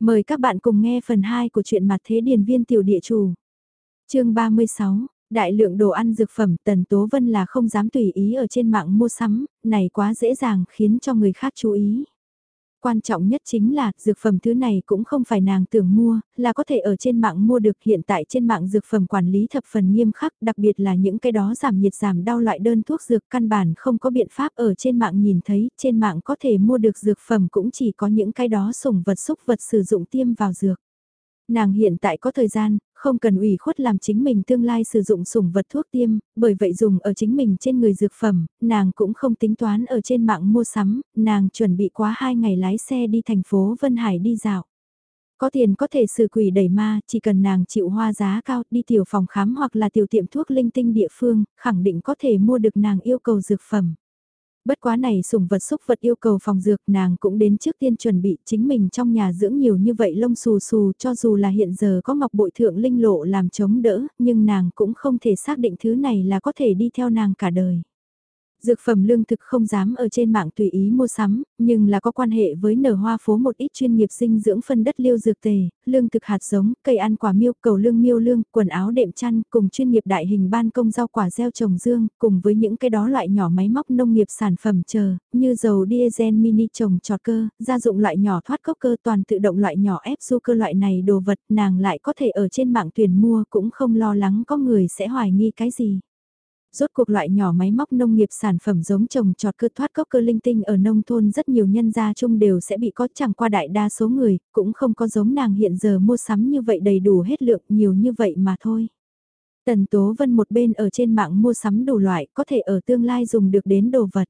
Mời các bạn cùng nghe phần 2 của truyện mặt thế điền viên tiểu địa chủ. chương 36, đại lượng đồ ăn dược phẩm Tần Tố Vân là không dám tùy ý ở trên mạng mua sắm, này quá dễ dàng khiến cho người khác chú ý. Quan trọng nhất chính là, dược phẩm thứ này cũng không phải nàng tưởng mua, là có thể ở trên mạng mua được hiện tại trên mạng dược phẩm quản lý thập phần nghiêm khắc, đặc biệt là những cái đó giảm nhiệt giảm đau loại đơn thuốc dược căn bản không có biện pháp ở trên mạng nhìn thấy, trên mạng có thể mua được dược phẩm cũng chỉ có những cái đó sủng vật xúc vật sử dụng tiêm vào dược. Nàng hiện tại có thời gian, không cần ủy khuất làm chính mình tương lai sử dụng sủng vật thuốc tiêm, bởi vậy dùng ở chính mình trên người dược phẩm, nàng cũng không tính toán ở trên mạng mua sắm, nàng chuẩn bị quá hai ngày lái xe đi thành phố Vân Hải đi dạo. Có tiền có thể xử quỷ đẩy ma, chỉ cần nàng chịu hoa giá cao đi tiểu phòng khám hoặc là tiểu tiệm thuốc linh tinh địa phương, khẳng định có thể mua được nàng yêu cầu dược phẩm. Bất quá này sủng vật xúc vật yêu cầu phòng dược, nàng cũng đến trước tiên chuẩn bị, chính mình trong nhà dưỡng nhiều như vậy lông xù xù, cho dù là hiện giờ có ngọc bội thượng linh lộ làm chống đỡ, nhưng nàng cũng không thể xác định thứ này là có thể đi theo nàng cả đời. Dược phẩm lương thực không dám ở trên mạng tùy ý mua sắm, nhưng là có quan hệ với nở hoa phố một ít chuyên nghiệp sinh dưỡng phân đất liêu dược tề, lương thực hạt giống, cây ăn quả miêu, cầu lương miêu lương, quần áo đệm chăn, cùng chuyên nghiệp đại hình ban công rau quả gieo trồng dương, cùng với những cái đó loại nhỏ máy móc nông nghiệp sản phẩm chờ, như dầu diesel mini trồng trọt cơ, gia dụng loại nhỏ thoát cốc cơ toàn tự động loại nhỏ ép du cơ loại này đồ vật nàng lại có thể ở trên mạng tuyển mua cũng không lo lắng có người sẽ hoài nghi cái gì. Rốt cuộc loại nhỏ máy móc nông nghiệp sản phẩm giống trồng trọt cơ thoát cốc cơ linh tinh ở nông thôn rất nhiều nhân gia chung đều sẽ bị có chẳng qua đại đa số người, cũng không có giống nàng hiện giờ mua sắm như vậy đầy đủ hết lượng nhiều như vậy mà thôi. Tần Tố Vân một bên ở trên mạng mua sắm đủ loại có thể ở tương lai dùng được đến đồ vật.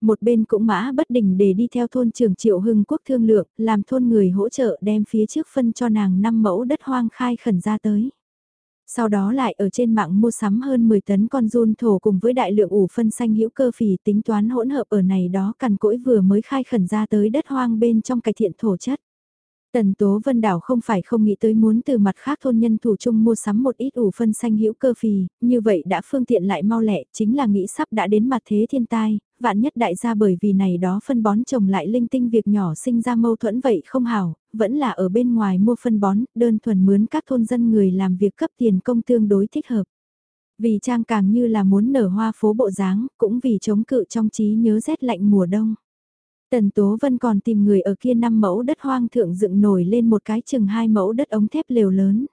Một bên cũng mã bất đình để đi theo thôn trường Triệu Hưng Quốc thương lượng, làm thôn người hỗ trợ đem phía trước phân cho nàng 5 mẫu đất hoang khai khẩn ra tới. Sau đó lại ở trên mạng mua sắm hơn 10 tấn con run thổ cùng với đại lượng ủ phân xanh hữu cơ phì tính toán hỗn hợp ở này đó cằn cỗi vừa mới khai khẩn ra tới đất hoang bên trong cải thiện thổ chất. Tần Tố Vân Đảo không phải không nghĩ tới muốn từ mặt khác thôn nhân thủ chung mua sắm một ít ủ phân xanh hữu cơ phì, như vậy đã phương tiện lại mau lẹ, chính là nghĩ sắp đã đến mặt thế thiên tai, vạn nhất đại gia bởi vì này đó phân bón trồng lại linh tinh việc nhỏ sinh ra mâu thuẫn vậy không hảo, vẫn là ở bên ngoài mua phân bón, đơn thuần mướn các thôn dân người làm việc cấp tiền công tương đối thích hợp. Vì trang càng như là muốn nở hoa phố bộ dáng, cũng vì chống cự trong trí nhớ rét lạnh mùa đông. Tần Tố Vân còn tìm người ở kia năm mẫu đất hoang thượng dựng nổi lên một cái chừng hai mẫu đất ống thép lều lớn.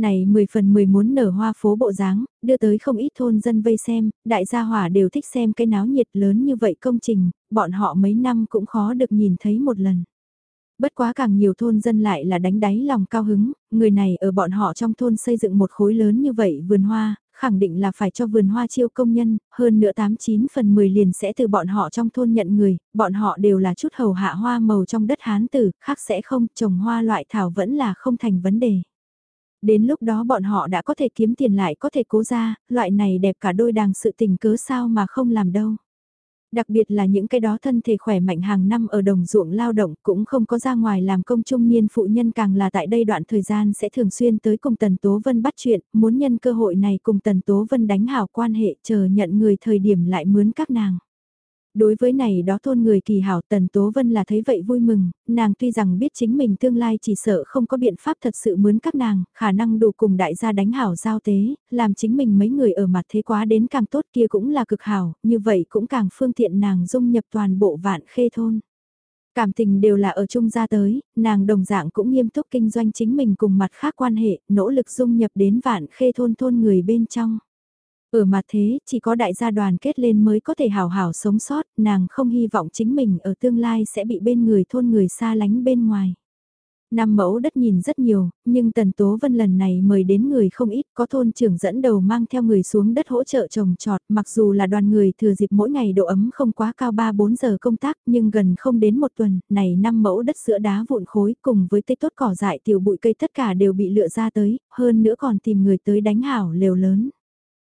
Này 10 phần 10 muốn nở hoa phố bộ dáng, đưa tới không ít thôn dân vây xem, đại gia hỏa đều thích xem cái náo nhiệt lớn như vậy công trình, bọn họ mấy năm cũng khó được nhìn thấy một lần. Bất quá càng nhiều thôn dân lại là đánh đáy lòng cao hứng, người này ở bọn họ trong thôn xây dựng một khối lớn như vậy vườn hoa, khẳng định là phải cho vườn hoa chiêu công nhân, hơn nữa 89 phần 10 liền sẽ từ bọn họ trong thôn nhận người, bọn họ đều là chút hầu hạ hoa màu trong đất hán tử, khác sẽ không, trồng hoa loại thảo vẫn là không thành vấn đề. Đến lúc đó bọn họ đã có thể kiếm tiền lại có thể cố ra, loại này đẹp cả đôi đàng sự tình cớ sao mà không làm đâu. Đặc biệt là những cái đó thân thể khỏe mạnh hàng năm ở đồng ruộng lao động cũng không có ra ngoài làm công trung niên phụ nhân càng là tại đây đoạn thời gian sẽ thường xuyên tới cùng Tần Tố Vân bắt chuyện, muốn nhân cơ hội này cùng Tần Tố Vân đánh hảo quan hệ chờ nhận người thời điểm lại mướn các nàng. Đối với này đó thôn người kỳ hảo Tần Tố Vân là thấy vậy vui mừng, nàng tuy rằng biết chính mình tương lai chỉ sợ không có biện pháp thật sự mướn các nàng, khả năng đủ cùng đại gia đánh hảo giao tế, làm chính mình mấy người ở mặt thế quá đến càng tốt kia cũng là cực hảo, như vậy cũng càng phương tiện nàng dung nhập toàn bộ vạn khê thôn. Cảm tình đều là ở chung ra tới, nàng đồng dạng cũng nghiêm túc kinh doanh chính mình cùng mặt khác quan hệ, nỗ lực dung nhập đến vạn khê thôn thôn người bên trong. Ừ ở mặt thế, chỉ có đại gia đoàn kết lên mới có thể hào hảo sống sót, nàng không hy vọng chính mình ở tương lai sẽ bị bên người thôn người xa lánh bên ngoài. Năm mẫu đất nhìn rất nhiều, nhưng Tần Tố Vân lần này mời đến người không ít, có thôn trưởng dẫn đầu mang theo người xuống đất hỗ trợ trồng trọt, mặc dù là đoàn người thừa dịp mỗi ngày độ ấm không quá cao 3-4 giờ công tác, nhưng gần không đến một tuần, này năm mẫu đất sữa đá vụn khối cùng với cây tốt cỏ dại tiểu bụi cây tất cả đều bị lựa ra tới, hơn nữa còn tìm người tới đánh hảo lều lớn.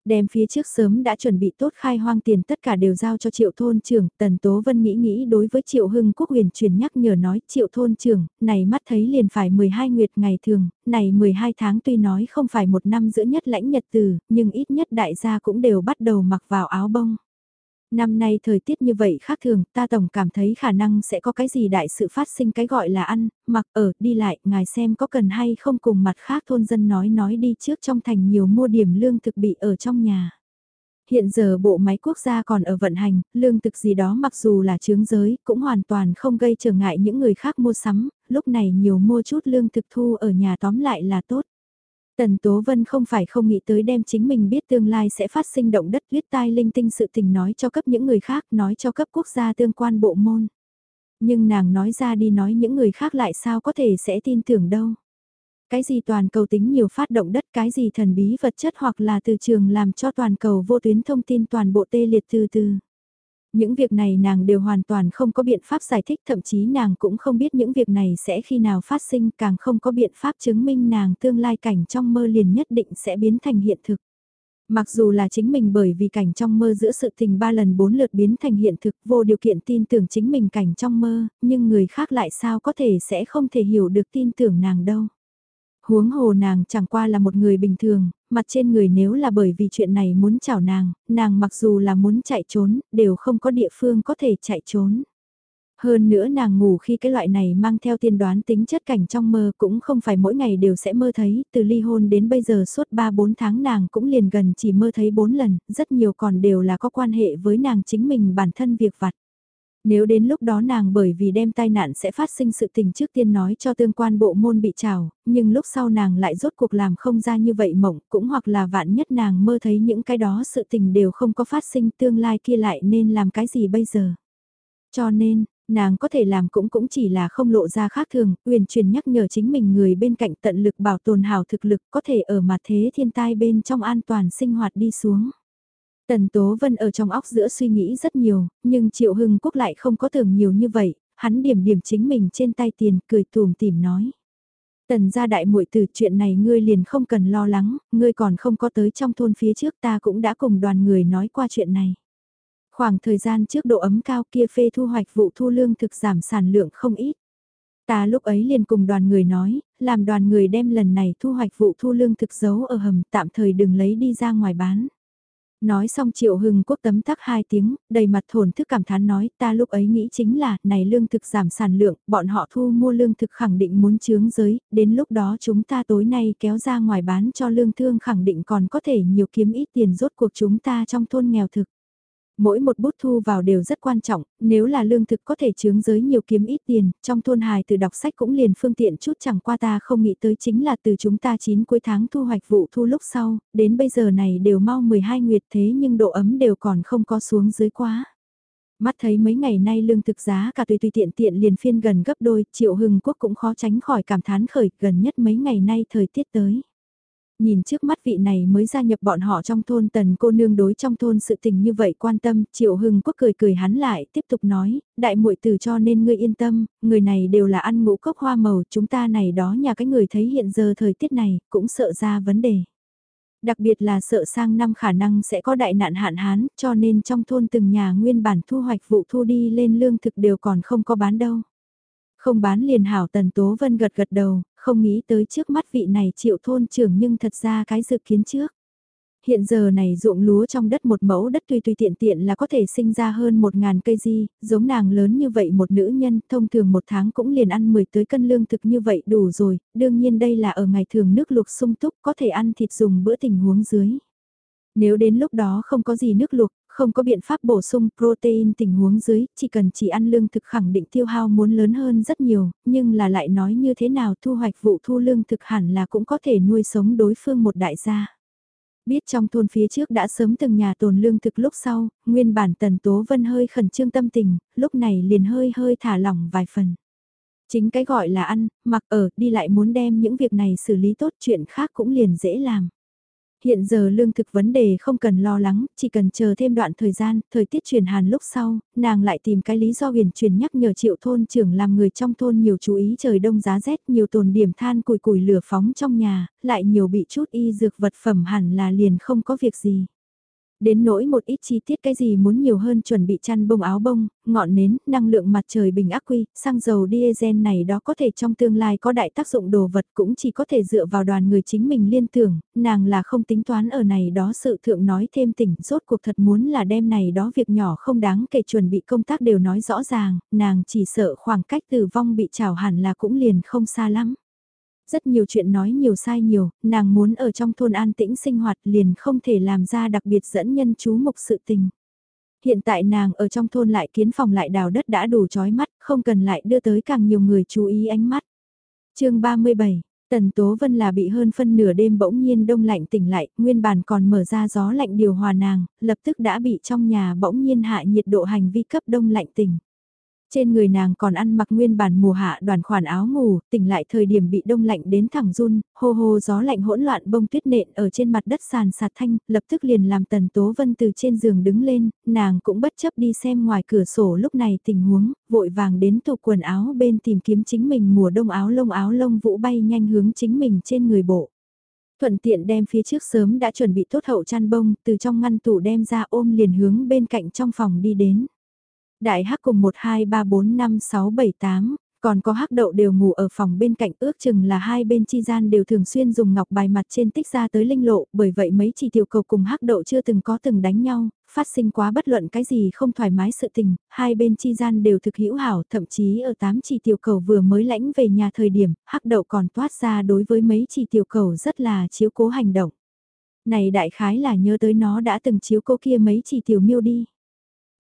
Đem phía trước sớm đã chuẩn bị tốt khai hoang tiền tất cả đều giao cho triệu thôn trưởng, tần tố vân nghĩ nghĩ đối với triệu hưng quốc huyền truyền nhắc nhở nói triệu thôn trưởng, này mắt thấy liền phải 12 nguyệt ngày thường, này 12 tháng tuy nói không phải một năm giữa nhất lãnh nhật từ, nhưng ít nhất đại gia cũng đều bắt đầu mặc vào áo bông. Năm nay thời tiết như vậy khác thường, ta tổng cảm thấy khả năng sẽ có cái gì đại sự phát sinh cái gọi là ăn, mặc ở, đi lại, ngài xem có cần hay không cùng mặt khác thôn dân nói nói đi trước trong thành nhiều mua điểm lương thực bị ở trong nhà. Hiện giờ bộ máy quốc gia còn ở vận hành, lương thực gì đó mặc dù là chướng giới, cũng hoàn toàn không gây trở ngại những người khác mua sắm, lúc này nhiều mua chút lương thực thu ở nhà tóm lại là tốt. Tần Tố Vân không phải không nghĩ tới đem chính mình biết tương lai sẽ phát sinh động đất huyết tai linh tinh sự tình nói cho cấp những người khác, nói cho cấp quốc gia tương quan bộ môn. Nhưng nàng nói ra đi nói những người khác lại sao có thể sẽ tin tưởng đâu. Cái gì toàn cầu tính nhiều phát động đất, cái gì thần bí vật chất hoặc là từ trường làm cho toàn cầu vô tuyến thông tin toàn bộ tê liệt từ từ. Những việc này nàng đều hoàn toàn không có biện pháp giải thích thậm chí nàng cũng không biết những việc này sẽ khi nào phát sinh càng không có biện pháp chứng minh nàng tương lai cảnh trong mơ liền nhất định sẽ biến thành hiện thực. Mặc dù là chính mình bởi vì cảnh trong mơ giữa sự tình ba lần bốn lượt biến thành hiện thực vô điều kiện tin tưởng chính mình cảnh trong mơ, nhưng người khác lại sao có thể sẽ không thể hiểu được tin tưởng nàng đâu. Huống hồ nàng chẳng qua là một người bình thường, mặt trên người nếu là bởi vì chuyện này muốn chào nàng, nàng mặc dù là muốn chạy trốn, đều không có địa phương có thể chạy trốn. Hơn nữa nàng ngủ khi cái loại này mang theo tiên đoán tính chất cảnh trong mơ cũng không phải mỗi ngày đều sẽ mơ thấy, từ ly hôn đến bây giờ suốt 3-4 tháng nàng cũng liền gần chỉ mơ thấy 4 lần, rất nhiều còn đều là có quan hệ với nàng chính mình bản thân việc vặt. Nếu đến lúc đó nàng bởi vì đem tai nạn sẽ phát sinh sự tình trước tiên nói cho tương quan bộ môn bị trào, nhưng lúc sau nàng lại rốt cuộc làm không ra như vậy mộng, cũng hoặc là vạn nhất nàng mơ thấy những cái đó sự tình đều không có phát sinh tương lai kia lại nên làm cái gì bây giờ. Cho nên, nàng có thể làm cũng cũng chỉ là không lộ ra khác thường, uyển truyền nhắc nhở chính mình người bên cạnh tận lực bảo tồn hào thực lực có thể ở mặt thế thiên tai bên trong an toàn sinh hoạt đi xuống. Tần Tố Vân ở trong óc giữa suy nghĩ rất nhiều, nhưng Triệu Hưng Quốc lại không có tưởng nhiều như vậy, hắn điểm điểm chính mình trên tay tiền, cười tùm tìm nói. Tần gia đại muội từ chuyện này ngươi liền không cần lo lắng, ngươi còn không có tới trong thôn phía trước ta cũng đã cùng đoàn người nói qua chuyện này. Khoảng thời gian trước độ ấm cao kia phê thu hoạch vụ thu lương thực giảm sản lượng không ít. Ta lúc ấy liền cùng đoàn người nói, làm đoàn người đem lần này thu hoạch vụ thu lương thực giấu ở hầm tạm thời đừng lấy đi ra ngoài bán. Nói xong triệu hưng quốc tấm tắc hai tiếng, đầy mặt thổn thức cảm thán nói ta lúc ấy nghĩ chính là, này lương thực giảm sản lượng, bọn họ thu mua lương thực khẳng định muốn chướng giới, đến lúc đó chúng ta tối nay kéo ra ngoài bán cho lương thương khẳng định còn có thể nhiều kiếm ít tiền rốt cuộc chúng ta trong thôn nghèo thực mỗi một bút thu vào đều rất quan trọng, nếu là lương thực có thể chướng giới nhiều kiếm ít tiền, trong thôn hài từ đọc sách cũng liền phương tiện chút chẳng qua ta không nghĩ tới chính là từ chúng ta chín cuối tháng thu hoạch vụ thu lúc sau, đến bây giờ này đều mau 12 nguyệt thế nhưng độ ấm đều còn không có xuống dưới quá. Mắt thấy mấy ngày nay lương thực giá cả tùy tùy tiện tiện liền phiên gần gấp đôi, triệu hưng quốc cũng khó tránh khỏi cảm thán khởi gần nhất mấy ngày nay thời tiết tới. Nhìn trước mắt vị này mới gia nhập bọn họ trong thôn tần cô nương đối trong thôn sự tình như vậy quan tâm, triệu hưng quốc cười cười hắn lại, tiếp tục nói, đại muội từ cho nên ngươi yên tâm, người này đều là ăn ngũ cốc hoa màu, chúng ta này đó nhà cái người thấy hiện giờ thời tiết này, cũng sợ ra vấn đề. Đặc biệt là sợ sang năm khả năng sẽ có đại nạn hạn hán, cho nên trong thôn từng nhà nguyên bản thu hoạch vụ thu đi lên lương thực đều còn không có bán đâu. Không bán liền hảo Tần Tố Vân gật gật đầu, không nghĩ tới trước mắt vị này triệu thôn trưởng nhưng thật ra cái dự kiến trước. Hiện giờ này ruộng lúa trong đất một mẫu đất tùy tùy tiện tiện là có thể sinh ra hơn một ngàn cây di, giống nàng lớn như vậy một nữ nhân, thông thường một tháng cũng liền ăn 10 tới cân lương thực như vậy đủ rồi, đương nhiên đây là ở ngày thường nước luộc sung túc có thể ăn thịt dùng bữa tình huống dưới. Nếu đến lúc đó không có gì nước luộc, không có biện pháp bổ sung protein tình huống dưới, chỉ cần chỉ ăn lương thực khẳng định tiêu hao muốn lớn hơn rất nhiều, nhưng là lại nói như thế nào thu hoạch vụ thu lương thực hẳn là cũng có thể nuôi sống đối phương một đại gia. Biết trong thôn phía trước đã sớm từng nhà tồn lương thực lúc sau, nguyên bản tần tố vân hơi khẩn trương tâm tình, lúc này liền hơi hơi thả lỏng vài phần. Chính cái gọi là ăn, mặc ở, đi lại muốn đem những việc này xử lý tốt chuyện khác cũng liền dễ làm hiện giờ lương thực vấn đề không cần lo lắng, chỉ cần chờ thêm đoạn thời gian, thời tiết chuyển hàn lúc sau, nàng lại tìm cái lý do huyền truyền nhắc nhở triệu thôn trưởng làm người trong thôn nhiều chú ý trời đông giá rét, nhiều tồn điểm than củi củi lửa phóng trong nhà, lại nhiều bị chút y dược vật phẩm hẳn là liền không có việc gì. Đến nỗi một ít chi tiết cái gì muốn nhiều hơn chuẩn bị chăn bông áo bông, ngọn nến, năng lượng mặt trời bình ác quy, xăng dầu diesel này đó có thể trong tương lai có đại tác dụng đồ vật cũng chỉ có thể dựa vào đoàn người chính mình liên tưởng, nàng là không tính toán ở này đó sự thượng nói thêm tỉnh, rốt cuộc thật muốn là đem này đó việc nhỏ không đáng kể chuẩn bị công tác đều nói rõ ràng, nàng chỉ sợ khoảng cách tử vong bị trào hẳn là cũng liền không xa lắm rất nhiều chuyện nói nhiều sai nhiều, nàng muốn ở trong thôn an tĩnh sinh hoạt liền không thể làm ra đặc biệt dẫn nhân chú mục sự tình. Hiện tại nàng ở trong thôn lại kiến phòng lại đào đất đã đủ chói mắt, không cần lại đưa tới càng nhiều người chú ý ánh mắt. chương 37 Tần Tố Vân là bị hơn phân nửa đêm bỗng nhiên đông lạnh tỉnh lại, nguyên bản còn mở ra gió lạnh điều hòa nàng, lập tức đã bị trong nhà bỗng nhiên hạ nhiệt độ hành vi cấp đông lạnh tỉnh. Trên người nàng còn ăn mặc nguyên bản mùa hạ đoàn khoản áo ngủ, tỉnh lại thời điểm bị đông lạnh đến thẳng run, hô hô gió lạnh hỗn loạn bông tuyết nện ở trên mặt đất sàn sạt thanh, lập tức liền làm tần tố vân từ trên giường đứng lên, nàng cũng bất chấp đi xem ngoài cửa sổ lúc này tình huống, vội vàng đến tủ quần áo bên tìm kiếm chính mình mùa đông áo lông áo lông vũ bay nhanh hướng chính mình trên người bộ. Thuận tiện đem phía trước sớm đã chuẩn bị tốt hậu chăn bông, từ trong ngăn tủ đem ra ôm liền hướng bên cạnh trong phòng đi đến. Đại hắc cùng 1 2 3 4 5 6 7 8, còn có hắc đậu đều ngủ ở phòng bên cạnh ước chừng là hai bên chi gian đều thường xuyên dùng ngọc bài mặt trên tích ra tới linh lộ, bởi vậy mấy chỉ tiểu cầu cùng hắc đậu chưa từng có từng đánh nhau, phát sinh quá bất luận cái gì không thoải mái sự tình, hai bên chi gian đều thực hữu hảo, thậm chí ở tám chỉ tiểu cầu vừa mới lãnh về nhà thời điểm, hắc đậu còn toát ra đối với mấy chỉ tiểu cầu rất là chiếu cố hành động. Này đại khái là nhớ tới nó đã từng chiếu cố kia mấy chỉ tiểu miêu đi.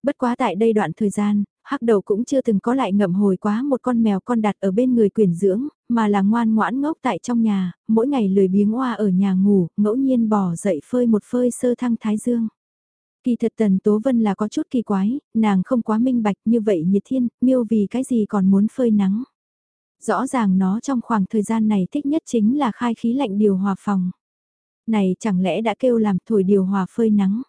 Bất quá tại đây đoạn thời gian, hắc đầu cũng chưa từng có lại ngậm hồi quá một con mèo con đặt ở bên người quyền dưỡng, mà là ngoan ngoãn ngốc tại trong nhà, mỗi ngày lười biếng oa ở nhà ngủ, ngẫu nhiên bỏ dậy phơi một phơi sơ thăng thái dương. Kỳ thật Tần Tố Vân là có chút kỳ quái, nàng không quá minh bạch như vậy nhiệt thiên, miêu vì cái gì còn muốn phơi nắng. Rõ ràng nó trong khoảng thời gian này thích nhất chính là khai khí lạnh điều hòa phòng. Này chẳng lẽ đã kêu làm thổi điều hòa phơi nắng.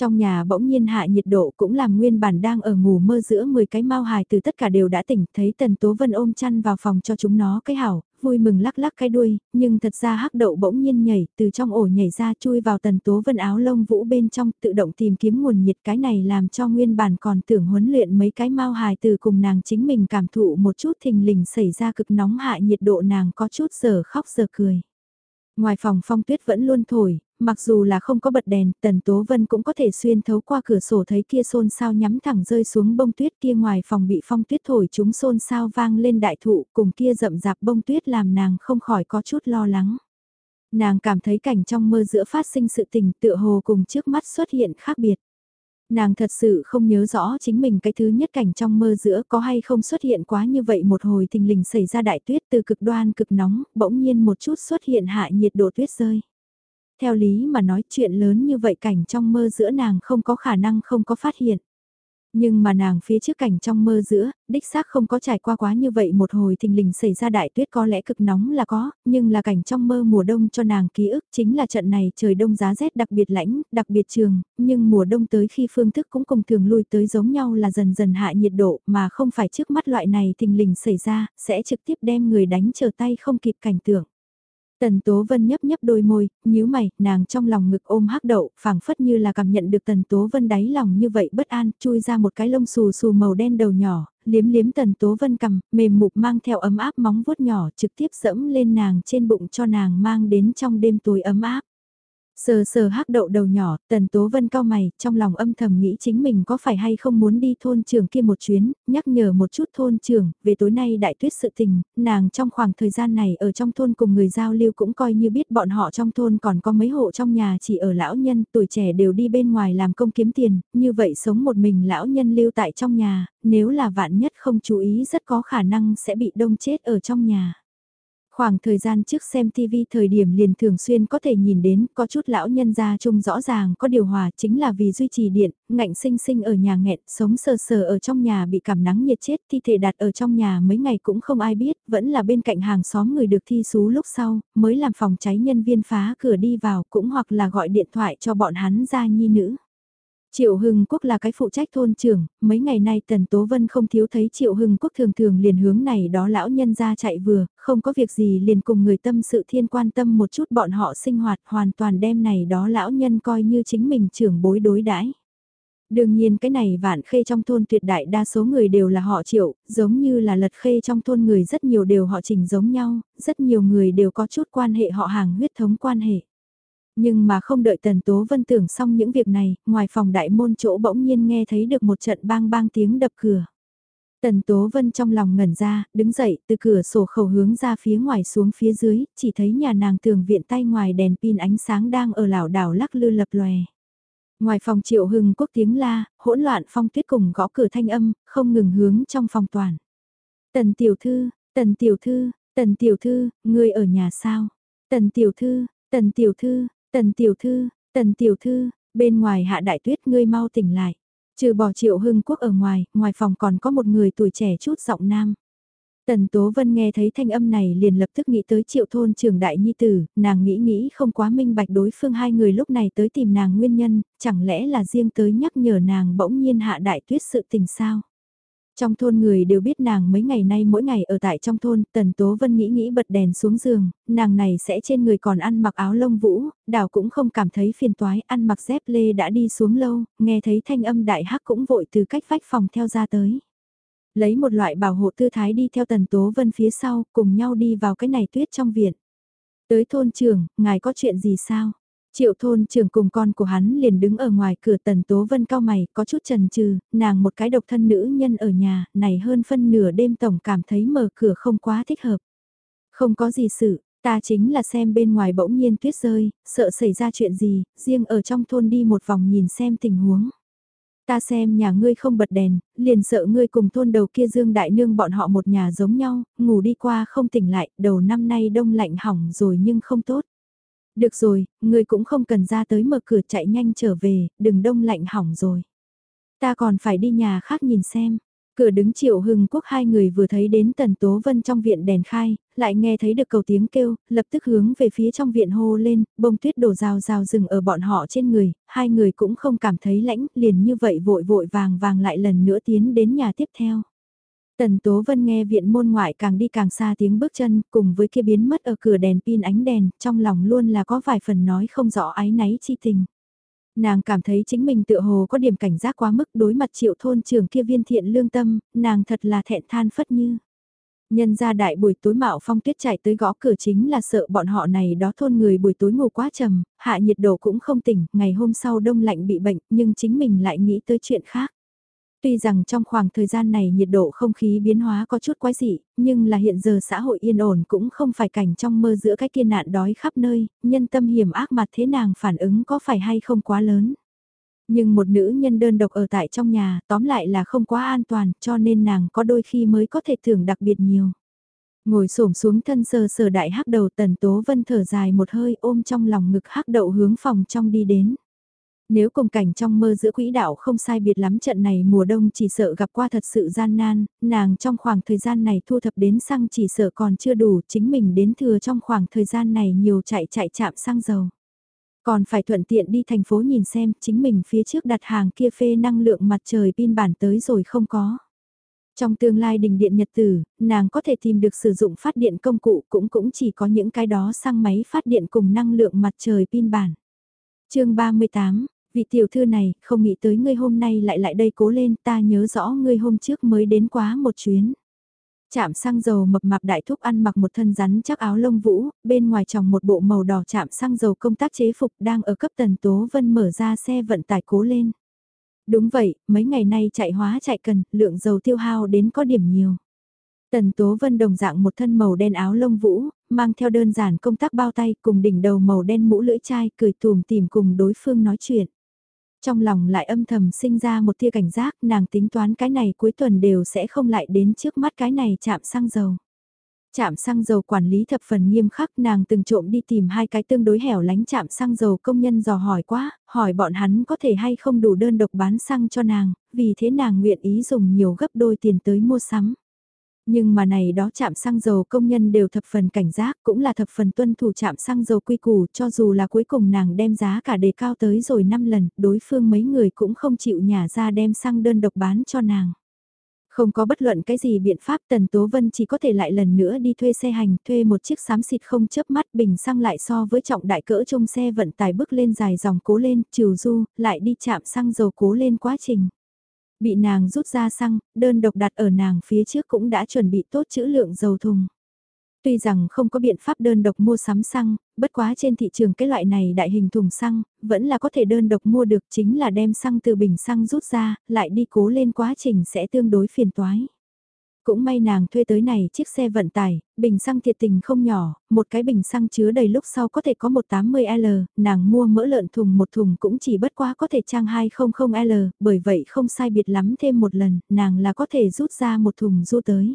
Trong nhà bỗng nhiên hạ nhiệt độ cũng làm nguyên bản đang ở ngủ mơ giữa 10 cái mau hài từ tất cả đều đã tỉnh, thấy Tần Tố Vân ôm chăn vào phòng cho chúng nó cái hảo, vui mừng lắc lắc cái đuôi, nhưng thật ra hắc đậu bỗng nhiên nhảy, từ trong ổ nhảy ra chui vào Tần Tố Vân áo lông vũ bên trong, tự động tìm kiếm nguồn nhiệt cái này làm cho nguyên bản còn tưởng huấn luyện mấy cái mau hài từ cùng nàng chính mình cảm thụ một chút thình lình xảy ra cực nóng hạ nhiệt độ nàng có chút giờ khóc giờ cười. Ngoài phòng phong tuyết vẫn luôn thổi, mặc dù là không có bật đèn, Tần Tố Vân cũng có thể xuyên thấu qua cửa sổ thấy kia xôn sao nhắm thẳng rơi xuống bông tuyết kia ngoài phòng bị phong tuyết thổi chúng xôn sao vang lên đại thụ cùng kia rậm rạp bông tuyết làm nàng không khỏi có chút lo lắng. Nàng cảm thấy cảnh trong mơ giữa phát sinh sự tình tựa hồ cùng trước mắt xuất hiện khác biệt. Nàng thật sự không nhớ rõ chính mình cái thứ nhất cảnh trong mơ giữa có hay không xuất hiện quá như vậy một hồi thình lình xảy ra đại tuyết từ cực đoan cực nóng, bỗng nhiên một chút xuất hiện hạ nhiệt độ tuyết rơi. Theo lý mà nói chuyện lớn như vậy cảnh trong mơ giữa nàng không có khả năng không có phát hiện. Nhưng mà nàng phía trước cảnh trong mơ giữa, đích xác không có trải qua quá như vậy một hồi thình lình xảy ra đại tuyết có lẽ cực nóng là có, nhưng là cảnh trong mơ mùa đông cho nàng ký ức chính là trận này trời đông giá rét đặc biệt lãnh, đặc biệt trường, nhưng mùa đông tới khi phương thức cũng cùng thường lui tới giống nhau là dần dần hạ nhiệt độ mà không phải trước mắt loại này thình lình xảy ra, sẽ trực tiếp đem người đánh trở tay không kịp cảnh tượng. Tần Tố Vân nhấp nhấp đôi môi, nhíu mày, nàng trong lòng ngực ôm hắc đậu, phảng phất như là cảm nhận được Tần Tố Vân đáy lòng như vậy bất an, chui ra một cái lông xù xù màu đen đầu nhỏ, liếm liếm Tần Tố Vân cầm, mềm mục mang theo ấm áp móng vuốt nhỏ trực tiếp dẫm lên nàng trên bụng cho nàng mang đến trong đêm tối ấm áp. Sờ sờ hắc đậu đầu nhỏ, tần tố vân cao mày, trong lòng âm thầm nghĩ chính mình có phải hay không muốn đi thôn trường kia một chuyến, nhắc nhở một chút thôn trường, về tối nay đại tuyết sự tình, nàng trong khoảng thời gian này ở trong thôn cùng người giao lưu cũng coi như biết bọn họ trong thôn còn có mấy hộ trong nhà chỉ ở lão nhân, tuổi trẻ đều đi bên ngoài làm công kiếm tiền, như vậy sống một mình lão nhân lưu tại trong nhà, nếu là vạn nhất không chú ý rất có khả năng sẽ bị đông chết ở trong nhà. Khoảng thời gian trước xem TV thời điểm liền thường xuyên có thể nhìn đến có chút lão nhân gia chung rõ ràng có điều hòa chính là vì duy trì điện, ngạnh sinh sinh ở nhà nghẹt, sống sờ sờ ở trong nhà bị cảm nắng nhiệt chết thi thể đặt ở trong nhà mấy ngày cũng không ai biết, vẫn là bên cạnh hàng xóm người được thi xú lúc sau, mới làm phòng cháy nhân viên phá cửa đi vào cũng hoặc là gọi điện thoại cho bọn hắn ra nhi nữ. Triệu Hưng Quốc là cái phụ trách thôn trưởng, mấy ngày nay Tần Tố Vân không thiếu thấy Triệu Hưng Quốc thường thường liền hướng này đó lão nhân ra chạy vừa, không có việc gì liền cùng người tâm sự thiên quan tâm một chút bọn họ sinh hoạt hoàn toàn đem này đó lão nhân coi như chính mình trưởng bối đối đãi. Đương nhiên cái này vạn khê trong thôn tuyệt đại đa số người đều là họ triệu, giống như là lật khê trong thôn người rất nhiều đều họ trình giống nhau, rất nhiều người đều có chút quan hệ họ hàng huyết thống quan hệ. Nhưng mà không đợi Tần Tố Vân tưởng xong những việc này, ngoài phòng đại môn chỗ bỗng nhiên nghe thấy được một trận bang bang tiếng đập cửa. Tần Tố Vân trong lòng ngẩn ra, đứng dậy, từ cửa sổ khẩu hướng ra phía ngoài xuống phía dưới, chỉ thấy nhà nàng tường viện tay ngoài đèn pin ánh sáng đang ở lảo đảo lắc lư lập lòe. Ngoài phòng triệu hưng quốc tiếng la, hỗn loạn phong tuyết cùng gõ cửa thanh âm, không ngừng hướng trong phòng toàn. Tần tiểu thư, tần tiểu thư, tần tiểu thư, ngươi ở nhà sao? Tần tiểu thư, tần tiểu thư, tần tiểu thư, tần tiểu thư, bên ngoài hạ đại tuyết ngươi mau tỉnh lại. Trừ bỏ triệu hưng quốc ở ngoài, ngoài phòng còn có một người tuổi trẻ chút giọng nam. Tần Tố Vân nghe thấy thanh âm này liền lập tức nghĩ tới triệu thôn trường đại nhi tử, nàng nghĩ nghĩ không quá minh bạch đối phương hai người lúc này tới tìm nàng nguyên nhân, chẳng lẽ là riêng tới nhắc nhở nàng bỗng nhiên hạ đại tuyết sự tình sao. Trong thôn người đều biết nàng mấy ngày nay mỗi ngày ở tại trong thôn, Tần Tố Vân nghĩ nghĩ bật đèn xuống giường, nàng này sẽ trên người còn ăn mặc áo lông vũ, đảo cũng không cảm thấy phiền toái, ăn mặc dép lê đã đi xuống lâu, nghe thấy thanh âm đại hắc cũng vội từ cách vách phòng theo ra tới. Lấy một loại bảo hộ tư thái đi theo Tần Tố Vân phía sau, cùng nhau đi vào cái này tuyết trong viện. Tới thôn trưởng, ngài có chuyện gì sao? Triệu thôn trưởng cùng con của hắn liền đứng ở ngoài cửa tần tố vân cao mày, có chút trần trừ, nàng một cái độc thân nữ nhân ở nhà, này hơn phân nửa đêm tổng cảm thấy mở cửa không quá thích hợp. Không có gì sự, ta chính là xem bên ngoài bỗng nhiên tuyết rơi, sợ xảy ra chuyện gì, riêng ở trong thôn đi một vòng nhìn xem tình huống. Ta xem nhà ngươi không bật đèn, liền sợ ngươi cùng thôn đầu kia Dương Đại Nương bọn họ một nhà giống nhau, ngủ đi qua không tỉnh lại, đầu năm nay đông lạnh hỏng rồi nhưng không tốt. Được rồi, người cũng không cần ra tới mở cửa chạy nhanh trở về, đừng đông lạnh hỏng rồi. Ta còn phải đi nhà khác nhìn xem. Cửa đứng triệu hưng quốc hai người vừa thấy đến tần tố vân trong viện đèn khai, lại nghe thấy được cầu tiếng kêu, lập tức hướng về phía trong viện hô lên, bông tuyết đổ rào rào rừng ở bọn họ trên người, hai người cũng không cảm thấy lãnh, liền như vậy vội vội vàng vàng lại lần nữa tiến đến nhà tiếp theo. Tần Tố Vân nghe viện môn ngoại càng đi càng xa tiếng bước chân, cùng với kia biến mất ở cửa đèn pin ánh đèn, trong lòng luôn là có vài phần nói không rõ ái náy chi tình. Nàng cảm thấy chính mình tựa hồ có điểm cảnh giác quá mức đối mặt triệu thôn trưởng kia viên thiện lương tâm, nàng thật là thẹn than phất như. Nhân ra đại buổi tối mạo phong tuyết chạy tới gõ cửa chính là sợ bọn họ này đó thôn người buổi tối ngủ quá trầm, hạ nhiệt độ cũng không tỉnh, ngày hôm sau đông lạnh bị bệnh nhưng chính mình lại nghĩ tới chuyện khác. Tuy rằng trong khoảng thời gian này nhiệt độ không khí biến hóa có chút quái dị, nhưng là hiện giờ xã hội yên ổn cũng không phải cảnh trong mơ giữa cái kiên nạn đói khắp nơi, nhân tâm hiểm ác mặt thế nàng phản ứng có phải hay không quá lớn. Nhưng một nữ nhân đơn độc ở tại trong nhà, tóm lại là không quá an toàn, cho nên nàng có đôi khi mới có thể thưởng đặc biệt nhiều. Ngồi xổm xuống thân sờ sờ đại hắc đầu tần tố vân thở dài một hơi ôm trong lòng ngực hắc đậu hướng phòng trong đi đến. Nếu cùng cảnh trong mơ giữa quỹ đạo không sai biệt lắm trận này mùa đông chỉ sợ gặp qua thật sự gian nan, nàng trong khoảng thời gian này thu thập đến xăng chỉ sợ còn chưa đủ, chính mình đến thừa trong khoảng thời gian này nhiều chạy chạy chạm xăng dầu. Còn phải thuận tiện đi thành phố nhìn xem chính mình phía trước đặt hàng kia phê năng lượng mặt trời pin bản tới rồi không có. Trong tương lai đình điện nhật tử, nàng có thể tìm được sử dụng phát điện công cụ cũng cũng chỉ có những cái đó sang máy phát điện cùng năng lượng mặt trời pin bản. chương 38, vị tiểu thư này, không nghĩ tới ngươi hôm nay lại lại đây cố lên, ta nhớ rõ ngươi hôm trước mới đến quá một chuyến. Chạm xăng dầu mập mạp đại thúc ăn mặc một thân rắn chắc áo lông vũ, bên ngoài tròng một bộ màu đỏ chạm xăng dầu công tác chế phục đang ở cấp tần tố vân mở ra xe vận tải cố lên. Đúng vậy, mấy ngày nay chạy hóa chạy cần, lượng dầu tiêu hao đến có điểm nhiều. Tần Tố Vân đồng dạng một thân màu đen áo lông vũ, mang theo đơn giản công tác bao tay cùng đỉnh đầu màu đen mũ lưỡi chai cười tùm tìm cùng đối phương nói chuyện. Trong lòng lại âm thầm sinh ra một tia cảnh giác nàng tính toán cái này cuối tuần đều sẽ không lại đến trước mắt cái này chạm xăng dầu. Chạm xăng dầu quản lý thập phần nghiêm khắc nàng từng trộm đi tìm hai cái tương đối hẻo lánh chạm xăng dầu công nhân dò hỏi quá, hỏi bọn hắn có thể hay không đủ đơn độc bán xăng cho nàng, vì thế nàng nguyện ý dùng nhiều gấp đôi tiền tới mua sắm. Nhưng mà này đó chạm xăng dầu công nhân đều thập phần cảnh giác, cũng là thập phần tuân thủ chạm xăng dầu quy củ, cho dù là cuối cùng nàng đem giá cả đề cao tới rồi 5 lần, đối phương mấy người cũng không chịu nhả ra đem xăng đơn độc bán cho nàng. Không có bất luận cái gì biện pháp Tần Tố Vân chỉ có thể lại lần nữa đi thuê xe hành, thuê một chiếc xám xịt không chớp mắt bình xăng lại so với trọng đại cỡ trong xe vận tải bước lên dài dòng cố lên, chiều du, lại đi chạm xăng dầu cố lên quá trình. Bị nàng rút ra xăng, đơn độc đặt ở nàng phía trước cũng đã chuẩn bị tốt chữ lượng dầu thùng. Tuy rằng không có biện pháp đơn độc mua sắm xăng, bất quá trên thị trường cái loại này đại hình thùng xăng, vẫn là có thể đơn độc mua được chính là đem xăng từ bình xăng rút ra, lại đi cố lên quá trình sẽ tương đối phiền toái. Cũng may nàng thuê tới này chiếc xe vận tải, bình xăng thiệt tình không nhỏ, một cái bình xăng chứa đầy lúc sau có thể có 180L, nàng mua mỡ lợn thùng một thùng cũng chỉ bất quá có thể trang 200L, bởi vậy không sai biệt lắm thêm một lần, nàng là có thể rút ra một thùng du tới.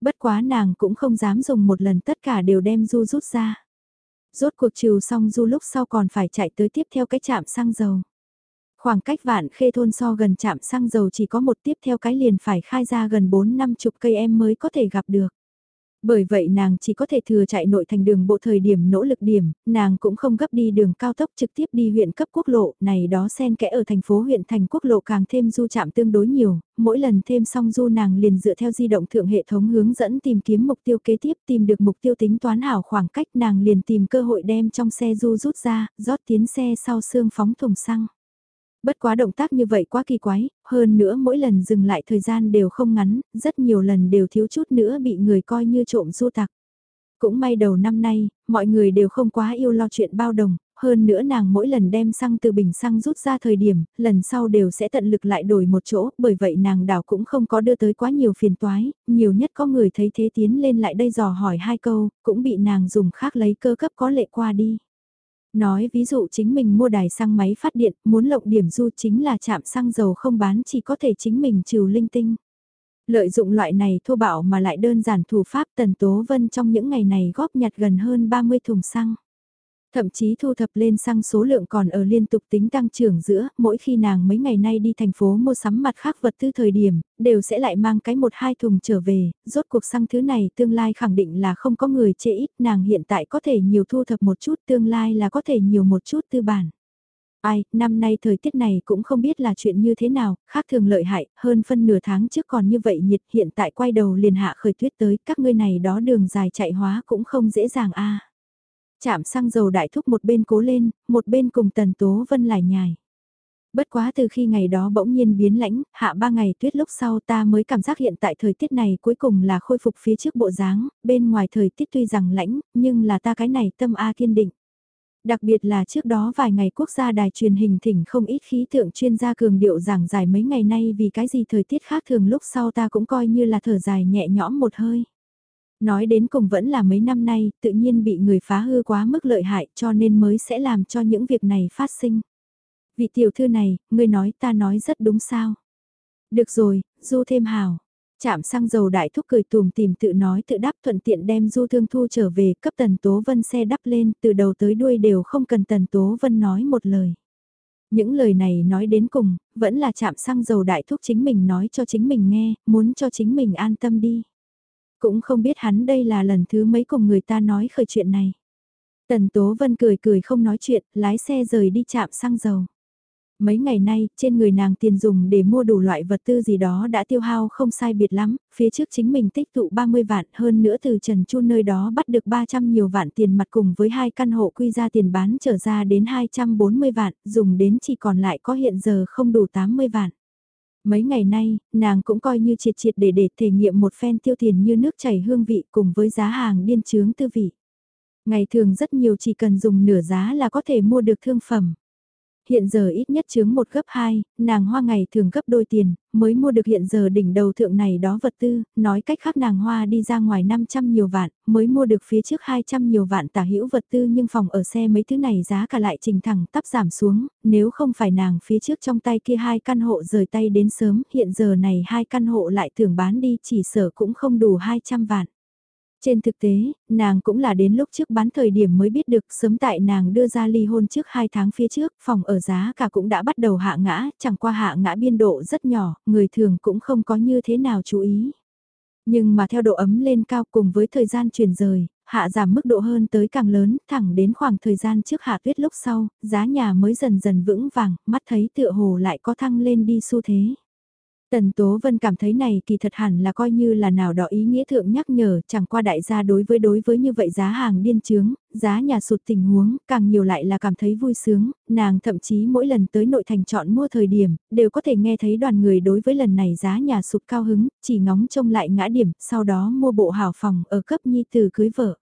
Bất quá nàng cũng không dám dùng một lần tất cả đều đem du rút ra. Rốt cuộc trừ xong du lúc sau còn phải chạy tới tiếp theo cái chạm xăng dầu. Khoảng cách vạn khê thôn so gần chạm xăng dầu chỉ có một tiếp theo cái liền phải khai ra gần 4 năm chục cây em mới có thể gặp được. Bởi vậy nàng chỉ có thể thừa chạy nội thành đường bộ thời điểm nỗ lực điểm, nàng cũng không gấp đi đường cao tốc trực tiếp đi huyện cấp quốc lộ, này đó xen kẽ ở thành phố huyện thành quốc lộ càng thêm du chạm tương đối nhiều, mỗi lần thêm xong du nàng liền dựa theo di động thượng hệ thống hướng dẫn tìm kiếm mục tiêu kế tiếp tìm được mục tiêu tính toán hảo khoảng cách nàng liền tìm cơ hội đem trong xe du rút ra, rót tiến xe sau xương phóng thùng xăng. Bất quá động tác như vậy quá kỳ quái, hơn nữa mỗi lần dừng lại thời gian đều không ngắn, rất nhiều lần đều thiếu chút nữa bị người coi như trộm du tặc. Cũng may đầu năm nay, mọi người đều không quá yêu lo chuyện bao đồng, hơn nữa nàng mỗi lần đem xăng từ bình xăng rút ra thời điểm, lần sau đều sẽ tận lực lại đổi một chỗ, bởi vậy nàng đảo cũng không có đưa tới quá nhiều phiền toái, nhiều nhất có người thấy thế tiến lên lại đây dò hỏi hai câu, cũng bị nàng dùng khác lấy cơ cấp có lệ qua đi. Nói ví dụ chính mình mua đài xăng máy phát điện, muốn lộng điểm du chính là chạm xăng dầu không bán chỉ có thể chính mình trừ linh tinh. Lợi dụng loại này thô bạo mà lại đơn giản thủ pháp Tần Tố Vân trong những ngày này góp nhặt gần hơn 30 thùng xăng. Thậm chí thu thập lên xăng số lượng còn ở liên tục tính tăng trưởng giữa, mỗi khi nàng mấy ngày nay đi thành phố mua sắm mặt khác vật tư thời điểm, đều sẽ lại mang cái một hai thùng trở về, rốt cuộc xăng thứ này tương lai khẳng định là không có người chê ít, nàng hiện tại có thể nhiều thu thập một chút, tương lai là có thể nhiều một chút tư bản. Ai, năm nay thời tiết này cũng không biết là chuyện như thế nào, khác thường lợi hại, hơn phân nửa tháng trước còn như vậy nhiệt hiện tại quay đầu liền hạ khởi tuyết tới, các ngươi này đó đường dài chạy hóa cũng không dễ dàng a Chạm xăng dầu đại thúc một bên cố lên, một bên cùng Tần Tố Vân lại nhài. Bất quá từ khi ngày đó bỗng nhiên biến lãnh, hạ ba ngày tuyết lúc sau ta mới cảm giác hiện tại thời tiết này cuối cùng là khôi phục phía trước bộ dáng, bên ngoài thời tiết tuy rằng lãnh, nhưng là ta cái này tâm A kiên định. Đặc biệt là trước đó vài ngày quốc gia đài truyền hình thỉnh không ít khí tượng chuyên gia cường điệu giảng giải mấy ngày nay vì cái gì thời tiết khác thường lúc sau ta cũng coi như là thở dài nhẹ nhõm một hơi. Nói đến cùng vẫn là mấy năm nay, tự nhiên bị người phá hư quá mức lợi hại cho nên mới sẽ làm cho những việc này phát sinh. Vị tiểu thư này, ngươi nói ta nói rất đúng sao. Được rồi, du thêm hào. Chạm xăng dầu đại thúc cười tùm tìm tự nói tự đáp thuận tiện đem du thương thu trở về cấp tần tố vân xe đắp lên từ đầu tới đuôi đều không cần tần tố vân nói một lời. Những lời này nói đến cùng, vẫn là chạm xăng dầu đại thúc chính mình nói cho chính mình nghe, muốn cho chính mình an tâm đi. Cũng không biết hắn đây là lần thứ mấy cùng người ta nói khởi chuyện này. Tần Tố Vân cười cười không nói chuyện, lái xe rời đi chạm xăng dầu. Mấy ngày nay, trên người nàng tiền dùng để mua đủ loại vật tư gì đó đã tiêu hao không sai biệt lắm, phía trước chính mình tích tụ 30 vạn hơn nữa từ Trần Chu nơi đó bắt được 300 nhiều vạn tiền mặt cùng với hai căn hộ quy ra tiền bán trở ra đến 240 vạn, dùng đến chỉ còn lại có hiện giờ không đủ 80 vạn. Mấy ngày nay, nàng cũng coi như triệt triệt để để thể nghiệm một phen tiêu tiền như nước chảy hương vị cùng với giá hàng điên chướng tư vị. Ngày thường rất nhiều chỉ cần dùng nửa giá là có thể mua được thương phẩm. Hiện giờ ít nhất chướng một gấp 2, nàng hoa ngày thường gấp đôi tiền, mới mua được hiện giờ đỉnh đầu thượng này đó vật tư, nói cách khác nàng hoa đi ra ngoài 500 nhiều vạn, mới mua được phía trước 200 nhiều vạn tả hữu vật tư nhưng phòng ở xe mấy thứ này giá cả lại trình thẳng tắp giảm xuống, nếu không phải nàng phía trước trong tay kia hai căn hộ rời tay đến sớm, hiện giờ này hai căn hộ lại tưởng bán đi chỉ sở cũng không đủ 200 vạn. Trên thực tế, nàng cũng là đến lúc trước bán thời điểm mới biết được sớm tại nàng đưa ra ly hôn trước 2 tháng phía trước, phòng ở giá cả cũng đã bắt đầu hạ ngã, chẳng qua hạ ngã biên độ rất nhỏ, người thường cũng không có như thế nào chú ý. Nhưng mà theo độ ấm lên cao cùng với thời gian chuyển rời, hạ giảm mức độ hơn tới càng lớn, thẳng đến khoảng thời gian trước hạ tuyết lúc sau, giá nhà mới dần dần vững vàng, mắt thấy tựa hồ lại có thăng lên đi xu thế. Tần Tố Vân cảm thấy này kỳ thật hẳn là coi như là nào đó ý nghĩa thượng nhắc nhở, chẳng qua đại gia đối với đối với như vậy giá hàng điên trướng, giá nhà sụt tình huống, càng nhiều lại là cảm thấy vui sướng, nàng thậm chí mỗi lần tới nội thành chọn mua thời điểm, đều có thể nghe thấy đoàn người đối với lần này giá nhà sụt cao hứng, chỉ ngóng trông lại ngã điểm, sau đó mua bộ hảo phòng ở cấp nhi từ cưới vợ.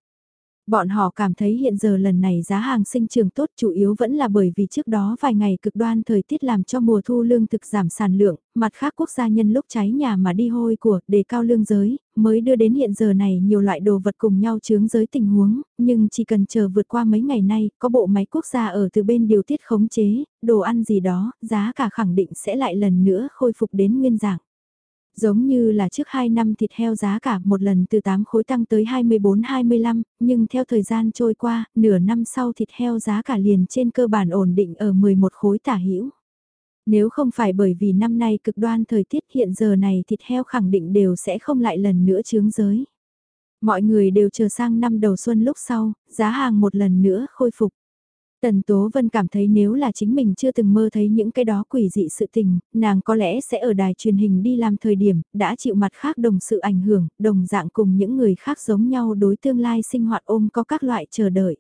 Bọn họ cảm thấy hiện giờ lần này giá hàng sinh trường tốt chủ yếu vẫn là bởi vì trước đó vài ngày cực đoan thời tiết làm cho mùa thu lương thực giảm sản lượng, mặt khác quốc gia nhân lúc cháy nhà mà đi hôi của đề cao lương giới, mới đưa đến hiện giờ này nhiều loại đồ vật cùng nhau chướng giới tình huống, nhưng chỉ cần chờ vượt qua mấy ngày nay, có bộ máy quốc gia ở từ bên điều tiết khống chế, đồ ăn gì đó, giá cả khẳng định sẽ lại lần nữa khôi phục đến nguyên dạng. Giống như là trước 2 năm thịt heo giá cả một lần từ 8 khối tăng tới 24-25, nhưng theo thời gian trôi qua, nửa năm sau thịt heo giá cả liền trên cơ bản ổn định ở 11 khối tả hữu Nếu không phải bởi vì năm nay cực đoan thời tiết hiện giờ này thịt heo khẳng định đều sẽ không lại lần nữa chướng giới. Mọi người đều chờ sang năm đầu xuân lúc sau, giá hàng một lần nữa khôi phục. Tần Tố Vân cảm thấy nếu là chính mình chưa từng mơ thấy những cái đó quỷ dị sự tình, nàng có lẽ sẽ ở đài truyền hình đi làm thời điểm, đã chịu mặt khác đồng sự ảnh hưởng, đồng dạng cùng những người khác giống nhau đối tương lai sinh hoạt ôm có các loại chờ đợi.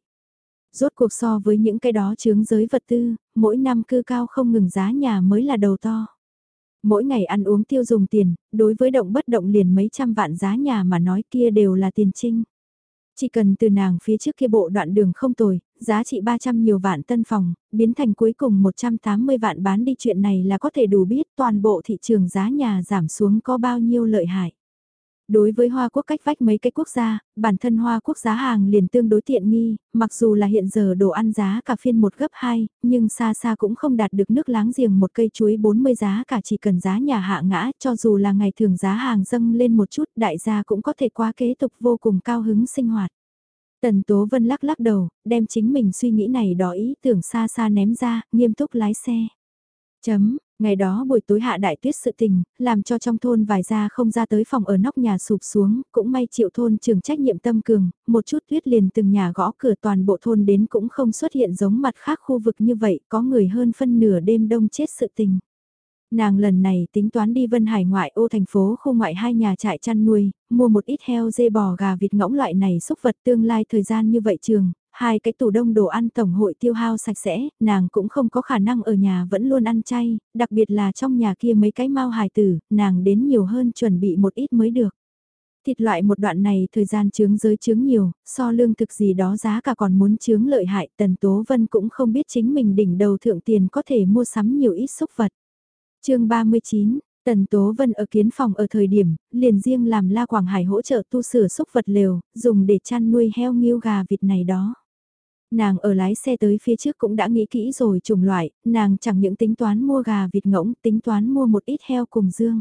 Rốt cuộc so với những cái đó chướng giới vật tư, mỗi năm cư cao không ngừng giá nhà mới là đầu to. Mỗi ngày ăn uống tiêu dùng tiền, đối với động bất động liền mấy trăm vạn giá nhà mà nói kia đều là tiền trinh. Chỉ cần từ nàng phía trước kia bộ đoạn đường không tồi, giá trị 300 nhiều vạn tân phòng, biến thành cuối cùng 180 vạn bán đi chuyện này là có thể đủ biết toàn bộ thị trường giá nhà giảm xuống có bao nhiêu lợi hại. Đối với Hoa Quốc cách vách mấy cái quốc gia, bản thân Hoa Quốc giá hàng liền tương đối tiện nghi, mặc dù là hiện giờ đồ ăn giá cả phiên một gấp 2, nhưng xa xa cũng không đạt được nước láng giềng một cây chuối 40 giá cả chỉ cần giá nhà hạ ngã, cho dù là ngày thường giá hàng dâng lên một chút, đại gia cũng có thể qua kế tục vô cùng cao hứng sinh hoạt. Tần Tố Vân lắc lắc đầu, đem chính mình suy nghĩ này đó ý tưởng xa xa ném ra, nghiêm túc lái xe. Chấm, Ngày đó buổi tối hạ đại tuyết sự tình, làm cho trong thôn vài gia không ra tới phòng ở nóc nhà sụp xuống, cũng may chịu thôn trường trách nhiệm tâm cường, một chút tuyết liền từng nhà gõ cửa toàn bộ thôn đến cũng không xuất hiện giống mặt khác khu vực như vậy, có người hơn phân nửa đêm đông chết sự tình. Nàng lần này tính toán đi Vân Hải ngoại ô thành phố khu ngoại hai nhà trại chăn nuôi, mua một ít heo dê bò gà vịt ngỗng loại này xúc vật tương lai thời gian như vậy trường, hai cái tủ đông đồ ăn tổng hội tiêu hao sạch sẽ, nàng cũng không có khả năng ở nhà vẫn luôn ăn chay, đặc biệt là trong nhà kia mấy cái mau hài tử, nàng đến nhiều hơn chuẩn bị một ít mới được. Thịt loại một đoạn này thời gian chướng giới chướng nhiều, so lương thực gì đó giá cả còn muốn chướng lợi hại, Tần Tố Vân cũng không biết chính mình đỉnh đầu thượng tiền có thể mua sắm nhiều ít xúc vật. chương 39 Tần Tố Vân ở kiến phòng ở thời điểm, liền riêng làm La Quảng Hải hỗ trợ tu sửa xúc vật lều, dùng để chăn nuôi heo nghiêu gà vịt này đó. Nàng ở lái xe tới phía trước cũng đã nghĩ kỹ rồi chủng loại, nàng chẳng những tính toán mua gà vịt ngỗng, tính toán mua một ít heo cùng dương.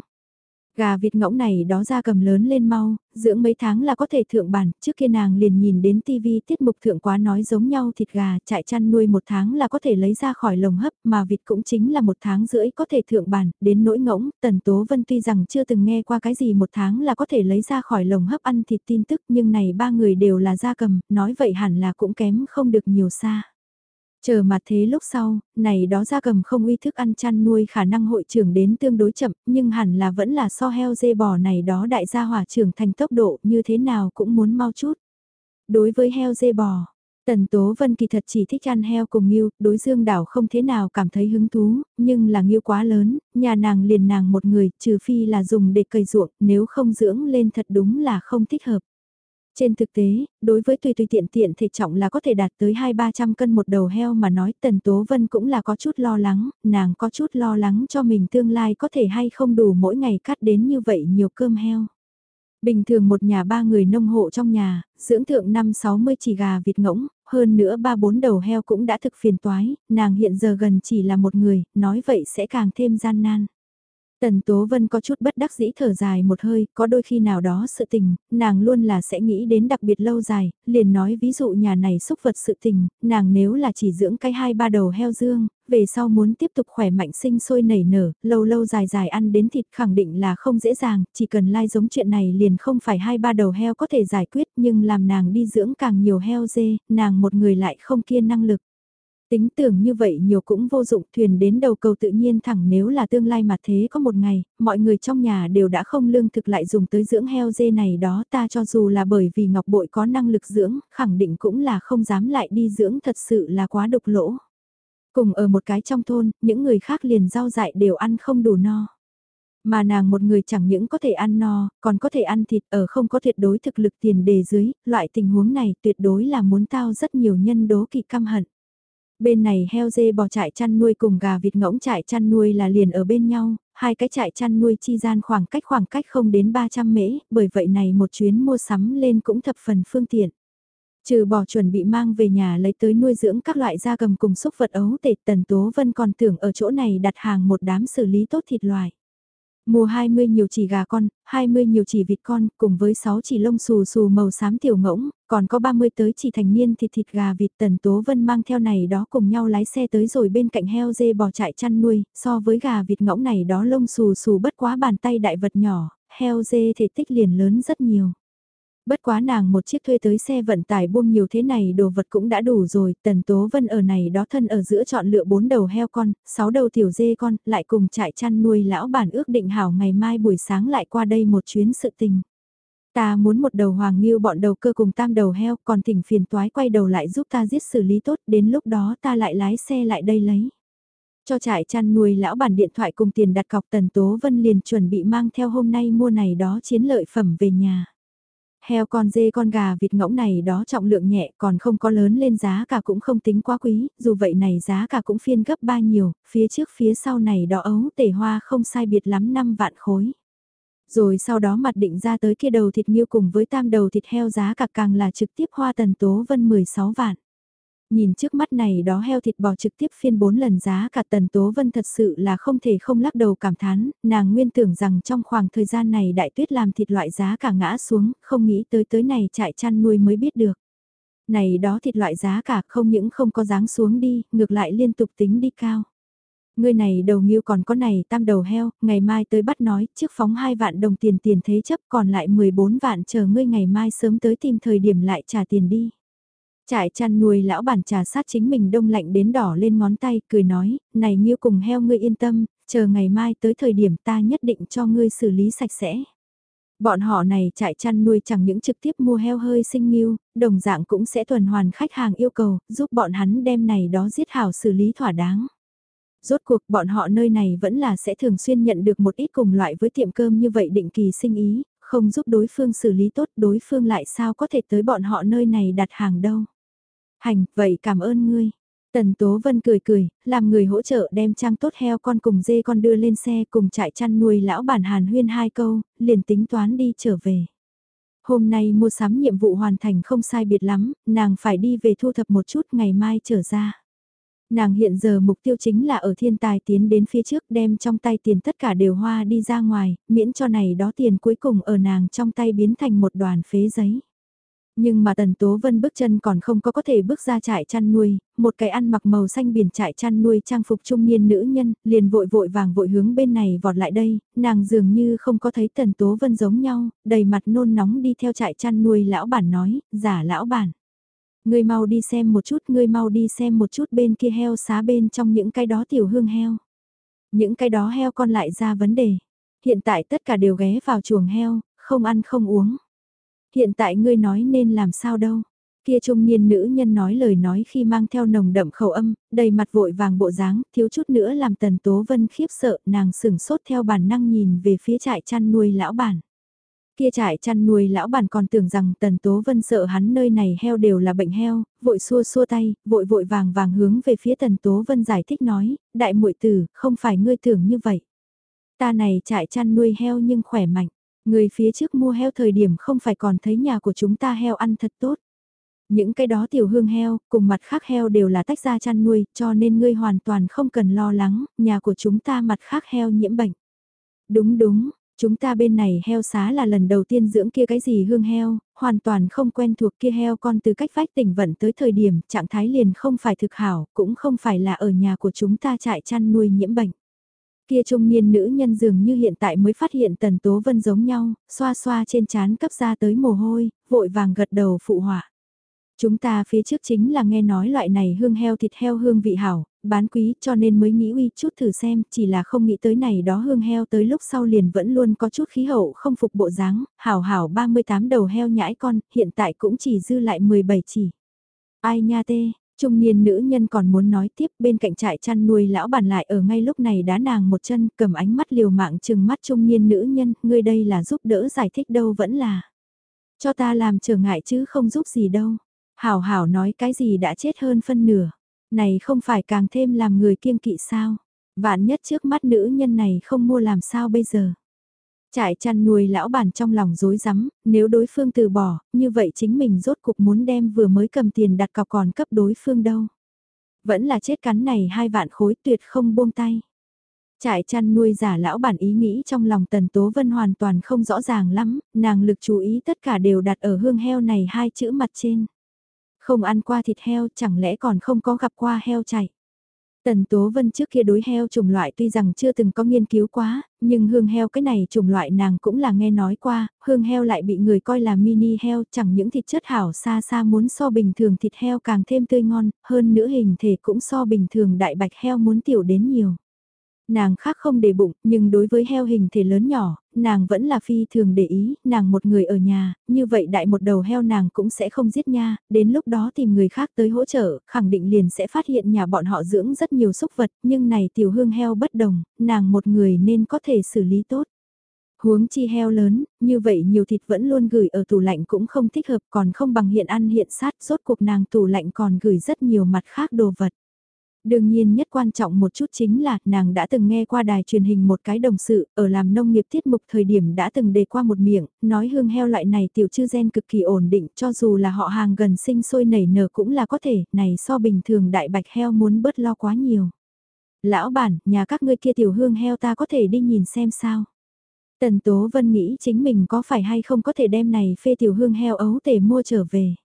Gà vịt ngỗng này đó ra cầm lớn lên mau, dưỡng mấy tháng là có thể thượng bản, trước kia nàng liền nhìn đến tivi tiết mục thượng quá nói giống nhau thịt gà chạy chăn nuôi một tháng là có thể lấy ra khỏi lồng hấp mà vịt cũng chính là một tháng rưỡi có thể thượng bản, đến nỗi ngỗng, Tần Tố Vân tuy rằng chưa từng nghe qua cái gì một tháng là có thể lấy ra khỏi lồng hấp ăn thịt tin tức nhưng này ba người đều là da cầm, nói vậy hẳn là cũng kém không được nhiều xa. Chờ mà thế lúc sau, này đó ra cầm không uy thức ăn chăn nuôi khả năng hội trưởng đến tương đối chậm, nhưng hẳn là vẫn là so heo dê bò này đó đại gia hỏa trưởng thành tốc độ như thế nào cũng muốn mau chút. Đối với heo dê bò, Tần Tố Vân kỳ thật chỉ thích ăn heo cùng nghiêu, đối dương đảo không thế nào cảm thấy hứng thú, nhưng là nghiêu quá lớn, nhà nàng liền nàng một người, trừ phi là dùng để cày ruộng, nếu không dưỡng lên thật đúng là không thích hợp. Trên thực tế, đối với tùy tùy tiện tiện thể trọng là có thể đạt tới 2-300 cân một đầu heo mà nói Tần Tố Vân cũng là có chút lo lắng, nàng có chút lo lắng cho mình tương lai có thể hay không đủ mỗi ngày cắt đến như vậy nhiều cơm heo. Bình thường một nhà ba người nông hộ trong nhà, dưỡng thượng năm 60 chỉ gà vịt ngỗng, hơn nữa ba bốn đầu heo cũng đã thực phiền toái, nàng hiện giờ gần chỉ là một người, nói vậy sẽ càng thêm gian nan. Tần Tố Vân có chút bất đắc dĩ thở dài một hơi, có đôi khi nào đó sự tình, nàng luôn là sẽ nghĩ đến đặc biệt lâu dài, liền nói ví dụ nhà này xúc vật sự tình, nàng nếu là chỉ dưỡng cái hai ba đầu heo dương, về sau muốn tiếp tục khỏe mạnh sinh sôi nảy nở, lâu lâu dài dài ăn đến thịt khẳng định là không dễ dàng, chỉ cần lai giống chuyện này liền không phải hai ba đầu heo có thể giải quyết nhưng làm nàng đi dưỡng càng nhiều heo dê, nàng một người lại không kiên năng lực. Tính tưởng như vậy nhiều cũng vô dụng thuyền đến đầu cầu tự nhiên thẳng nếu là tương lai mà thế có một ngày, mọi người trong nhà đều đã không lương thực lại dùng tới dưỡng heo dê này đó ta cho dù là bởi vì ngọc bội có năng lực dưỡng, khẳng định cũng là không dám lại đi dưỡng thật sự là quá độc lỗ. Cùng ở một cái trong thôn, những người khác liền rau dại đều ăn không đủ no. Mà nàng một người chẳng những có thể ăn no, còn có thể ăn thịt ở không có tuyệt đối thực lực tiền đề dưới, loại tình huống này tuyệt đối là muốn tao rất nhiều nhân đố kỵ căm hận. Bên này heo dê bò trại chăn nuôi cùng gà vịt ngỗng trại chăn nuôi là liền ở bên nhau, hai cái trại chăn nuôi chi gian khoảng cách khoảng cách không đến 300 mễ, bởi vậy này một chuyến mua sắm lên cũng thập phần phương tiện. Trừ bò chuẩn bị mang về nhà lấy tới nuôi dưỡng các loại gia cầm cùng xúc vật ấu tệ tần tố vân còn tưởng ở chỗ này đặt hàng một đám xử lý tốt thịt loài. Mua 20 nhiều chỉ gà con, 20 nhiều chỉ vịt con, cùng với 6 chỉ lông xù xù màu xám tiểu ngỗng, còn có 30 tới chỉ thành niên thịt thịt gà vịt tần tố vân mang theo này đó cùng nhau lái xe tới rồi bên cạnh heo dê bò trại chăn nuôi, so với gà vịt ngỗng này đó lông xù xù bất quá bàn tay đại vật nhỏ, heo dê thể tích liền lớn rất nhiều. Bất quá nàng một chiếc thuê tới xe vận tải buông nhiều thế này đồ vật cũng đã đủ rồi, tần tố vân ở này đó thân ở giữa chọn lựa bốn đầu heo con, sáu đầu tiểu dê con, lại cùng trại chăn nuôi lão bản ước định hảo ngày mai buổi sáng lại qua đây một chuyến sự tình. Ta muốn một đầu hoàng nghiêu bọn đầu cơ cùng tam đầu heo, còn thỉnh phiền toái quay đầu lại giúp ta giết xử lý tốt, đến lúc đó ta lại lái xe lại đây lấy. Cho trại chăn nuôi lão bản điện thoại cùng tiền đặt cọc tần tố vân liền chuẩn bị mang theo hôm nay mua này đó chiến lợi phẩm về nhà. Heo con dê con gà vịt ngỗng này đó trọng lượng nhẹ còn không có lớn lên giá cả cũng không tính quá quý, dù vậy này giá cả cũng phiên gấp ba nhiều, phía trước phía sau này đó ấu tể hoa không sai biệt lắm 5 vạn khối. Rồi sau đó mặt định ra tới kia đầu thịt nghiêu cùng với tam đầu thịt heo giá cả càng là trực tiếp hoa tần tố vân 16 vạn. Nhìn trước mắt này đó heo thịt bò trực tiếp phiên 4 lần giá cả tần tố vân thật sự là không thể không lắc đầu cảm thán, nàng nguyên tưởng rằng trong khoảng thời gian này đại tuyết làm thịt loại giá cả ngã xuống, không nghĩ tới tới này trại chăn nuôi mới biết được. Này đó thịt loại giá cả không những không có dáng xuống đi, ngược lại liên tục tính đi cao. Ngươi này đầu nghiêu còn có này tam đầu heo, ngày mai tới bắt nói, trước phóng 2 vạn đồng tiền tiền thế chấp còn lại 14 vạn chờ ngươi ngày mai sớm tới tìm thời điểm lại trả tiền đi. Trại chăn nuôi lão bản trà sát chính mình đông lạnh đến đỏ lên ngón tay, cười nói, này nghiêu cùng heo ngươi yên tâm, chờ ngày mai tới thời điểm ta nhất định cho ngươi xử lý sạch sẽ. Bọn họ này trại chăn nuôi chẳng những trực tiếp mua heo hơi sinh nghiêu, đồng dạng cũng sẽ tuần hoàn khách hàng yêu cầu, giúp bọn hắn đem này đó giết hảo xử lý thỏa đáng. Rốt cuộc bọn họ nơi này vẫn là sẽ thường xuyên nhận được một ít cùng loại với tiệm cơm như vậy định kỳ sinh ý, không giúp đối phương xử lý tốt đối phương lại sao có thể tới bọn họ nơi này đặt hàng đâu. Hành, vậy cảm ơn ngươi. Tần Tố Vân cười cười, làm người hỗ trợ đem trang tốt heo con cùng dê con đưa lên xe cùng trại chăn nuôi lão bản Hàn Huyên hai câu, liền tính toán đi trở về. Hôm nay mua sắm nhiệm vụ hoàn thành không sai biệt lắm, nàng phải đi về thu thập một chút ngày mai trở ra. Nàng hiện giờ mục tiêu chính là ở thiên tài tiến đến phía trước đem trong tay tiền tất cả đều hoa đi ra ngoài, miễn cho này đó tiền cuối cùng ở nàng trong tay biến thành một đoàn phế giấy. Nhưng mà Tần Tố Vân bước chân còn không có có thể bước ra trại chăn nuôi, một cái ăn mặc màu xanh biển trại chăn nuôi trang phục trung niên nữ nhân, liền vội vội vàng vội hướng bên này vọt lại đây, nàng dường như không có thấy Tần Tố Vân giống nhau, đầy mặt nôn nóng đi theo trại chăn nuôi lão bản nói, giả lão bản. Ngươi mau đi xem một chút, ngươi mau đi xem một chút bên kia heo xá bên trong những cái đó tiểu hương heo. Những cái đó heo con lại ra vấn đề. Hiện tại tất cả đều ghé vào chuồng heo, không ăn không uống. Hiện tại ngươi nói nên làm sao đâu. Kia trung niên nữ nhân nói lời nói khi mang theo nồng đậm khẩu âm, đầy mặt vội vàng bộ dáng, thiếu chút nữa làm tần tố vân khiếp sợ, nàng sửng sốt theo bản năng nhìn về phía trại chăn nuôi lão bản. Kia trại chăn nuôi lão bản còn tưởng rằng Tần Tố Vân sợ hắn nơi này heo đều là bệnh heo, vội xua xua tay, vội vội vàng vàng hướng về phía Tần Tố Vân giải thích nói, đại muội tử, không phải ngươi tưởng như vậy. Ta này trại chăn nuôi heo nhưng khỏe mạnh, người phía trước mua heo thời điểm không phải còn thấy nhà của chúng ta heo ăn thật tốt. Những cái đó tiểu hương heo, cùng mặt khác heo đều là tách ra chăn nuôi, cho nên ngươi hoàn toàn không cần lo lắng, nhà của chúng ta mặt khác heo nhiễm bệnh. Đúng đúng, chúng ta bên này heo xá là lần đầu tiên dưỡng kia cái gì hương heo, hoàn toàn không quen thuộc kia heo con từ cách vách tỉnh vận tới thời điểm trạng thái liền không phải thực hảo, cũng không phải là ở nhà của chúng ta trại chăn nuôi nhiễm bệnh. Kia trung niên nữ nhân dường như hiện tại mới phát hiện Tần Tố Vân giống nhau, xoa xoa trên chán cấp ra tới mồ hôi, vội vàng gật đầu phụ họa. Chúng ta phía trước chính là nghe nói loại này hương heo thịt heo hương vị hảo, bán quý cho nên mới nghĩ uy chút thử xem, chỉ là không nghĩ tới này đó hương heo tới lúc sau liền vẫn luôn có chút khí hậu không phục bộ dáng, hảo hảo 38 đầu heo nhãi con, hiện tại cũng chỉ dư lại 17 chỉ. Ai nha tê, Trung niên nữ nhân còn muốn nói tiếp bên cạnh trại chăn nuôi lão bản lại ở ngay lúc này đá nàng một chân cầm ánh mắt liều mạng chừng mắt trung niên nữ nhân, ngươi đây là giúp đỡ giải thích đâu vẫn là. Cho ta làm trở ngại chứ không giúp gì đâu. Hảo hảo nói cái gì đã chết hơn phân nửa. Này không phải càng thêm làm người kiêng kỵ sao. Vạn nhất trước mắt nữ nhân này không mua làm sao bây giờ. Trại chăn nuôi lão bản trong lòng rối rắm, nếu đối phương từ bỏ, như vậy chính mình rốt cục muốn đem vừa mới cầm tiền đặt cọc còn cấp đối phương đâu. Vẫn là chết cắn này hai vạn khối tuyệt không buông tay. Trại chăn nuôi giả lão bản ý nghĩ trong lòng Tần Tố Vân hoàn toàn không rõ ràng lắm, nàng lực chú ý tất cả đều đặt ở hương heo này hai chữ mặt trên. Không ăn qua thịt heo chẳng lẽ còn không có gặp qua heo chạy. Tần Tố Vân trước kia đối heo chủng loại tuy rằng chưa từng có nghiên cứu quá, nhưng hương heo cái này chủng loại nàng cũng là nghe nói qua, hương heo lại bị người coi là mini heo, chẳng những thịt chất hảo xa xa muốn so bình thường thịt heo càng thêm tươi ngon, hơn nữa hình thể cũng so bình thường đại bạch heo muốn tiểu đến nhiều. Nàng khác không để bụng, nhưng đối với heo hình thể lớn nhỏ, nàng vẫn là phi thường để ý, nàng một người ở nhà, như vậy đại một đầu heo nàng cũng sẽ không giết nha, đến lúc đó tìm người khác tới hỗ trợ, khẳng định liền sẽ phát hiện nhà bọn họ dưỡng rất nhiều súc vật, nhưng này tiểu hương heo bất đồng, nàng một người nên có thể xử lý tốt. Huống chi heo lớn, như vậy nhiều thịt vẫn luôn gửi ở tủ lạnh cũng không thích hợp còn không bằng hiện ăn hiện sát, rốt cuộc nàng tủ lạnh còn gửi rất nhiều mặt khác đồ vật. Đương nhiên nhất quan trọng một chút chính là nàng đã từng nghe qua đài truyền hình một cái đồng sự ở làm nông nghiệp tiết mục thời điểm đã từng đề qua một miệng, nói hương heo loại này tiểu chư gen cực kỳ ổn định cho dù là họ hàng gần sinh sôi nảy nở cũng là có thể, này so bình thường đại bạch heo muốn bớt lo quá nhiều. Lão bản, nhà các ngươi kia tiểu hương heo ta có thể đi nhìn xem sao. Tần Tố Vân nghĩ chính mình có phải hay không có thể đem này phê tiểu hương heo ấu tể mua trở về.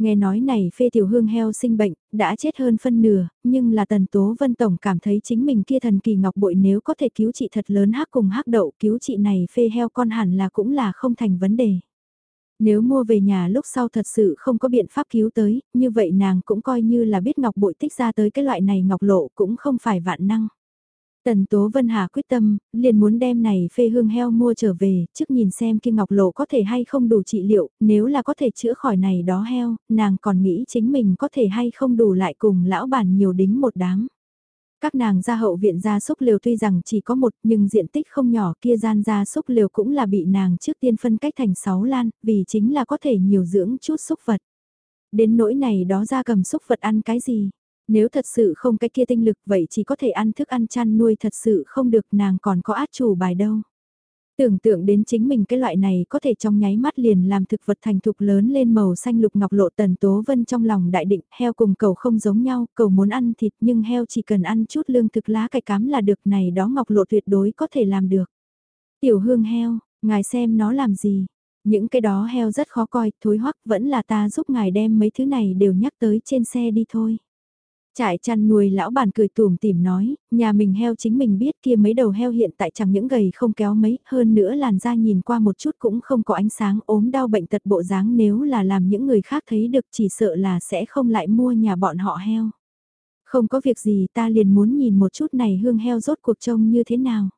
Nghe nói này phê tiểu hương heo sinh bệnh, đã chết hơn phân nửa, nhưng là tần tố vân tổng cảm thấy chính mình kia thần kỳ ngọc bội nếu có thể cứu trị thật lớn hắc cùng hắc đậu cứu trị này phê heo con hẳn là cũng là không thành vấn đề. Nếu mua về nhà lúc sau thật sự không có biện pháp cứu tới, như vậy nàng cũng coi như là biết ngọc bội tích ra tới cái loại này ngọc lộ cũng không phải vạn năng. Tần Tố Vân Hà quyết tâm, liền muốn đem này phê hương heo mua trở về, trước nhìn xem kia ngọc lộ có thể hay không đủ trị liệu, nếu là có thể chữa khỏi này đó heo, nàng còn nghĩ chính mình có thể hay không đủ lại cùng lão bản nhiều đính một đám. Các nàng gia hậu viện gia súc liều tuy rằng chỉ có một nhưng diện tích không nhỏ kia gian gia súc liều cũng là bị nàng trước tiên phân cách thành 6 lan, vì chính là có thể nhiều dưỡng chút súc vật. Đến nỗi này đó ra cầm súc vật ăn cái gì? Nếu thật sự không cái kia tinh lực vậy chỉ có thể ăn thức ăn chăn nuôi thật sự không được nàng còn có át chủ bài đâu. Tưởng tượng đến chính mình cái loại này có thể trong nháy mắt liền làm thực vật thành thục lớn lên màu xanh lục ngọc lộ tần tố vân trong lòng đại định heo cùng cầu không giống nhau, cầu muốn ăn thịt nhưng heo chỉ cần ăn chút lương thực lá cải cám là được này đó ngọc lộ tuyệt đối có thể làm được. Tiểu hương heo, ngài xem nó làm gì, những cái đó heo rất khó coi, thối hoắc vẫn là ta giúp ngài đem mấy thứ này đều nhắc tới trên xe đi thôi. Trại chăn nuôi lão bàn cười tùm tìm nói, nhà mình heo chính mình biết kia mấy đầu heo hiện tại chẳng những gầy không kéo mấy, hơn nữa làn da nhìn qua một chút cũng không có ánh sáng ốm đau bệnh tật bộ dáng nếu là làm những người khác thấy được chỉ sợ là sẽ không lại mua nhà bọn họ heo. Không có việc gì ta liền muốn nhìn một chút này hương heo rốt cuộc trông như thế nào.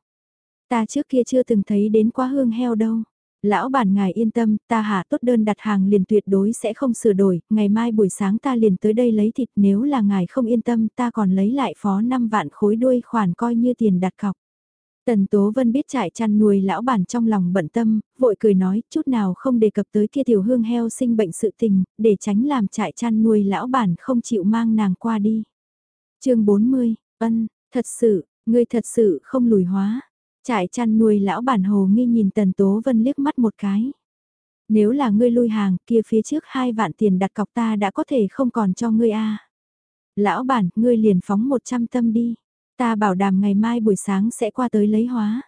Ta trước kia chưa từng thấy đến quá hương heo đâu. Lão bản ngài yên tâm, ta hạ tốt đơn đặt hàng liền tuyệt đối sẽ không sửa đổi, ngày mai buổi sáng ta liền tới đây lấy thịt nếu là ngài không yên tâm ta còn lấy lại phó 5 vạn khối đuôi khoản coi như tiền đặt cọc. Tần Tố Vân biết trại chăn nuôi lão bản trong lòng bận tâm, vội cười nói chút nào không đề cập tới kia tiểu hương heo sinh bệnh sự tình, để tránh làm trại chăn nuôi lão bản không chịu mang nàng qua đi. chương 40, ân, thật sự, ngươi thật sự không lùi hóa. Trại chăn nuôi lão bản hồ nghi nhìn Tần Tố Vân liếc mắt một cái. Nếu là ngươi lui hàng kia phía trước hai vạn tiền đặt cọc ta đã có thể không còn cho ngươi a Lão bản, ngươi liền phóng 100 tâm đi. Ta bảo đảm ngày mai buổi sáng sẽ qua tới lấy hóa.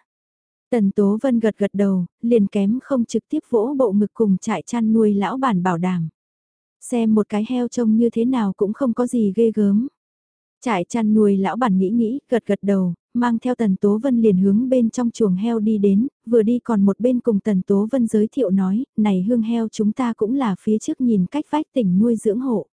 Tần Tố Vân gật gật đầu, liền kém không trực tiếp vỗ bộ ngực cùng trại chăn nuôi lão bản bảo đảm. Xem một cái heo trông như thế nào cũng không có gì ghê gớm. Trại chăn nuôi lão bản nghĩ nghĩ, gật gật đầu, mang theo Tần Tố Vân liền hướng bên trong chuồng heo đi đến, vừa đi còn một bên cùng Tần Tố Vân giới thiệu nói, này hương heo chúng ta cũng là phía trước nhìn cách vách tỉnh nuôi dưỡng hộ.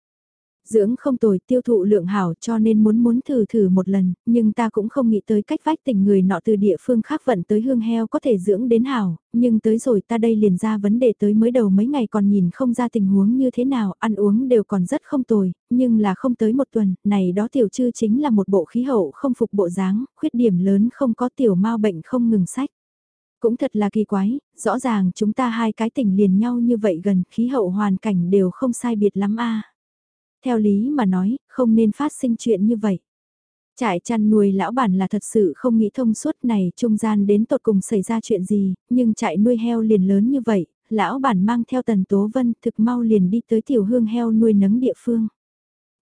Dưỡng không tồi tiêu thụ lượng hảo cho nên muốn muốn thử thử một lần, nhưng ta cũng không nghĩ tới cách vách tình người nọ từ địa phương khác vận tới hương heo có thể dưỡng đến hảo, nhưng tới rồi ta đây liền ra vấn đề tới mới đầu mấy ngày còn nhìn không ra tình huống như thế nào, ăn uống đều còn rất không tồi, nhưng là không tới một tuần, này đó tiểu chư chính là một bộ khí hậu không phục bộ dáng, khuyết điểm lớn không có tiểu mau bệnh không ngừng sách. Cũng thật là kỳ quái, rõ ràng chúng ta hai cái tỉnh liền nhau như vậy gần, khí hậu hoàn cảnh đều không sai biệt lắm a theo lý mà nói, không nên phát sinh chuyện như vậy. Trại chăn nuôi lão bản là thật sự không nghĩ thông suốt này trung gian đến tột cùng xảy ra chuyện gì, nhưng trại nuôi heo liền lớn như vậy, lão bản mang theo tần tố vân thực mau liền đi tới tiểu hương heo nuôi nấng địa phương.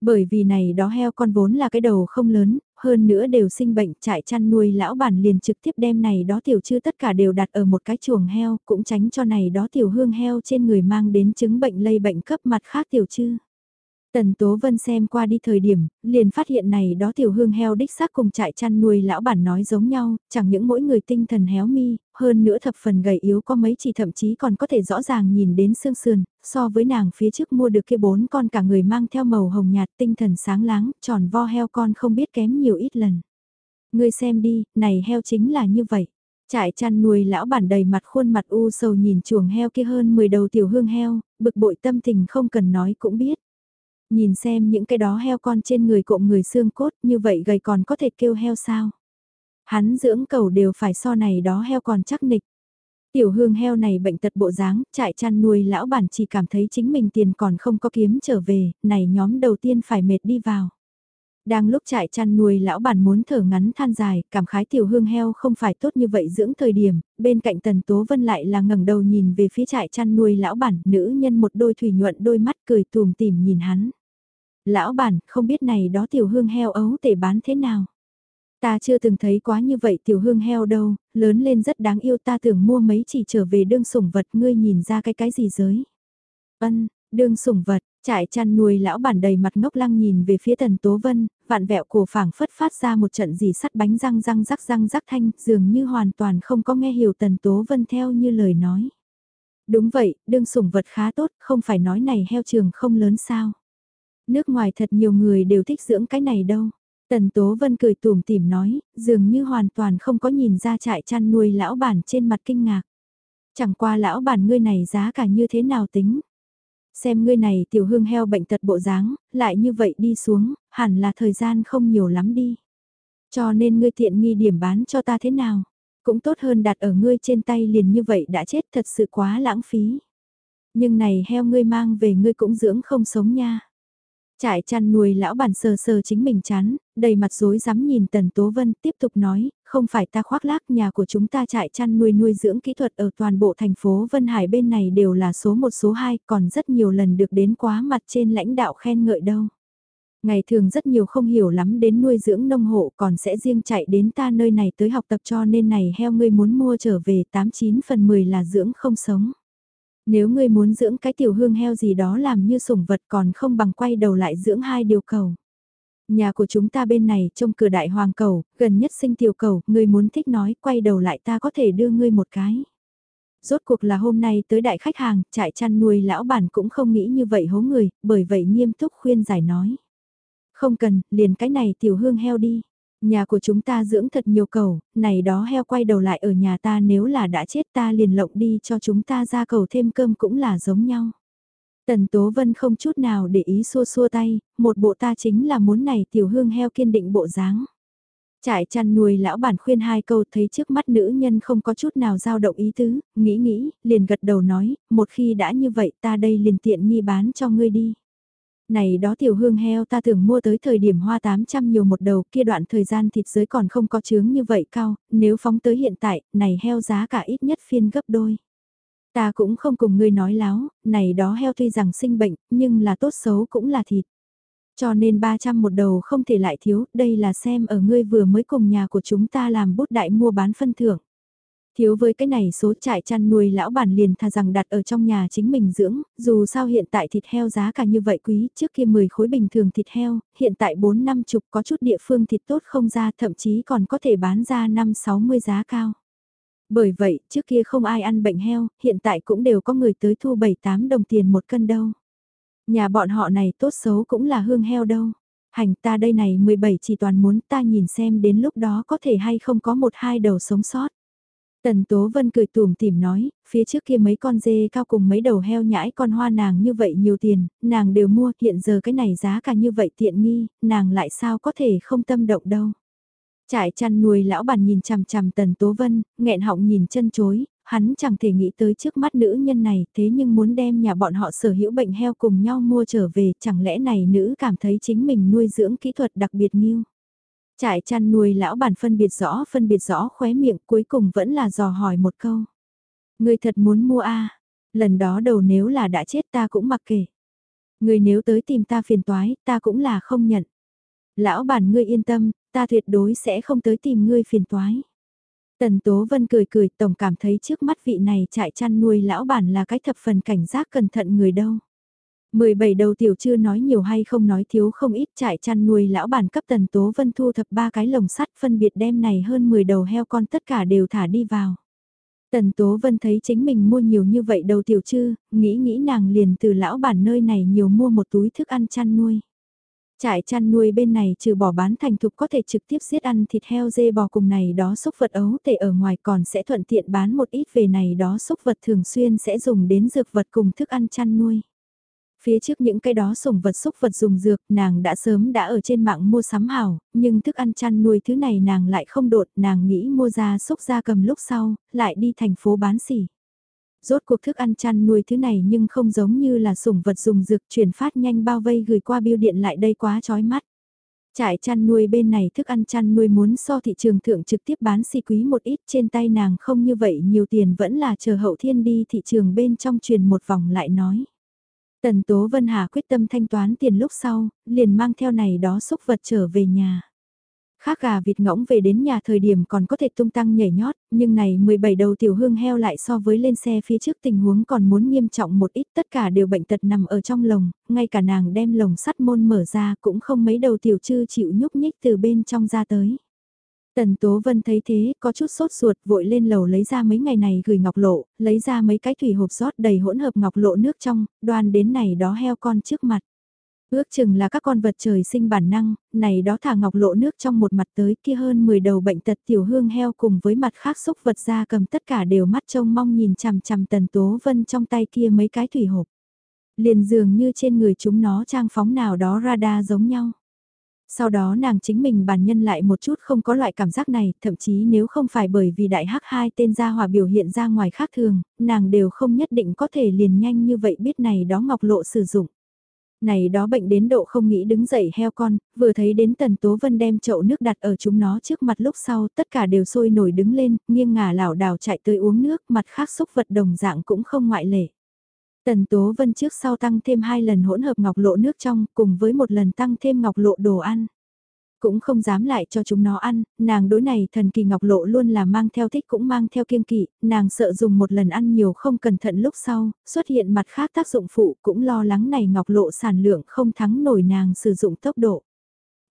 Bởi vì này đó heo con vốn là cái đầu không lớn, hơn nữa đều sinh bệnh trại chăn nuôi lão bản liền trực tiếp đem này đó tiểu chư tất cả đều đặt ở một cái chuồng heo, cũng tránh cho này đó tiểu hương heo trên người mang đến chứng bệnh lây bệnh cấp mặt khác tiểu chư. Tần Tố Vân xem qua đi thời điểm, liền phát hiện này đó tiểu hương heo đích xác cùng trại chăn nuôi lão bản nói giống nhau, chẳng những mỗi người tinh thần héo mi, hơn nữa thập phần gầy yếu có mấy chỉ thậm chí còn có thể rõ ràng nhìn đến xương sườn, so với nàng phía trước mua được kia bốn con cả người mang theo màu hồng nhạt tinh thần sáng láng, tròn vo heo con không biết kém nhiều ít lần. Ngươi xem đi, này heo chính là như vậy. Trại chăn nuôi lão bản đầy mặt khuôn mặt u sầu nhìn chuồng heo kia hơn 10 đầu tiểu hương heo, bực bội tâm tình không cần nói cũng biết. Nhìn xem những cái đó heo con trên người cộm người xương cốt như vậy gầy còn có thể kêu heo sao. Hắn dưỡng cầu đều phải so này đó heo còn chắc nịch. Tiểu hương heo này bệnh tật bộ dáng, trại chăn nuôi lão bản chỉ cảm thấy chính mình tiền còn không có kiếm trở về, này nhóm đầu tiên phải mệt đi vào. Đang lúc trại chăn nuôi lão bản muốn thở ngắn than dài, cảm khái tiểu hương heo không phải tốt như vậy dưỡng thời điểm, bên cạnh tần tố vân lại là ngẩng đầu nhìn về phía trại chăn nuôi lão bản, nữ nhân một đôi thủy nhuận đôi mắt cười tùm tìm nhìn hắn. Lão bản, không biết này đó tiểu hương heo ấu tể bán thế nào? Ta chưa từng thấy quá như vậy tiểu hương heo đâu, lớn lên rất đáng yêu ta tưởng mua mấy chỉ trở về đương sủng vật ngươi nhìn ra cái cái gì giới. Ân, đương sủng vật, trại chăn nuôi lão bản đầy mặt ngốc lăng nhìn về phía tần tố vân, vạn vẹo cổ phảng phất phát ra một trận gì sắt bánh răng răng rắc răng rắc thanh, dường như hoàn toàn không có nghe hiểu tần tố vân theo như lời nói. Đúng vậy, đương sủng vật khá tốt, không phải nói này heo trường không lớn sao. Nước ngoài thật nhiều người đều thích dưỡng cái này đâu. Tần Tố Vân cười tủm tỉm nói, dường như hoàn toàn không có nhìn ra trại chăn nuôi lão bản trên mặt kinh ngạc. Chẳng qua lão bản ngươi này giá cả như thế nào tính. Xem ngươi này tiểu hương heo bệnh tật bộ dáng, lại như vậy đi xuống, hẳn là thời gian không nhiều lắm đi. Cho nên ngươi tiện nghi điểm bán cho ta thế nào, cũng tốt hơn đặt ở ngươi trên tay liền như vậy đã chết thật sự quá lãng phí. Nhưng này heo ngươi mang về ngươi cũng dưỡng không sống nha. Trại chăn nuôi lão bản sờ sờ chính mình chán, đầy mặt rối rắm nhìn Tần Tố Vân tiếp tục nói, không phải ta khoác lác nhà của chúng ta trại chăn nuôi nuôi dưỡng kỹ thuật ở toàn bộ thành phố Vân Hải bên này đều là số một số hai còn rất nhiều lần được đến quá mặt trên lãnh đạo khen ngợi đâu. Ngày thường rất nhiều không hiểu lắm đến nuôi dưỡng nông hộ còn sẽ riêng chạy đến ta nơi này tới học tập cho nên này heo ngươi muốn mua trở về 89 phần 10 là dưỡng không sống. Nếu ngươi muốn dưỡng cái tiểu hương heo gì đó làm như sủng vật còn không bằng quay đầu lại dưỡng hai điều cầu. Nhà của chúng ta bên này trông cửa đại hoàng cầu, gần nhất sinh tiểu cầu, ngươi muốn thích nói, quay đầu lại ta có thể đưa ngươi một cái. Rốt cuộc là hôm nay tới đại khách hàng, trại chăn nuôi lão bản cũng không nghĩ như vậy hố người, bởi vậy nghiêm túc khuyên giải nói. Không cần, liền cái này tiểu hương heo đi. Nhà của chúng ta dưỡng thật nhiều cầu, này đó heo quay đầu lại ở nhà ta nếu là đã chết ta liền lộng đi cho chúng ta ra cầu thêm cơm cũng là giống nhau. Tần Tố Vân không chút nào để ý xua xua tay, một bộ ta chính là muốn này tiểu hương heo kiên định bộ dáng. Trải chăn nuôi lão bản khuyên hai câu thấy trước mắt nữ nhân không có chút nào dao động ý tứ, nghĩ nghĩ, liền gật đầu nói, một khi đã như vậy ta đây liền tiện nghi bán cho ngươi đi này đó tiểu hương heo ta tưởng mua tới thời điểm hoa 800 nhiều một đầu kia đoạn thời gian thịt giới còn không có chướng như vậy cao, nếu phóng tới hiện tại, này heo giá cả ít nhất phiên gấp đôi. Ta cũng không cùng ngươi nói láo, này đó heo tuy rằng sinh bệnh, nhưng là tốt xấu cũng là thịt. Cho nên 300 một đầu không thể lại thiếu, đây là xem ở ngươi vừa mới cùng nhà của chúng ta làm bút đại mua bán phân thưởng. Thiếu với cái này số trại chăn nuôi lão bản liền thà rằng đặt ở trong nhà chính mình dưỡng, dù sao hiện tại thịt heo giá cả như vậy quý, trước kia 10 khối bình thường thịt heo, hiện tại 4 năm chục có chút địa phương thịt tốt không ra thậm chí còn có thể bán ra 5-60 giá cao. Bởi vậy, trước kia không ai ăn bệnh heo, hiện tại cũng đều có người tới thu 7-8 đồng tiền một cân đâu. Nhà bọn họ này tốt xấu cũng là hương heo đâu. Hành ta đây này 17 chỉ toàn muốn ta nhìn xem đến lúc đó có thể hay không có một hai đầu sống sót. Tần Tố Vân cười tủm tìm nói, phía trước kia mấy con dê cao cùng mấy đầu heo nhãi con hoa nàng như vậy nhiều tiền, nàng đều mua, hiện giờ cái này giá cả như vậy tiện nghi, nàng lại sao có thể không tâm động đâu. Trại chăn nuôi lão bàn nhìn chằm chằm Tần Tố Vân, nghẹn họng nhìn chân chối, hắn chẳng thể nghĩ tới trước mắt nữ nhân này, thế nhưng muốn đem nhà bọn họ sở hữu bệnh heo cùng nhau mua trở về, chẳng lẽ này nữ cảm thấy chính mình nuôi dưỡng kỹ thuật đặc biệt nghiêu. Trại chăn nuôi lão bản phân biệt rõ phân biệt rõ khóe miệng cuối cùng vẫn là dò hỏi một câu. Người thật muốn mua a lần đó đầu nếu là đã chết ta cũng mặc kệ. Người nếu tới tìm ta phiền toái, ta cũng là không nhận. Lão bản ngươi yên tâm, ta tuyệt đối sẽ không tới tìm ngươi phiền toái. Tần Tố Vân cười cười tổng cảm thấy trước mắt vị này trại chăn nuôi lão bản là cái thập phần cảnh giác cẩn thận người đâu. 17 đầu tiểu chưa nói nhiều hay không nói thiếu không ít trại chăn nuôi lão bản cấp Tần Tố Vân thu thập ba cái lồng sắt phân biệt đem này hơn 10 đầu heo con tất cả đều thả đi vào. Tần Tố Vân thấy chính mình mua nhiều như vậy đầu tiểu chư, nghĩ nghĩ nàng liền từ lão bản nơi này nhiều mua một túi thức ăn chăn nuôi. Trại chăn nuôi bên này trừ bỏ bán thành thục có thể trực tiếp giết ăn thịt heo dê bò cùng này đó xúc vật ấu tệ ở ngoài còn sẽ thuận tiện bán một ít về này đó xúc vật thường xuyên sẽ dùng đến dược vật cùng thức ăn chăn nuôi. Phía trước những cái đó sủng vật xúc vật dùng dược nàng đã sớm đã ở trên mạng mua sắm hảo, nhưng thức ăn chăn nuôi thứ này nàng lại không đột, nàng nghĩ mua ra xúc ra cầm lúc sau, lại đi thành phố bán xỉ. Rốt cuộc thức ăn chăn nuôi thứ này nhưng không giống như là sủng vật dùng dược chuyển phát nhanh bao vây gửi qua biêu điện lại đây quá chói mắt. Trại chăn nuôi bên này thức ăn chăn nuôi muốn so thị trường thượng trực tiếp bán xì quý một ít trên tay nàng không như vậy nhiều tiền vẫn là chờ hậu thiên đi thị trường bên trong truyền một vòng lại nói. Tần Tố Vân Hà quyết tâm thanh toán tiền lúc sau, liền mang theo này đó xúc vật trở về nhà. Khác gà vịt ngỗng về đến nhà thời điểm còn có thể tung tăng nhảy nhót, nhưng này 17 đầu tiểu hương heo lại so với lên xe phía trước tình huống còn muốn nghiêm trọng một ít tất cả đều bệnh tật nằm ở trong lồng, ngay cả nàng đem lồng sắt môn mở ra cũng không mấy đầu tiểu chư chịu nhúc nhích từ bên trong ra tới. Tần Tố Vân thấy thế, có chút sốt ruột vội lên lầu lấy ra mấy ngày này gửi ngọc lộ, lấy ra mấy cái thủy hộp rót đầy hỗn hợp ngọc lộ nước trong, đoan đến này đó heo con trước mặt. Ước chừng là các con vật trời sinh bản năng, này đó thả ngọc lộ nước trong một mặt tới kia hơn 10 đầu bệnh tật tiểu hương heo cùng với mặt khác xúc vật ra cầm tất cả đều mắt trông mong nhìn chằm chằm tần tố vân trong tay kia mấy cái thủy hộp. Liền dường như trên người chúng nó trang phóng nào đó radar giống nhau. Sau đó nàng chính mình bản nhân lại một chút không có loại cảm giác này, thậm chí nếu không phải bởi vì đại hắc hai tên gia hỏa biểu hiện ra ngoài khác thường, nàng đều không nhất định có thể liền nhanh như vậy biết này đó ngọc lộ sử dụng. Này đó bệnh đến độ không nghĩ đứng dậy heo con, vừa thấy đến tần tố vân đem chậu nước đặt ở chúng nó trước mặt lúc sau tất cả đều sôi nổi đứng lên, nghiêng ngả lảo đảo chạy tới uống nước, mặt khác xúc vật đồng dạng cũng không ngoại lệ. Tần Tố Vân trước sau tăng thêm hai lần hỗn hợp ngọc lộ nước trong cùng với một lần tăng thêm ngọc lộ đồ ăn. Cũng không dám lại cho chúng nó ăn, nàng đối này thần kỳ ngọc lộ luôn là mang theo thích cũng mang theo kiêng kỵ, nàng sợ dùng một lần ăn nhiều không cẩn thận lúc sau, xuất hiện mặt khác tác dụng phụ cũng lo lắng này ngọc lộ sản lượng không thắng nổi nàng sử dụng tốc độ.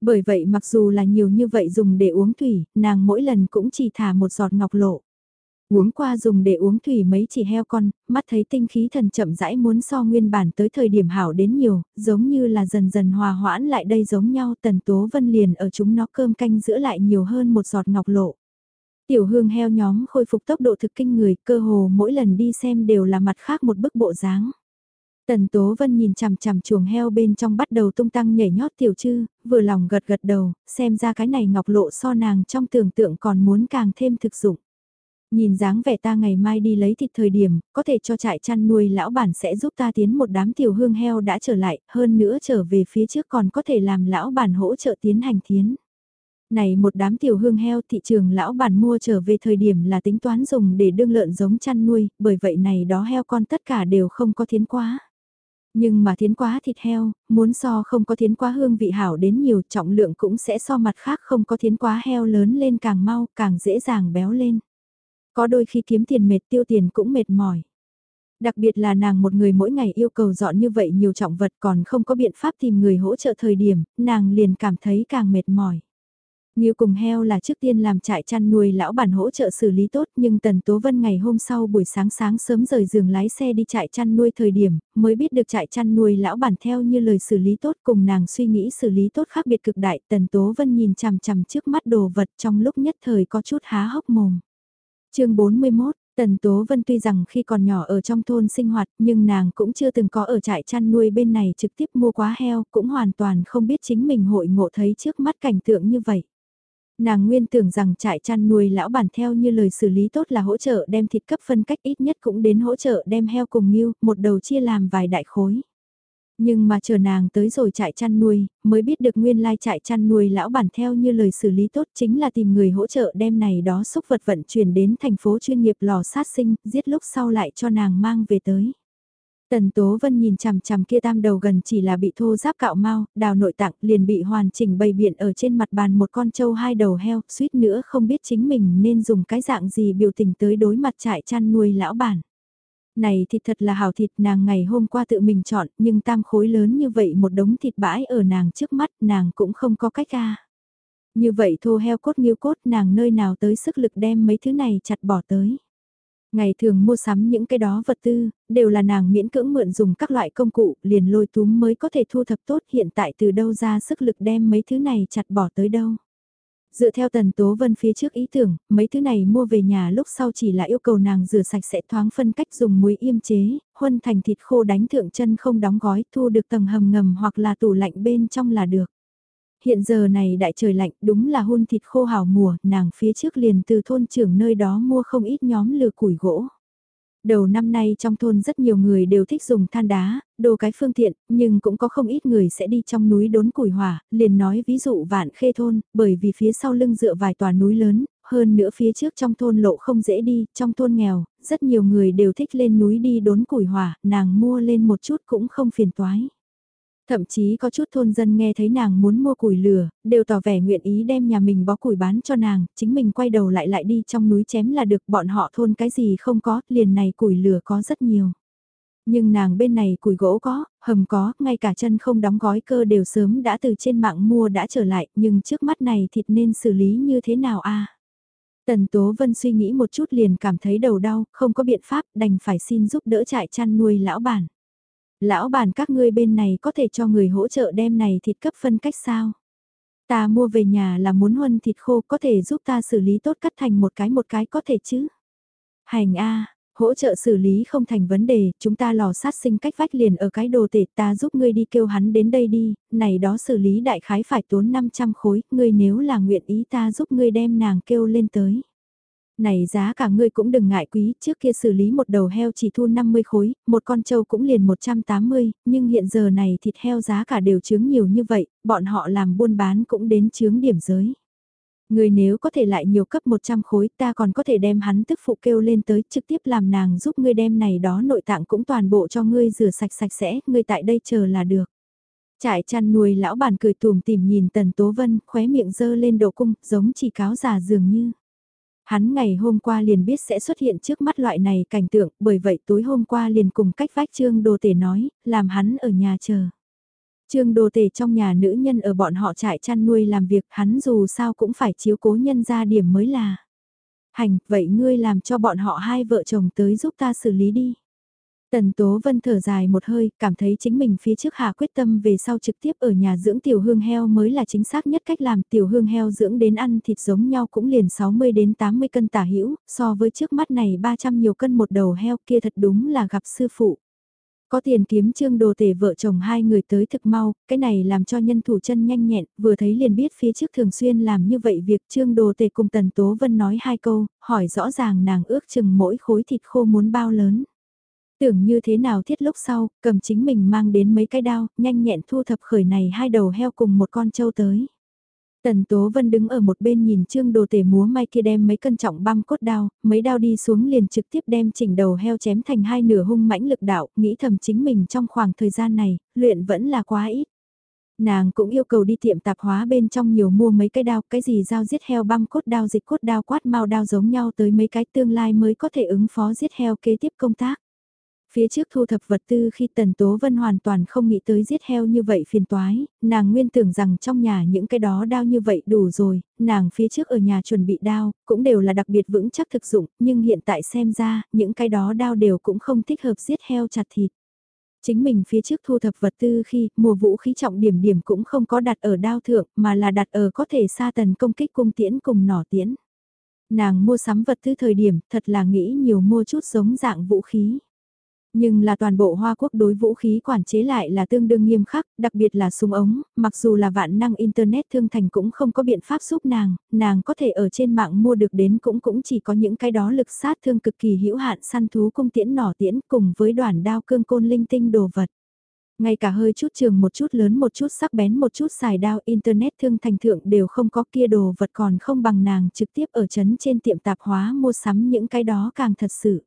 Bởi vậy mặc dù là nhiều như vậy dùng để uống thủy, nàng mỗi lần cũng chỉ thả một giọt ngọc lộ. Uống qua dùng để uống thủy mấy chỉ heo con, mắt thấy tinh khí thần chậm rãi muốn so nguyên bản tới thời điểm hảo đến nhiều, giống như là dần dần hòa hoãn lại đây giống nhau tần tố vân liền ở chúng nó cơm canh giữa lại nhiều hơn một giọt ngọc lộ. Tiểu hương heo nhóm khôi phục tốc độ thực kinh người, cơ hồ mỗi lần đi xem đều là mặt khác một bức bộ dáng. Tần Tố Vân nhìn chằm chằm chuồng heo bên trong bắt đầu tung tăng nhảy nhót tiểu chư, vừa lòng gật gật đầu, xem ra cái này ngọc lộ so nàng trong tưởng tượng còn muốn càng thêm thực dụng. Nhìn dáng vẻ ta ngày mai đi lấy thịt thời điểm, có thể cho trại chăn nuôi lão bản sẽ giúp ta tiến một đám tiểu hương heo đã trở lại, hơn nữa trở về phía trước còn có thể làm lão bản hỗ trợ tiến hành thiến. Này một đám tiểu hương heo thị trường lão bản mua trở về thời điểm là tính toán dùng để đương lợn giống chăn nuôi, bởi vậy này đó heo con tất cả đều không có thiến quá. Nhưng mà thiến quá thịt heo, muốn so không có thiến quá hương vị hảo đến nhiều trọng lượng cũng sẽ so mặt khác không có thiến quá heo lớn lên càng mau, càng dễ dàng béo lên. Có đôi khi kiếm tiền mệt tiêu tiền cũng mệt mỏi. Đặc biệt là nàng một người mỗi ngày yêu cầu dọn như vậy nhiều trọng vật còn không có biện pháp tìm người hỗ trợ thời điểm, nàng liền cảm thấy càng mệt mỏi. Nghiêu cùng heo là trước tiên làm trại chăn nuôi lão bản hỗ trợ xử lý tốt nhưng Tần Tố Vân ngày hôm sau buổi sáng sáng sớm rời giường lái xe đi trại chăn nuôi thời điểm mới biết được trại chăn nuôi lão bản theo như lời xử lý tốt cùng nàng suy nghĩ xử lý tốt khác biệt cực đại Tần Tố Vân nhìn chằm chằm trước mắt đồ vật trong lúc nhất thời có chút há hốc mồm chương 41 Tần Tố Vân tuy rằng khi còn nhỏ ở trong thôn sinh hoạt nhưng nàng cũng chưa từng có ở trại chăn nuôi bên này trực tiếp mua quá heo, cũng hoàn toàn không biết chính mình hội ngộ thấy trước mắt cảnh tượng như vậy. Nàng nguyên tưởng rằng trại chăn nuôi lão bản theo như lời xử lý tốt là hỗ trợ đem thịt cấp phân cách ít nhất cũng đến hỗ trợ đem heo cùng nghiêu, một đầu chia làm vài đại khối. Nhưng mà chờ nàng tới rồi trại chăn nuôi, mới biết được nguyên lai trại chăn nuôi lão bản theo như lời xử lý tốt chính là tìm người hỗ trợ đem này đó xúc vật vận chuyển đến thành phố chuyên nghiệp lò sát sinh, giết lúc sau lại cho nàng mang về tới. Tần Tố Vân nhìn chằm chằm kia tam đầu gần chỉ là bị thô giáp cạo mau, đào nội tạng liền bị hoàn chỉnh bày biện ở trên mặt bàn một con trâu hai đầu heo, suýt nữa không biết chính mình nên dùng cái dạng gì biểu tình tới đối mặt trại chăn nuôi lão bản. Này thịt thật là hào thịt nàng ngày hôm qua tự mình chọn nhưng tam khối lớn như vậy một đống thịt bãi ở nàng trước mắt nàng cũng không có cách ra. Như vậy thô heo cốt nghiêu cốt nàng nơi nào tới sức lực đem mấy thứ này chặt bỏ tới. Ngày thường mua sắm những cái đó vật tư, đều là nàng miễn cưỡng mượn dùng các loại công cụ, liền lôi túm mới có thể thu thập tốt hiện tại từ đâu ra sức lực đem mấy thứ này chặt bỏ tới đâu. Dựa theo Tần Tố Vân phía trước ý tưởng, mấy thứ này mua về nhà lúc sau chỉ là yêu cầu nàng rửa sạch sẽ thoáng phân cách dùng muối yêm chế, huân thành thịt khô đánh thượng chân không đóng gói thu được tầng hầm ngầm hoặc là tủ lạnh bên trong là được. Hiện giờ này đại trời lạnh đúng là hun thịt khô hào mùa, nàng phía trước liền từ thôn trưởng nơi đó mua không ít nhóm lừa củi gỗ. Đầu năm nay trong thôn rất nhiều người đều thích dùng than đá, đồ cái phương tiện, nhưng cũng có không ít người sẽ đi trong núi đốn củi hỏa, liền nói ví dụ vạn khê thôn, bởi vì phía sau lưng dựa vài tòa núi lớn, hơn nữa phía trước trong thôn lộ không dễ đi, trong thôn nghèo, rất nhiều người đều thích lên núi đi đốn củi hỏa, nàng mua lên một chút cũng không phiền toái. Thậm chí có chút thôn dân nghe thấy nàng muốn mua củi lửa, đều tỏ vẻ nguyện ý đem nhà mình bó củi bán cho nàng, chính mình quay đầu lại lại đi trong núi chém là được bọn họ thôn cái gì không có, liền này củi lửa có rất nhiều. Nhưng nàng bên này củi gỗ có, hầm có, ngay cả chân không đóng gói cơ đều sớm đã từ trên mạng mua đã trở lại, nhưng trước mắt này thịt nên xử lý như thế nào a Tần Tố Vân suy nghĩ một chút liền cảm thấy đầu đau, không có biện pháp, đành phải xin giúp đỡ trại chăn nuôi lão bản. Lão bản các ngươi bên này có thể cho người hỗ trợ đem này thịt cấp phân cách sao? Ta mua về nhà là muốn huân thịt khô có thể giúp ta xử lý tốt cắt thành một cái một cái có thể chứ? Hành A, hỗ trợ xử lý không thành vấn đề, chúng ta lò sát sinh cách vách liền ở cái đồ tể ta giúp ngươi đi kêu hắn đến đây đi, này đó xử lý đại khái phải tốn 500 khối, ngươi nếu là nguyện ý ta giúp ngươi đem nàng kêu lên tới này giá cả ngươi cũng đừng ngại quý, trước kia xử lý một đầu heo chỉ thu 50 khối, một con trâu cũng liền 180, nhưng hiện giờ này thịt heo giá cả đều chướng nhiều như vậy, bọn họ làm buôn bán cũng đến chướng điểm giới. Người nếu có thể lại nhiều cấp 100 khối ta còn có thể đem hắn tức phụ kêu lên tới trực tiếp làm nàng giúp ngươi đem này đó nội tạng cũng toàn bộ cho ngươi rửa sạch sạch sẽ, ngươi tại đây chờ là được. Trại chăn nuôi lão bản cười tùm tìm nhìn Tần Tố Vân, khóe miệng dơ lên độ cung, giống chỉ cáo già dường như. Hắn ngày hôm qua liền biết sẽ xuất hiện trước mắt loại này cảnh tượng, bởi vậy tối hôm qua liền cùng cách vách trương đồ tể nói, làm hắn ở nhà chờ. Trương đồ tể trong nhà nữ nhân ở bọn họ trại chăn nuôi làm việc, hắn dù sao cũng phải chiếu cố nhân ra điểm mới là. Hành, vậy ngươi làm cho bọn họ hai vợ chồng tới giúp ta xử lý đi. Tần Tố Vân thở dài một hơi, cảm thấy chính mình phía trước hạ quyết tâm về sau trực tiếp ở nhà dưỡng tiểu hương heo mới là chính xác nhất cách làm tiểu hương heo dưỡng đến ăn thịt giống nhau cũng liền 60 đến 80 cân tả hữu so với trước mắt này 300 nhiều cân một đầu heo kia thật đúng là gặp sư phụ. Có tiền kiếm trương đồ tể vợ chồng hai người tới thực mau, cái này làm cho nhân thủ chân nhanh nhẹn, vừa thấy liền biết phía trước thường xuyên làm như vậy việc trương đồ tể cùng Tần Tố Vân nói hai câu, hỏi rõ ràng nàng ước chừng mỗi khối thịt khô muốn bao lớn. Tưởng như thế nào thiết lúc sau, cầm chính mình mang đến mấy cái đao, nhanh nhẹn thu thập khởi này hai đầu heo cùng một con trâu tới. Tần Tố Vân đứng ở một bên nhìn Trương Đồ Tể múa may kia đem mấy cân trọng băm cốt đao, mấy đao đi xuống liền trực tiếp đem chỉnh đầu heo chém thành hai nửa hung mãnh lực đạo, nghĩ thầm chính mình trong khoảng thời gian này, luyện vẫn là quá ít. Nàng cũng yêu cầu đi tiệm tạp hóa bên trong nhiều mua mấy cái đao, cái gì dao giết heo băm cốt đao dịch cốt đao quát mau đao giống nhau tới mấy cái tương lai mới có thể ứng phó giết heo kế tiếp công tác. Phía trước thu thập vật tư khi Tần Tố Vân hoàn toàn không nghĩ tới giết heo như vậy phiền toái, nàng nguyên tưởng rằng trong nhà những cái đó đao như vậy đủ rồi, nàng phía trước ở nhà chuẩn bị đao, cũng đều là đặc biệt vững chắc thực dụng, nhưng hiện tại xem ra, những cái đó đao đều cũng không thích hợp giết heo chặt thịt. Chính mình phía trước thu thập vật tư khi mùa vũ khí trọng điểm điểm cũng không có đặt ở đao thượng mà là đặt ở có thể xa tần công kích cung tiễn cùng nỏ tiễn. Nàng mua sắm vật tư thời điểm thật là nghĩ nhiều mua chút giống dạng vũ khí. Nhưng là toàn bộ Hoa Quốc đối vũ khí quản chế lại là tương đương nghiêm khắc, đặc biệt là súng ống, mặc dù là vạn năng Internet thương thành cũng không có biện pháp giúp nàng, nàng có thể ở trên mạng mua được đến cũng cũng chỉ có những cái đó lực sát thương cực kỳ hữu hạn săn thú cung tiễn nỏ tiễn cùng với đoàn đao cương côn linh tinh đồ vật. Ngay cả hơi chút trường một chút lớn một chút sắc bén một chút xài đao Internet thương thành thượng đều không có kia đồ vật còn không bằng nàng trực tiếp ở chấn trên tiệm tạp hóa mua sắm những cái đó càng thật sự.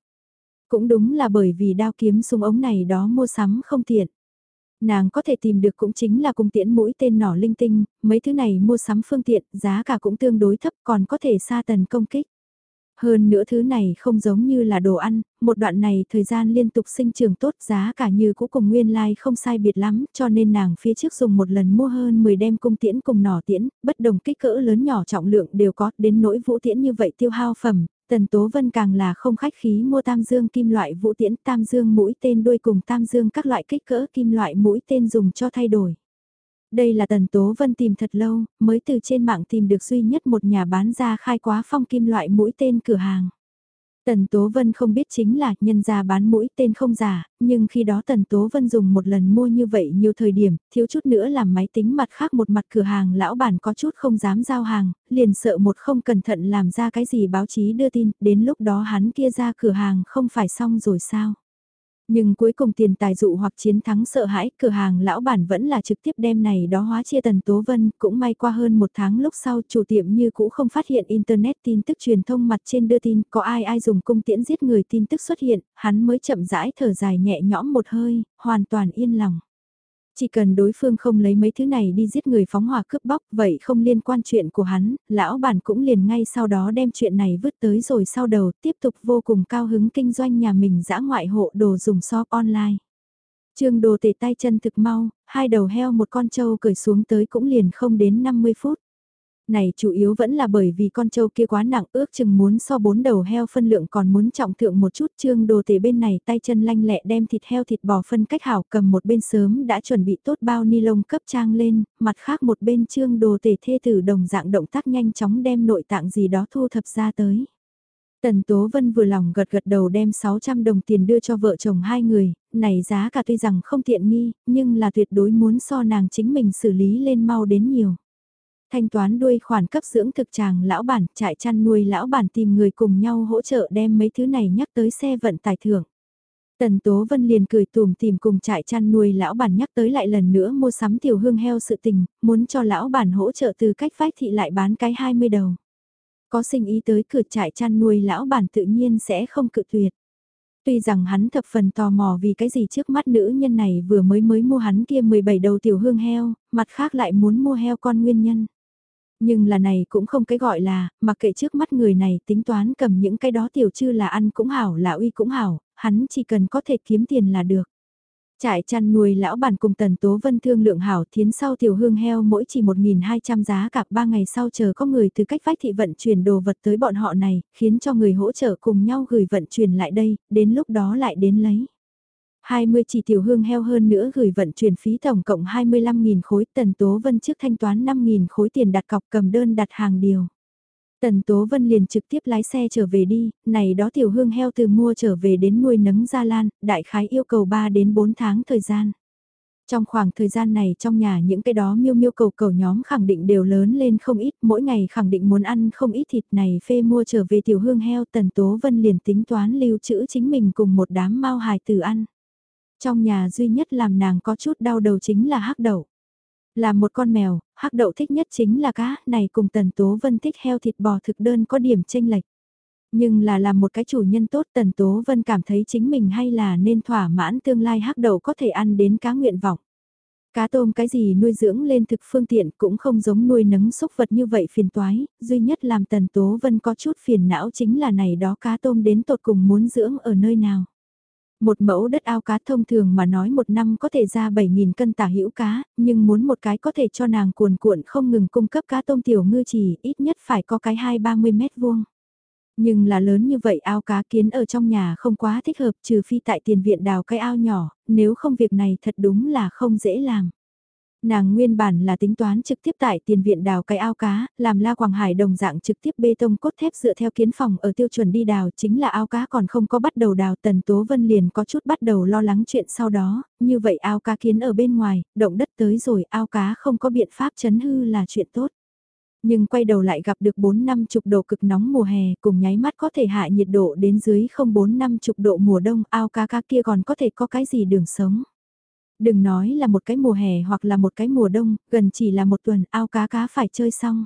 Cũng đúng là bởi vì đao kiếm súng ống này đó mua sắm không tiện. Nàng có thể tìm được cũng chính là cung tiễn mũi tên nỏ linh tinh, mấy thứ này mua sắm phương tiện, giá cả cũng tương đối thấp còn có thể xa tần công kích. Hơn nữa thứ này không giống như là đồ ăn, một đoạn này thời gian liên tục sinh trưởng tốt giá cả như cũ cùng nguyên lai like không sai biệt lắm, cho nên nàng phía trước dùng một lần mua hơn 10 đem cung tiễn cùng nỏ tiễn, bất đồng kích cỡ lớn nhỏ trọng lượng đều có, đến nỗi vũ tiễn như vậy tiêu hao phẩm, Tần Tố Vân càng là không khách khí mua tam dương kim loại vũ tiễn tam dương mũi tên đuôi cùng tam dương các loại kích cỡ kim loại mũi tên dùng cho thay đổi. Đây là Tần Tố Vân tìm thật lâu, mới từ trên mạng tìm được duy nhất một nhà bán ra khai quá phong kim loại mũi tên cửa hàng. Tần Tố Vân không biết chính là nhân ra bán mũi tên không giả, nhưng khi đó Tần Tố Vân dùng một lần mua như vậy nhiều thời điểm, thiếu chút nữa làm máy tính mặt khác một mặt cửa hàng lão bản có chút không dám giao hàng, liền sợ một không cẩn thận làm ra cái gì báo chí đưa tin, đến lúc đó hắn kia ra cửa hàng không phải xong rồi sao. Nhưng cuối cùng tiền tài dụ hoặc chiến thắng sợ hãi, cửa hàng lão bản vẫn là trực tiếp đem này đó hóa chia tần tố vân, cũng may qua hơn một tháng lúc sau chủ tiệm như cũ không phát hiện Internet tin tức truyền thông mặt trên đưa tin có ai ai dùng cung tiễn giết người tin tức xuất hiện, hắn mới chậm rãi thở dài nhẹ nhõm một hơi, hoàn toàn yên lòng. Chỉ cần đối phương không lấy mấy thứ này đi giết người phóng hỏa cướp bóc, vậy không liên quan chuyện của hắn, lão bản cũng liền ngay sau đó đem chuyện này vứt tới rồi sau đầu, tiếp tục vô cùng cao hứng kinh doanh nhà mình dã ngoại hộ đồ dùng shop online. Trương đồ tề tay chân thực mau, hai đầu heo một con trâu cởi xuống tới cũng liền không đến 50 phút. Này chủ yếu vẫn là bởi vì con trâu kia quá nặng ước chừng muốn so bốn đầu heo phân lượng còn muốn trọng thượng một chút trương đồ tể bên này tay chân lanh lẹ đem thịt heo thịt bò phân cách hảo cầm một bên sớm đã chuẩn bị tốt bao ni lông cấp trang lên, mặt khác một bên trương đồ tể thê tử đồng dạng động tác nhanh chóng đem nội tạng gì đó thu thập ra tới. Tần Tố Vân vừa lòng gật gật đầu đem 600 đồng tiền đưa cho vợ chồng hai người, này giá cả tuy rằng không tiện nghi, nhưng là tuyệt đối muốn so nàng chính mình xử lý lên mau đến nhiều thanh toán đuôi khoản cấp dưỡng thực chàng lão bản, trại chăn nuôi lão bản tìm người cùng nhau hỗ trợ đem mấy thứ này nhắc tới xe vận tải thưởng. Tần Tố Vân liền cười tùm tìm cùng trại chăn nuôi lão bản nhắc tới lại lần nữa mua sắm tiểu hương heo sự tình, muốn cho lão bản hỗ trợ từ cách vách thị lại bán cái 20 đầu. Có sinh ý tới cửa trại chăn nuôi lão bản tự nhiên sẽ không cự tuyệt. Tuy rằng hắn thập phần tò mò vì cái gì trước mắt nữ nhân này vừa mới mới mua hắn kia 17 đầu tiểu hương heo, mặt khác lại muốn mua heo con nguyên nhân. Nhưng là này cũng không cái gọi là, mặc kệ trước mắt người này tính toán cầm những cái đó tiểu chư là ăn cũng hảo là uy cũng hảo, hắn chỉ cần có thể kiếm tiền là được. Trại chăn nuôi lão bản cùng Tần Tố Vân thương lượng hảo thiến sau tiểu hương heo mỗi chỉ 1.200 giá cả 3 ngày sau chờ có người từ cách vách thị vận chuyển đồ vật tới bọn họ này, khiến cho người hỗ trợ cùng nhau gửi vận chuyển lại đây, đến lúc đó lại đến lấy. 20 chỉ tiểu hương heo hơn nữa gửi vận chuyển phí tổng cộng 25.000 khối, Tần Tố Vân trước thanh toán 5.000 khối tiền đặt cọc cầm đơn đặt hàng điều. Tần Tố Vân liền trực tiếp lái xe trở về đi, này đó tiểu hương heo từ mua trở về đến nuôi nấng gia lan, đại khái yêu cầu 3 đến 4 tháng thời gian. Trong khoảng thời gian này trong nhà những cái đó miêu miêu cầu cầu nhóm khẳng định đều lớn lên không ít, mỗi ngày khẳng định muốn ăn không ít thịt này phê mua trở về tiểu hương heo Tần Tố Vân liền tính toán lưu trữ chính mình cùng một đám mau hài tử ăn. Trong nhà duy nhất làm nàng có chút đau đầu chính là hắc đậu. Là một con mèo, hắc đậu thích nhất chính là cá, này cùng Tần Tố Vân thích heo thịt bò thực đơn có điểm tranh lệch. Nhưng là làm một cái chủ nhân tốt Tần Tố Vân cảm thấy chính mình hay là nên thỏa mãn tương lai hắc đậu có thể ăn đến cá nguyện vọng. Cá tôm cái gì nuôi dưỡng lên thực phương tiện cũng không giống nuôi nấng xúc vật như vậy phiền toái, duy nhất làm Tần Tố Vân có chút phiền não chính là này đó cá tôm đến tột cùng muốn dưỡng ở nơi nào. Một mẫu đất ao cá thông thường mà nói một năm có thể ra 7.000 cân tả hữu cá, nhưng muốn một cái có thể cho nàng cuồn cuộn không ngừng cung cấp cá tôm tiểu ngư chỉ ít nhất phải có cái 2-30 mét vuông. Nhưng là lớn như vậy ao cá kiến ở trong nhà không quá thích hợp trừ phi tại tiền viện đào cái ao nhỏ, nếu không việc này thật đúng là không dễ làm. Nàng nguyên bản là tính toán trực tiếp tại tiền viện đào cái ao cá, làm la quảng hải đồng dạng trực tiếp bê tông cốt thép dựa theo kiến phòng ở tiêu chuẩn đi đào chính là ao cá còn không có bắt đầu đào tần tố vân liền có chút bắt đầu lo lắng chuyện sau đó, như vậy ao cá kiến ở bên ngoài, động đất tới rồi ao cá không có biện pháp chấn hư là chuyện tốt. Nhưng quay đầu lại gặp được 4 năm chục độ cực nóng mùa hè cùng nháy mắt có thể hạ nhiệt độ đến dưới không 4 năm chục độ mùa đông ao cá cá kia còn có thể có cái gì đường sống. Đừng nói là một cái mùa hè hoặc là một cái mùa đông, gần chỉ là một tuần ao cá cá phải chơi xong.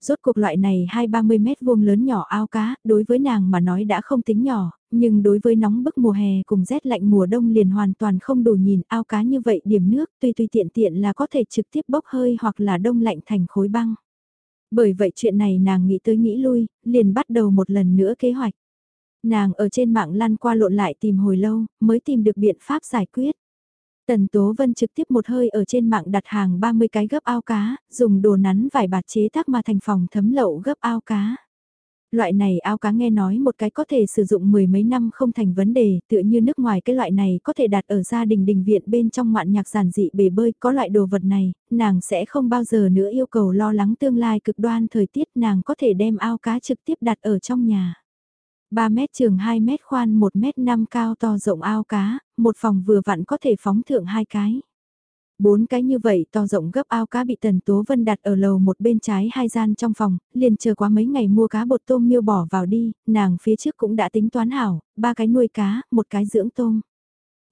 Rốt cuộc loại này hai ba mươi mét vuông lớn nhỏ ao cá, đối với nàng mà nói đã không tính nhỏ, nhưng đối với nóng bức mùa hè cùng rét lạnh mùa đông liền hoàn toàn không đủ nhìn ao cá như vậy điểm nước tuy tùy tiện tiện là có thể trực tiếp bốc hơi hoặc là đông lạnh thành khối băng. Bởi vậy chuyện này nàng nghĩ tới nghĩ lui, liền bắt đầu một lần nữa kế hoạch. Nàng ở trên mạng lăn qua lộn lại tìm hồi lâu, mới tìm được biện pháp giải quyết. Tần Tố Vân trực tiếp một hơi ở trên mạng đặt hàng 30 cái gấp ao cá, dùng đồ nắn vải bạt chế tác mà thành phòng thấm lậu gấp ao cá. Loại này ao cá nghe nói một cái có thể sử dụng mười mấy năm không thành vấn đề, tựa như nước ngoài cái loại này có thể đặt ở gia đình đình viện bên trong ngoạn nhạc giản dị bể bơi, có loại đồ vật này, nàng sẽ không bao giờ nữa yêu cầu lo lắng tương lai cực đoan thời tiết nàng có thể đem ao cá trực tiếp đặt ở trong nhà. 3 mét trường 2 mét khoan 1 mét 5 cao to rộng ao cá, một phòng vừa vặn có thể phóng thượng hai cái. Bốn cái như vậy to rộng gấp ao cá bị Tần Tố Vân đặt ở lầu một bên trái hai gian trong phòng, liền chờ quá mấy ngày mua cá bột tôm miêu bỏ vào đi, nàng phía trước cũng đã tính toán hảo, ba cái nuôi cá, một cái dưỡng tôm.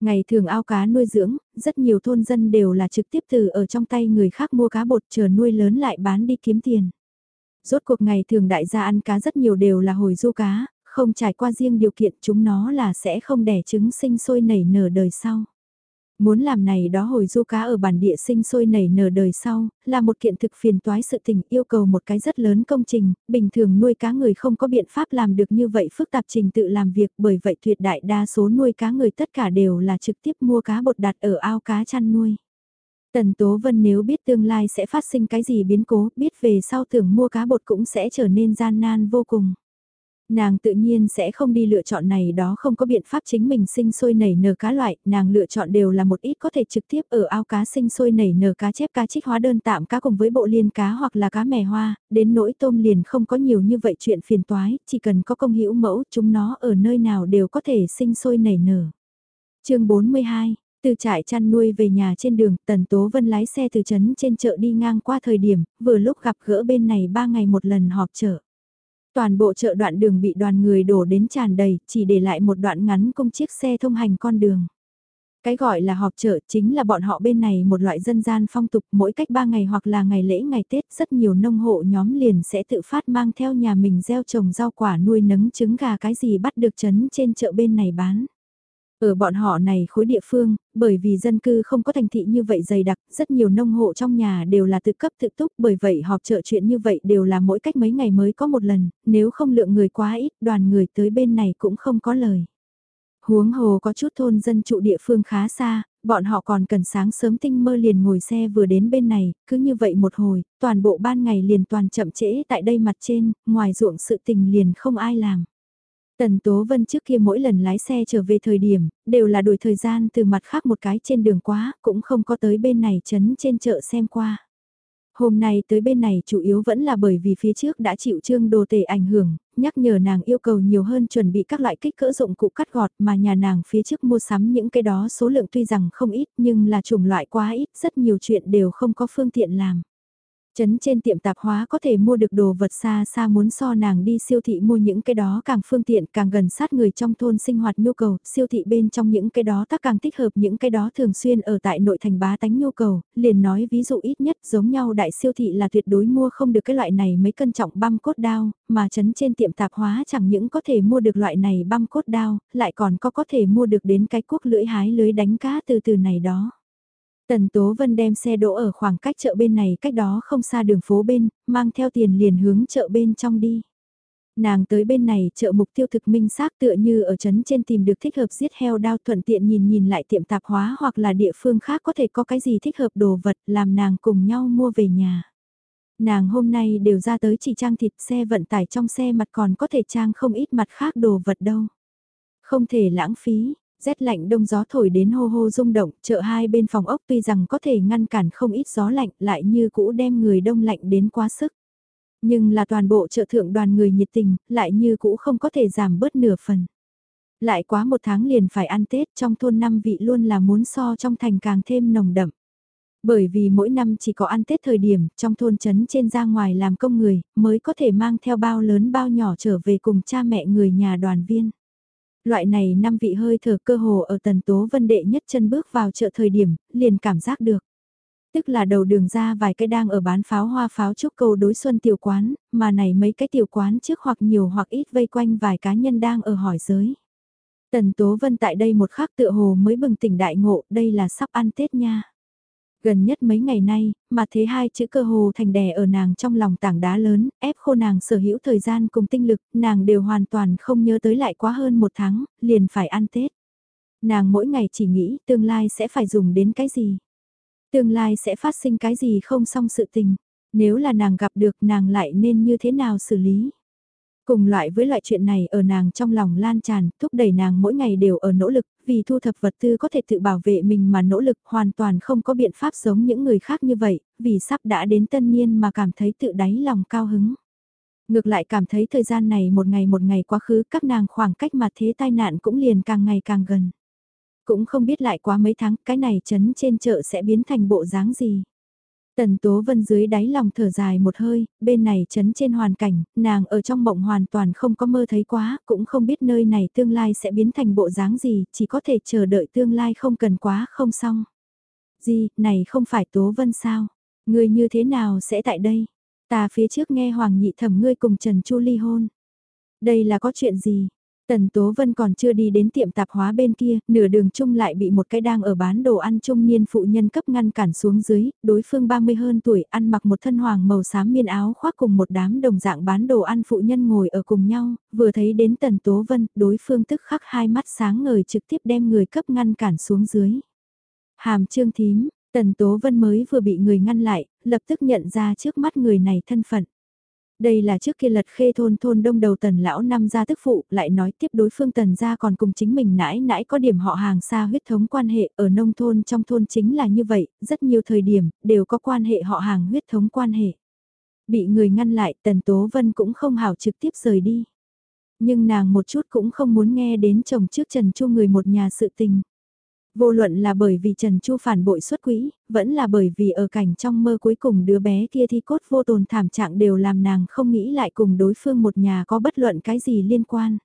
Ngày thường ao cá nuôi dưỡng, rất nhiều thôn dân đều là trực tiếp từ ở trong tay người khác mua cá bột chờ nuôi lớn lại bán đi kiếm tiền. Rốt cuộc ngày thường đại gia ăn cá rất nhiều đều là hồi du cá, không trải qua riêng điều kiện chúng nó là sẽ không đẻ trứng sinh sôi nảy nở đời sau. Muốn làm này đó hồi du cá ở bản địa sinh sôi nảy nở đời sau, là một kiện thực phiền toái sự tình yêu cầu một cái rất lớn công trình, bình thường nuôi cá người không có biện pháp làm được như vậy phức tạp trình tự làm việc bởi vậy tuyệt đại đa số nuôi cá người tất cả đều là trực tiếp mua cá bột đặt ở ao cá chăn nuôi. Tần Tố Vân nếu biết tương lai sẽ phát sinh cái gì biến cố, biết về sau tưởng mua cá bột cũng sẽ trở nên gian nan vô cùng. Nàng tự nhiên sẽ không đi lựa chọn này đó không có biện pháp chính mình sinh sôi nảy nở cá loại, nàng lựa chọn đều là một ít có thể trực tiếp ở ao cá sinh sôi nảy nở cá chép cá trích hóa đơn tạm cá cùng với bộ liên cá hoặc là cá mè hoa, đến nỗi tôm liền không có nhiều như vậy chuyện phiền toái, chỉ cần có công hữu mẫu chúng nó ở nơi nào đều có thể sinh sôi nảy nở. chương 42 từ trại chăn nuôi về nhà trên đường, Tần Tố Vân lái xe từ trấn trên chợ đi ngang qua thời điểm, vừa lúc gặp gỡ bên này ba ngày một lần họp chợ. Toàn bộ chợ đoạn đường bị đoàn người đổ đến tràn đầy, chỉ để lại một đoạn ngắn công chiếc xe thông hành con đường. Cái gọi là họp chợ chính là bọn họ bên này một loại dân gian phong tục mỗi cách 3 ngày hoặc là ngày lễ ngày Tết rất nhiều nông hộ nhóm liền sẽ tự phát mang theo nhà mình gieo trồng rau quả nuôi nấng trứng gà cái gì bắt được chấn trên chợ bên này bán. Ở bọn họ này khối địa phương, bởi vì dân cư không có thành thị như vậy dày đặc, rất nhiều nông hộ trong nhà đều là tự cấp tự túc, bởi vậy họp trợ chuyện như vậy đều là mỗi cách mấy ngày mới có một lần, nếu không lượng người quá ít, đoàn người tới bên này cũng không có lời. Huống hồ có chút thôn dân trụ địa phương khá xa, bọn họ còn cần sáng sớm tinh mơ liền ngồi xe vừa đến bên này, cứ như vậy một hồi, toàn bộ ban ngày liền toàn chậm trễ tại đây mặt trên, ngoài ruộng sự tình liền không ai làm. Tần Tố Vân trước kia mỗi lần lái xe trở về thời điểm, đều là đuổi thời gian từ mặt khác một cái trên đường quá, cũng không có tới bên này chấn trên chợ xem qua. Hôm nay tới bên này chủ yếu vẫn là bởi vì phía trước đã chịu trương đồ tể ảnh hưởng, nhắc nhở nàng yêu cầu nhiều hơn chuẩn bị các loại kích cỡ dụng cụ cắt gọt mà nhà nàng phía trước mua sắm những cái đó số lượng tuy rằng không ít nhưng là chủng loại quá ít, rất nhiều chuyện đều không có phương tiện làm. Chấn trên tiệm tạp hóa có thể mua được đồ vật xa xa muốn so nàng đi siêu thị mua những cái đó càng phương tiện càng gần sát người trong thôn sinh hoạt nhu cầu, siêu thị bên trong những cái đó tác càng thích hợp những cái đó thường xuyên ở tại nội thành bá tánh nhu cầu, liền nói ví dụ ít nhất giống nhau đại siêu thị là tuyệt đối mua không được cái loại này mấy cân trọng băm cốt đao, mà chấn trên tiệm tạp hóa chẳng những có thể mua được loại này băm cốt đao, lại còn có có thể mua được đến cái cuốc lưỡi hái lưới đánh cá từ từ này đó. Tần Tố Vân đem xe đỗ ở khoảng cách chợ bên này cách đó không xa đường phố bên, mang theo tiền liền hướng chợ bên trong đi. Nàng tới bên này chợ mục tiêu thực minh xác tựa như ở trấn trên tìm được thích hợp giết heo đao thuận tiện nhìn nhìn lại tiệm tạp hóa hoặc là địa phương khác có thể có cái gì thích hợp đồ vật làm nàng cùng nhau mua về nhà. Nàng hôm nay đều ra tới chỉ trang thịt xe vận tải trong xe mặt còn có thể trang không ít mặt khác đồ vật đâu. Không thể lãng phí, rét lạnh đông gió thổi đến hô hô rung động, chợ hai bên phòng ốc tuy rằng có thể ngăn cản không ít gió lạnh lại như cũ đem người đông lạnh đến quá sức. Nhưng là toàn bộ chợ thượng đoàn người nhiệt tình, lại như cũ không có thể giảm bớt nửa phần. Lại quá một tháng liền phải ăn Tết trong thôn năm vị luôn là muốn so trong thành càng thêm nồng đậm. Bởi vì mỗi năm chỉ có ăn Tết thời điểm, trong thôn trấn trên ra ngoài làm công người, mới có thể mang theo bao lớn bao nhỏ trở về cùng cha mẹ người nhà đoàn viên. Loại này năm vị hơi thở cơ hồ ở tần tố vân đệ nhất chân bước vào chợ thời điểm, liền cảm giác được. Tức là đầu đường ra vài cái đang ở bán pháo hoa pháo chúc cầu đối xuân tiểu quán, mà này mấy cái tiểu quán trước hoặc nhiều hoặc ít vây quanh vài cá nhân đang ở hỏi giới. Tần Tố Vân tại đây một khắc tựa hồ mới bừng tỉnh đại ngộ, đây là sắp ăn Tết nha. Gần nhất mấy ngày nay, mà thế hai chữ cơ hồ thành đè ở nàng trong lòng tảng đá lớn, ép khô nàng sở hữu thời gian cùng tinh lực, nàng đều hoàn toàn không nhớ tới lại quá hơn một tháng, liền phải ăn Tết. Nàng mỗi ngày chỉ nghĩ tương lai sẽ phải dùng đến cái gì. Tương lai sẽ phát sinh cái gì không xong sự tình. Nếu là nàng gặp được nàng lại nên như thế nào xử lý. Cùng loại với loại chuyện này ở nàng trong lòng lan tràn, thúc đẩy nàng mỗi ngày đều ở nỗ lực, vì thu thập vật tư có thể tự bảo vệ mình mà nỗ lực hoàn toàn không có biện pháp giống những người khác như vậy, vì sắp đã đến tân niên mà cảm thấy tự đáy lòng cao hứng. Ngược lại cảm thấy thời gian này một ngày một ngày quá khứ các nàng khoảng cách mà thế tai nạn cũng liền càng ngày càng gần. Cũng không biết lại quá mấy tháng cái này chấn trên chợ sẽ biến thành bộ dáng gì. Tần Tố Vân dưới đáy lòng thở dài một hơi, bên này chấn trên hoàn cảnh, nàng ở trong mộng hoàn toàn không có mơ thấy quá, cũng không biết nơi này tương lai sẽ biến thành bộ dáng gì, chỉ có thể chờ đợi tương lai không cần quá không xong. Gì, này không phải Tố Vân sao? Người như thế nào sẽ tại đây? Ta phía trước nghe Hoàng nhị thẩm ngươi cùng Trần Chu ly hôn. Đây là có chuyện gì? Tần Tố Vân còn chưa đi đến tiệm tạp hóa bên kia, nửa đường chung lại bị một cái đang ở bán đồ ăn trung niên phụ nhân cấp ngăn cản xuống dưới, đối phương 30 hơn tuổi ăn mặc một thân hoàng màu xám miên áo khoác cùng một đám đồng dạng bán đồ ăn phụ nhân ngồi ở cùng nhau, vừa thấy đến Tần Tố Vân, đối phương tức khắc hai mắt sáng ngời trực tiếp đem người cấp ngăn cản xuống dưới. Hàm trương thím, Tần Tố Vân mới vừa bị người ngăn lại, lập tức nhận ra trước mắt người này thân phận. Đây là trước kia lật khê thôn thôn đông đầu tần lão năm gia tức phụ, lại nói tiếp đối phương tần gia còn cùng chính mình nãi nãi có điểm họ hàng xa huyết thống quan hệ ở nông thôn trong thôn chính là như vậy, rất nhiều thời điểm, đều có quan hệ họ hàng huyết thống quan hệ. Bị người ngăn lại tần tố vân cũng không hảo trực tiếp rời đi. Nhưng nàng một chút cũng không muốn nghe đến chồng trước Trần Chu người một nhà sự tình. Vô luận là bởi vì Trần Chu phản bội xuất quỹ, vẫn là bởi vì ở cảnh trong mơ cuối cùng đứa bé kia thi cốt vô tồn thảm trạng đều làm nàng không nghĩ lại cùng đối phương một nhà có bất luận cái gì liên quan.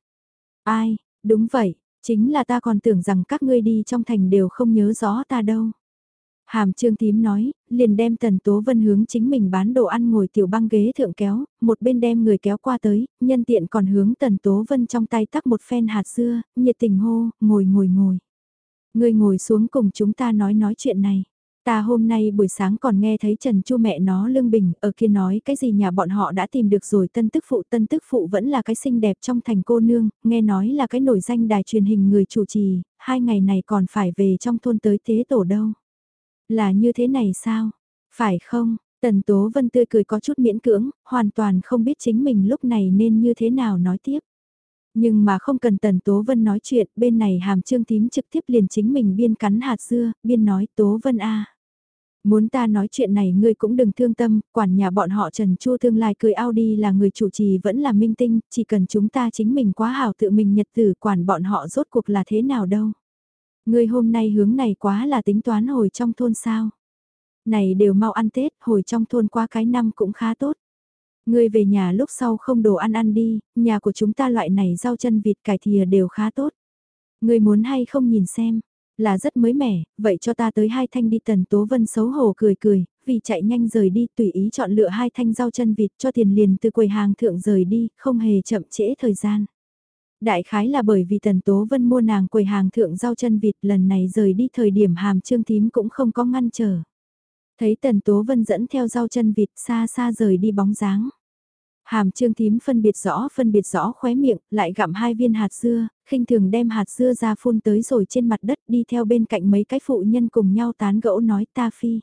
Ai, đúng vậy, chính là ta còn tưởng rằng các ngươi đi trong thành đều không nhớ rõ ta đâu. Hàm trương tím nói, liền đem tần tố vân hướng chính mình bán đồ ăn ngồi tiểu băng ghế thượng kéo, một bên đem người kéo qua tới, nhân tiện còn hướng tần tố vân trong tay tắc một phen hạt dưa, nhiệt tình hô, ngồi ngồi ngồi. Ngươi ngồi xuống cùng chúng ta nói nói chuyện này. Ta hôm nay buổi sáng còn nghe thấy Trần Chu mẹ nó lương bình ở kia nói cái gì nhà bọn họ đã tìm được rồi tân tức phụ tân tức phụ vẫn là cái xinh đẹp trong thành cô nương, nghe nói là cái nổi danh đài truyền hình người chủ trì, hai ngày này còn phải về trong thôn tới tế tổ đâu. Là như thế này sao? Phải không? Tần Tố Vân tươi cười có chút miễn cưỡng, hoàn toàn không biết chính mình lúc này nên như thế nào nói tiếp. Nhưng mà không cần Tần Tố Vân nói chuyện, bên này hàm trương tím trực tiếp liền chính mình biên cắn hạt dưa, biên nói Tố Vân a Muốn ta nói chuyện này ngươi cũng đừng thương tâm, quản nhà bọn họ Trần Chu tương lai cười Audi là người chủ trì vẫn là minh tinh, chỉ cần chúng ta chính mình quá hảo tự mình nhật tử quản bọn họ rốt cuộc là thế nào đâu. Ngươi hôm nay hướng này quá là tính toán hồi trong thôn sao. Này đều mau ăn Tết, hồi trong thôn qua cái năm cũng khá tốt. Ngươi về nhà lúc sau không đồ ăn ăn đi, nhà của chúng ta loại này rau chân vịt cải thìa đều khá tốt. Ngươi muốn hay không nhìn xem, là rất mới mẻ, vậy cho ta tới hai thanh đi tần tố vân xấu hổ cười cười, vì chạy nhanh rời đi tùy ý chọn lựa hai thanh rau chân vịt cho tiền liền từ quầy hàng thượng rời đi, không hề chậm trễ thời gian. Đại khái là bởi vì Tần Tố Vân mua nàng quầy hàng thượng rau chân vịt lần này rời đi thời điểm hàm trương thím cũng không có ngăn trở. Thấy Tần Tố Vân dẫn theo rau chân vịt xa xa rời đi bóng dáng. Hàm trương thím phân biệt rõ phân biệt rõ khóe miệng, lại gặm hai viên hạt dưa, khinh thường đem hạt dưa ra phun tới rồi trên mặt đất đi theo bên cạnh mấy cái phụ nhân cùng nhau tán gẫu nói ta phi.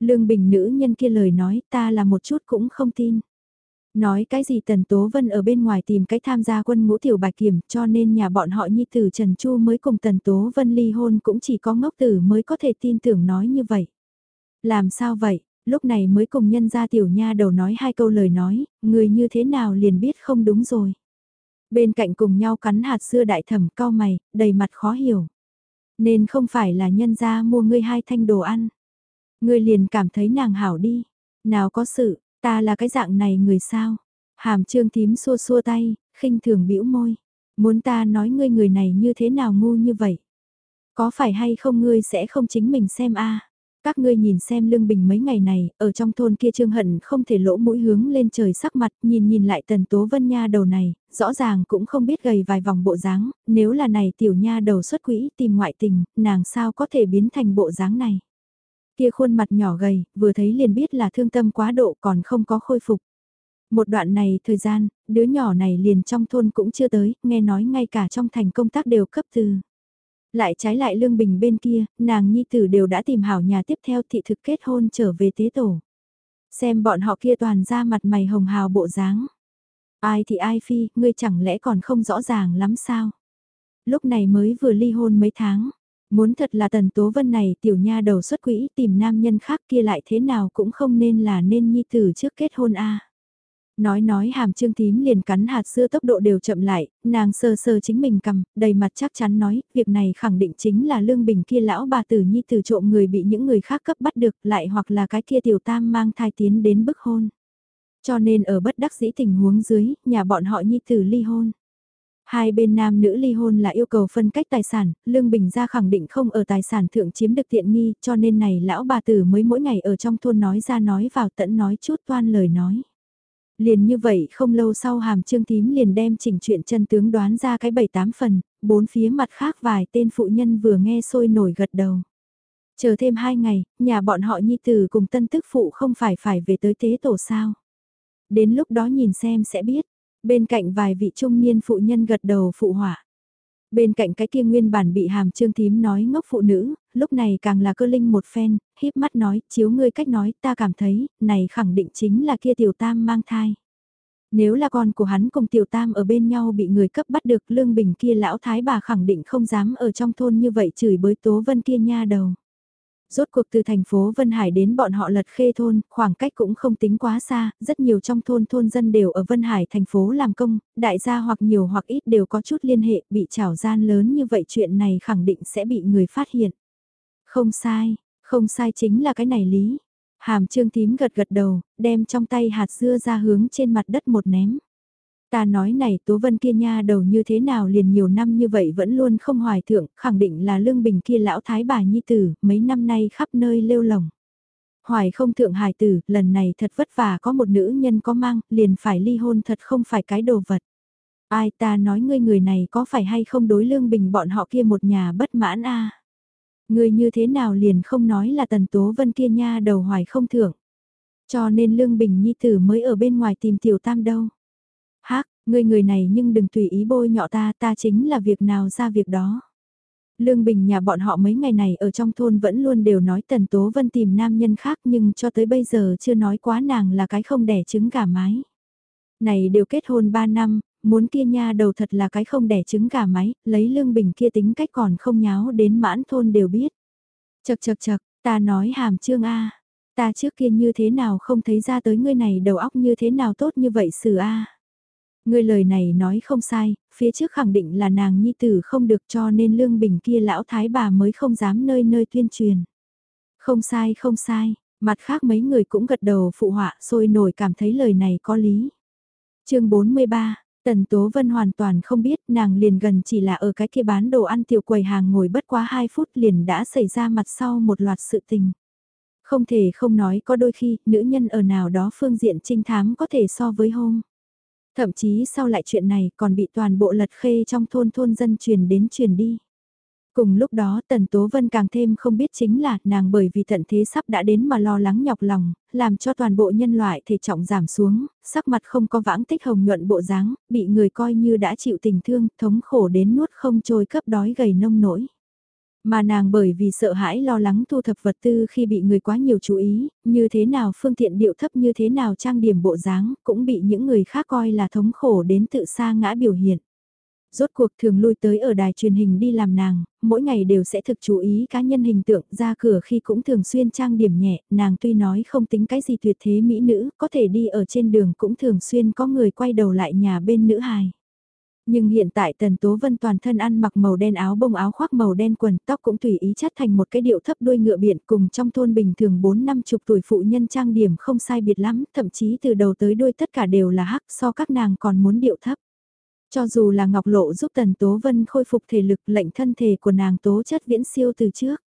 Lương bình nữ nhân kia lời nói ta là một chút cũng không tin. Nói cái gì Tần Tố Vân ở bên ngoài tìm cách tham gia quân ngũ tiểu bài kiểm cho nên nhà bọn họ nhi tử Trần Chu mới cùng Tần Tố Vân ly hôn cũng chỉ có ngốc tử mới có thể tin tưởng nói như vậy. Làm sao vậy, lúc này mới cùng nhân ra tiểu nha đầu nói hai câu lời nói, người như thế nào liền biết không đúng rồi. Bên cạnh cùng nhau cắn hạt xưa đại thẩm cao mày, đầy mặt khó hiểu. Nên không phải là nhân ra mua ngươi hai thanh đồ ăn. Ngươi liền cảm thấy nàng hảo đi. Nào có sự, ta là cái dạng này người sao? Hàm trương tím xua xua tay, khinh thường bĩu môi. Muốn ta nói ngươi người này như thế nào ngu như vậy? Có phải hay không ngươi sẽ không chính mình xem a các ngươi nhìn xem lương bình mấy ngày này, ở trong thôn kia trương hận không thể lỗ mũi hướng lên trời sắc mặt, nhìn nhìn lại tần tố vân nha đầu này, rõ ràng cũng không biết gầy vài vòng bộ dáng, nếu là này tiểu nha đầu xuất quỹ tìm ngoại tình, nàng sao có thể biến thành bộ dáng này. Kia khuôn mặt nhỏ gầy, vừa thấy liền biết là thương tâm quá độ còn không có khôi phục. Một đoạn này thời gian, đứa nhỏ này liền trong thôn cũng chưa tới, nghe nói ngay cả trong thành công tác đều cấp từ. Lại trái lại Lương Bình bên kia, nàng nhi tử đều đã tìm hảo nhà tiếp theo thị thực kết hôn trở về tế tổ. Xem bọn họ kia toàn ra mặt mày hồng hào bộ dáng. Ai thì ai phi, ngươi chẳng lẽ còn không rõ ràng lắm sao? Lúc này mới vừa ly hôn mấy tháng. Muốn thật là tần tố vân này tiểu nha đầu xuất quỹ tìm nam nhân khác kia lại thế nào cũng không nên là nên nhi tử trước kết hôn a Nói nói hàm trương tím liền cắn hạt xưa tốc độ đều chậm lại, nàng sơ sơ chính mình cầm, đầy mặt chắc chắn nói, việc này khẳng định chính là lương bình kia lão bà tử nhi tử trộm người bị những người khác cấp bắt được lại hoặc là cái kia tiểu tam mang thai tiến đến bức hôn. Cho nên ở bất đắc dĩ tình huống dưới, nhà bọn họ nhi tử ly hôn. Hai bên nam nữ ly hôn là yêu cầu phân cách tài sản, Lương Bình ra khẳng định không ở tài sản thượng chiếm được tiện nghi, cho nên này lão bà tử mới mỗi ngày ở trong thôn nói ra nói vào tận nói chút toan lời nói. Liền như vậy không lâu sau hàm trương tím liền đem chỉnh chuyện chân tướng đoán ra cái bảy tám phần, bốn phía mặt khác vài tên phụ nhân vừa nghe sôi nổi gật đầu. Chờ thêm hai ngày, nhà bọn họ nhi tử cùng tân tức phụ không phải phải về tới tế tổ sao. Đến lúc đó nhìn xem sẽ biết, bên cạnh vài vị trung niên phụ nhân gật đầu phụ hỏa. Bên cạnh cái kia nguyên bản bị hàm trương tím nói ngốc phụ nữ, lúc này càng là cơ linh một phen, híp mắt nói, chiếu ngươi cách nói, ta cảm thấy, này khẳng định chính là kia tiểu tam mang thai. Nếu là con của hắn cùng tiểu tam ở bên nhau bị người cấp bắt được lương bình kia lão thái bà khẳng định không dám ở trong thôn như vậy chửi bới tố vân kia nha đầu. Rốt cuộc từ thành phố Vân Hải đến bọn họ lật khê thôn, khoảng cách cũng không tính quá xa, rất nhiều trong thôn thôn dân đều ở Vân Hải thành phố làm công, đại gia hoặc nhiều hoặc ít đều có chút liên hệ, bị trảo gian lớn như vậy chuyện này khẳng định sẽ bị người phát hiện. Không sai, không sai chính là cái này lý. Hàm trương tím gật gật đầu, đem trong tay hạt dưa ra hướng trên mặt đất một ném. Ta nói này Tố Vân kia nha đầu như thế nào liền nhiều năm như vậy vẫn luôn không hoài thượng, khẳng định là lương bình kia lão thái bà nhi tử, mấy năm nay khắp nơi lêu lồng. Hoài không thượng hài tử, lần này thật vất vả có một nữ nhân có mang, liền phải ly hôn thật không phải cái đồ vật. Ai ta nói ngươi người này có phải hay không đối lương bình bọn họ kia một nhà bất mãn a Ngươi như thế nào liền không nói là tần tố vân kia nha đầu hoài không thưởng, Cho nên lương bình nhi tử mới ở bên ngoài tìm tiểu tam đâu. Hác, ngươi người này nhưng đừng tùy ý bôi nhọ ta, ta chính là việc nào ra việc đó. Lương Bình nhà bọn họ mấy ngày này ở trong thôn vẫn luôn đều nói Tần Tố Vân tìm nam nhân khác nhưng cho tới bây giờ chưa nói quá nàng là cái không đẻ trứng gà mái. Này đều kết hôn 3 năm, muốn kia nha đầu thật là cái không đẻ trứng gà mái, lấy Lương Bình kia tính cách còn không nháo đến mãn thôn đều biết. Chật chật chật, ta nói hàm trương A, ta trước kia như thế nào không thấy ra tới ngươi này đầu óc như thế nào tốt như vậy xử A. ngươi lời này nói không sai, phía trước khẳng định là nàng nhi tử không được cho nên lương bình kia lão thái bà mới không dám nơi nơi tuyên truyền. Không sai không sai, mặt khác mấy người cũng gật đầu phụ họa sôi nổi cảm thấy lời này có lý. chương 43, Tần Tố Vân hoàn toàn không biết, nàng liền gần chỉ là ở cái kia bán đồ ăn tiểu quầy hàng ngồi bất quá 2 phút liền đã xảy ra mặt sau một loạt sự tình. Không thể không nói có đôi khi, nữ nhân ở nào đó phương diện trinh thám có thể so với hôm. Thậm chí sau lại chuyện này còn bị toàn bộ lật khê trong thôn thôn dân truyền đến truyền đi. Cùng lúc đó Tần Tố Vân càng thêm không biết chính là nàng bởi vì thận thế sắp đã đến mà lo lắng nhọc lòng, làm cho toàn bộ nhân loại thể trọng giảm xuống, sắc mặt không có vãng tích hồng nhuận bộ dáng, bị người coi như đã chịu tình thương, thống khổ đến nuốt không trôi cấp đói gầy nông nổi. Mà nàng bởi vì sợ hãi lo lắng thu thập vật tư khi bị người quá nhiều chú ý, như thế nào phương tiện điệu thấp như thế nào trang điểm bộ dáng, cũng bị những người khác coi là thống khổ đến tự xa ngã biểu hiện. Rốt cuộc thường lui tới ở đài truyền hình đi làm nàng, mỗi ngày đều sẽ thực chú ý cá nhân hình tượng ra cửa khi cũng thường xuyên trang điểm nhẹ, nàng tuy nói không tính cái gì tuyệt thế mỹ nữ, có thể đi ở trên đường cũng thường xuyên có người quay đầu lại nhà bên nữ hài. Nhưng hiện tại Tần Tố Vân toàn thân ăn mặc màu đen áo bông áo khoác màu đen quần tóc cũng tùy ý chất thành một cái điệu thấp đuôi ngựa biển cùng trong thôn bình thường 4 năm chục tuổi phụ nhân trang điểm không sai biệt lắm, thậm chí từ đầu tới đuôi tất cả đều là hắc so các nàng còn muốn điệu thấp. Cho dù là Ngọc Lộ giúp Tần Tố Vân khôi phục thể lực lệnh thân thể của nàng tố chất viễn siêu từ trước.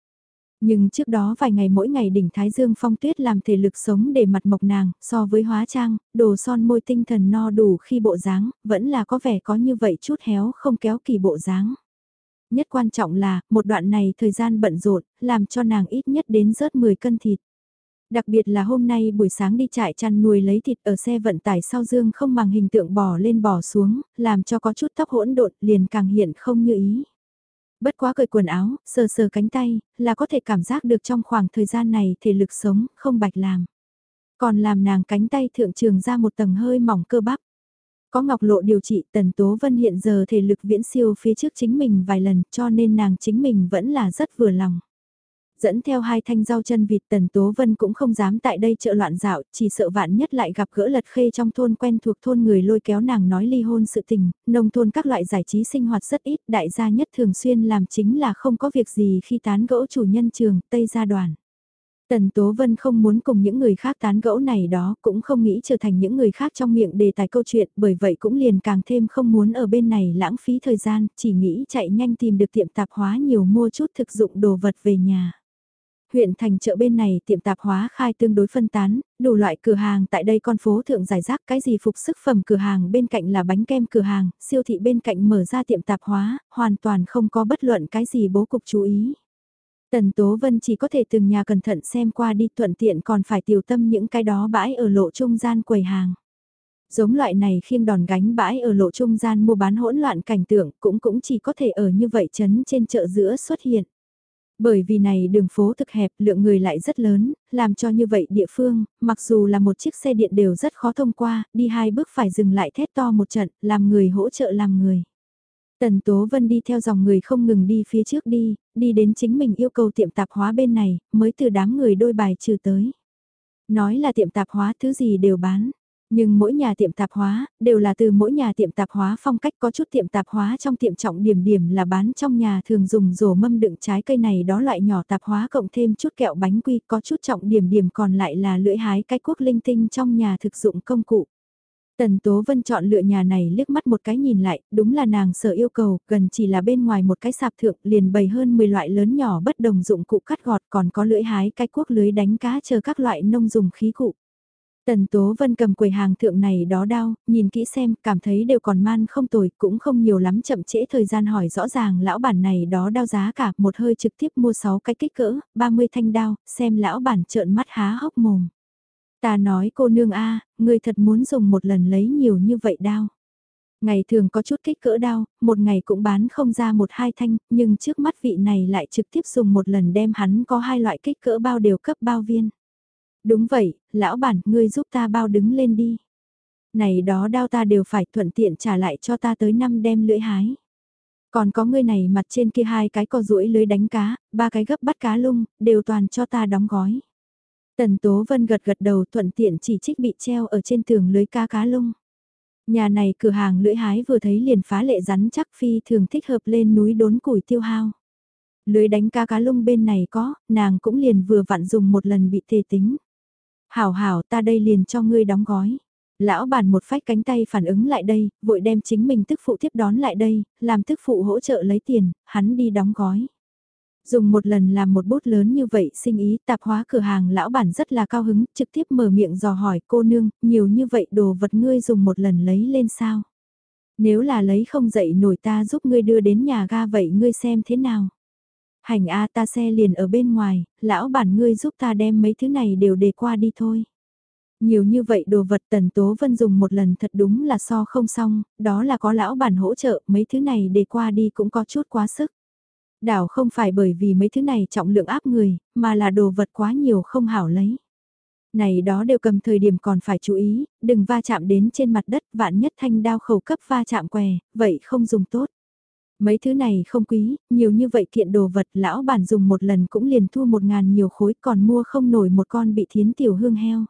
Nhưng trước đó vài ngày mỗi ngày đỉnh Thái Dương phong tuyết làm thể lực sống để mặt mộc nàng, so với hóa trang, đồ son môi tinh thần no đủ khi bộ dáng, vẫn là có vẻ có như vậy chút héo không kéo kỳ bộ dáng. Nhất quan trọng là, một đoạn này thời gian bận rộn, làm cho nàng ít nhất đến rớt 10 cân thịt. Đặc biệt là hôm nay buổi sáng đi trại chăn nuôi lấy thịt ở xe vận tải sau dương không bằng hình tượng bò lên bò xuống, làm cho có chút tóc hỗn độn liền càng hiện không như ý. Bất quá cởi quần áo, sờ sờ cánh tay, là có thể cảm giác được trong khoảng thời gian này thể lực sống, không bạch làm. Còn làm nàng cánh tay thượng trường ra một tầng hơi mỏng cơ bắp. Có ngọc lộ điều trị Tần Tố Vân hiện giờ thể lực viễn siêu phía trước chính mình vài lần cho nên nàng chính mình vẫn là rất vừa lòng dẫn theo hai thanh rau chân vịt Tần Tố Vân cũng không dám tại đây chợ loạn dạo, chỉ sợ vạn nhất lại gặp gỡ lật khê trong thôn quen thuộc thôn người lôi kéo nàng nói ly hôn sự tình, nông thôn các loại giải trí sinh hoạt rất ít, đại gia nhất thường xuyên làm chính là không có việc gì khi tán gẫu chủ nhân trường, Tây gia đoàn. Tần Tố Vân không muốn cùng những người khác tán gẫu này đó, cũng không nghĩ trở thành những người khác trong miệng đề tài câu chuyện, bởi vậy cũng liền càng thêm không muốn ở bên này lãng phí thời gian, chỉ nghĩ chạy nhanh tìm được tiệm tạp hóa nhiều mua chút thực dụng đồ vật về nhà. Huyện thành chợ bên này tiệm tạp hóa khai tương đối phân tán, đủ loại cửa hàng tại đây con phố thượng giải rác cái gì phục sức phẩm cửa hàng bên cạnh là bánh kem cửa hàng, siêu thị bên cạnh mở ra tiệm tạp hóa, hoàn toàn không có bất luận cái gì bố cục chú ý. Tần Tố Vân chỉ có thể từng nhà cẩn thận xem qua đi thuận tiện còn phải tiểu tâm những cái đó bãi ở lộ trung gian quầy hàng. Giống loại này khiêng đòn gánh bãi ở lộ trung gian mua bán hỗn loạn cảnh tượng cũng cũng chỉ có thể ở như vậy chấn trên chợ giữa xuất hiện. Bởi vì này đường phố thực hẹp lượng người lại rất lớn, làm cho như vậy địa phương, mặc dù là một chiếc xe điện đều rất khó thông qua, đi hai bước phải dừng lại thét to một trận, làm người hỗ trợ làm người. Tần Tố Vân đi theo dòng người không ngừng đi phía trước đi, đi đến chính mình yêu cầu tiệm tạp hóa bên này, mới từ đám người đôi bài trừ tới. Nói là tiệm tạp hóa thứ gì đều bán. Nhưng mỗi nhà tiệm tạp hóa, đều là từ mỗi nhà tiệm tạp hóa phong cách có chút tiệm tạp hóa trong tiệm trọng điểm điểm là bán trong nhà thường dùng rổ mâm đựng trái cây này đó loại nhỏ tạp hóa cộng thêm chút kẹo bánh quy có chút trọng điểm điểm còn lại là lưỡi hái cái quốc linh tinh trong nhà thực dụng công cụ. Tần Tố Vân chọn lựa nhà này liếc mắt một cái nhìn lại, đúng là nàng sở yêu cầu, gần chỉ là bên ngoài một cái sạp thượng liền bày hơn 10 loại lớn nhỏ bất đồng dụng cụ cắt gọt còn có lưỡi hái cái quốc lưới đánh cá chờ các loại nông dùng khí cụ. Tần Tố Vân cầm quầy hàng thượng này đó đau, nhìn kỹ xem, cảm thấy đều còn man không tồi, cũng không nhiều lắm chậm trễ thời gian hỏi rõ ràng lão bản này đó đau giá cả, một hơi trực tiếp mua 6 cái kích cỡ, 30 thanh đao, xem lão bản trợn mắt há hốc mồm. Ta nói cô nương a, người thật muốn dùng một lần lấy nhiều như vậy đau Ngày thường có chút kích cỡ đau một ngày cũng bán không ra một hai thanh, nhưng trước mắt vị này lại trực tiếp dùng một lần đem hắn có hai loại kích cỡ bao đều cấp bao viên. Đúng vậy, lão bản, ngươi giúp ta bao đứng lên đi. Này đó đao ta đều phải thuận tiện trả lại cho ta tới năm đem lưỡi hái. Còn có ngươi này mặt trên kia hai cái co rũi lưới đánh cá, ba cái gấp bắt cá lung, đều toàn cho ta đóng gói. Tần Tố Vân gật gật đầu thuận tiện chỉ trích bị treo ở trên tường lưới cá cá lung. Nhà này cửa hàng lưỡi hái vừa thấy liền phá lệ rắn chắc phi thường thích hợp lên núi đốn củi tiêu hao. Lưới đánh cá cá lung bên này có, nàng cũng liền vừa vặn dùng một lần bị tề tính. Hảo hảo ta đây liền cho ngươi đóng gói. Lão bản một phách cánh tay phản ứng lại đây, vội đem chính mình tức phụ tiếp đón lại đây, làm tức phụ hỗ trợ lấy tiền, hắn đi đóng gói. Dùng một lần làm một bút lớn như vậy sinh ý tạp hóa cửa hàng lão bản rất là cao hứng, trực tiếp mở miệng dò hỏi cô nương, nhiều như vậy đồ vật ngươi dùng một lần lấy lên sao? Nếu là lấy không dậy nổi ta giúp ngươi đưa đến nhà ga vậy ngươi xem thế nào? Hành A ta xe liền ở bên ngoài, lão bản ngươi giúp ta đem mấy thứ này đều để qua đi thôi. Nhiều như vậy đồ vật Tần Tố Vân dùng một lần thật đúng là so không xong, đó là có lão bản hỗ trợ, mấy thứ này để qua đi cũng có chút quá sức. Đảo không phải bởi vì mấy thứ này trọng lượng áp người, mà là đồ vật quá nhiều không hảo lấy. Này đó đều cầm thời điểm còn phải chú ý, đừng va chạm đến trên mặt đất vạn nhất thanh đao khẩu cấp va chạm què, vậy không dùng tốt. Mấy thứ này không quý, nhiều như vậy kiện đồ vật lão bản dùng một lần cũng liền thua một ngàn nhiều khối còn mua không nổi một con bị thiến tiểu hương heo.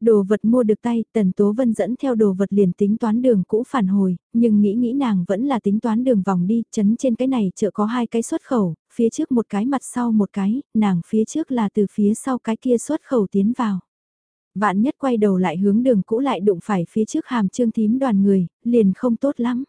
Đồ vật mua được tay, Tần Tố Vân dẫn theo đồ vật liền tính toán đường cũ phản hồi, nhưng nghĩ nghĩ nàng vẫn là tính toán đường vòng đi, chấn trên cái này chợ có hai cái xuất khẩu, phía trước một cái mặt sau một cái, nàng phía trước là từ phía sau cái kia xuất khẩu tiến vào. Vạn nhất quay đầu lại hướng đường cũ lại đụng phải phía trước hàm trương thím đoàn người, liền không tốt lắm.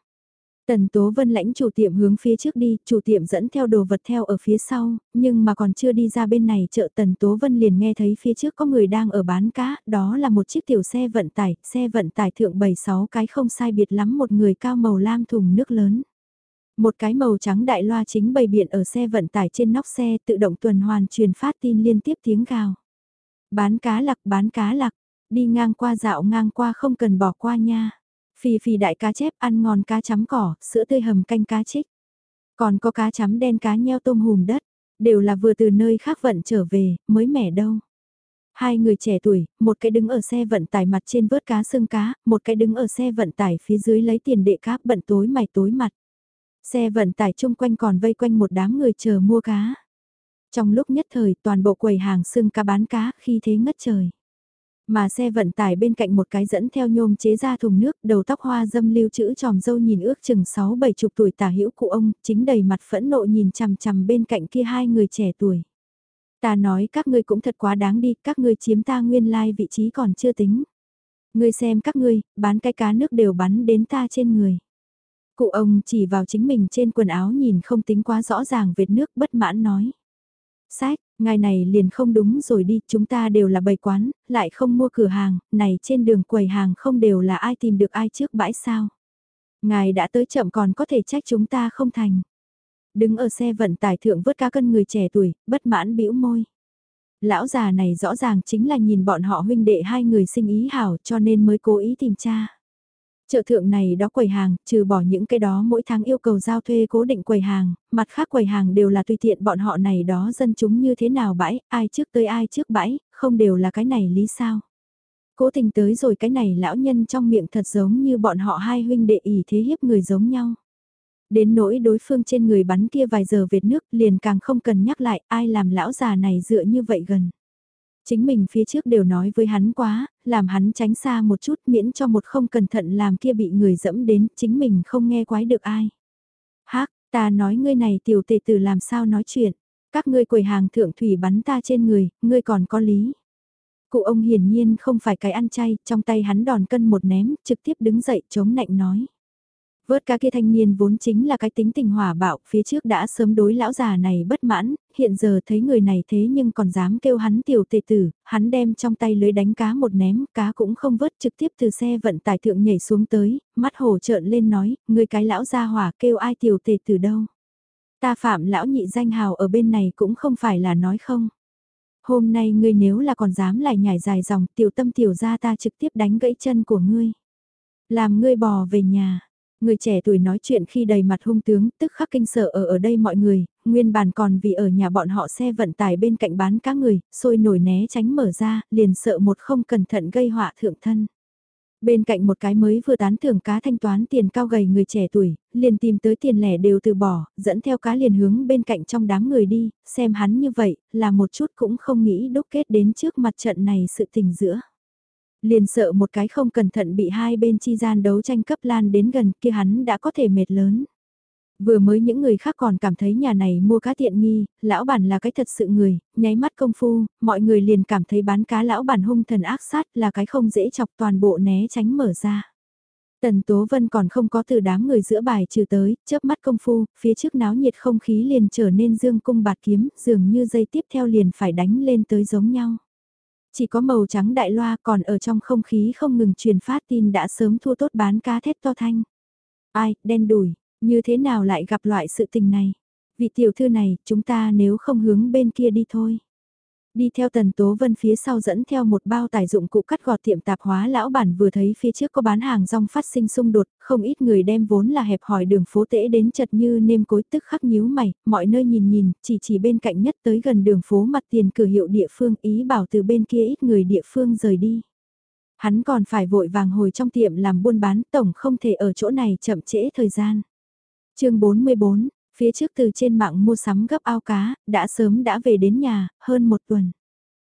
Tần Tố Vân lãnh chủ tiệm hướng phía trước đi, chủ tiệm dẫn theo đồ vật theo ở phía sau, nhưng mà còn chưa đi ra bên này chợ Tần Tố Vân liền nghe thấy phía trước có người đang ở bán cá, đó là một chiếc tiểu xe vận tải, xe vận tải thượng 7-6 cái không sai biệt lắm một người cao màu lam thùng nước lớn. Một cái màu trắng đại loa chính bày biện ở xe vận tải trên nóc xe tự động tuần hoàn truyền phát tin liên tiếp tiếng gào. Bán cá lặc bán cá lặc, đi ngang qua dạo ngang qua không cần bỏ qua nha. Phì phì đại cá chép ăn ngon cá chấm cỏ, sữa tươi hầm canh cá trích. Còn có cá chấm đen cá nheo tôm hùm đất, đều là vừa từ nơi khác vận trở về, mới mẻ đâu. Hai người trẻ tuổi, một cái đứng ở xe vận tải mặt trên vớt cá xương cá, một cái đứng ở xe vận tải phía dưới lấy tiền đệ cáp bận tối mày tối mặt. Xe vận tải chung quanh còn vây quanh một đám người chờ mua cá. Trong lúc nhất thời toàn bộ quầy hàng xương cá bán cá khi thế ngất trời. Mà xe vận tải bên cạnh một cái dẫn theo nhôm chế ra thùng nước, đầu tóc hoa dâm lưu chữ tròm dâu nhìn ước chừng 6-7 chục tuổi tả hữu cụ ông, chính đầy mặt phẫn nộ nhìn chằm chằm bên cạnh kia hai người trẻ tuổi. Ta nói các ngươi cũng thật quá đáng đi, các ngươi chiếm ta nguyên lai like vị trí còn chưa tính. Ngươi xem các ngươi, bán cái cá nước đều bắn đến ta trên người. Cụ ông chỉ vào chính mình trên quần áo nhìn không tính quá rõ ràng vệt nước bất mãn nói. Sách, ngài này liền không đúng rồi đi, chúng ta đều là bày quán, lại không mua cửa hàng, này trên đường quầy hàng không đều là ai tìm được ai trước bãi sao. Ngài đã tới chậm còn có thể trách chúng ta không thành. Đứng ở xe vận tải thượng vớt cá cân người trẻ tuổi, bất mãn bĩu môi. Lão già này rõ ràng chính là nhìn bọn họ huynh đệ hai người sinh ý hảo cho nên mới cố ý tìm cha. Chợ thượng này đó quầy hàng, trừ bỏ những cái đó mỗi tháng yêu cầu giao thuê cố định quầy hàng, mặt khác quầy hàng đều là tùy tiện bọn họ này đó dân chúng như thế nào bãi, ai trước tới ai trước bãi, không đều là cái này lý sao. Cố tình tới rồi cái này lão nhân trong miệng thật giống như bọn họ hai huynh đệ ỉ thế hiếp người giống nhau. Đến nỗi đối phương trên người bắn kia vài giờ vệt nước liền càng không cần nhắc lại ai làm lão già này dựa như vậy gần. Chính mình phía trước đều nói với hắn quá, làm hắn tránh xa một chút miễn cho một không cẩn thận làm kia bị người dẫm đến, chính mình không nghe quái được ai. hắc ta nói ngươi này tiểu tề tử làm sao nói chuyện, các ngươi quầy hàng thượng thủy bắn ta trên người, ngươi còn có lý. Cụ ông hiển nhiên không phải cái ăn chay, trong tay hắn đòn cân một ném, trực tiếp đứng dậy chống nạnh nói. Vớt cá kia thanh niên vốn chính là cái tính tình hỏa bạo, phía trước đã sớm đối lão già này bất mãn, hiện giờ thấy người này thế nhưng còn dám kêu hắn tiểu tề tử, hắn đem trong tay lưới đánh cá một ném, cá cũng không vớt trực tiếp từ xe vận tải thượng nhảy xuống tới, mắt hổ trợn lên nói, người cái lão gia hỏa kêu ai tiểu tề tử đâu. Ta phạm lão nhị danh hào ở bên này cũng không phải là nói không. Hôm nay ngươi nếu là còn dám lại nhảy dài dòng tiểu tâm tiểu ra ta trực tiếp đánh gãy chân của ngươi. Làm ngươi bò về nhà, Người trẻ tuổi nói chuyện khi đầy mặt hung tướng, tức khắc kinh sợ ở ở đây mọi người, nguyên bản còn vì ở nhà bọn họ xe vận tải bên cạnh bán cá người, sôi nổi né tránh mở ra, liền sợ một không cẩn thận gây họa thượng thân. Bên cạnh một cái mới vừa tán thưởng cá thanh toán tiền cao gầy người trẻ tuổi, liền tìm tới tiền lẻ đều từ bỏ, dẫn theo cá liền hướng bên cạnh trong đám người đi, xem hắn như vậy, là một chút cũng không nghĩ đúc kết đến trước mặt trận này sự tình giữa. Liền sợ một cái không cẩn thận bị hai bên chi gian đấu tranh cấp lan đến gần kia hắn đã có thể mệt lớn. Vừa mới những người khác còn cảm thấy nhà này mua cá tiện nghi, lão bản là cái thật sự người, nháy mắt công phu, mọi người liền cảm thấy bán cá lão bản hung thần ác sát là cái không dễ chọc toàn bộ né tránh mở ra. Tần Tố Vân còn không có từ đám người giữa bài trừ tới, chớp mắt công phu, phía trước náo nhiệt không khí liền trở nên dương cung bạt kiếm, dường như dây tiếp theo liền phải đánh lên tới giống nhau. Chỉ có màu trắng đại loa còn ở trong không khí không ngừng truyền phát tin đã sớm thua tốt bán cá thét to thanh. Ai, đen đủi, như thế nào lại gặp loại sự tình này? Vị tiểu thư này, chúng ta nếu không hướng bên kia đi thôi. Đi theo Tần Tố Vân phía sau dẫn theo một bao tài dụng cụ cắt gọt tiệm tạp hóa lão bản vừa thấy phía trước có bán hàng rong phát sinh xung đột, không ít người đem vốn là hẹp hỏi đường phố tễ đến chật như nêm cối tức khắc nhíu mày, mọi nơi nhìn nhìn, chỉ chỉ bên cạnh nhất tới gần đường phố mặt tiền cửa hiệu địa phương ý bảo từ bên kia ít người địa phương rời đi. Hắn còn phải vội vàng hồi trong tiệm làm buôn bán tổng không thể ở chỗ này chậm trễ thời gian. chương 44, Phía trước từ trên mạng mua sắm gấp ao cá, đã sớm đã về đến nhà, hơn một tuần.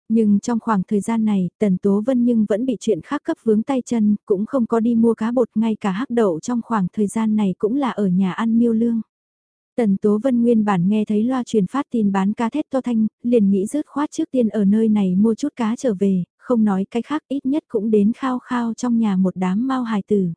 Nhưng trong khoảng thời gian này, Tần Tố Vân nhưng vẫn bị chuyện khác cấp vướng tay chân, cũng không có đi mua cá bột ngay cả hắc đậu trong khoảng thời gian này cũng là ở nhà ăn miêu lương. Tần Tố Vân nguyên bản nghe thấy loa truyền phát tin bán cá thét to thanh, liền nghĩ rớt khoát trước tiên ở nơi này mua chút cá trở về, không nói cái khác ít nhất cũng đến khao khao trong nhà một đám mau hài tử.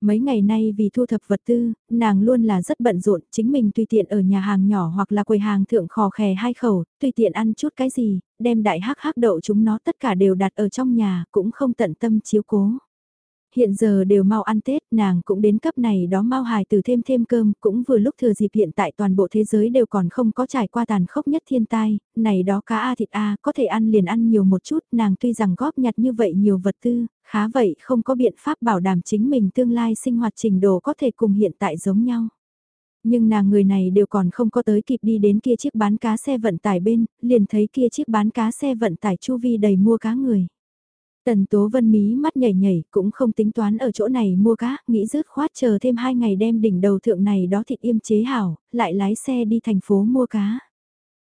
Mấy ngày nay vì thu thập vật tư, nàng luôn là rất bận rộn, chính mình tùy tiện ở nhà hàng nhỏ hoặc là quầy hàng thượng khò khè hai khẩu, tùy tiện ăn chút cái gì, đem đại hắc hắc đậu chúng nó tất cả đều đặt ở trong nhà, cũng không tận tâm chiếu cố. Hiện giờ đều mau ăn Tết, nàng cũng đến cấp này đó mau hài từ thêm thêm cơm, cũng vừa lúc thừa dịp hiện tại toàn bộ thế giới đều còn không có trải qua tàn khốc nhất thiên tai, này đó cá A thịt A có thể ăn liền ăn nhiều một chút, nàng tuy rằng góp nhặt như vậy nhiều vật tư, khá vậy không có biện pháp bảo đảm chính mình tương lai sinh hoạt trình độ có thể cùng hiện tại giống nhau. Nhưng nàng người này đều còn không có tới kịp đi đến kia chiếc bán cá xe vận tải bên, liền thấy kia chiếc bán cá xe vận tải chu vi đầy mua cá người. Tần Tố Vân mí mắt nhảy nhảy cũng không tính toán ở chỗ này mua cá, nghĩ rứt khoát chờ thêm hai ngày đem đỉnh đầu thượng này đó thịt im chế hảo, lại lái xe đi thành phố mua cá.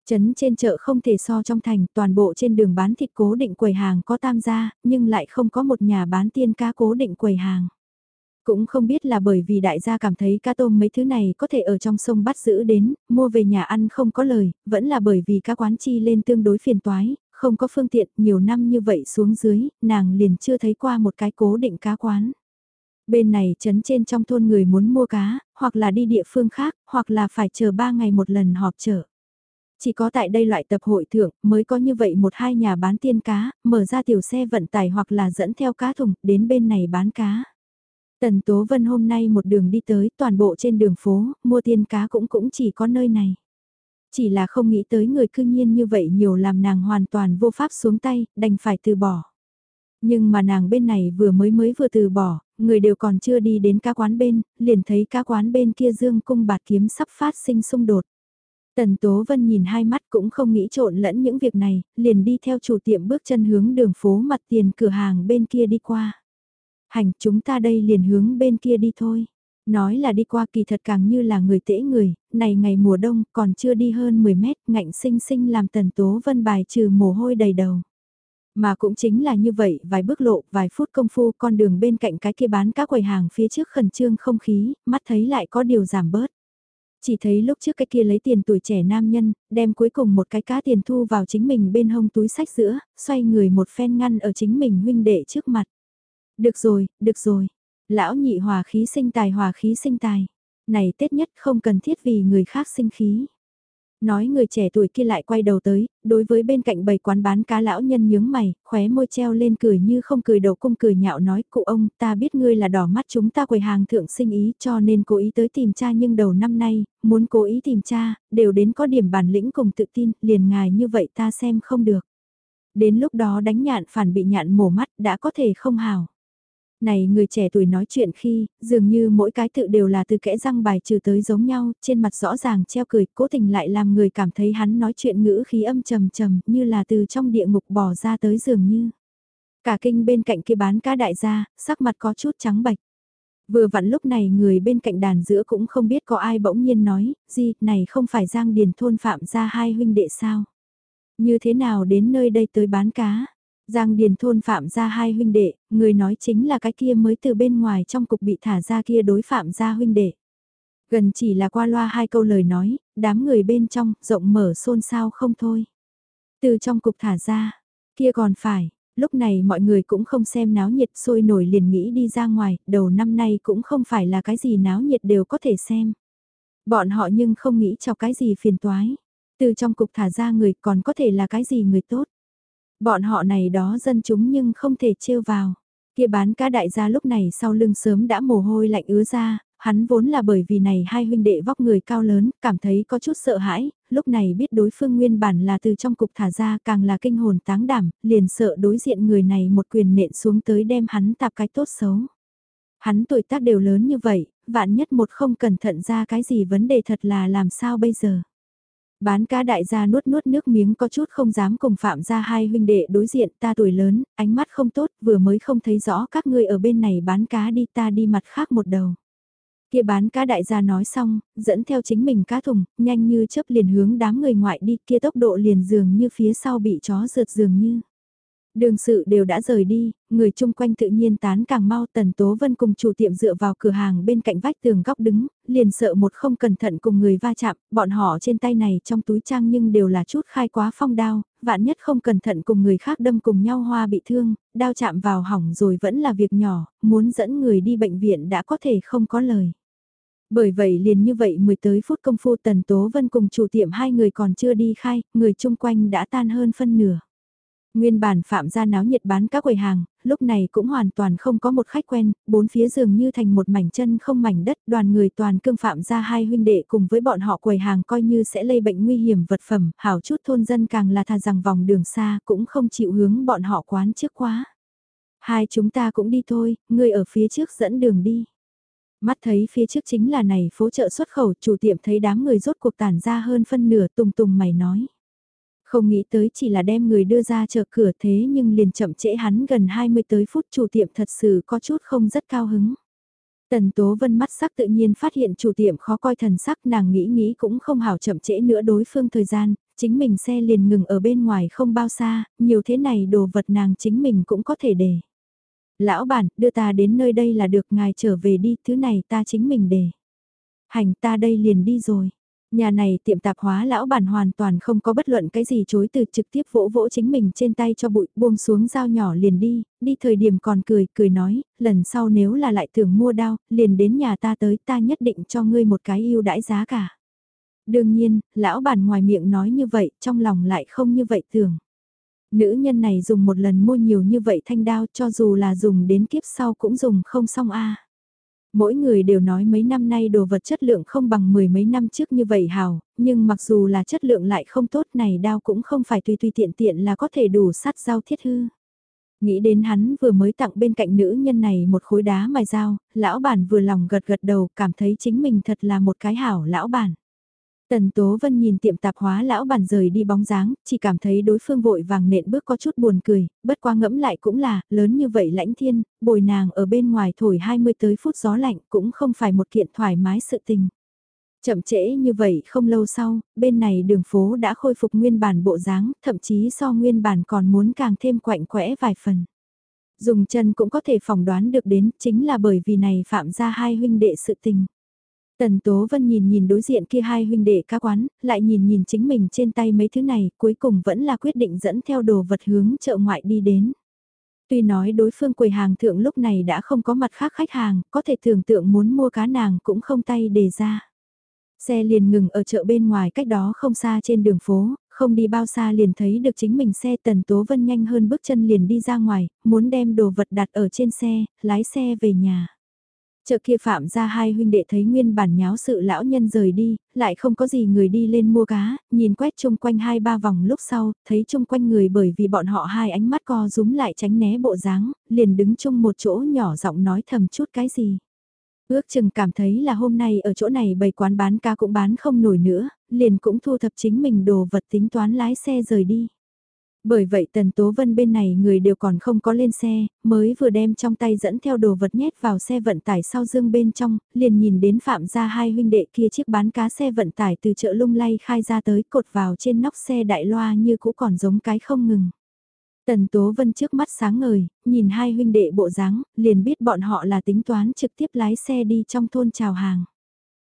Trấn trên chợ không thể so trong thành, toàn bộ trên đường bán thịt cố định quầy hàng có tam gia, nhưng lại không có một nhà bán tiên cá cố định quầy hàng. Cũng không biết là bởi vì đại gia cảm thấy cá tôm mấy thứ này có thể ở trong sông bắt giữ đến, mua về nhà ăn không có lời, vẫn là bởi vì cá quán chi lên tương đối phiền toái, không có phương tiện nhiều năm như vậy xuống dưới, nàng liền chưa thấy qua một cái cố định cá quán. Bên này trấn trên trong thôn người muốn mua cá, hoặc là đi địa phương khác, hoặc là phải chờ ba ngày một lần họp chợ. Chỉ có tại đây loại tập hội thượng mới có như vậy một hai nhà bán tiên cá, mở ra tiểu xe vận tải hoặc là dẫn theo cá thùng đến bên này bán cá. Tần Tố Vân hôm nay một đường đi tới toàn bộ trên đường phố, mua tiên cá cũng cũng chỉ có nơi này. Chỉ là không nghĩ tới người cư nhiên như vậy nhiều làm nàng hoàn toàn vô pháp xuống tay, đành phải từ bỏ. Nhưng mà nàng bên này vừa mới mới vừa từ bỏ, người đều còn chưa đi đến cá quán bên, liền thấy cá quán bên kia dương cung bạt kiếm sắp phát sinh xung đột. Tần Tố Vân nhìn hai mắt cũng không nghĩ trộn lẫn những việc này, liền đi theo chủ tiệm bước chân hướng đường phố mặt tiền cửa hàng bên kia đi qua. Hành chúng ta đây liền hướng bên kia đi thôi. Nói là đi qua kỳ thật càng như là người tễ người, này ngày mùa đông còn chưa đi hơn 10 mét, ngạnh sinh sinh làm tần tố vân bài trừ mồ hôi đầy đầu. Mà cũng chính là như vậy, vài bước lộ, vài phút công phu con đường bên cạnh cái kia bán các quầy hàng phía trước khẩn trương không khí, mắt thấy lại có điều giảm bớt. Chỉ thấy lúc trước cái kia lấy tiền tuổi trẻ nam nhân, đem cuối cùng một cái cá tiền thu vào chính mình bên hông túi sách giữa, xoay người một phen ngăn ở chính mình huynh đệ trước mặt. Được rồi, được rồi, Lão nhị hòa khí sinh tài hòa khí sinh tài. Này Tết nhất không cần thiết vì người khác sinh khí. Nói người trẻ tuổi kia lại quay đầu tới, đối với bên cạnh bầy quán bán cá lão nhân nhướng mày, khóe môi treo lên cười như không cười đầu cung cười nhạo nói cụ ông ta biết ngươi là đỏ mắt chúng ta quầy hàng thượng sinh ý cho nên cố ý tới tìm cha nhưng đầu năm nay, muốn cố ý tìm cha, đều đến có điểm bản lĩnh cùng tự tin, liền ngài như vậy ta xem không được. Đến lúc đó đánh nhạn phản bị nhạn mổ mắt đã có thể không hào. Này người trẻ tuổi nói chuyện khi, dường như mỗi cái tự đều là từ kẽ răng bài trừ tới giống nhau, trên mặt rõ ràng treo cười, cố tình lại làm người cảm thấy hắn nói chuyện ngữ khí âm trầm trầm như là từ trong địa ngục bỏ ra tới dường như. Cả kinh bên cạnh kia bán cá đại gia, sắc mặt có chút trắng bạch. Vừa vặn lúc này người bên cạnh đàn giữa cũng không biết có ai bỗng nhiên nói, gì, này không phải Giang Điền thôn phạm ra hai huynh đệ sao? Như thế nào đến nơi đây tới bán cá? Giang Điền thôn phạm ra hai huynh đệ, người nói chính là cái kia mới từ bên ngoài trong cục bị thả ra kia đối phạm ra huynh đệ. Gần chỉ là qua loa hai câu lời nói, đám người bên trong, rộng mở xôn xao không thôi. Từ trong cục thả ra, kia còn phải, lúc này mọi người cũng không xem náo nhiệt sôi nổi liền nghĩ đi ra ngoài, đầu năm nay cũng không phải là cái gì náo nhiệt đều có thể xem. Bọn họ nhưng không nghĩ cho cái gì phiền toái. Từ trong cục thả ra người còn có thể là cái gì người tốt. Bọn họ này đó dân chúng nhưng không thể trêu vào. Kia bán cá đại gia lúc này sau lưng sớm đã mồ hôi lạnh ứa ra, hắn vốn là bởi vì này hai huynh đệ vóc người cao lớn, cảm thấy có chút sợ hãi, lúc này biết đối phương nguyên bản là từ trong cục thả ra càng là kinh hồn táng đảm, liền sợ đối diện người này một quyền nện xuống tới đem hắn tạp cái tốt xấu. Hắn tuổi tác đều lớn như vậy, vạn nhất một không cẩn thận ra cái gì vấn đề thật là làm sao bây giờ. Bán cá đại gia nuốt nuốt nước miếng có chút không dám cùng phạm ra hai huynh đệ đối diện ta tuổi lớn, ánh mắt không tốt, vừa mới không thấy rõ các ngươi ở bên này bán cá đi ta đi mặt khác một đầu. Kia bán cá đại gia nói xong, dẫn theo chính mình cá thùng, nhanh như chớp liền hướng đám người ngoại đi kia tốc độ liền dường như phía sau bị chó rượt dường như. Đường sự đều đã rời đi, người chung quanh tự nhiên tán càng mau tần tố vân cùng chủ tiệm dựa vào cửa hàng bên cạnh vách tường góc đứng, liền sợ một không cẩn thận cùng người va chạm, bọn họ trên tay này trong túi trang nhưng đều là chút khai quá phong đao, vạn nhất không cẩn thận cùng người khác đâm cùng nhau hoa bị thương, đao chạm vào hỏng rồi vẫn là việc nhỏ, muốn dẫn người đi bệnh viện đã có thể không có lời. Bởi vậy liền như vậy mười tới phút công phu Tần Tố Vân cùng chủ tiệm hai người còn chưa đi khai, người chung quanh đã tan hơn phân nửa. Nguyên bản phạm gia náo nhiệt bán các quầy hàng, lúc này cũng hoàn toàn không có một khách quen, bốn phía dường như thành một mảnh chân không mảnh đất, đoàn người toàn cương phạm gia hai huynh đệ cùng với bọn họ quầy hàng coi như sẽ lây bệnh nguy hiểm vật phẩm, hảo chút thôn dân càng là thà rằng vòng đường xa cũng không chịu hướng bọn họ quán trước quá. Hai chúng ta cũng đi thôi, người ở phía trước dẫn đường đi. Mắt thấy phía trước chính là này phố chợ xuất khẩu, chủ tiệm thấy đám người rốt cuộc tản ra hơn phân nửa tùng tùng mày nói. Không nghĩ tới chỉ là đem người đưa ra chờ cửa thế nhưng liền chậm trễ hắn gần 20 tới phút chủ tiệm thật sự có chút không rất cao hứng. Tần Tố Vân mắt sắc tự nhiên phát hiện chủ tiệm khó coi thần sắc nàng nghĩ nghĩ cũng không hảo chậm trễ nữa đối phương thời gian, chính mình xe liền ngừng ở bên ngoài không bao xa, nhiều thế này đồ vật nàng chính mình cũng có thể để. Lão bản, đưa ta đến nơi đây là được ngài trở về đi, thứ này ta chính mình để. Hành ta đây liền đi rồi. Nhà này tiệm tạp hóa lão bản hoàn toàn không có bất luận cái gì chối từ trực tiếp vỗ vỗ chính mình trên tay cho bụi buông xuống dao nhỏ liền đi, đi thời điểm còn cười, cười nói, lần sau nếu là lại tưởng mua đao, liền đến nhà ta tới ta nhất định cho ngươi một cái ưu đãi giá cả. Đương nhiên, lão bản ngoài miệng nói như vậy, trong lòng lại không như vậy tưởng. Nữ nhân này dùng một lần mua nhiều như vậy thanh đao cho dù là dùng đến kiếp sau cũng dùng không xong a Mỗi người đều nói mấy năm nay đồ vật chất lượng không bằng mười mấy năm trước như vậy hào, nhưng mặc dù là chất lượng lại không tốt này đao cũng không phải tùy tùy tiện tiện là có thể đủ sát dao thiết hư. Nghĩ đến hắn vừa mới tặng bên cạnh nữ nhân này một khối đá mài dao, lão bản vừa lòng gật gật đầu cảm thấy chính mình thật là một cái hảo lão bản. Tần Tố Vân nhìn tiệm tạp hóa lão bản rời đi bóng dáng, chỉ cảm thấy đối phương vội vàng nện bước có chút buồn cười, bất qua ngẫm lại cũng là, lớn như vậy lãnh thiên, bồi nàng ở bên ngoài thổi 20 tới phút gió lạnh cũng không phải một kiện thoải mái sự tình. Chậm trễ như vậy không lâu sau, bên này đường phố đã khôi phục nguyên bản bộ dáng, thậm chí so nguyên bản còn muốn càng thêm quạnh quẽ vài phần. Dùng chân cũng có thể phỏng đoán được đến, chính là bởi vì này phạm ra hai huynh đệ sự tình. Tần Tố Vân nhìn nhìn đối diện kia hai huynh đệ ca quán, lại nhìn nhìn chính mình trên tay mấy thứ này, cuối cùng vẫn là quyết định dẫn theo đồ vật hướng chợ ngoại đi đến. Tuy nói đối phương quầy hàng thượng lúc này đã không có mặt khác khách hàng, có thể tưởng tượng muốn mua cá nàng cũng không tay đề ra. Xe liền ngừng ở chợ bên ngoài cách đó không xa trên đường phố, không đi bao xa liền thấy được chính mình xe Tần Tố Vân nhanh hơn bước chân liền đi ra ngoài, muốn đem đồ vật đặt ở trên xe, lái xe về nhà. Chợ kia phạm ra hai huynh đệ thấy nguyên bản nháo sự lão nhân rời đi, lại không có gì người đi lên mua cá, nhìn quét chung quanh hai ba vòng lúc sau, thấy chung quanh người bởi vì bọn họ hai ánh mắt co rúm lại tránh né bộ dáng, liền đứng chung một chỗ nhỏ giọng nói thầm chút cái gì. Ước chừng cảm thấy là hôm nay ở chỗ này bày quán bán cá cũng bán không nổi nữa, liền cũng thu thập chính mình đồ vật tính toán lái xe rời đi. Bởi vậy Tần Tố Vân bên này người đều còn không có lên xe, mới vừa đem trong tay dẫn theo đồ vật nhét vào xe vận tải sau dương bên trong, liền nhìn đến phạm ra hai huynh đệ kia chiếc bán cá xe vận tải từ chợ lung lay khai ra tới cột vào trên nóc xe đại loa như cũ còn giống cái không ngừng. Tần Tố Vân trước mắt sáng ngời, nhìn hai huynh đệ bộ dáng, liền biết bọn họ là tính toán trực tiếp lái xe đi trong thôn chào hàng.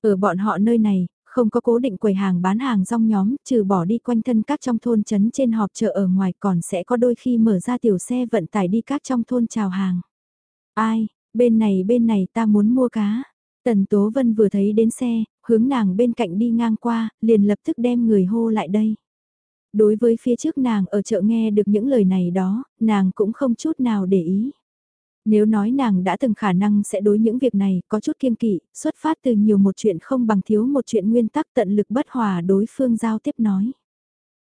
Ở bọn họ nơi này, không có cố định quầy hàng bán hàng rong nhóm, trừ bỏ đi quanh thân các trong thôn trấn trên họp chợ ở ngoài còn sẽ có đôi khi mở ra tiểu xe vận tải đi các trong thôn chào hàng. Ai, bên này bên này ta muốn mua cá. Tần Tố Vân vừa thấy đến xe, hướng nàng bên cạnh đi ngang qua, liền lập tức đem người hô lại đây. Đối với phía trước nàng ở chợ nghe được những lời này đó, nàng cũng không chút nào để ý. Nếu nói nàng đã từng khả năng sẽ đối những việc này có chút kiên kỵ, xuất phát từ nhiều một chuyện không bằng thiếu một chuyện nguyên tắc tận lực bất hòa đối phương giao tiếp nói.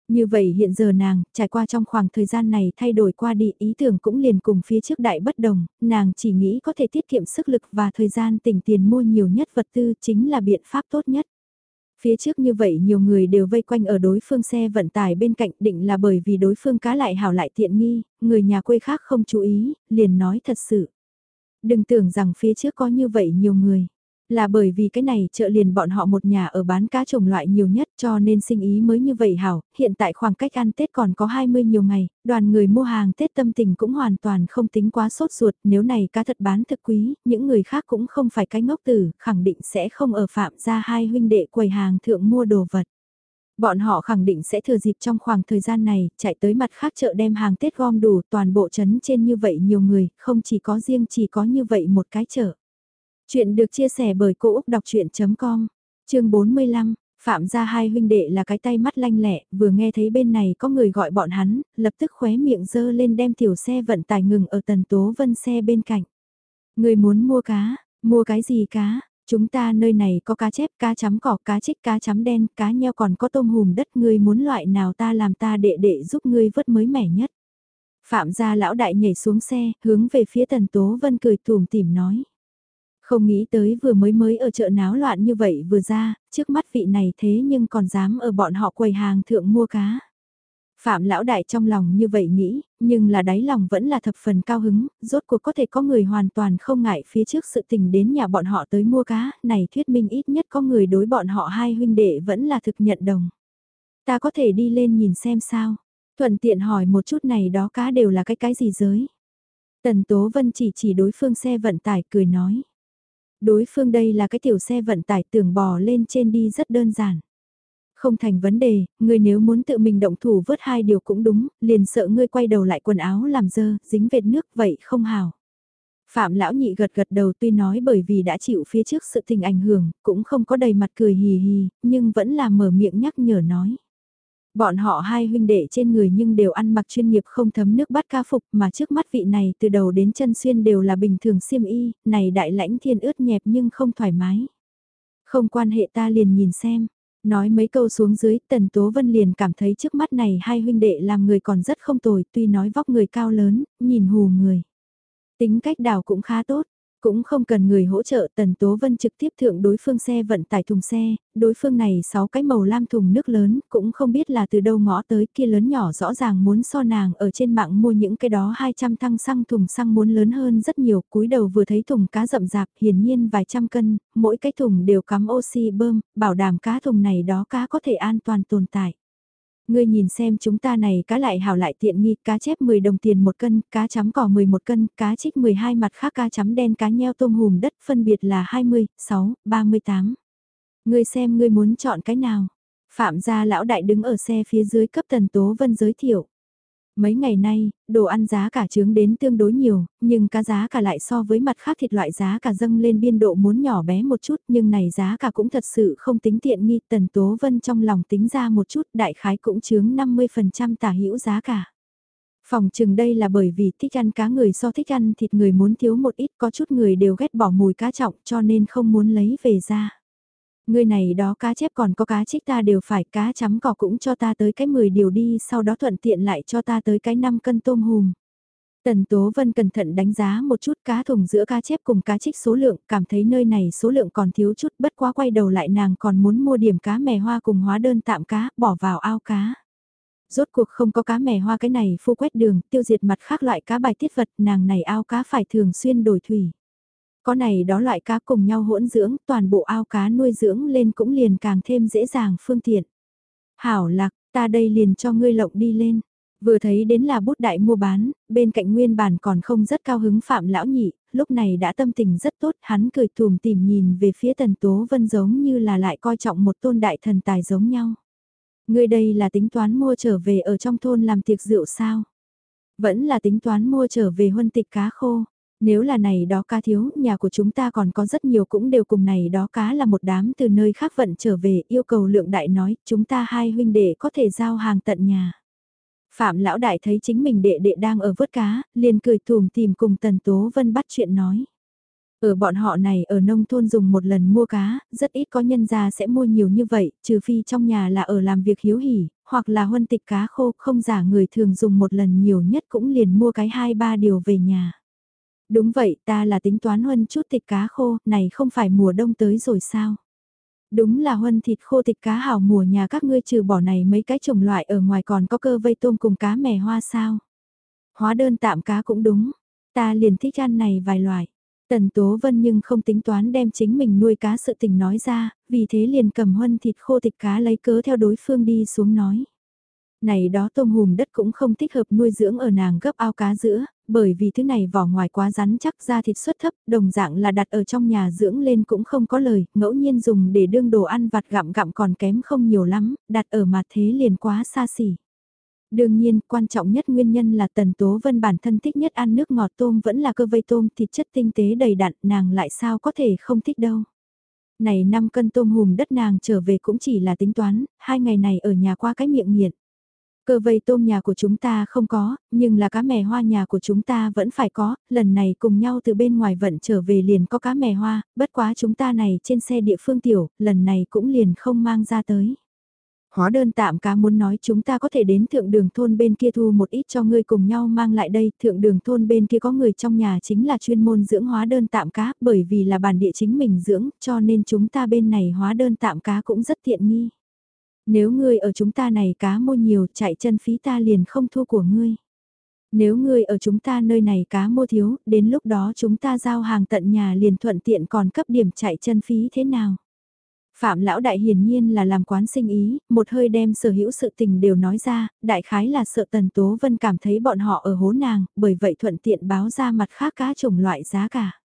Như vậy hiện giờ nàng, trải qua trong khoảng thời gian này thay đổi qua đi ý tưởng cũng liền cùng phía trước đại bất đồng, nàng chỉ nghĩ có thể tiết kiệm sức lực và thời gian tỉnh tiền mua nhiều nhất vật tư chính là biện pháp tốt nhất. Phía trước như vậy nhiều người đều vây quanh ở đối phương xe vận tải bên cạnh định là bởi vì đối phương cá lại hảo lại tiện nghi, người nhà quê khác không chú ý, liền nói thật sự. Đừng tưởng rằng phía trước có như vậy nhiều người. Là bởi vì cái này chợ liền bọn họ một nhà ở bán cá trồng loại nhiều nhất cho nên sinh ý mới như vậy hảo, hiện tại khoảng cách ăn Tết còn có 20 nhiều ngày, đoàn người mua hàng Tết tâm tình cũng hoàn toàn không tính quá sốt ruột, nếu này cá thật bán thực quý, những người khác cũng không phải cái ngốc tử, khẳng định sẽ không ở phạm ra hai huynh đệ quầy hàng thượng mua đồ vật. Bọn họ khẳng định sẽ thừa dịp trong khoảng thời gian này, chạy tới mặt khác chợ đem hàng Tết gom đủ toàn bộ trấn trên như vậy nhiều người, không chỉ có riêng chỉ có như vậy một cái chợ. Chuyện được chia sẻ bởi Cô Úc Đọc Chuyện.com, chương 45, Phạm gia hai huynh đệ là cái tay mắt lanh lẹ, vừa nghe thấy bên này có người gọi bọn hắn, lập tức khóe miệng dơ lên đem tiểu xe vận tải ngừng ở tần tố vân xe bên cạnh. Người muốn mua cá, mua cái gì cá? Chúng ta nơi này có cá chép, cá chấm cỏ, cá trích, cá chấm đen, cá nheo còn có tôm hùm đất. người muốn loại nào ta làm ta đệ đệ giúp ngươi vớt mới mẻ nhất. Phạm gia lão đại nhảy xuống xe, hướng về phía tần tố vân cười tùm tìm nói. Không nghĩ tới vừa mới mới ở chợ náo loạn như vậy vừa ra, trước mắt vị này thế nhưng còn dám ở bọn họ quầy hàng thượng mua cá. Phạm lão đại trong lòng như vậy nghĩ, nhưng là đáy lòng vẫn là thập phần cao hứng, rốt cuộc có thể có người hoàn toàn không ngại phía trước sự tình đến nhà bọn họ tới mua cá, này thuyết minh ít nhất có người đối bọn họ hai huynh đệ vẫn là thực nhận đồng. Ta có thể đi lên nhìn xem sao, thuận tiện hỏi một chút này đó cá đều là cái cái gì giới. Tần Tố Vân chỉ chỉ đối phương xe vận tải cười nói. Đối phương đây là cái tiểu xe vận tải tưởng bò lên trên đi rất đơn giản. Không thành vấn đề, ngươi nếu muốn tự mình động thủ vớt hai điều cũng đúng, liền sợ ngươi quay đầu lại quần áo làm dơ, dính vệt nước vậy không hào. Phạm lão nhị gật gật đầu tuy nói bởi vì đã chịu phía trước sự tình ảnh hưởng, cũng không có đầy mặt cười hì hì, nhưng vẫn là mở miệng nhắc nhở nói. Bọn họ hai huynh đệ trên người nhưng đều ăn mặc chuyên nghiệp không thấm nước bắt ca phục mà trước mắt vị này từ đầu đến chân xuyên đều là bình thường xiêm y, này đại lãnh thiên ướt nhẹp nhưng không thoải mái. Không quan hệ ta liền nhìn xem, nói mấy câu xuống dưới tần tố vân liền cảm thấy trước mắt này hai huynh đệ làm người còn rất không tồi tuy nói vóc người cao lớn, nhìn hù người. Tính cách đào cũng khá tốt, cũng không cần người hỗ trợ Tần Tố Vân trực tiếp thượng đối phương xe vận tải thùng xe, đối phương này 6 cái màu lam thùng nước lớn, cũng không biết là từ đâu ngõ tới kia lớn nhỏ rõ ràng muốn so nàng ở trên mạng mua những cái đó 200 thăng xăng thùng xăng muốn lớn hơn rất nhiều, cúi đầu vừa thấy thùng cá rậm rạp hiển nhiên vài trăm cân, mỗi cái thùng đều cắm oxy bơm, bảo đảm cá thùng này đó cá có thể an toàn tồn tại. Ngươi nhìn xem chúng ta này cá lại hảo lại tiện nghi, cá chép 10 đồng tiền một cân, cá chấm cỏ 11 cân, cá trích 12 mặt khác cá chấm đen cá nheo tôm hùm đất phân biệt là 20, 6, 38. Ngươi xem ngươi muốn chọn cái nào? Phạm gia lão đại đứng ở xe phía dưới cấp tần tố vân giới thiệu. Mấy ngày nay, đồ ăn giá cả trướng đến tương đối nhiều, nhưng cá giá cả lại so với mặt khác thịt loại giá cả dâng lên biên độ muốn nhỏ bé một chút nhưng này giá cả cũng thật sự không tính tiện nghi. Tần Tố Vân trong lòng tính ra một chút đại khái cũng trướng 50% tả hữu giá cả. Phòng chừng đây là bởi vì thích ăn cá người so thích ăn thịt người muốn thiếu một ít có chút người đều ghét bỏ mùi cá trọng cho nên không muốn lấy về ra. Người này đó cá chép còn có cá trích ta đều phải cá chấm cỏ cũng cho ta tới cái 10 điều đi sau đó thuận tiện lại cho ta tới cái 5 cân tôm hùm. Tần Tố Vân cẩn thận đánh giá một chút cá thùng giữa cá chép cùng cá trích số lượng, cảm thấy nơi này số lượng còn thiếu chút bất quá quay đầu lại nàng còn muốn mua điểm cá mè hoa cùng hóa đơn tạm cá, bỏ vào ao cá. Rốt cuộc không có cá mè hoa cái này phu quét đường, tiêu diệt mặt khác loại cá bài tiết vật, nàng này ao cá phải thường xuyên đổi thủy. Có này đó loại cá cùng nhau hỗn dưỡng, toàn bộ ao cá nuôi dưỡng lên cũng liền càng thêm dễ dàng phương tiện. Hảo lạc, ta đây liền cho ngươi lộng đi lên. Vừa thấy đến là bút đại mua bán, bên cạnh nguyên bản còn không rất cao hứng phạm lão nhị, lúc này đã tâm tình rất tốt, hắn cười thùm tìm nhìn về phía tần tố vân giống như là lại coi trọng một tôn đại thần tài giống nhau. Người đây là tính toán mua trở về ở trong thôn làm tiệc rượu sao? Vẫn là tính toán mua trở về huân tịch cá khô. Nếu là này đó cá thiếu, nhà của chúng ta còn có rất nhiều cũng đều cùng này đó cá là một đám từ nơi khác vận trở về yêu cầu lượng đại nói, chúng ta hai huynh đệ có thể giao hàng tận nhà. Phạm lão đại thấy chính mình đệ đệ đang ở vớt cá, liền cười thùm tìm cùng Tần Tố Vân bắt chuyện nói. Ở bọn họ này ở nông thôn dùng một lần mua cá, rất ít có nhân gia sẽ mua nhiều như vậy, trừ phi trong nhà là ở làm việc hiếu hỉ, hoặc là huân tịch cá khô, không giả người thường dùng một lần nhiều nhất cũng liền mua cái hai ba điều về nhà. Đúng vậy, ta là tính toán huân chút thịt cá khô, này không phải mùa đông tới rồi sao? Đúng là huân thịt khô thịt cá hào mùa nhà các ngươi trừ bỏ này mấy cái chủng loại ở ngoài còn có cơ vây tôm cùng cá mè hoa sao. Hóa đơn tạm cá cũng đúng, ta liền thích ăn này vài loại. Tần Tố Vân nhưng không tính toán đem chính mình nuôi cá sự tình nói ra, vì thế liền cầm huân thịt khô thịt cá lấy cớ theo đối phương đi xuống nói. Này đó tôm hùm đất cũng không thích hợp nuôi dưỡng ở nàng gấp ao cá giữa, bởi vì thứ này vỏ ngoài quá rắn chắc ra thịt suất thấp, đồng dạng là đặt ở trong nhà dưỡng lên cũng không có lời, ngẫu nhiên dùng để đương đồ ăn vặt gặm gặm còn kém không nhiều lắm, đặt ở mặt thế liền quá xa xỉ. Đương nhiên, quan trọng nhất nguyên nhân là Tần Tố Vân bản thân thích nhất ăn nước ngọt tôm vẫn là cơ vây tôm thịt chất tinh tế đầy đặn, nàng lại sao có thể không thích đâu. Này 5 cân tôm hùm đất nàng trở về cũng chỉ là tính toán, hai ngày này ở nhà qua cái miệng nghiện. Cơ vây tôm nhà của chúng ta không có, nhưng là cá mè hoa nhà của chúng ta vẫn phải có, lần này cùng nhau từ bên ngoài vận trở về liền có cá mè hoa, bất quá chúng ta này trên xe địa phương tiểu, lần này cũng liền không mang ra tới. Hóa đơn tạm cá muốn nói chúng ta có thể đến thượng đường thôn bên kia thu một ít cho ngươi cùng nhau mang lại đây, thượng đường thôn bên kia có người trong nhà chính là chuyên môn dưỡng hóa đơn tạm cá, bởi vì là bản địa chính mình dưỡng, cho nên chúng ta bên này hóa đơn tạm cá cũng rất tiện nghi. Nếu ngươi ở chúng ta này cá mua nhiều chạy chân phí ta liền không thua của ngươi. Nếu ngươi ở chúng ta nơi này cá mua thiếu, đến lúc đó chúng ta giao hàng tận nhà liền thuận tiện còn cấp điểm chạy chân phí thế nào? Phạm lão đại hiển nhiên là làm quán sinh ý, một hơi đem sở hữu sự tình đều nói ra, đại khái là sợ Tần Tố Vân cảm thấy bọn họ ở hố nàng, bởi vậy thuận tiện báo ra mặt khác cá chủng loại giá cả.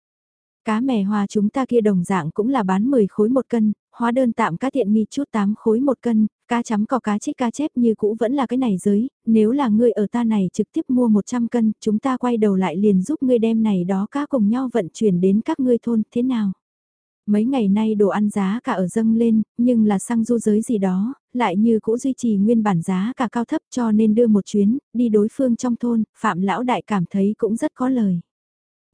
Cá mè hoa chúng ta kia đồng dạng cũng là bán 10 khối một cân, hóa đơn tạm cá tiện nghi chút 8 khối một cân, cá chấm có cá chích cá chép như cũ vẫn là cái này giới, nếu là ngươi ở ta này trực tiếp mua 100 cân, chúng ta quay đầu lại liền giúp ngươi đem này đó cá cùng nhau vận chuyển đến các ngươi thôn, thế nào? Mấy ngày nay đồ ăn giá cả ở dâng lên, nhưng là xăng du giới gì đó, lại như cũ duy trì nguyên bản giá cả cao thấp cho nên đưa một chuyến, đi đối phương trong thôn, Phạm Lão Đại cảm thấy cũng rất có lời.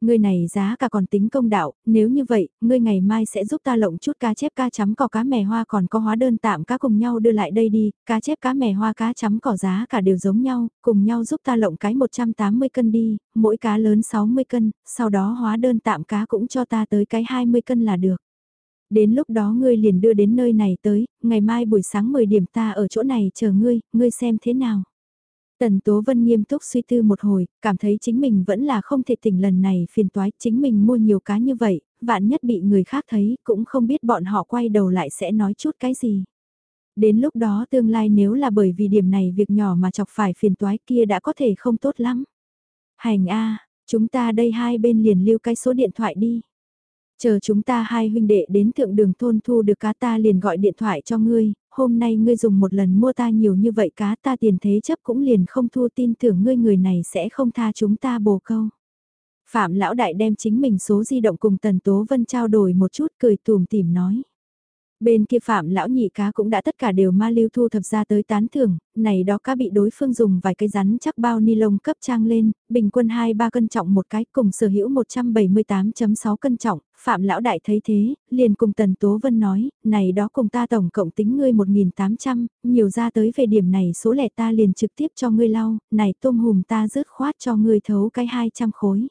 Ngươi này giá cả còn tính công đạo, nếu như vậy, ngươi ngày mai sẽ giúp ta lộng chút cá chép cá chấm cỏ cá mè hoa còn có hóa đơn tạm cá cùng nhau đưa lại đây đi, cá chép cá mè hoa cá chấm cỏ giá cả đều giống nhau, cùng nhau giúp ta lộng cái 180 cân đi, mỗi cá lớn 60 cân, sau đó hóa đơn tạm cá cũng cho ta tới cái 20 cân là được. Đến lúc đó ngươi liền đưa đến nơi này tới, ngày mai buổi sáng 10 điểm ta ở chỗ này chờ ngươi, ngươi xem thế nào. Tần Tố Vân nghiêm túc suy tư một hồi, cảm thấy chính mình vẫn là không thể tỉnh lần này phiền toái, chính mình mua nhiều cá như vậy, vạn nhất bị người khác thấy, cũng không biết bọn họ quay đầu lại sẽ nói chút cái gì. Đến lúc đó tương lai nếu là bởi vì điểm này việc nhỏ mà chọc phải phiền toái kia đã có thể không tốt lắm. Hành A, chúng ta đây hai bên liền lưu cái số điện thoại đi. Chờ chúng ta hai huynh đệ đến thượng đường thôn thu được cá ta liền gọi điện thoại cho ngươi, hôm nay ngươi dùng một lần mua ta nhiều như vậy cá ta tiền thế chấp cũng liền không thu tin tưởng ngươi người này sẽ không tha chúng ta bồ câu. Phạm lão đại đem chính mình số di động cùng Tần Tố Vân trao đổi một chút cười tùm tìm nói. Bên kia phạm lão nhị cá cũng đã tất cả đều ma lưu thu thập ra tới tán thưởng, này đó cá bị đối phương dùng vài cây rắn chắc bao ni lông cấp trang lên, bình quân 2-3 cân trọng một cái cùng sở hữu 178.6 cân trọng, phạm lão đại thấy thế, liền cùng tần tố vân nói, này đó cùng ta tổng cộng tính ngươi 1.800, nhiều ra tới về điểm này số lẻ ta liền trực tiếp cho ngươi lau, này tôm hùm ta rớt khoát cho ngươi thấu cái 200 khối.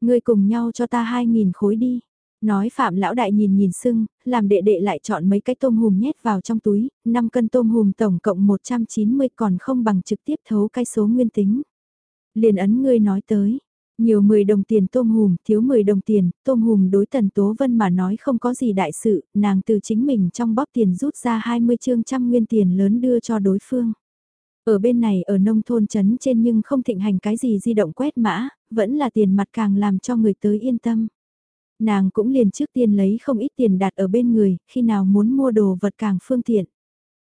Ngươi cùng nhau cho ta 2.000 khối đi. Nói Phạm Lão Đại nhìn nhìn sưng, làm đệ đệ lại chọn mấy cái tôm hùm nhét vào trong túi, 5 cân tôm hùm tổng cộng 190 còn không bằng trực tiếp thấu cái số nguyên tính. Liền ấn ngươi nói tới, nhiều 10 đồng tiền tôm hùm, thiếu 10 đồng tiền, tôm hùm đối tần tố vân mà nói không có gì đại sự, nàng từ chính mình trong bóp tiền rút ra 20 chương trăm nguyên tiền lớn đưa cho đối phương. Ở bên này ở nông thôn trấn trên nhưng không thịnh hành cái gì di động quét mã, vẫn là tiền mặt càng làm cho người tới yên tâm. Nàng cũng liền trước tiên lấy không ít tiền đặt ở bên người, khi nào muốn mua đồ vật càng phương tiện.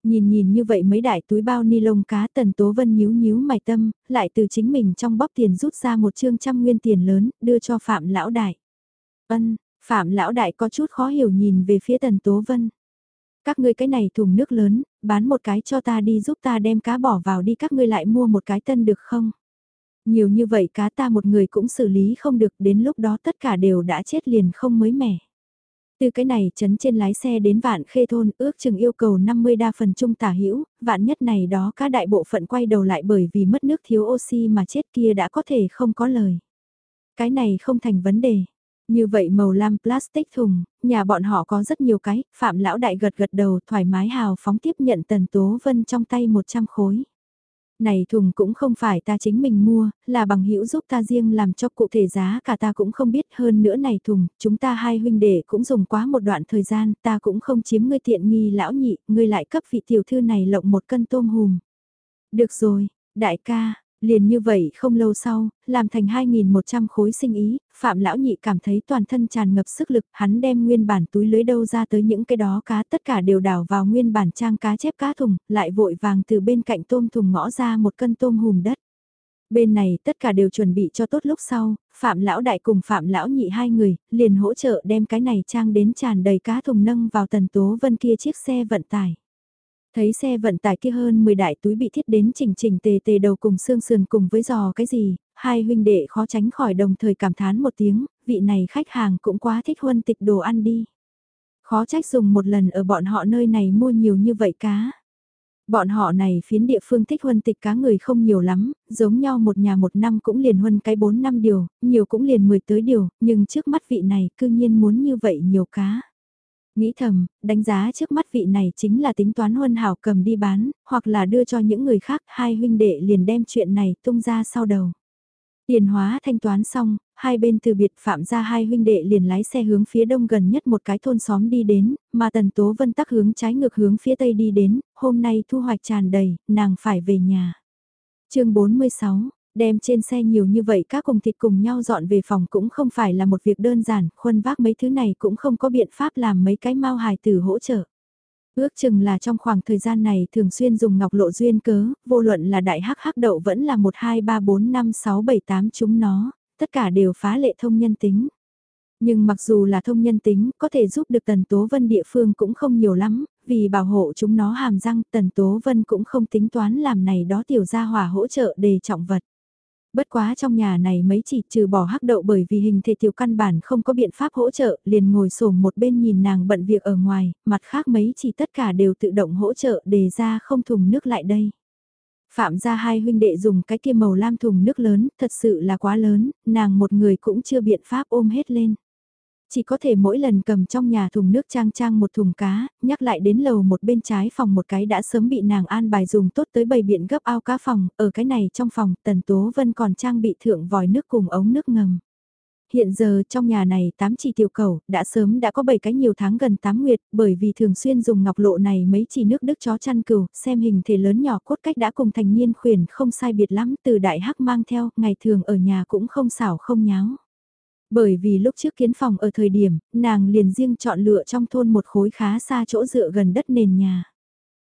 Nhìn nhìn như vậy mấy đại túi bao ni lông cá tần tố vân nhíu nhíu mày tâm, lại từ chính mình trong bóp tiền rút ra một chương trăm nguyên tiền lớn, đưa cho Phạm Lão Đại. Ân, Phạm Lão Đại có chút khó hiểu nhìn về phía tần tố vân. Các ngươi cái này thùng nước lớn, bán một cái cho ta đi giúp ta đem cá bỏ vào đi các ngươi lại mua một cái tân được không? Nhiều như vậy cá ta một người cũng xử lý không được đến lúc đó tất cả đều đã chết liền không mới mẻ. Từ cái này chấn trên lái xe đến vạn khê thôn ước chừng yêu cầu 50 đa phần trung tả hữu vạn nhất này đó cá đại bộ phận quay đầu lại bởi vì mất nước thiếu oxy mà chết kia đã có thể không có lời. Cái này không thành vấn đề. Như vậy màu lam plastic thùng, nhà bọn họ có rất nhiều cái, Phạm Lão Đại gật gật đầu thoải mái hào phóng tiếp nhận Tần Tố Vân trong tay 100 khối. Này thùng cũng không phải ta chính mình mua, là bằng hữu giúp ta riêng làm cho cụ thể giá cả ta cũng không biết hơn nữa này thùng, chúng ta hai huynh đệ cũng dùng quá một đoạn thời gian, ta cũng không chiếm ngươi tiện nghi lão nhị, ngươi lại cấp vị tiểu thư này lộng một cân tôm hùm. Được rồi, đại ca, Liền như vậy không lâu sau, làm thành 2.100 khối sinh ý, Phạm Lão Nhị cảm thấy toàn thân tràn ngập sức lực, hắn đem nguyên bản túi lưới đâu ra tới những cái đó cá tất cả đều đảo vào nguyên bản trang cá chép cá thùng, lại vội vàng từ bên cạnh tôm thùng ngõ ra một cân tôm hùm đất. Bên này tất cả đều chuẩn bị cho tốt lúc sau, Phạm Lão Đại cùng Phạm Lão Nhị hai người, liền hỗ trợ đem cái này trang đến tràn đầy cá thùng nâng vào tần tố vân kia chiếc xe vận tải. Thấy xe vận tải kia hơn 10 đại túi bị thiết đến chỉnh chỉnh tề tề đầu cùng xương sườn cùng với giò cái gì, hai huynh đệ khó tránh khỏi đồng thời cảm thán một tiếng, vị này khách hàng cũng quá thích huân tịch đồ ăn đi. Khó trách dùng một lần ở bọn họ nơi này mua nhiều như vậy cá. Bọn họ này phiến địa phương thích huân tịch cá người không nhiều lắm, giống nhau một nhà một năm cũng liền huân cái 4 năm điều, nhiều cũng liền 10 tới điều, nhưng trước mắt vị này cư nhiên muốn như vậy nhiều cá. Nghĩ thầm, đánh giá trước mắt vị này chính là tính toán huân hảo cầm đi bán, hoặc là đưa cho những người khác, hai huynh đệ liền đem chuyện này tung ra sau đầu. Tiền hóa thanh toán xong, hai bên từ biệt phạm ra hai huynh đệ liền lái xe hướng phía đông gần nhất một cái thôn xóm đi đến, mà tần tố vân tắc hướng trái ngược hướng phía tây đi đến, hôm nay thu hoạch tràn đầy, nàng phải về nhà. chương 46, Đem trên xe nhiều như vậy các cùng thịt cùng nhau dọn về phòng cũng không phải là một việc đơn giản, khuân vác mấy thứ này cũng không có biện pháp làm mấy cái mau hài tử hỗ trợ. Ước chừng là trong khoảng thời gian này thường xuyên dùng ngọc lộ duyên cớ, vô luận là đại hắc hắc đậu vẫn là 1 2 3 4 5 6 7 8 chúng nó, tất cả đều phá lệ thông nhân tính. Nhưng mặc dù là thông nhân tính, có thể giúp được Tần Tố Vân địa phương cũng không nhiều lắm, vì bảo hộ chúng nó hàm răng Tần Tố Vân cũng không tính toán làm này đó tiểu gia hỏa hỗ trợ đề trọng vật. Bất quá trong nhà này mấy chỉ trừ bỏ hắc đậu bởi vì hình thể tiểu căn bản không có biện pháp hỗ trợ, liền ngồi sổm một bên nhìn nàng bận việc ở ngoài, mặt khác mấy chỉ tất cả đều tự động hỗ trợ đề ra không thùng nước lại đây. Phạm ra hai huynh đệ dùng cái kia màu lam thùng nước lớn, thật sự là quá lớn, nàng một người cũng chưa biện pháp ôm hết lên chỉ có thể mỗi lần cầm trong nhà thùng nước trang trang một thùng cá, nhắc lại đến lầu một bên trái phòng một cái đã sớm bị nàng an bài dùng tốt tới bầy biện gấp ao cá phòng, ở cái này trong phòng Tần Tố Vân còn trang bị thượng vòi nước cùng ống nước ngầm. Hiện giờ trong nhà này 8 chỉ tiểu cầu, đã sớm đã có 7 cái nhiều tháng gần 8 nguyệt, bởi vì thường xuyên dùng ngọc lộ này mấy chỉ nước đức chó chăn cừu, xem hình thể lớn nhỏ cốt cách đã cùng thành niên khuyển không sai biệt lắm từ đại hắc mang theo, ngày thường ở nhà cũng không xảo không nháo. Bởi vì lúc trước kiến phòng ở thời điểm, nàng liền riêng chọn lựa trong thôn một khối khá xa chỗ dựa gần đất nền nhà.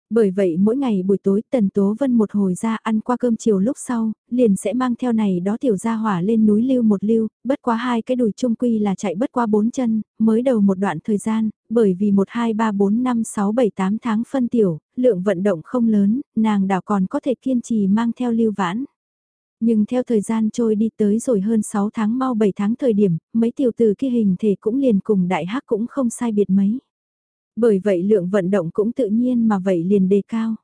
Bởi vậy mỗi ngày buổi tối Tần Tố Vân một hồi ra ăn qua cơm chiều lúc sau, liền sẽ mang theo này đó tiểu gia hỏa lên núi lưu một lưu, bất quá hai cái đùi trung quy là chạy bất qua bốn chân, mới đầu một đoạn thời gian, bởi vì 1 2 3 4 5 6 7 8 tháng phân tiểu, lượng vận động không lớn, nàng đảo còn có thể kiên trì mang theo lưu vãn. Nhưng theo thời gian trôi đi tới rồi hơn 6 tháng mau 7 tháng thời điểm, mấy tiểu tử kia hình thể cũng liền cùng đại hắc cũng không sai biệt mấy. Bởi vậy lượng vận động cũng tự nhiên mà vậy liền đề cao.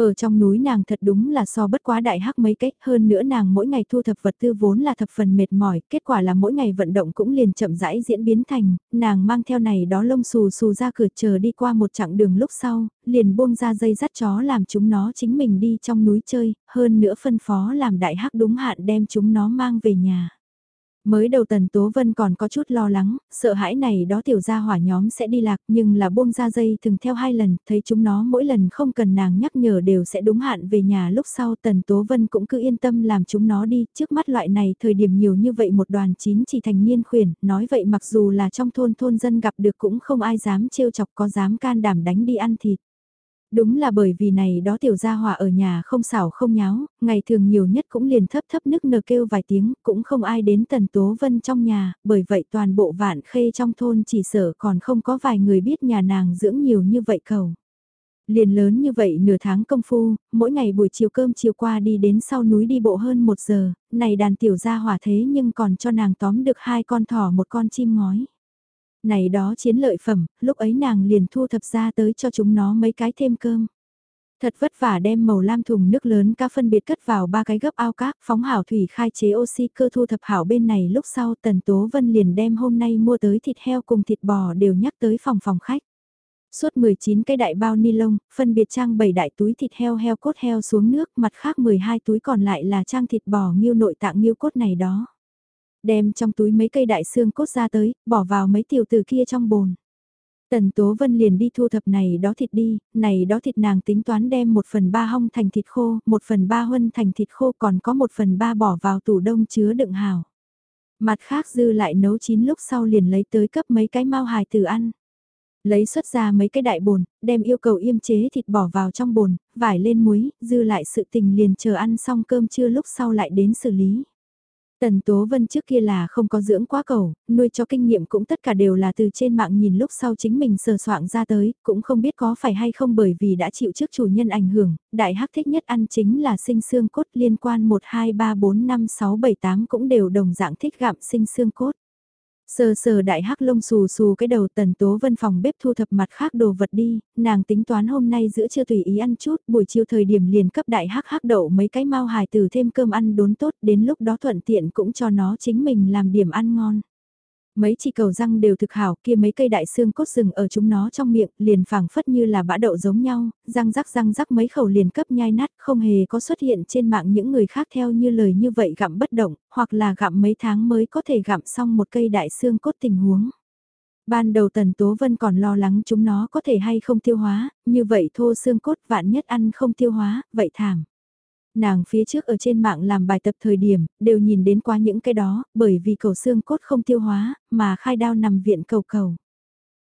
Ở trong núi nàng thật đúng là so bất quá đại hắc mấy cách hơn nữa nàng mỗi ngày thu thập vật tư vốn là thập phần mệt mỏi, kết quả là mỗi ngày vận động cũng liền chậm rãi diễn biến thành, nàng mang theo này đó lông xù xù ra cửa chờ đi qua một chặng đường lúc sau, liền buông ra dây dắt chó làm chúng nó chính mình đi trong núi chơi, hơn nữa phân phó làm đại hắc đúng hạn đem chúng nó mang về nhà. Mới đầu Tần Tố Vân còn có chút lo lắng, sợ hãi này đó tiểu gia hỏa nhóm sẽ đi lạc nhưng là buông ra dây từng theo hai lần, thấy chúng nó mỗi lần không cần nàng nhắc nhở đều sẽ đúng hạn về nhà lúc sau Tần Tố Vân cũng cứ yên tâm làm chúng nó đi, trước mắt loại này thời điểm nhiều như vậy một đoàn chín chỉ thành niên khuyển, nói vậy mặc dù là trong thôn thôn dân gặp được cũng không ai dám trêu chọc có dám can đảm đánh đi ăn thịt. Đúng là bởi vì này đó tiểu gia hỏa ở nhà không xảo không nháo, ngày thường nhiều nhất cũng liền thấp thấp nức nở kêu vài tiếng, cũng không ai đến tần tố vân trong nhà, bởi vậy toàn bộ vạn khê trong thôn chỉ sợ còn không có vài người biết nhà nàng dưỡng nhiều như vậy cầu. Liền lớn như vậy nửa tháng công phu, mỗi ngày buổi chiều cơm chiều qua đi đến sau núi đi bộ hơn một giờ, này đàn tiểu gia hỏa thế nhưng còn cho nàng tóm được hai con thỏ một con chim ngói. Này đó chiến lợi phẩm, lúc ấy nàng liền thu thập ra tới cho chúng nó mấy cái thêm cơm. Thật vất vả đem màu lam thùng nước lớn cá phân biệt cất vào ba cái gấp ao cát phóng hảo thủy khai chế oxy cơ thu thập hảo bên này lúc sau Tần Tố Vân liền đem hôm nay mua tới thịt heo cùng thịt bò đều nhắc tới phòng phòng khách. Suốt 19 cái đại bao ni lông, phân biệt trang 7 đại túi thịt heo heo cốt heo xuống nước, mặt khác 12 túi còn lại là trang thịt bò nghiêu nội tạng nghiêu cốt này đó. Đem trong túi mấy cây đại xương cốt ra tới, bỏ vào mấy tiểu tử kia trong bồn. Tần Tố Vân liền đi thu thập này đó thịt đi, này đó thịt nàng tính toán đem một phần ba hong thành thịt khô, một phần ba huân thành thịt khô còn có một phần ba bỏ vào tủ đông chứa đựng hào. Mặt khác dư lại nấu chín lúc sau liền lấy tới cấp mấy cái mau hài tử ăn. Lấy xuất ra mấy cái đại bồn, đem yêu cầu yêm chế thịt bỏ vào trong bồn, vải lên muối, dư lại sự tình liền chờ ăn xong cơm trưa lúc sau lại đến xử lý. Tần Tố Vân trước kia là không có dưỡng quá cầu, nuôi cho kinh nghiệm cũng tất cả đều là từ trên mạng nhìn lúc sau chính mình sờ soạn ra tới, cũng không biết có phải hay không bởi vì đã chịu trước chủ nhân ảnh hưởng, đại hắc thích nhất ăn chính là sinh xương cốt liên quan 1 2 3 4 5 6 7 8 cũng đều đồng dạng thích gặm sinh xương cốt. Sờ sờ đại hắc lông xù xù cái đầu tần tố vân phòng bếp thu thập mặt khác đồ vật đi, nàng tính toán hôm nay giữa trưa tùy ý ăn chút, buổi chiều thời điểm liền cấp đại hắc hắc đậu mấy cái mau hài từ thêm cơm ăn đốn tốt, đến lúc đó thuận tiện cũng cho nó chính mình làm điểm ăn ngon. Mấy chỉ cầu răng đều thực hảo kia mấy cây đại xương cốt rừng ở chúng nó trong miệng liền phảng phất như là bã đậu giống nhau, răng rắc răng rắc mấy khẩu liền cấp nhai nát không hề có xuất hiện trên mạng những người khác theo như lời như vậy gặm bất động, hoặc là gặm mấy tháng mới có thể gặm xong một cây đại xương cốt tình huống. Ban đầu Tần Tố Vân còn lo lắng chúng nó có thể hay không tiêu hóa, như vậy thô xương cốt vạn nhất ăn không tiêu hóa, vậy thảm. Nàng phía trước ở trên mạng làm bài tập thời điểm, đều nhìn đến qua những cái đó, bởi vì cầu xương cốt không tiêu hóa, mà khai đao nằm viện cầu cầu.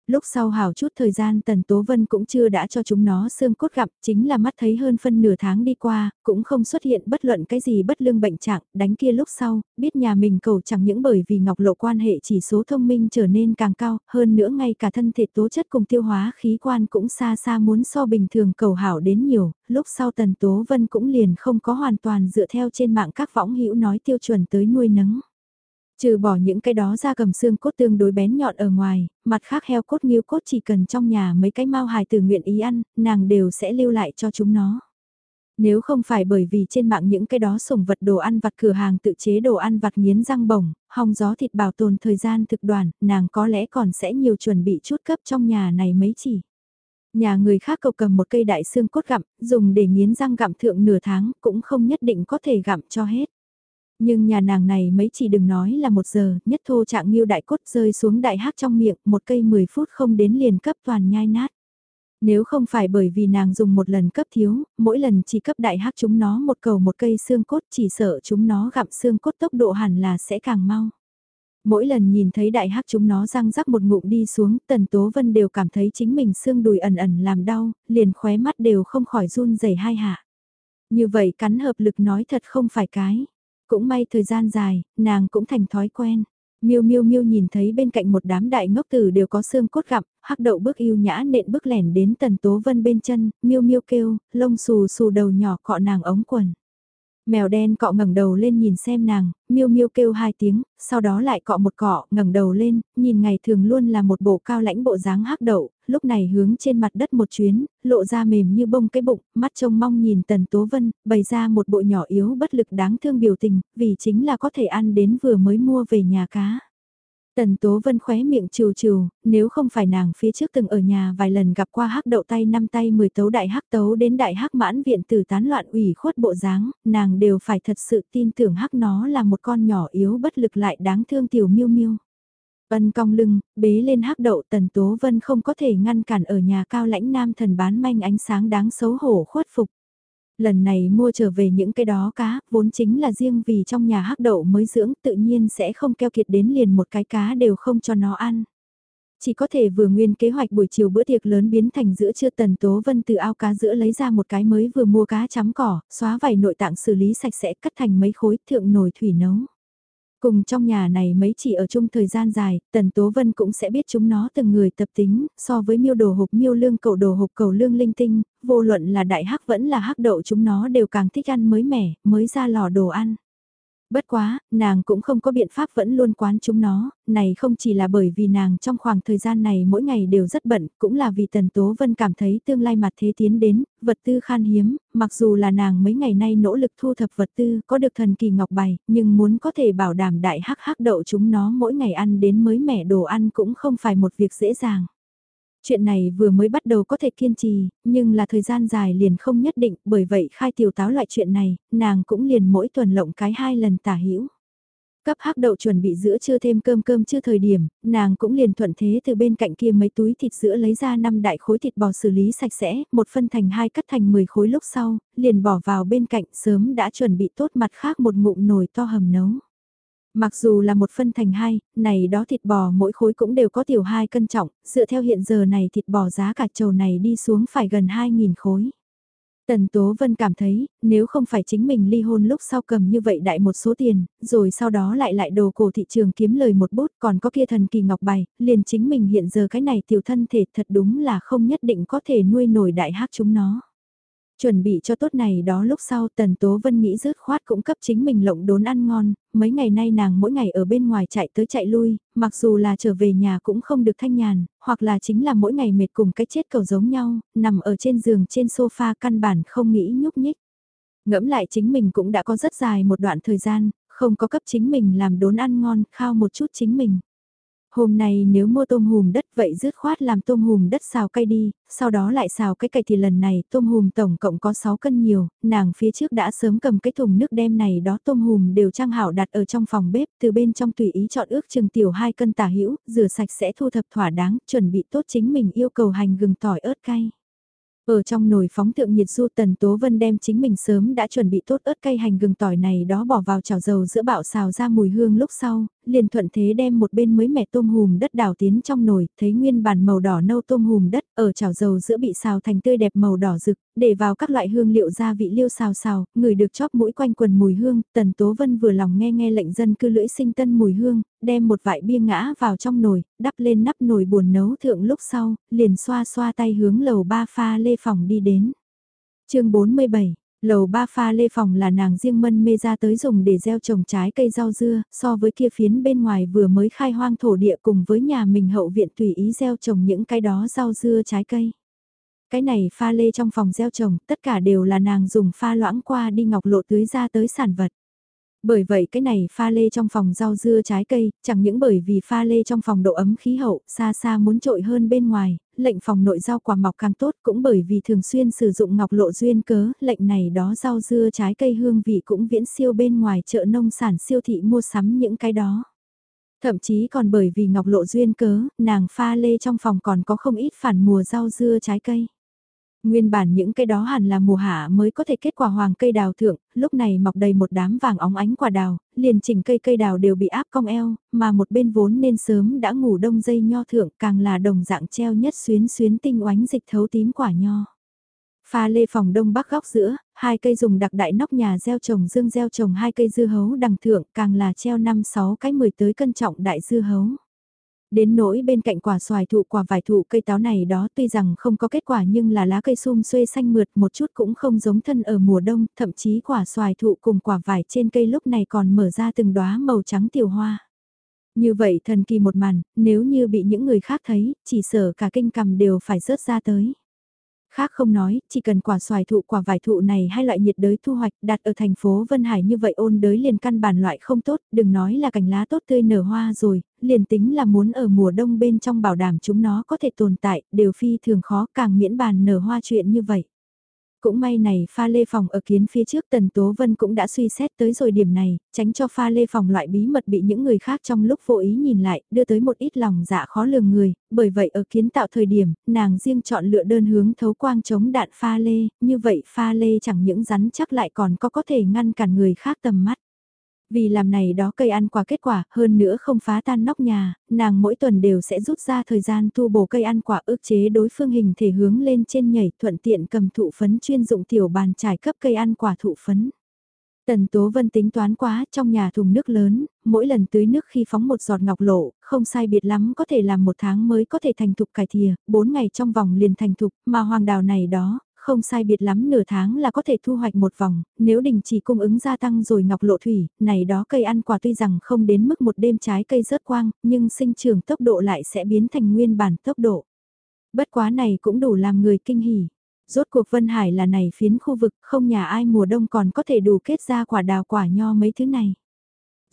Lúc sau hào chút thời gian Tần Tố Vân cũng chưa đã cho chúng nó xương cốt gặp, chính là mắt thấy hơn phân nửa tháng đi qua, cũng không xuất hiện bất luận cái gì bất lương bệnh trạng, đánh kia lúc sau, biết nhà mình cầu chẳng những bởi vì ngọc lộ quan hệ chỉ số thông minh trở nên càng cao, hơn nữa ngay cả thân thể tố chất cùng tiêu hóa khí quan cũng xa xa muốn so bình thường cầu hảo đến nhiều, lúc sau Tần Tố Vân cũng liền không có hoàn toàn dựa theo trên mạng các võng hữu nói tiêu chuẩn tới nuôi nấng. Trừ bỏ những cái đó ra cầm xương cốt tương đối bén nhọn ở ngoài, mặt khác heo cốt nghiêu cốt chỉ cần trong nhà mấy cái mau hài từ nguyện ý ăn, nàng đều sẽ lưu lại cho chúng nó. Nếu không phải bởi vì trên mạng những cái đó sủng vật đồ ăn vặt cửa hàng tự chế đồ ăn vặt nghiến răng bổng, hong gió thịt bảo tồn thời gian thực đoàn, nàng có lẽ còn sẽ nhiều chuẩn bị chút cấp trong nhà này mấy chỉ. Nhà người khác cầu cầm một cây đại xương cốt gặm, dùng để nghiến răng gặm thượng nửa tháng, cũng không nhất định có thể gặm cho hết. Nhưng nhà nàng này mấy chỉ đừng nói là một giờ, nhất thô trạng nghiêu đại cốt rơi xuống đại hát trong miệng, một cây 10 phút không đến liền cấp toàn nhai nát. Nếu không phải bởi vì nàng dùng một lần cấp thiếu, mỗi lần chỉ cấp đại hát chúng nó một cầu một cây xương cốt chỉ sợ chúng nó gặm xương cốt tốc độ hẳn là sẽ càng mau. Mỗi lần nhìn thấy đại hắc chúng nó răng rắc một ngụm đi xuống, Tần Tố Vân đều cảm thấy chính mình xương đùi ẩn ẩn làm đau, liền khóe mắt đều không khỏi run rẩy hai hạ. Như vậy cắn hợp lực nói thật không phải cái. Cũng may thời gian dài, nàng cũng thành thói quen. Miêu miêu miêu nhìn thấy bên cạnh một đám đại ngốc tử đều có xương cốt gặm, hắc đậu bước yêu nhã nện bước lẻn đến tần tố vân bên chân, miêu miêu kêu, lông xù xù đầu nhỏ cọ nàng ống quần. Mèo đen cọ ngẩng đầu lên nhìn xem nàng, miêu miêu kêu hai tiếng, sau đó lại cọ một cọ, ngẩng đầu lên, nhìn ngày thường luôn là một bộ cao lãnh bộ dáng hắc đậu, lúc này hướng trên mặt đất một chuyến, lộ ra mềm như bông cái bụng, mắt trông mong nhìn Tần Tố Vân, bày ra một bộ nhỏ yếu bất lực đáng thương biểu tình, vì chính là có thể ăn đến vừa mới mua về nhà cá. Tần Tố Vân khóe miệng trừ trừ, nếu không phải nàng phía trước từng ở nhà vài lần gặp qua hắc đậu tay năm tay mười tấu đại hắc tấu đến đại hắc mãn viện tử tán loạn ủy khuất bộ dáng, nàng đều phải thật sự tin tưởng hắc nó là một con nhỏ yếu bất lực lại đáng thương tiểu miêu miêu. Vân cong lưng, bế lên hắc đậu Tần Tố Vân không có thể ngăn cản ở nhà cao lãnh nam thần bán manh ánh sáng đáng xấu hổ khuất phục lần này mua trở về những cái đó cá, vốn chính là riêng vì trong nhà hắc đậu mới dưỡng tự nhiên sẽ không keo kiệt đến liền một cái cá đều không cho nó ăn. Chỉ có thể vừa nguyên kế hoạch buổi chiều bữa tiệc lớn biến thành giữa trưa tần tố vân từ ao cá giữa lấy ra một cái mới vừa mua cá chấm cỏ, xóa vảy nội tạng xử lý sạch sẽ cắt thành mấy khối thượng nồi thủy nấu. Cùng trong nhà này mấy chỉ ở chung thời gian dài, Tần Tố Vân cũng sẽ biết chúng nó từng người tập tính, so với miêu đồ hộp miêu lương cậu đồ hộp cầu lương linh tinh, vô luận là đại hắc vẫn là hắc đậu chúng nó đều càng thích ăn mới mẻ, mới ra lò đồ ăn. Bất quá, nàng cũng không có biện pháp vẫn luôn quán chúng nó, này không chỉ là bởi vì nàng trong khoảng thời gian này mỗi ngày đều rất bận, cũng là vì Tần Tố Vân cảm thấy tương lai mặt thế tiến đến, vật tư khan hiếm, mặc dù là nàng mấy ngày nay nỗ lực thu thập vật tư, có được thần kỳ ngọc bài, nhưng muốn có thể bảo đảm đại hắc hắc đậu chúng nó mỗi ngày ăn đến mới mẻ đồ ăn cũng không phải một việc dễ dàng. Chuyện này vừa mới bắt đầu có thể kiên trì, nhưng là thời gian dài liền không nhất định, bởi vậy khai tiểu táo loại chuyện này, nàng cũng liền mỗi tuần lộng cái hai lần tả hữu Cấp hắc đậu chuẩn bị giữa chưa thêm cơm cơm chưa thời điểm, nàng cũng liền thuận thế từ bên cạnh kia mấy túi thịt sữa lấy ra năm đại khối thịt bò xử lý sạch sẽ, một phân thành hai cắt thành 10 khối lúc sau, liền bỏ vào bên cạnh sớm đã chuẩn bị tốt mặt khác một ngụm nồi to hầm nấu. Mặc dù là một phân thành hai, này đó thịt bò mỗi khối cũng đều có tiểu hai cân trọng, dựa theo hiện giờ này thịt bò giá cả trầu này đi xuống phải gần 2.000 khối. Tần Tố Vân cảm thấy, nếu không phải chính mình ly hôn lúc sau cầm như vậy đại một số tiền, rồi sau đó lại lại đồ cổ thị trường kiếm lời một bút còn có kia thần kỳ ngọc bài, liền chính mình hiện giờ cái này tiểu thân thể thật đúng là không nhất định có thể nuôi nổi đại hát chúng nó. Chuẩn bị cho tốt này đó lúc sau Tần Tố Vân nghĩ rớt khoát cũng cấp chính mình lộng đốn ăn ngon, mấy ngày nay nàng mỗi ngày ở bên ngoài chạy tới chạy lui, mặc dù là trở về nhà cũng không được thanh nhàn, hoặc là chính là mỗi ngày mệt cùng cái chết cầu giống nhau, nằm ở trên giường trên sofa căn bản không nghĩ nhúc nhích. Ngẫm lại chính mình cũng đã có rất dài một đoạn thời gian, không có cấp chính mình làm đốn ăn ngon, khao một chút chính mình. Hôm nay nếu mua tôm hùm đất vậy dứt khoát làm tôm hùm đất xào cay đi, sau đó lại xào cái cay thì lần này tôm hùm tổng cộng có 6 cân nhiều, nàng phía trước đã sớm cầm cái thùng nước đem này đó tôm hùm đều trang hảo đặt ở trong phòng bếp, từ bên trong tùy ý chọn ước chừng tiểu 2 cân tả hữu rửa sạch sẽ thu thập thỏa đáng, chuẩn bị tốt chính mình yêu cầu hành gừng tỏi ớt cay. Ở trong nồi phóng tượng nhiệt du tần tố vân đem chính mình sớm đã chuẩn bị tốt ớt cay hành gừng tỏi này đó bỏ vào chảo dầu giữa bạo xào ra mùi hương lúc sau, liền thuận thế đem một bên mới mẻ tôm hùm đất đảo tiến trong nồi, thấy nguyên bản màu đỏ nâu tôm hùm đất ở chảo dầu giữa bị xào thành tươi đẹp màu đỏ rực, để vào các loại hương liệu gia vị liêu xào xào, người được chóp mũi quanh quần mùi hương, tần tố vân vừa lòng nghe nghe lệnh dân cư lưỡi sinh tân mùi hương, đem một vại bia ngã vào trong nồi, đắp lên nắp nồi buồn nấu thượng lúc sau, liền xoa xoa tay hướng lầu ba pha lê phòng đi đến. chương 47 Lầu ba pha lê phòng là nàng riêng mân mê ra tới dùng để gieo trồng trái cây rau dưa, so với kia phiến bên ngoài vừa mới khai hoang thổ địa cùng với nhà mình hậu viện tùy ý gieo trồng những cái đó rau dưa trái cây. Cái này pha lê trong phòng gieo trồng, tất cả đều là nàng dùng pha loãng qua đi ngọc lộ tưới ra tới sản vật. Bởi vậy cái này pha lê trong phòng rau dưa trái cây, chẳng những bởi vì pha lê trong phòng độ ấm khí hậu, xa xa muốn trội hơn bên ngoài, lệnh phòng nội rau quả mọc càng tốt cũng bởi vì thường xuyên sử dụng ngọc lộ duyên cớ, lệnh này đó rau dưa trái cây hương vị cũng viễn siêu bên ngoài chợ nông sản siêu thị mua sắm những cái đó. Thậm chí còn bởi vì ngọc lộ duyên cớ, nàng pha lê trong phòng còn có không ít phản mùa rau dưa trái cây. Nguyên bản những cây đó hẳn là mùa hạ mới có thể kết quả hoàng cây đào thượng, lúc này mọc đầy một đám vàng óng ánh quả đào, liền chỉnh cây cây đào đều bị áp cong eo, mà một bên vốn nên sớm đã ngủ đông dây nho thượng càng là đồng dạng treo nhất xuyến xuyến tinh oánh dịch thấu tím quả nho. Pha lê phòng đông bắc góc giữa, hai cây dùng đặc đại nóc nhà gieo trồng dương gieo trồng hai cây dưa hấu đằng thượng càng là treo năm sáu cái mười tới cân trọng đại dưa hấu. Đến nỗi bên cạnh quả xoài thụ quả vải thụ cây táo này đó tuy rằng không có kết quả nhưng là lá cây sum xuê xanh mượt một chút cũng không giống thân ở mùa đông, thậm chí quả xoài thụ cùng quả vải trên cây lúc này còn mở ra từng đóa màu trắng tiểu hoa. Như vậy thần kỳ một màn, nếu như bị những người khác thấy, chỉ sợ cả kinh cầm đều phải rớt ra tới. Khác không nói, chỉ cần quả xoài thụ quả vải thụ này hai loại nhiệt đới thu hoạch đặt ở thành phố Vân Hải như vậy ôn đới liền căn bản loại không tốt, đừng nói là cành lá tốt tươi nở hoa rồi, liền tính là muốn ở mùa đông bên trong bảo đảm chúng nó có thể tồn tại, đều phi thường khó càng miễn bàn nở hoa chuyện như vậy. Cũng may này pha lê phòng ở kiến phía trước Tần Tố Vân cũng đã suy xét tới rồi điểm này, tránh cho pha lê phòng loại bí mật bị những người khác trong lúc vô ý nhìn lại, đưa tới một ít lòng dạ khó lường người, bởi vậy ở kiến tạo thời điểm, nàng riêng chọn lựa đơn hướng thấu quang chống đạn pha lê, như vậy pha lê chẳng những rắn chắc lại còn có có thể ngăn cản người khác tầm mắt. Vì làm này đó cây ăn quả kết quả, hơn nữa không phá tan nóc nhà, nàng mỗi tuần đều sẽ rút ra thời gian tu bổ cây ăn quả ức chế đối phương hình thể hướng lên trên nhảy thuận tiện cầm thụ phấn chuyên dụng tiểu bàn trải cấp cây ăn quả thụ phấn. Tần Tố Vân tính toán quá, trong nhà thùng nước lớn, mỗi lần tưới nước khi phóng một giọt ngọc lộ, không sai biệt lắm có thể làm một tháng mới có thể thành thục cải thìa, bốn ngày trong vòng liền thành thục, mà hoàng đào này đó, không sai biệt lắm nửa tháng là có thể thu hoạch một vòng, nếu đình chỉ cung ứng gia tăng rồi ngọc lộ thủy, này đó cây ăn quả tuy rằng không đến mức một đêm trái cây rớt quang, nhưng sinh trưởng tốc độ lại sẽ biến thành nguyên bản tốc độ. Bất quá này cũng đủ làm người kinh hỉ. Rốt cuộc Vân Hải là này phiến khu vực không nhà ai mùa đông còn có thể đủ kết ra quả đào quả nho mấy thứ này.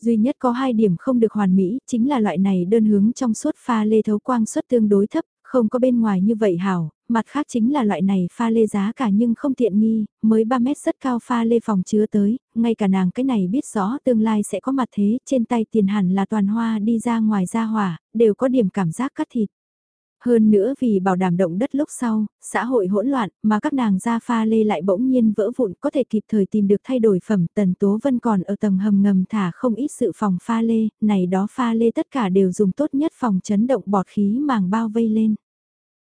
Duy nhất có hai điểm không được hoàn mỹ, chính là loại này đơn hướng trong suốt pha lê thấu quang suất tương đối thấp, không có bên ngoài như vậy hảo, mặt khác chính là loại này pha lê giá cả nhưng không tiện nghi, mới 3 mét rất cao pha lê phòng chứa tới, ngay cả nàng cái này biết rõ tương lai sẽ có mặt thế, trên tay tiền hẳn là toàn hoa đi ra ngoài ra hỏa, đều có điểm cảm giác cắt thịt. Hơn nữa vì bảo đảm động đất lúc sau, xã hội hỗn loạn mà các nàng ra pha lê lại bỗng nhiên vỡ vụn có thể kịp thời tìm được thay đổi phẩm tần tố vân còn ở tầng hầm ngầm thả không ít sự phòng pha lê, này đó pha lê tất cả đều dùng tốt nhất phòng chấn động bọt khí màng bao vây lên.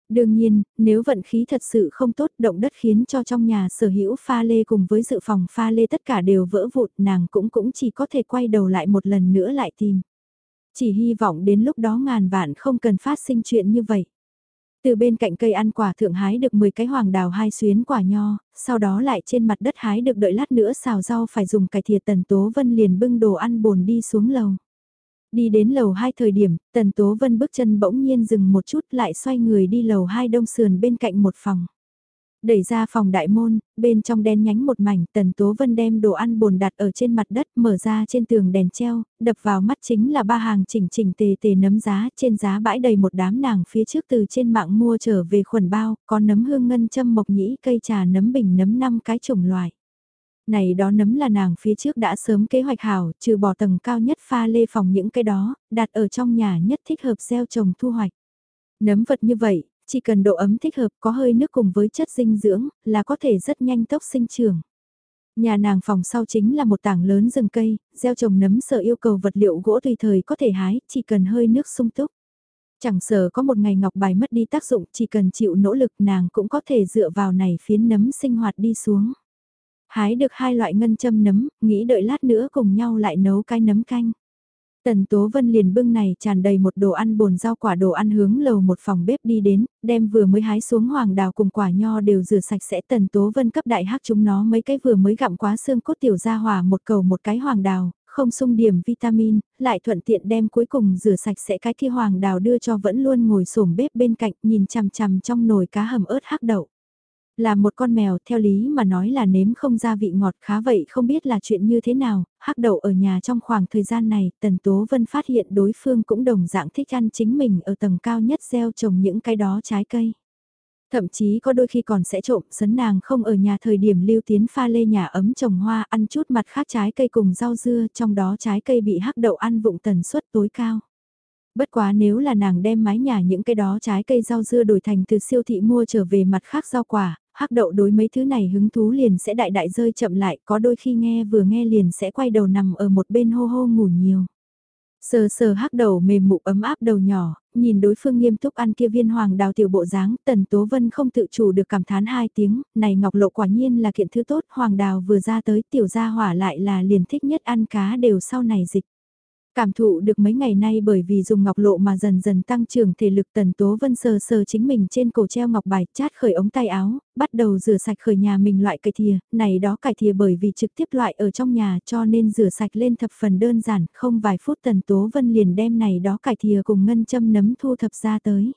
Đương nhiên, nếu vận khí thật sự không tốt động đất khiến cho trong nhà sở hữu pha lê cùng với dự phòng pha lê tất cả đều vỡ vụt nàng cũng cũng chỉ có thể quay đầu lại một lần nữa lại tìm. Chỉ hy vọng đến lúc đó ngàn vạn không cần phát sinh chuyện như vậy. Từ bên cạnh cây ăn quả thượng hái được 10 cái hoàng đào hai xuyến quả nho, sau đó lại trên mặt đất hái được đợi lát nữa xào rau phải dùng cải thìa tần tố vân liền bưng đồ ăn bồn đi xuống lầu. Đi đến lầu 2 thời điểm, Tần Tố Vân bước chân bỗng nhiên dừng một chút lại xoay người đi lầu 2 đông sườn bên cạnh một phòng. Đẩy ra phòng đại môn, bên trong đen nhánh một mảnh, Tần Tố Vân đem đồ ăn bồn đặt ở trên mặt đất, mở ra trên tường đèn treo, đập vào mắt chính là ba hàng chỉnh chỉnh tề tề nấm giá, trên giá bãi đầy một đám nàng phía trước từ trên mạng mua trở về khuẩn bao, có nấm hương ngân châm mộc nhĩ cây trà nấm bình nấm năm cái chủng loại. Này đó nấm là nàng phía trước đã sớm kế hoạch hảo, trừ bỏ tầng cao nhất pha lê phòng những cái đó, đặt ở trong nhà nhất thích hợp gieo trồng thu hoạch. Nấm vật như vậy, chỉ cần độ ấm thích hợp có hơi nước cùng với chất dinh dưỡng, là có thể rất nhanh tốc sinh trưởng. Nhà nàng phòng sau chính là một tảng lớn rừng cây, gieo trồng nấm sợ yêu cầu vật liệu gỗ tùy thời có thể hái, chỉ cần hơi nước sung túc. Chẳng sợ có một ngày ngọc bài mất đi tác dụng, chỉ cần chịu nỗ lực nàng cũng có thể dựa vào này phiến nấm sinh hoạt đi xuống. Hái được hai loại ngân châm nấm, nghĩ đợi lát nữa cùng nhau lại nấu cái nấm canh. Tần Tố Vân liền bưng này tràn đầy một đồ ăn bồn rau quả đồ ăn hướng lầu một phòng bếp đi đến, đem vừa mới hái xuống hoàng đào cùng quả nho đều rửa sạch sẽ Tần Tố Vân cấp đại hắc chúng nó mấy cái vừa mới gặm quá xương cốt tiểu ra hòa một cầu một cái hoàng đào, không sung điểm vitamin, lại thuận tiện đem cuối cùng rửa sạch sẽ cái kia hoàng đào đưa cho vẫn luôn ngồi xổm bếp bên cạnh nhìn chằm chằm trong nồi cá hầm ớt hắc đậu. Là một con mèo, theo lý mà nói là nếm không ra vị ngọt khá vậy không biết là chuyện như thế nào, hắc đậu ở nhà trong khoảng thời gian này, Tần Tố Vân phát hiện đối phương cũng đồng dạng thích ăn chính mình ở tầng cao nhất gieo trồng những cái đó trái cây. Thậm chí có đôi khi còn sẽ trộm sấn nàng không ở nhà thời điểm lưu tiến pha lê nhà ấm trồng hoa ăn chút mặt khác trái cây cùng rau dưa trong đó trái cây bị hắc đậu ăn vụng tần suất tối cao. Bất quá nếu là nàng đem mái nhà những cái đó trái cây rau dưa đổi thành từ siêu thị mua trở về mặt khác rau quả, hắc đậu đối mấy thứ này hứng thú liền sẽ đại đại rơi chậm lại, có đôi khi nghe vừa nghe liền sẽ quay đầu nằm ở một bên hô hô ngủ nhiều. Sờ sờ hắc đầu mềm mụ ấm áp đầu nhỏ, nhìn đối phương nghiêm túc ăn kia viên hoàng đào tiểu bộ dáng, tần tố vân không tự chủ được cảm thán hai tiếng, này ngọc lộ quả nhiên là kiện thứ tốt, hoàng đào vừa ra tới tiểu gia hỏa lại là liền thích nhất ăn cá đều sau này dịch. Cảm thụ được mấy ngày nay bởi vì dùng ngọc lộ mà dần dần tăng trưởng thể lực tần tố vân sờ sờ chính mình trên cổ treo ngọc bài chát khởi ống tay áo, bắt đầu rửa sạch khởi nhà mình loại cải thìa, này đó cải thìa bởi vì trực tiếp loại ở trong nhà cho nên rửa sạch lên thập phần đơn giản, không vài phút tần tố vân liền đem này đó cải thìa cùng ngân châm nấm thu thập ra tới.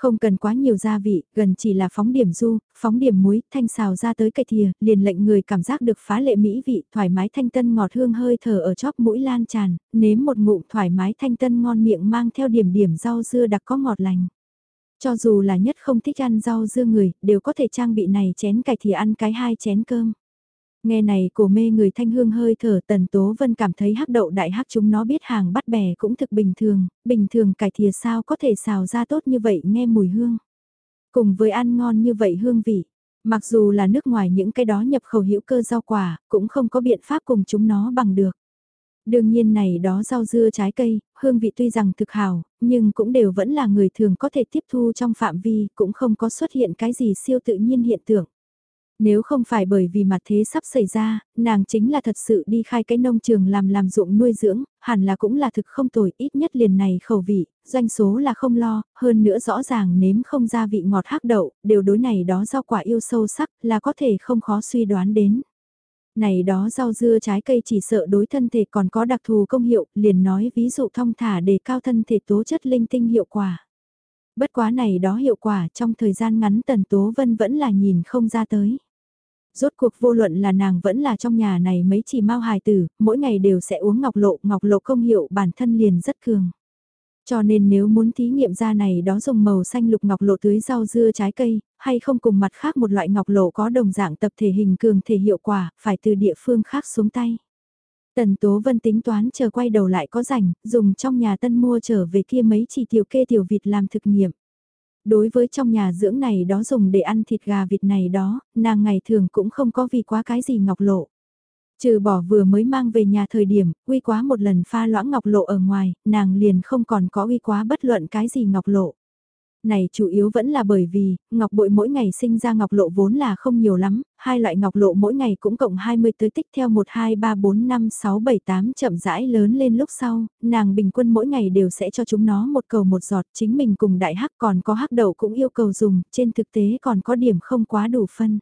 Không cần quá nhiều gia vị, gần chỉ là phóng điểm du, phóng điểm muối, thanh xào ra tới cây thìa, liền lệnh người cảm giác được phá lệ mỹ vị, thoải mái thanh tân ngọt hương hơi thở ở chóp mũi lan tràn, nếm một ngụm thoải mái thanh tân ngon miệng mang theo điểm điểm rau dưa đặc có ngọt lành. Cho dù là nhất không thích ăn rau dưa người, đều có thể trang bị này chén cải thìa ăn cái hai chén cơm. Nghe này cổ mê người thanh hương hơi thở tần tố vân cảm thấy hắc đậu đại hắc chúng nó biết hàng bắt bè cũng thực bình thường, bình thường cải thìa sao có thể xào ra tốt như vậy nghe mùi hương. Cùng với ăn ngon như vậy hương vị, mặc dù là nước ngoài những cái đó nhập khẩu hữu cơ rau quả, cũng không có biện pháp cùng chúng nó bằng được. Đương nhiên này đó rau dưa trái cây, hương vị tuy rằng thực hào, nhưng cũng đều vẫn là người thường có thể tiếp thu trong phạm vi, cũng không có xuất hiện cái gì siêu tự nhiên hiện tượng. Nếu không phải bởi vì mặt thế sắp xảy ra, nàng chính là thật sự đi khai cái nông trường làm làm ruộng nuôi dưỡng, hẳn là cũng là thực không tồi, ít nhất liền này khẩu vị, doanh số là không lo, hơn nữa rõ ràng nếm không gia vị ngọt hắc đậu, đều đối này đó rau quả yêu sâu sắc là có thể không khó suy đoán đến. Này đó rau dưa trái cây chỉ sợ đối thân thể còn có đặc thù công hiệu, liền nói ví dụ thông thả để cao thân thể tố chất linh tinh hiệu quả. Bất quá này đó hiệu quả trong thời gian ngắn Tần Tố Vân vẫn là nhìn không ra tới. Rốt cuộc vô luận là nàng vẫn là trong nhà này mấy chỉ mau hài tử, mỗi ngày đều sẽ uống ngọc lộ, ngọc lộ công hiệu bản thân liền rất cường. Cho nên nếu muốn thí nghiệm ra này đó dùng màu xanh lục ngọc lộ tưới rau dưa trái cây, hay không cùng mặt khác một loại ngọc lộ có đồng dạng tập thể hình cường thể hiệu quả, phải từ địa phương khác xuống tay. Tần Tố Vân tính toán chờ quay đầu lại có rảnh, dùng trong nhà tân mua trở về kia mấy chỉ tiểu kê tiểu vịt làm thực nghiệm. Đối với trong nhà dưỡng này đó dùng để ăn thịt gà vịt này đó, nàng ngày thường cũng không có vì quá cái gì ngọc lộ. Trừ bỏ vừa mới mang về nhà thời điểm, uy quá một lần pha loãng ngọc lộ ở ngoài, nàng liền không còn có uy quá bất luận cái gì ngọc lộ. Này chủ yếu vẫn là bởi vì, ngọc bội mỗi ngày sinh ra ngọc lộ vốn là không nhiều lắm, hai loại ngọc lộ mỗi ngày cũng cộng 20 tới tích theo 1 2 3 4 5 6 7 8 chậm rãi lớn lên lúc sau, nàng bình quân mỗi ngày đều sẽ cho chúng nó một cầu một giọt, chính mình cùng đại hắc còn có hắc đầu cũng yêu cầu dùng, trên thực tế còn có điểm không quá đủ phân.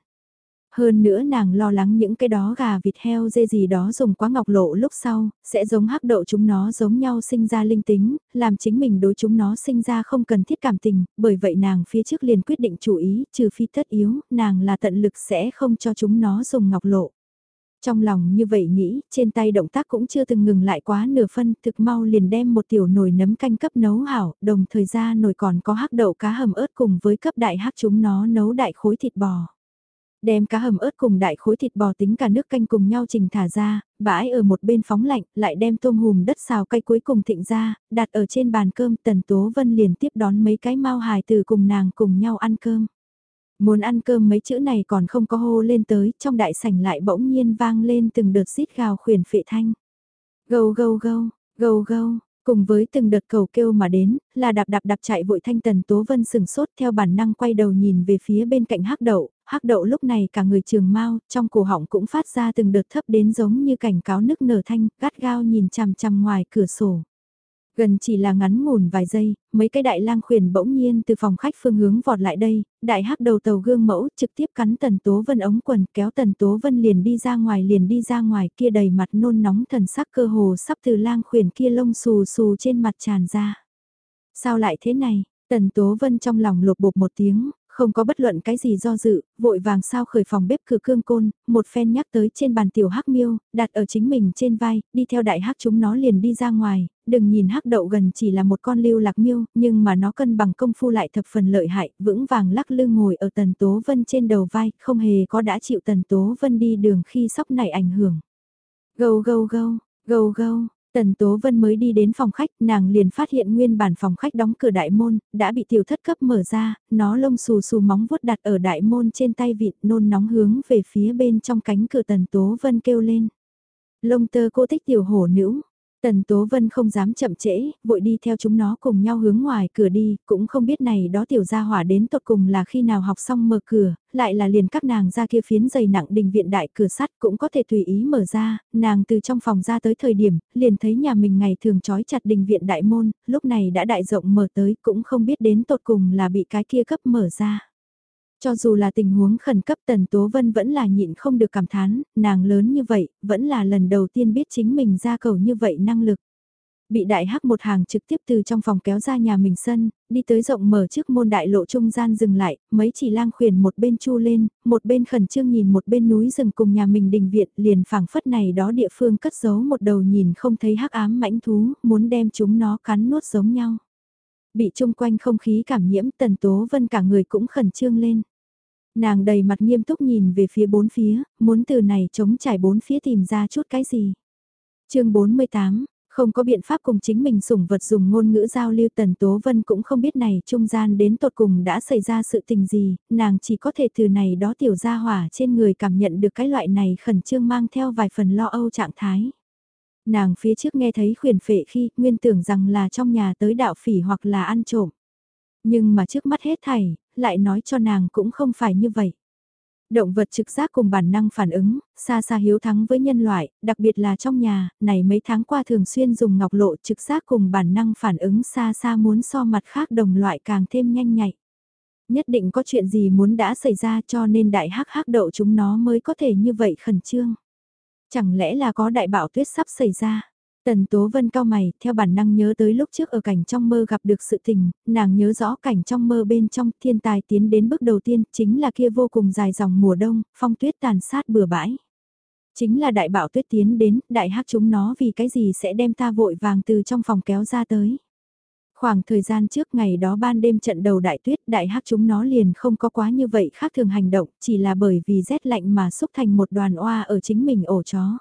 Hơn nữa nàng lo lắng những cái đó gà vịt heo dê gì đó dùng quá ngọc lộ lúc sau, sẽ giống hắc đậu chúng nó giống nhau sinh ra linh tính, làm chính mình đối chúng nó sinh ra không cần thiết cảm tình, bởi vậy nàng phía trước liền quyết định chú ý, trừ phi tất yếu, nàng là tận lực sẽ không cho chúng nó dùng ngọc lộ. Trong lòng như vậy nghĩ, trên tay động tác cũng chưa từng ngừng lại quá nửa phân, thực mau liền đem một tiểu nồi nấm canh cấp nấu hảo, đồng thời ra nồi còn có hắc đậu cá hầm ớt cùng với cấp đại hắc chúng nó nấu đại khối thịt bò. Đem cá hầm ớt cùng đại khối thịt bò tính cả nước canh cùng nhau trình thả ra, bãi ở một bên phóng lạnh, lại đem tôm hùm đất xào cay cuối cùng thịnh ra, đặt ở trên bàn cơm tần tố vân liền tiếp đón mấy cái mau hài từ cùng nàng cùng nhau ăn cơm. Muốn ăn cơm mấy chữ này còn không có hô lên tới, trong đại sảnh lại bỗng nhiên vang lên từng đợt xít gào khuyển phệ thanh. Gâu gâu gâu, gâu gâu, Cùng với từng đợt cầu kêu mà đến, là đạp đạp đạp chạy vội thanh tần tố vân sừng sốt theo bản năng quay đầu nhìn về phía bên cạnh hắc đậu, hắc đậu lúc này cả người trường mau, trong cổ họng cũng phát ra từng đợt thấp đến giống như cảnh cáo nức nở thanh, gắt gao nhìn chằm chằm ngoài cửa sổ. Gần chỉ là ngắn ngủn vài giây, mấy cái đại lang khuyển bỗng nhiên từ phòng khách phương hướng vọt lại đây, đại hắc đầu tàu gương mẫu trực tiếp cắn Tần Tố Vân ống quần kéo Tần Tố Vân liền đi ra ngoài liền đi ra ngoài kia đầy mặt nôn nóng thần sắc cơ hồ sắp từ lang khuyển kia lông xù xù trên mặt tràn ra. Sao lại thế này? Tần Tố Vân trong lòng lột bột một tiếng, không có bất luận cái gì do dự, vội vàng sao khởi phòng bếp cửa cương côn, một phen nhắc tới trên bàn tiểu hắc miêu, đặt ở chính mình trên vai, đi theo đại hắc chúng nó liền đi ra ngoài, đừng nhìn hắc đậu gần chỉ là một con lưu lạc miêu, nhưng mà nó cân bằng công phu lại thập phần lợi hại, vững vàng lắc lư ngồi ở tần tố vân trên đầu vai, không hề có đã chịu tần tố vân đi đường khi sóc này ảnh hưởng. Gâu gâu gâu, gâu gâu, Tần Tố Vân mới đi đến phòng khách, nàng liền phát hiện nguyên bản phòng khách đóng cửa đại môn, đã bị tiểu thất cấp mở ra, nó lông xù xù móng vuốt đặt ở đại môn trên tay vịt nôn nóng hướng về phía bên trong cánh cửa Tần Tố Vân kêu lên. Lông tơ cô thích tiểu hổ nữ, Tần Tố Vân không dám chậm trễ, vội đi theo chúng nó cùng nhau hướng ngoài cửa đi, cũng không biết này đó tiểu gia hỏa đến tột cùng là khi nào học xong mở cửa, lại là liền các nàng ra kia phiến dày nặng đình viện đại cửa sắt cũng có thể tùy ý mở ra, nàng từ trong phòng ra tới thời điểm, liền thấy nhà mình ngày thường trói chặt đình viện đại môn, lúc này đã đại rộng mở tới cũng không biết đến tột cùng là bị cái kia cấp mở ra. Cho dù là tình huống khẩn cấp Tần Tố Vân vẫn là nhịn không được cảm thán, nàng lớn như vậy, vẫn là lần đầu tiên biết chính mình ra cầu như vậy năng lực. Bị đại hắc một hàng trực tiếp từ trong phòng kéo ra nhà mình sân, đi tới rộng mở trước môn đại lộ trung gian dừng lại, mấy chỉ lang khuyển một bên chu lên, một bên khẩn trương nhìn một bên núi rừng cùng nhà mình đình viện liền phảng phất này đó địa phương cất giấu một đầu nhìn không thấy hắc ám mãnh thú, muốn đem chúng nó cắn nuốt giống nhau. Bị chung quanh không khí cảm nhiễm tần tố vân cả người cũng khẩn trương lên. Nàng đầy mặt nghiêm túc nhìn về phía bốn phía, muốn từ này chống trải bốn phía tìm ra chút cái gì. chương 48, không có biện pháp cùng chính mình sủng vật dùng ngôn ngữ giao lưu Tần Tố Vân cũng không biết này trung gian đến tột cùng đã xảy ra sự tình gì, nàng chỉ có thể từ này đó tiểu gia hỏa trên người cảm nhận được cái loại này khẩn trương mang theo vài phần lo âu trạng thái. Nàng phía trước nghe thấy khuyển phệ khi nguyên tưởng rằng là trong nhà tới đạo phỉ hoặc là ăn trộm. Nhưng mà trước mắt hết thảy, lại nói cho nàng cũng không phải như vậy. Động vật trực giác cùng bản năng phản ứng, xa xa hiếu thắng với nhân loại, đặc biệt là trong nhà, này mấy tháng qua thường xuyên dùng ngọc lộ trực giác cùng bản năng phản ứng xa xa muốn so mặt khác đồng loại càng thêm nhanh nhạy. Nhất định có chuyện gì muốn đã xảy ra cho nên đại hắc hắc đậu chúng nó mới có thể như vậy khẩn trương. Chẳng lẽ là có đại bạo tuyết sắp xảy ra? Tần Tố Vân cao mày, theo bản năng nhớ tới lúc trước ở cảnh trong mơ gặp được sự tình, nàng nhớ rõ cảnh trong mơ bên trong thiên tài tiến đến bước đầu tiên, chính là kia vô cùng dài dòng mùa đông, phong tuyết tàn sát bừa bãi. Chính là đại bạo tuyết tiến đến, đại hắc chúng nó vì cái gì sẽ đem ta vội vàng từ trong phòng kéo ra tới. Khoảng thời gian trước ngày đó ban đêm trận đầu đại tuyết đại hắc chúng nó liền không có quá như vậy khác thường hành động, chỉ là bởi vì rét lạnh mà xúc thành một đoàn oa ở chính mình ổ chó.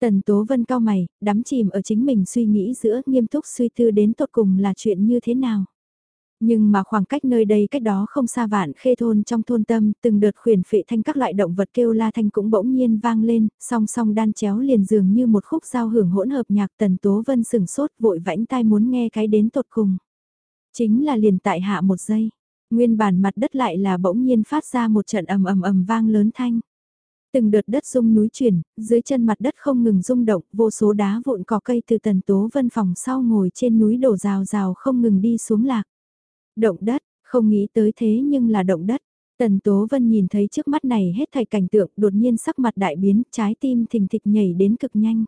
Tần Tố Vân cao mày, đắm chìm ở chính mình suy nghĩ giữa nghiêm túc suy tư đến tột cùng là chuyện như thế nào. Nhưng mà khoảng cách nơi đây cách đó không xa vạn khê thôn trong thôn tâm, từng đợt khuyển phệ thanh các loại động vật kêu la thanh cũng bỗng nhiên vang lên, song song đan chéo liền dường như một khúc giao hưởng hỗn hợp nhạc tần tố vân sừng sốt vội vãnh tai muốn nghe cái đến tột cùng. Chính là liền tại hạ một giây, nguyên bản mặt đất lại là bỗng nhiên phát ra một trận ầm ầm ầm vang lớn thanh. Từng đợt đất rung núi chuyển, dưới chân mặt đất không ngừng rung động, vô số đá vụn cỏ cây từ tần tố vân phòng sau ngồi trên núi đổ rào rào không ngừng đi xuống lạc. Động đất, không nghĩ tới thế nhưng là động đất. Tần Tố Vân nhìn thấy trước mắt này hết thảy cảnh tượng đột nhiên sắc mặt đại biến, trái tim thình thịch nhảy đến cực nhanh.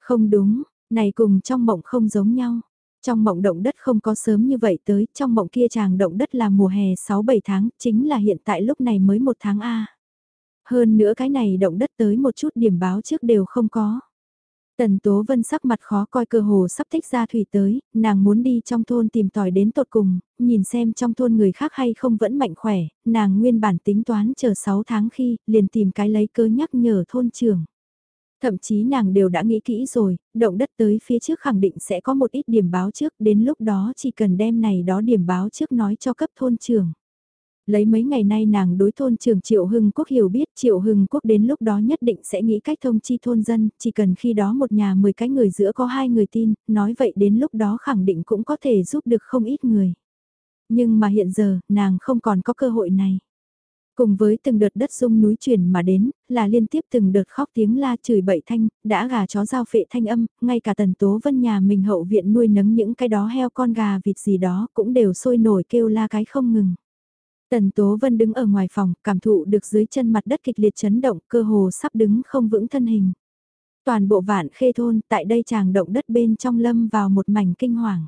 Không đúng, này cùng trong mộng không giống nhau. Trong mộng động đất không có sớm như vậy tới, trong mộng kia chàng động đất là mùa hè 6-7 tháng, chính là hiện tại lúc này mới một tháng A. Hơn nữa cái này động đất tới một chút điểm báo trước đều không có. Tần Tố Vân sắc mặt khó coi cơ hồ sắp thích ra thủy tới, nàng muốn đi trong thôn tìm tòi đến tột cùng, nhìn xem trong thôn người khác hay không vẫn mạnh khỏe, nàng nguyên bản tính toán chờ 6 tháng khi, liền tìm cái lấy cớ nhắc nhở thôn trưởng. Thậm chí nàng đều đã nghĩ kỹ rồi, động đất tới phía trước khẳng định sẽ có một ít điểm báo trước, đến lúc đó chỉ cần đem này đó điểm báo trước nói cho cấp thôn trưởng. Lấy mấy ngày nay nàng đối thôn trường Triệu Hưng Quốc hiểu biết Triệu Hưng Quốc đến lúc đó nhất định sẽ nghĩ cách thông chi thôn dân, chỉ cần khi đó một nhà 10 cái người giữa có hai người tin, nói vậy đến lúc đó khẳng định cũng có thể giúp được không ít người. Nhưng mà hiện giờ, nàng không còn có cơ hội này. Cùng với từng đợt đất rung núi chuyển mà đến, là liên tiếp từng đợt khóc tiếng la chửi bậy thanh, đã gà chó giao phệ thanh âm, ngay cả tần tố vân nhà mình hậu viện nuôi nấng những cái đó heo con gà vịt gì đó cũng đều sôi nổi kêu la cái không ngừng. Tần Tố Vân đứng ở ngoài phòng, cảm thụ được dưới chân mặt đất kịch liệt chấn động, cơ hồ sắp đứng không vững thân hình. Toàn bộ vạn khê thôn, tại đây chàng động đất bên trong lâm vào một mảnh kinh hoàng.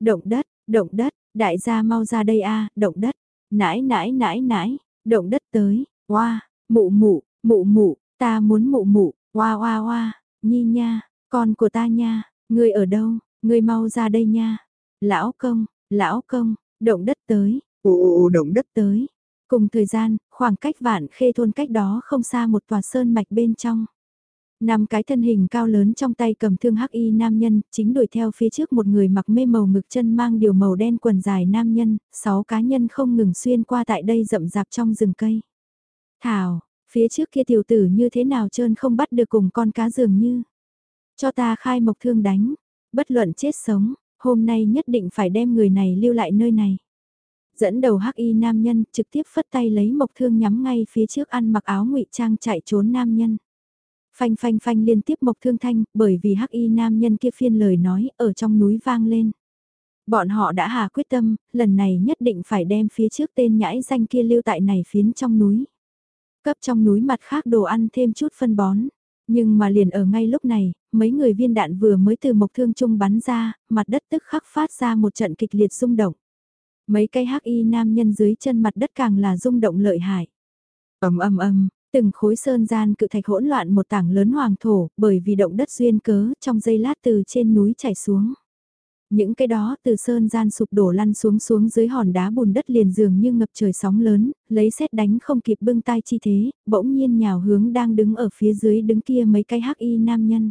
Động đất, động đất, đại gia mau ra đây a, à, động đất. Nãi nãi nãi nãi, động đất tới, oa, mụ mụ, mụ mụ, ta muốn mụ mụ, oa oa oa, nhi nha, con của ta nha, ngươi ở đâu, ngươi mau ra đây nha. Lão công, lão công, động đất tới, Ồ động đất tới. Cùng thời gian, khoảng cách vạn khê thôn cách đó không xa một tòa sơn mạch bên trong. Năm cái thân hình cao lớn trong tay cầm thương hắc y nam nhân, chính đuổi theo phía trước một người mặc mê màu ngực chân mang điều màu đen quần dài nam nhân, sáu cá nhân không ngừng xuyên qua tại đây rậm rạp trong rừng cây. Thảo, phía trước kia tiểu tử như thế nào trơn không bắt được cùng con cá dường như. Cho ta khai mộc thương đánh, bất luận chết sống, hôm nay nhất định phải đem người này lưu lại nơi này dẫn đầu hắc y nam nhân trực tiếp phất tay lấy mộc thương nhắm ngay phía trước ăn mặc áo ngụy trang chạy trốn nam nhân. Phanh phanh phanh liên tiếp mộc thương thanh, bởi vì hắc y nam nhân kia phiên lời nói ở trong núi vang lên. Bọn họ đã hà quyết tâm, lần này nhất định phải đem phía trước tên nhãi danh kia lưu tại này phiến trong núi. Cấp trong núi mặt khác đồ ăn thêm chút phân bón. Nhưng mà liền ở ngay lúc này, mấy người viên đạn vừa mới từ mộc thương trung bắn ra, mặt đất tức khắc phát ra một trận kịch liệt rung động. Mấy cây hắc y nam nhân dưới chân mặt đất càng là rung động lợi hại. ầm ầm ầm, từng khối sơn gian cự thạch hỗn loạn một tảng lớn hoàng thổ, bởi vì động đất duyên cớ trong giây lát từ trên núi chảy xuống. Những cái đó từ sơn gian sụp đổ lăn xuống xuống dưới hòn đá bùn đất liền dường như ngập trời sóng lớn, lấy xét đánh không kịp bưng tay chi thế, bỗng nhiên nhào hướng đang đứng ở phía dưới đứng kia mấy cái hắc y nam nhân.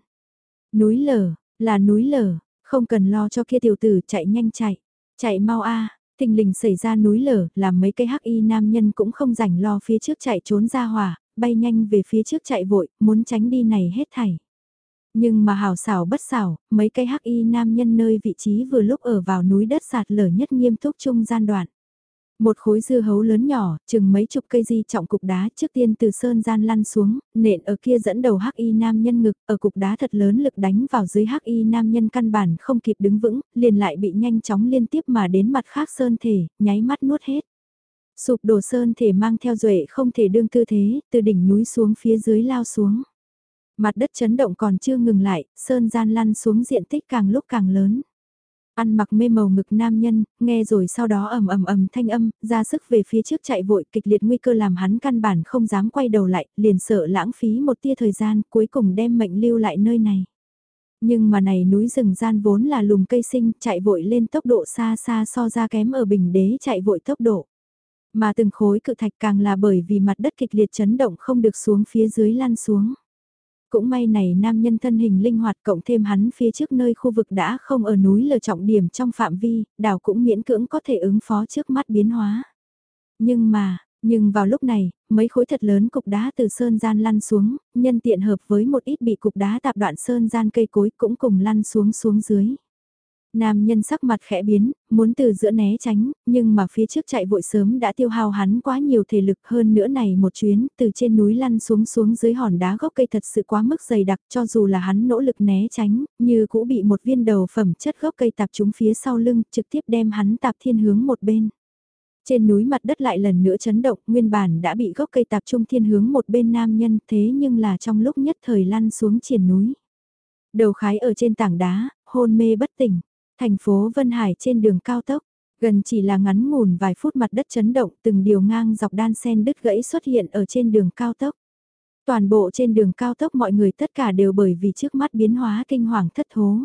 Núi lở, là núi lở, không cần lo cho kia tiểu tử chạy nhanh chạy, chạy mau a thình lình xảy ra núi lở, làm mấy cây hắc y nam nhân cũng không rảnh lo phía trước chạy trốn ra hỏa, bay nhanh về phía trước chạy vội, muốn tránh đi này hết thảy. Nhưng mà hào xảo bất xảo, mấy cây hắc y nam nhân nơi vị trí vừa lúc ở vào núi đất sạt lở nhất nghiêm túc trung gian đoạn. Một khối dưa hấu lớn nhỏ, chừng mấy chục cây di trọng cục đá trước tiên từ sơn gian lăn xuống, nện ở kia dẫn đầu hắc y nam nhân ngực, ở cục đá thật lớn lực đánh vào dưới hắc y nam nhân căn bản không kịp đứng vững, liền lại bị nhanh chóng liên tiếp mà đến mặt khác sơn thể, nháy mắt nuốt hết. Sụp đổ sơn thể mang theo duệ không thể đương tư thế, từ đỉnh núi xuống phía dưới lao xuống. Mặt đất chấn động còn chưa ngừng lại, sơn gian lăn xuống diện tích càng lúc càng lớn. Ăn mặc mê màu ngực nam nhân, nghe rồi sau đó ầm ầm ầm thanh âm, ra sức về phía trước chạy vội kịch liệt nguy cơ làm hắn căn bản không dám quay đầu lại, liền sợ lãng phí một tia thời gian cuối cùng đem mệnh lưu lại nơi này. Nhưng mà này núi rừng gian vốn là lùm cây sinh, chạy vội lên tốc độ xa xa so ra kém ở bình đế chạy vội tốc độ. Mà từng khối cự thạch càng là bởi vì mặt đất kịch liệt chấn động không được xuống phía dưới lăn xuống. Cũng may này nam nhân thân hình linh hoạt cộng thêm hắn phía trước nơi khu vực đã không ở núi lờ trọng điểm trong phạm vi, đảo cũng miễn cưỡng có thể ứng phó trước mắt biến hóa. Nhưng mà, nhưng vào lúc này, mấy khối thật lớn cục đá từ sơn gian lăn xuống, nhân tiện hợp với một ít bị cục đá tạp đoạn sơn gian cây cối cũng cùng lăn xuống xuống dưới. Nam nhân sắc mặt khẽ biến, muốn từ giữa né tránh, nhưng mà phía trước chạy vội sớm đã tiêu hao hắn quá nhiều thể lực hơn nữa này một chuyến, từ trên núi lăn xuống xuống dưới hòn đá gốc cây thật sự quá mức dày đặc cho dù là hắn nỗ lực né tránh, như cũng bị một viên đầu phẩm chất gốc cây tạp trúng phía sau lưng, trực tiếp đem hắn tạp thiên hướng một bên. Trên núi mặt đất lại lần nữa chấn động, nguyên bản đã bị gốc cây tạp trung thiên hướng một bên nam nhân thế nhưng là trong lúc nhất thời lăn xuống triển núi. Đầu khái ở trên tảng đá, hôn mê bất tỉnh. Thành phố Vân Hải trên đường cao tốc, gần chỉ là ngắn ngủn vài phút mặt đất chấn động từng điều ngang dọc đan sen đứt gãy xuất hiện ở trên đường cao tốc. Toàn bộ trên đường cao tốc mọi người tất cả đều bởi vì trước mắt biến hóa kinh hoàng thất thố.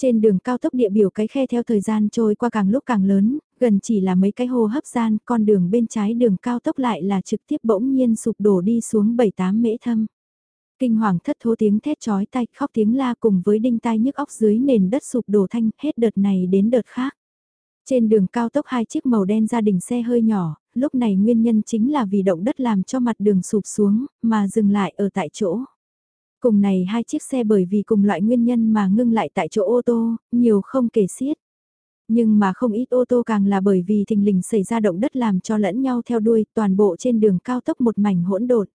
Trên đường cao tốc địa biểu cái khe theo thời gian trôi qua càng lúc càng lớn, gần chỉ là mấy cái hô hấp gian, con đường bên trái đường cao tốc lại là trực tiếp bỗng nhiên sụp đổ đi xuống 7-8 mễ thâm. Kinh hoàng thất thố tiếng thét chói tai, khóc tiếng la cùng với đinh tai nhức óc dưới nền đất sụp đổ thanh, hết đợt này đến đợt khác. Trên đường cao tốc hai chiếc màu đen gia đình xe hơi nhỏ, lúc này nguyên nhân chính là vì động đất làm cho mặt đường sụp xuống, mà dừng lại ở tại chỗ. Cùng này hai chiếc xe bởi vì cùng loại nguyên nhân mà ngưng lại tại chỗ ô tô, nhiều không kể xiết. Nhưng mà không ít ô tô càng là bởi vì thình lình xảy ra động đất làm cho lẫn nhau theo đuôi toàn bộ trên đường cao tốc một mảnh hỗn độn.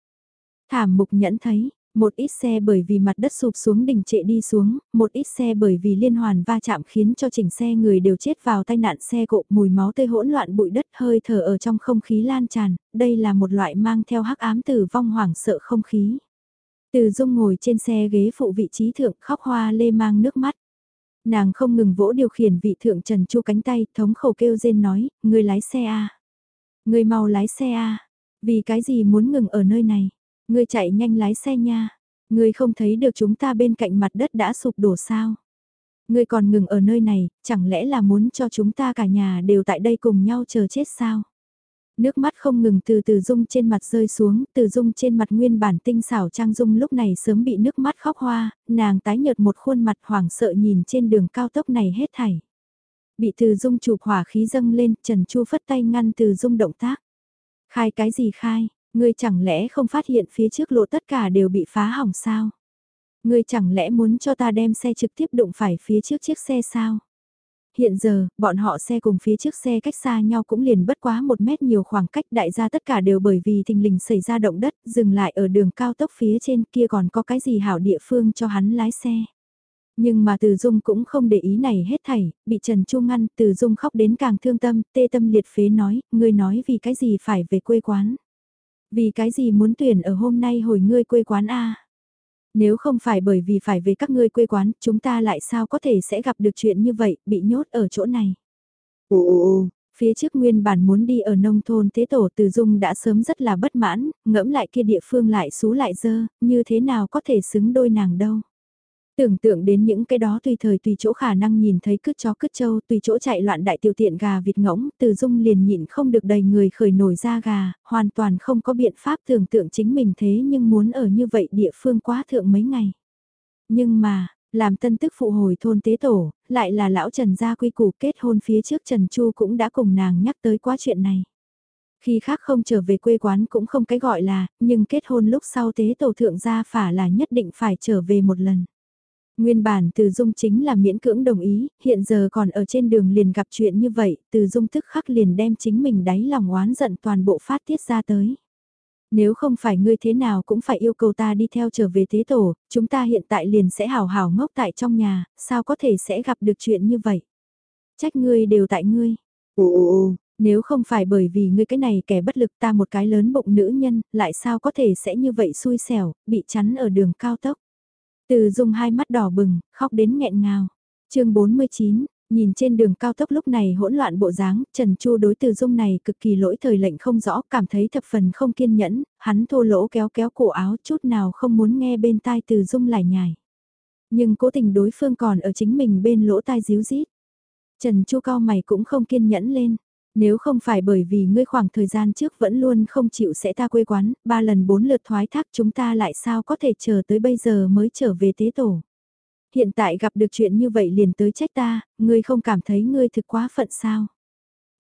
Thảm mục nhẫn thấy, một ít xe bởi vì mặt đất sụp xuống đỉnh trệ đi xuống, một ít xe bởi vì liên hoàn va chạm khiến cho chỉnh xe người đều chết vào tai nạn xe cộ mùi máu tươi hỗn loạn bụi đất hơi thở ở trong không khí lan tràn, đây là một loại mang theo hắc ám tử vong hoảng sợ không khí. Từ dung ngồi trên xe ghế phụ vị trí thượng khóc hoa lê mang nước mắt. Nàng không ngừng vỗ điều khiển vị thượng trần chu cánh tay, thống khẩu kêu rên nói, người lái xe a Người mau lái xe a Vì cái gì muốn ngừng ở nơi này? Ngươi chạy nhanh lái xe nha. Ngươi không thấy được chúng ta bên cạnh mặt đất đã sụp đổ sao? Ngươi còn ngừng ở nơi này, chẳng lẽ là muốn cho chúng ta cả nhà đều tại đây cùng nhau chờ chết sao? Nước mắt không ngừng từ từ dung trên mặt rơi xuống, từ dung trên mặt nguyên bản tinh xảo trang dung lúc này sớm bị nước mắt khóc hoa, nàng tái nhợt một khuôn mặt hoảng sợ nhìn trên đường cao tốc này hết thảy. Bị từ dung chụp hỏa khí dâng lên, Trần Chu phất tay ngăn từ dung động tác. Khai cái gì khai, Ngươi chẳng lẽ không phát hiện phía trước lộ tất cả đều bị phá hỏng sao? Ngươi chẳng lẽ muốn cho ta đem xe trực tiếp đụng phải phía trước chiếc xe sao? Hiện giờ, bọn họ xe cùng phía trước xe cách xa nhau cũng liền bất quá một mét nhiều khoảng cách đại gia tất cả đều bởi vì thình lình xảy ra động đất, dừng lại ở đường cao tốc phía trên kia còn có cái gì hảo địa phương cho hắn lái xe. Nhưng mà Từ Dung cũng không để ý này hết thảy, bị Trần Chu ngăn, Từ Dung khóc đến càng thương tâm, tê tâm liệt phế nói, ngươi nói vì cái gì phải về quê quán. Vì cái gì muốn tuyển ở hôm nay hồi ngươi quê quán A? Nếu không phải bởi vì phải về các ngươi quê quán, chúng ta lại sao có thể sẽ gặp được chuyện như vậy, bị nhốt ở chỗ này. Ồ, Phía trước nguyên bản muốn đi ở nông thôn tế tổ từ dung đã sớm rất là bất mãn, ngẫm lại kia địa phương lại xú lại dơ, như thế nào có thể xứng đôi nàng đâu. Tưởng tượng đến những cái đó tùy thời tùy chỗ khả năng nhìn thấy cứt chó cứt trâu tùy chỗ chạy loạn đại tiểu tiện gà vịt ngỗng, từ dung liền nhịn không được đầy người khởi nổi ra gà, hoàn toàn không có biện pháp tưởng tượng chính mình thế nhưng muốn ở như vậy địa phương quá thượng mấy ngày. Nhưng mà, làm tân tức phụ hồi thôn tế tổ, lại là lão Trần gia quy củ kết hôn phía trước Trần Chu cũng đã cùng nàng nhắc tới quá chuyện này. Khi khác không trở về quê quán cũng không cái gọi là, nhưng kết hôn lúc sau tế tổ thượng gia phả là nhất định phải trở về một lần. Nguyên bản từ dung chính là miễn cưỡng đồng ý, hiện giờ còn ở trên đường liền gặp chuyện như vậy, từ dung tức khắc liền đem chính mình đáy lòng oán giận toàn bộ phát tiết ra tới. Nếu không phải ngươi thế nào cũng phải yêu cầu ta đi theo trở về thế tổ, chúng ta hiện tại liền sẽ hào hào ngốc tại trong nhà, sao có thể sẽ gặp được chuyện như vậy. Trách ngươi đều tại ngươi. ồ, Nếu không phải bởi vì ngươi cái này kẻ bất lực ta một cái lớn bụng nữ nhân, lại sao có thể sẽ như vậy xui xẻo, bị chắn ở đường cao tốc. Từ dung hai mắt đỏ bừng, khóc đến nghẹn ngào. chương 49, nhìn trên đường cao tốc lúc này hỗn loạn bộ dáng, Trần Chu đối từ dung này cực kỳ lỗi thời lệnh không rõ, cảm thấy thập phần không kiên nhẫn, hắn thô lỗ kéo kéo cổ áo chút nào không muốn nghe bên tai từ dung lại nhài. Nhưng cố tình đối phương còn ở chính mình bên lỗ tai díu dít. Trần Chu cao mày cũng không kiên nhẫn lên. Nếu không phải bởi vì ngươi khoảng thời gian trước vẫn luôn không chịu sẽ ta quê quán, ba lần bốn lượt thoái thác chúng ta lại sao có thể chờ tới bây giờ mới trở về tế tổ. Hiện tại gặp được chuyện như vậy liền tới trách ta, ngươi không cảm thấy ngươi thực quá phận sao.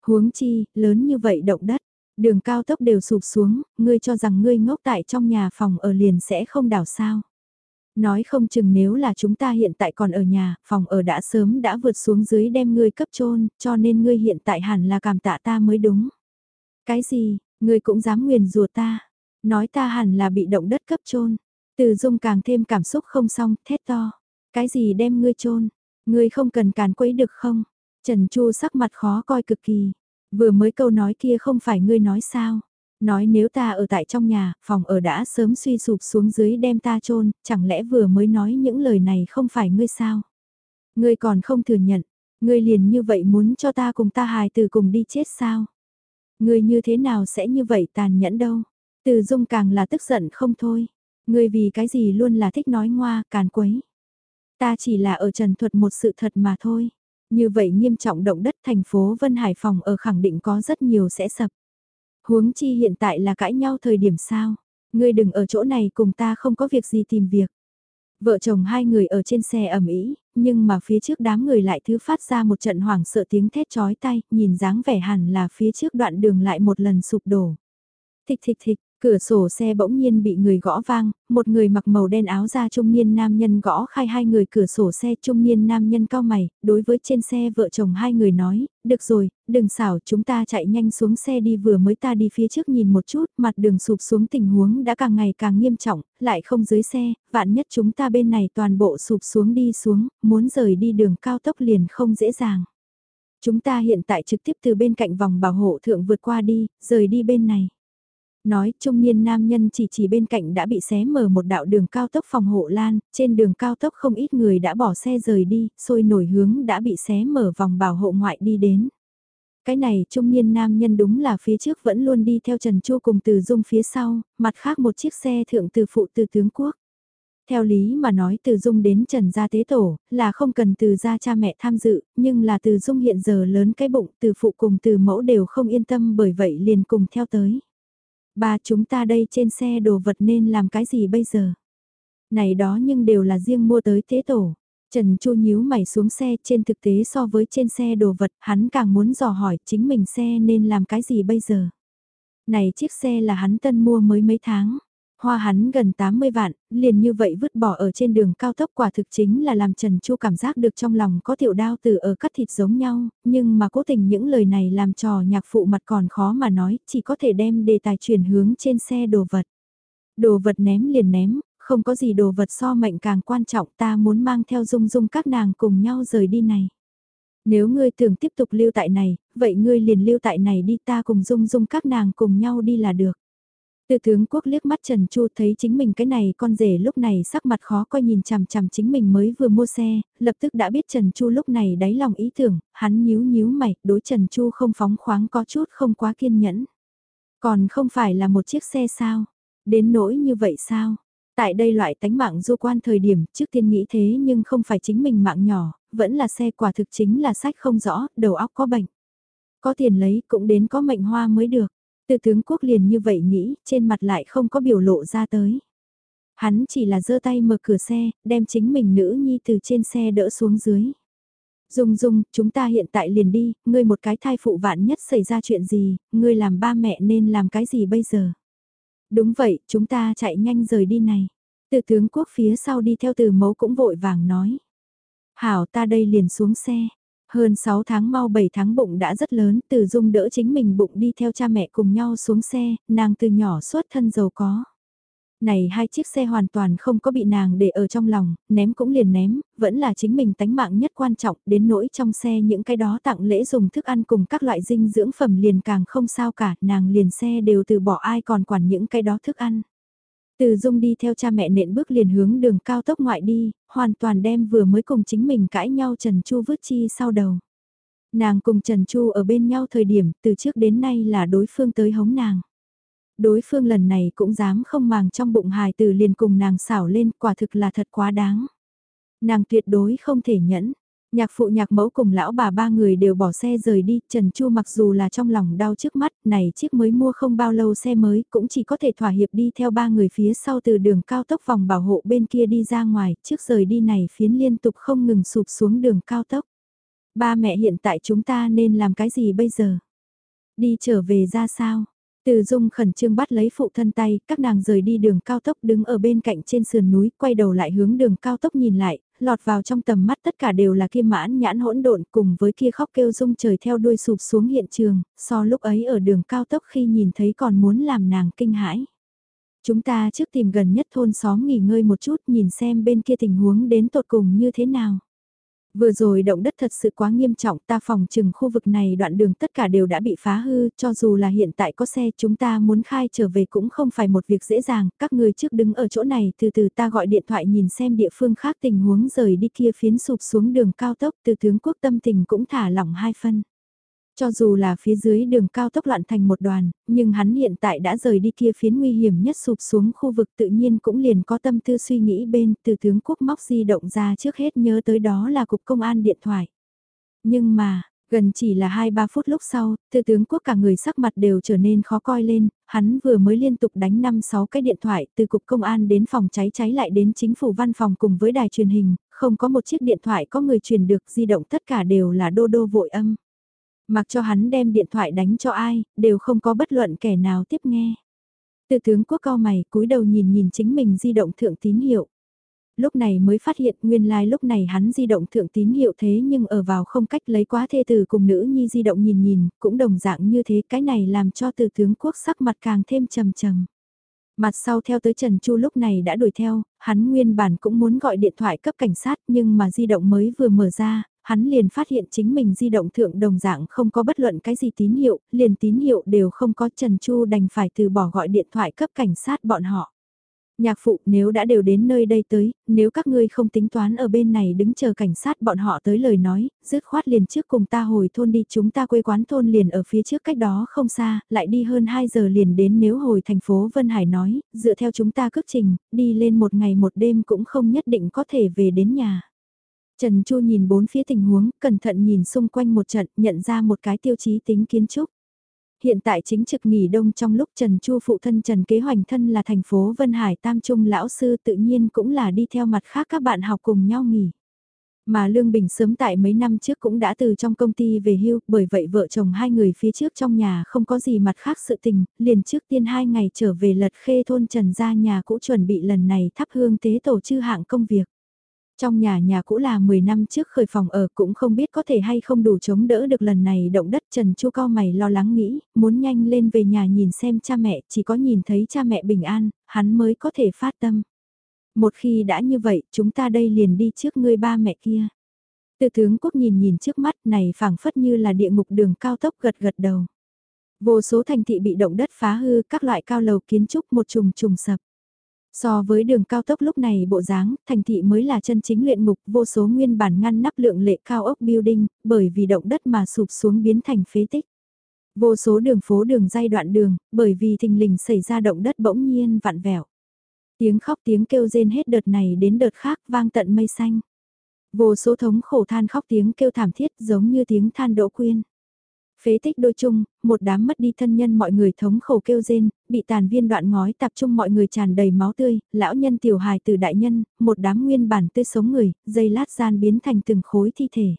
Huống chi, lớn như vậy động đất, đường cao tốc đều sụp xuống, ngươi cho rằng ngươi ngốc tại trong nhà phòng ở liền sẽ không đảo sao. Nói không chừng nếu là chúng ta hiện tại còn ở nhà, phòng ở đã sớm đã vượt xuống dưới đem ngươi cấp trôn, cho nên ngươi hiện tại hẳn là cảm tạ ta mới đúng. Cái gì, ngươi cũng dám nguyền rùa ta, nói ta hẳn là bị động đất cấp trôn. Từ dung càng thêm cảm xúc không xong, thét to. Cái gì đem ngươi trôn, ngươi không cần càn quấy được không? Trần Chu sắc mặt khó coi cực kỳ. Vừa mới câu nói kia không phải ngươi nói sao? Nói nếu ta ở tại trong nhà, phòng ở đã sớm suy sụp xuống dưới đem ta chôn chẳng lẽ vừa mới nói những lời này không phải ngươi sao? Ngươi còn không thừa nhận, ngươi liền như vậy muốn cho ta cùng ta hài từ cùng đi chết sao? Ngươi như thế nào sẽ như vậy tàn nhẫn đâu? Từ dung càng là tức giận không thôi. Ngươi vì cái gì luôn là thích nói ngoa, càn quấy. Ta chỉ là ở trần thuật một sự thật mà thôi. Như vậy nghiêm trọng động đất thành phố Vân Hải Phòng ở khẳng định có rất nhiều sẽ sập. Huống chi hiện tại là cãi nhau thời điểm sao. Ngươi đừng ở chỗ này cùng ta không có việc gì tìm việc. Vợ chồng hai người ở trên xe ẩm ý, nhưng mà phía trước đám người lại thứ phát ra một trận hoảng sợ tiếng thét chói tay, nhìn dáng vẻ hẳn là phía trước đoạn đường lại một lần sụp đổ. Thịch thịch thịch, Cửa sổ xe bỗng nhiên bị người gõ vang, một người mặc màu đen áo da trung niên nam nhân gõ khai hai người cửa sổ xe trung niên nam nhân cao mày, đối với trên xe vợ chồng hai người nói, được rồi, đừng xảo chúng ta chạy nhanh xuống xe đi vừa mới ta đi phía trước nhìn một chút, mặt đường sụp xuống tình huống đã càng ngày càng nghiêm trọng, lại không dưới xe, vạn nhất chúng ta bên này toàn bộ sụp xuống đi xuống, muốn rời đi đường cao tốc liền không dễ dàng. Chúng ta hiện tại trực tiếp từ bên cạnh vòng bảo hộ thượng vượt qua đi, rời đi bên này. Nói trung niên nam nhân chỉ chỉ bên cạnh đã bị xé mở một đạo đường cao tốc phòng hộ lan, trên đường cao tốc không ít người đã bỏ xe rời đi, sôi nổi hướng đã bị xé mở vòng bảo hộ ngoại đi đến. Cái này trung niên nam nhân đúng là phía trước vẫn luôn đi theo Trần Chu cùng từ dung phía sau, mặt khác một chiếc xe thượng từ phụ từ tướng quốc. Theo lý mà nói từ dung đến Trần Gia Tế Tổ, là không cần từ gia cha mẹ tham dự, nhưng là từ dung hiện giờ lớn cái bụng từ phụ cùng từ mẫu đều không yên tâm bởi vậy liền cùng theo tới. Ba chúng ta đây trên xe đồ vật nên làm cái gì bây giờ? Này đó nhưng đều là riêng mua tới thế tổ. Trần Chu nhíu mày xuống xe, trên thực tế so với trên xe đồ vật, hắn càng muốn dò hỏi chính mình xe nên làm cái gì bây giờ. Này chiếc xe là hắn tân mua mới mấy tháng. Hoa hắn gần 80 vạn, liền như vậy vứt bỏ ở trên đường cao tốc quả thực chính là làm Trần Chu cảm giác được trong lòng có tiểu đao từ ở cắt thịt giống nhau, nhưng mà cố tình những lời này làm trò nhạc phụ mặt còn khó mà nói, chỉ có thể đem đề tài chuyển hướng trên xe đồ vật. Đồ vật ném liền ném, không có gì đồ vật so mệnh càng quan trọng ta muốn mang theo dung dung các nàng cùng nhau rời đi này. Nếu ngươi tưởng tiếp tục lưu tại này, vậy ngươi liền lưu tại này đi ta cùng dung dung các nàng cùng nhau đi là được. Từ tướng quốc liếc mắt Trần Chu thấy chính mình cái này con rể lúc này sắc mặt khó coi nhìn chằm chằm chính mình mới vừa mua xe, lập tức đã biết Trần Chu lúc này đáy lòng ý tưởng, hắn nhíu nhíu mày, đối Trần Chu không phóng khoáng có chút không quá kiên nhẫn. Còn không phải là một chiếc xe sao? Đến nỗi như vậy sao? Tại đây loại tánh mạng du quan thời điểm trước tiên nghĩ thế nhưng không phải chính mình mạng nhỏ, vẫn là xe quả thực chính là sách không rõ, đầu óc có bệnh. Có tiền lấy cũng đến có mệnh hoa mới được. Từ tướng quốc liền như vậy nghĩ, trên mặt lại không có biểu lộ ra tới. Hắn chỉ là giơ tay mở cửa xe, đem chính mình nữ nhi từ trên xe đỡ xuống dưới. Dung dung, chúng ta hiện tại liền đi, ngươi một cái thai phụ vạn nhất xảy ra chuyện gì, ngươi làm ba mẹ nên làm cái gì bây giờ? Đúng vậy, chúng ta chạy nhanh rời đi này. Từ tướng quốc phía sau đi theo từ mẫu cũng vội vàng nói. Hảo ta đây liền xuống xe. Hơn 6 tháng mau 7 tháng bụng đã rất lớn, từ dung đỡ chính mình bụng đi theo cha mẹ cùng nhau xuống xe, nàng từ nhỏ suốt thân giàu có này hai chiếc xe hoàn toàn không có bị nàng để ở trong lòng, ném cũng liền ném, vẫn là chính mình tánh mạng nhất quan trọng, đến nỗi trong xe những cái đó tặng lễ dùng thức ăn cùng các loại dinh dưỡng phẩm liền càng không sao cả, nàng liền xe đều từ bỏ ai còn quản những cái đó thức ăn. Từ dung đi theo cha mẹ nện bước liền hướng đường cao tốc ngoại đi, hoàn toàn đem vừa mới cùng chính mình cãi nhau Trần Chu vứt chi sau đầu. Nàng cùng Trần Chu ở bên nhau thời điểm từ trước đến nay là đối phương tới hống nàng đối phương lần này cũng dám không màng trong bụng hài từ liền cùng nàng xảo lên quả thực là thật quá đáng. Nàng tuyệt đối không thể nhẫn. Nhạc phụ nhạc mẫu cùng lão bà ba người đều bỏ xe rời đi, Trần Chu mặc dù là trong lòng đau trước mắt, này chiếc mới mua không bao lâu xe mới cũng chỉ có thể thỏa hiệp đi theo ba người phía sau từ đường cao tốc vòng bảo hộ bên kia đi ra ngoài, trước rời đi này phiến liên tục không ngừng sụp xuống đường cao tốc. Ba mẹ hiện tại chúng ta nên làm cái gì bây giờ? Đi trở về ra sao? Từ dung khẩn trương bắt lấy phụ thân tay, các nàng rời đi đường cao tốc đứng ở bên cạnh trên sườn núi, quay đầu lại hướng đường cao tốc nhìn lại, lọt vào trong tầm mắt tất cả đều là kia mãn nhãn hỗn độn cùng với kia khóc kêu rung trời theo đuôi sụp xuống hiện trường, so lúc ấy ở đường cao tốc khi nhìn thấy còn muốn làm nàng kinh hãi. Chúng ta trước tìm gần nhất thôn xóm nghỉ ngơi một chút nhìn xem bên kia tình huống đến tột cùng như thế nào. Vừa rồi động đất thật sự quá nghiêm trọng ta phòng chừng khu vực này đoạn đường tất cả đều đã bị phá hư, cho dù là hiện tại có xe chúng ta muốn khai trở về cũng không phải một việc dễ dàng, các người trước đứng ở chỗ này từ từ ta gọi điện thoại nhìn xem địa phương khác tình huống rời đi kia phiến sụp xuống đường cao tốc từ tướng quốc tâm tình cũng thả lỏng hai phân. Cho dù là phía dưới đường cao tốc loạn thành một đoàn, nhưng hắn hiện tại đã rời đi kia phiến nguy hiểm nhất sụp xuống khu vực tự nhiên cũng liền có tâm tư suy nghĩ bên từ tướng quốc móc di động ra trước hết nhớ tới đó là cục công an điện thoại. Nhưng mà, gần chỉ là 2-3 phút lúc sau, từ tướng quốc cả người sắc mặt đều trở nên khó coi lên, hắn vừa mới liên tục đánh 5-6 cái điện thoại từ cục công an đến phòng cháy cháy lại đến chính phủ văn phòng cùng với đài truyền hình, không có một chiếc điện thoại có người truyền được di động tất cả đều là đô đô vội âm. Mặc cho hắn đem điện thoại đánh cho ai, đều không có bất luận kẻ nào tiếp nghe. Từ tướng quốc cao mày cúi đầu nhìn nhìn chính mình di động thượng tín hiệu. Lúc này mới phát hiện nguyên lai like lúc này hắn di động thượng tín hiệu thế nhưng ở vào không cách lấy quá thê từ cùng nữ nhi di động nhìn nhìn, cũng đồng dạng như thế cái này làm cho từ tướng quốc sắc mặt càng thêm trầm trầm. Mặt sau theo tới Trần Chu lúc này đã đuổi theo, hắn nguyên bản cũng muốn gọi điện thoại cấp cảnh sát nhưng mà di động mới vừa mở ra, hắn liền phát hiện chính mình di động thượng đồng dạng không có bất luận cái gì tín hiệu, liền tín hiệu đều không có Trần Chu đành phải từ bỏ gọi điện thoại cấp cảnh sát bọn họ. Nhạc phụ nếu đã đều đến nơi đây tới, nếu các ngươi không tính toán ở bên này đứng chờ cảnh sát bọn họ tới lời nói, dứt khoát liền trước cùng ta hồi thôn đi chúng ta quê quán thôn liền ở phía trước cách đó không xa, lại đi hơn 2 giờ liền đến nếu hồi thành phố Vân Hải nói, dựa theo chúng ta cước trình, đi lên một ngày một đêm cũng không nhất định có thể về đến nhà. Trần Chu nhìn bốn phía tình huống, cẩn thận nhìn xung quanh một trận, nhận ra một cái tiêu chí tính kiến trúc. Hiện tại chính trực nghỉ đông trong lúc Trần Chu phụ thân Trần Kế Hoành thân là thành phố Vân Hải Tam Trung lão sư tự nhiên cũng là đi theo mặt khác các bạn học cùng nhau nghỉ. Mà Lương Bình sớm tại mấy năm trước cũng đã từ trong công ty về hưu, bởi vậy vợ chồng hai người phía trước trong nhà không có gì mặt khác sự tình, liền trước tiên hai ngày trở về lật khê thôn Trần gia nhà cũ chuẩn bị lần này thắp hương tế tổ chư hạng công việc. Trong nhà nhà cũ là 10 năm trước khởi phòng ở cũng không biết có thể hay không đủ chống đỡ được lần này động đất Trần Chu cao mày lo lắng nghĩ, muốn nhanh lên về nhà nhìn xem cha mẹ, chỉ có nhìn thấy cha mẹ bình an, hắn mới có thể phát tâm. Một khi đã như vậy, chúng ta đây liền đi trước ngươi ba mẹ kia. Từ tướng quốc nhìn nhìn trước mắt này phảng phất như là địa ngục đường cao tốc gật gật đầu. Vô số thành thị bị động đất phá hư, các loại cao lầu kiến trúc một trùng trùng sập. So với đường cao tốc lúc này bộ dáng, thành thị mới là chân chính luyện ngục vô số nguyên bản ngăn nắp lượng lệ cao ốc building, bởi vì động đất mà sụp xuống biến thành phế tích. Vô số đường phố đường giai đoạn đường, bởi vì thình lình xảy ra động đất bỗng nhiên vặn vẹo. Tiếng khóc tiếng kêu rên hết đợt này đến đợt khác vang tận mây xanh. Vô số thống khổ than khóc tiếng kêu thảm thiết giống như tiếng than đỗ quyên. Phế tích đôi chung, một đám mất đi thân nhân mọi người thống khổ kêu rên, bị tàn viên đoạn ngói tập trung mọi người tràn đầy máu tươi, lão nhân tiểu hài từ đại nhân, một đám nguyên bản tươi sống người, dây lát gian biến thành từng khối thi thể.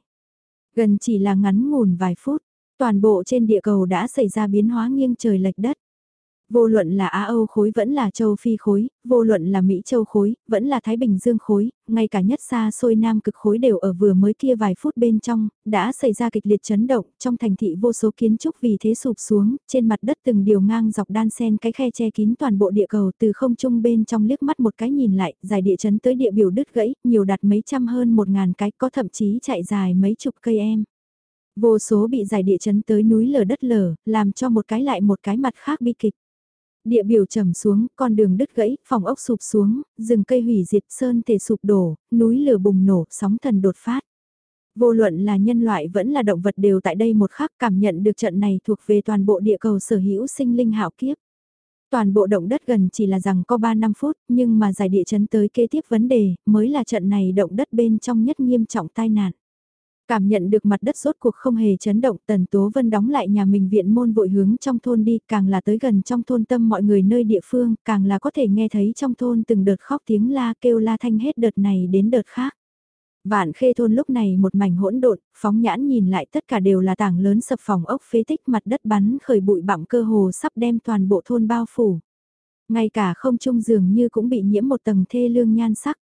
Gần chỉ là ngắn ngủn vài phút, toàn bộ trên địa cầu đã xảy ra biến hóa nghiêng trời lệch đất. Vô luận là Á Âu khối vẫn là châu Phi khối, vô luận là Mỹ châu khối, vẫn là Thái Bình Dương khối, ngay cả nhất xa xôi Nam cực khối đều ở vừa mới kia vài phút bên trong, đã xảy ra kịch liệt chấn động, trong thành thị vô số kiến trúc vì thế sụp xuống, trên mặt đất từng điều ngang dọc đan sen cái khe che kín toàn bộ địa cầu từ không trung bên trong liếc mắt một cái nhìn lại, dài địa chấn tới địa biểu đứt gãy, nhiều đạt mấy trăm hơn một ngàn cái, có thậm chí chạy dài mấy chục cây em. Vô số bị giải địa chấn tới núi lở đất lở, làm cho một cái lại một cái mặt khác bi kịch. Địa biểu trầm xuống, con đường đứt gãy, phòng ốc sụp xuống, rừng cây hủy diệt sơn thể sụp đổ, núi lửa bùng nổ, sóng thần đột phát. Vô luận là nhân loại vẫn là động vật đều tại đây một khắc cảm nhận được trận này thuộc về toàn bộ địa cầu sở hữu sinh linh hạo kiếp. Toàn bộ động đất gần chỉ là rằng có 3 năm phút, nhưng mà giải địa chấn tới kế tiếp vấn đề, mới là trận này động đất bên trong nhất nghiêm trọng tai nạn. Cảm nhận được mặt đất rốt cuộc không hề chấn động Tần Tố Vân đóng lại nhà mình viện môn vội hướng trong thôn đi càng là tới gần trong thôn tâm mọi người nơi địa phương càng là có thể nghe thấy trong thôn từng đợt khóc tiếng la kêu la thanh hết đợt này đến đợt khác. Vạn khê thôn lúc này một mảnh hỗn độn, phóng nhãn nhìn lại tất cả đều là tảng lớn sập phòng ốc phế tích mặt đất bắn khởi bụi bặm cơ hồ sắp đem toàn bộ thôn bao phủ. Ngay cả không trung dường như cũng bị nhiễm một tầng thê lương nhan sắc.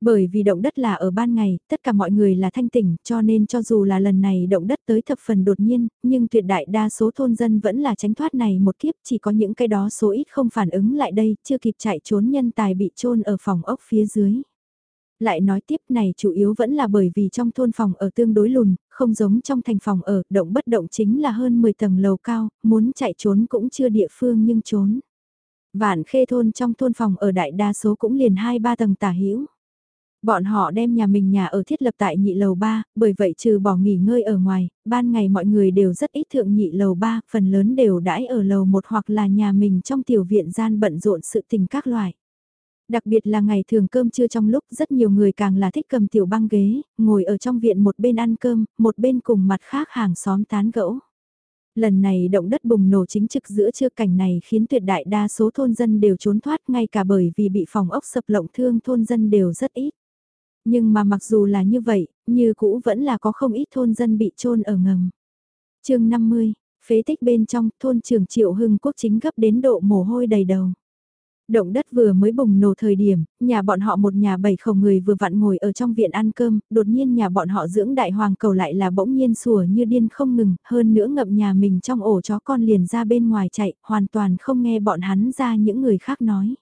Bởi vì động đất là ở ban ngày, tất cả mọi người là thanh tỉnh, cho nên cho dù là lần này động đất tới thập phần đột nhiên, nhưng tuyệt đại đa số thôn dân vẫn là tránh thoát này một kiếp, chỉ có những cái đó số ít không phản ứng lại đây, chưa kịp chạy trốn nhân tài bị trôn ở phòng ốc phía dưới. Lại nói tiếp này chủ yếu vẫn là bởi vì trong thôn phòng ở tương đối lùn, không giống trong thành phòng ở, động bất động chính là hơn 10 tầng lầu cao, muốn chạy trốn cũng chưa địa phương nhưng trốn. Vạn khê thôn trong thôn phòng ở đại đa số cũng liền 2-3 tầng tả hữu Bọn họ đem nhà mình nhà ở thiết lập tại nhị lầu 3, bởi vậy trừ bỏ nghỉ ngơi ở ngoài, ban ngày mọi người đều rất ít thượng nhị lầu 3, phần lớn đều đãi ở lầu 1 hoặc là nhà mình trong tiểu viện gian bận rộn sự tình các loại. Đặc biệt là ngày thường cơm trưa trong lúc rất nhiều người càng là thích cầm tiểu băng ghế, ngồi ở trong viện một bên ăn cơm, một bên cùng mặt khác hàng xóm tán gẫu. Lần này động đất bùng nổ chính trực giữa trưa cảnh này khiến tuyệt đại đa số thôn dân đều trốn thoát ngay cả bởi vì bị phòng ốc sập lộng thương thôn dân đều rất ít. Nhưng mà mặc dù là như vậy, như cũ vẫn là có không ít thôn dân bị trôn ở ngầm. chương 50, phế tích bên trong thôn trường Triệu Hưng Quốc chính gấp đến độ mồ hôi đầy đầu. Động đất vừa mới bùng nổ thời điểm, nhà bọn họ một nhà bảy khẩu người vừa vặn ngồi ở trong viện ăn cơm, đột nhiên nhà bọn họ dưỡng đại hoàng cầu lại là bỗng nhiên sủa như điên không ngừng, hơn nữa ngậm nhà mình trong ổ chó con liền ra bên ngoài chạy, hoàn toàn không nghe bọn hắn ra những người khác nói.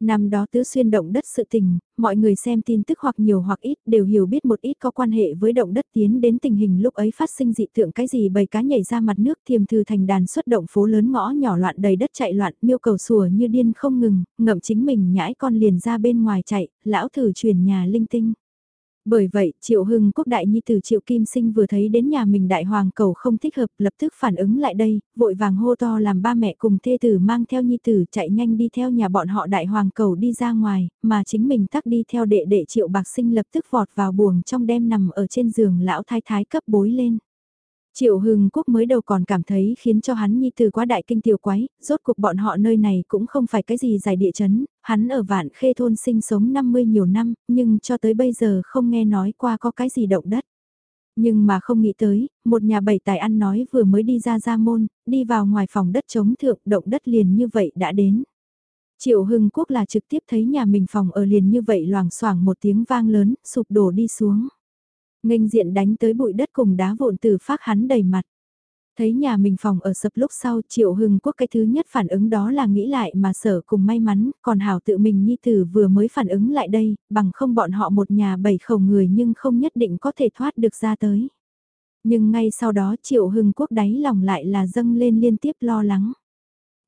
Năm đó tứ xuyên động đất sự tình, mọi người xem tin tức hoặc nhiều hoặc ít đều hiểu biết một ít có quan hệ với động đất tiến đến tình hình lúc ấy phát sinh dị tượng cái gì bầy cá nhảy ra mặt nước thiềm thư thành đàn xuất động phố lớn ngõ nhỏ loạn đầy đất chạy loạn miêu cầu sủa như điên không ngừng, ngậm chính mình nhãi con liền ra bên ngoài chạy, lão thử truyền nhà linh tinh. Bởi vậy, Triệu Hưng Quốc đại nhi tử Triệu Kim Sinh vừa thấy đến nhà mình đại hoàng cầu không thích hợp, lập tức phản ứng lại đây, vội vàng hô to làm ba mẹ cùng thê tử mang theo nhi tử chạy nhanh đi theo nhà bọn họ đại hoàng cầu đi ra ngoài, mà chính mình tắc đi theo đệ đệ Triệu Bạc Sinh lập tức vọt vào buồng trong đêm nằm ở trên giường lão thái thái cấp bối lên. Triệu Hưng Quốc mới đầu còn cảm thấy khiến cho hắn nhi từ quá đại kinh tiểu quái, rốt cuộc bọn họ nơi này cũng không phải cái gì giải địa chấn, hắn ở vạn khê thôn sinh sống 50 nhiều năm, nhưng cho tới bây giờ không nghe nói qua có cái gì động đất. Nhưng mà không nghĩ tới, một nhà bảy tài ăn nói vừa mới đi ra ra môn, đi vào ngoài phòng đất chống thượng động đất liền như vậy đã đến. Triệu Hưng Quốc là trực tiếp thấy nhà mình phòng ở liền như vậy loảng xoảng một tiếng vang lớn, sụp đổ đi xuống nghênh diện đánh tới bụi đất cùng đá vụn từ phát hắn đầy mặt. Thấy nhà mình phòng ở sập lúc sau triệu hưng quốc cái thứ nhất phản ứng đó là nghĩ lại mà sở cùng may mắn, còn hảo tự mình nhi tử vừa mới phản ứng lại đây, bằng không bọn họ một nhà bảy khẩu người nhưng không nhất định có thể thoát được ra tới. Nhưng ngay sau đó Triệu Hưng Quốc đáy lòng lại là dâng lên liên tiếp lo lắng.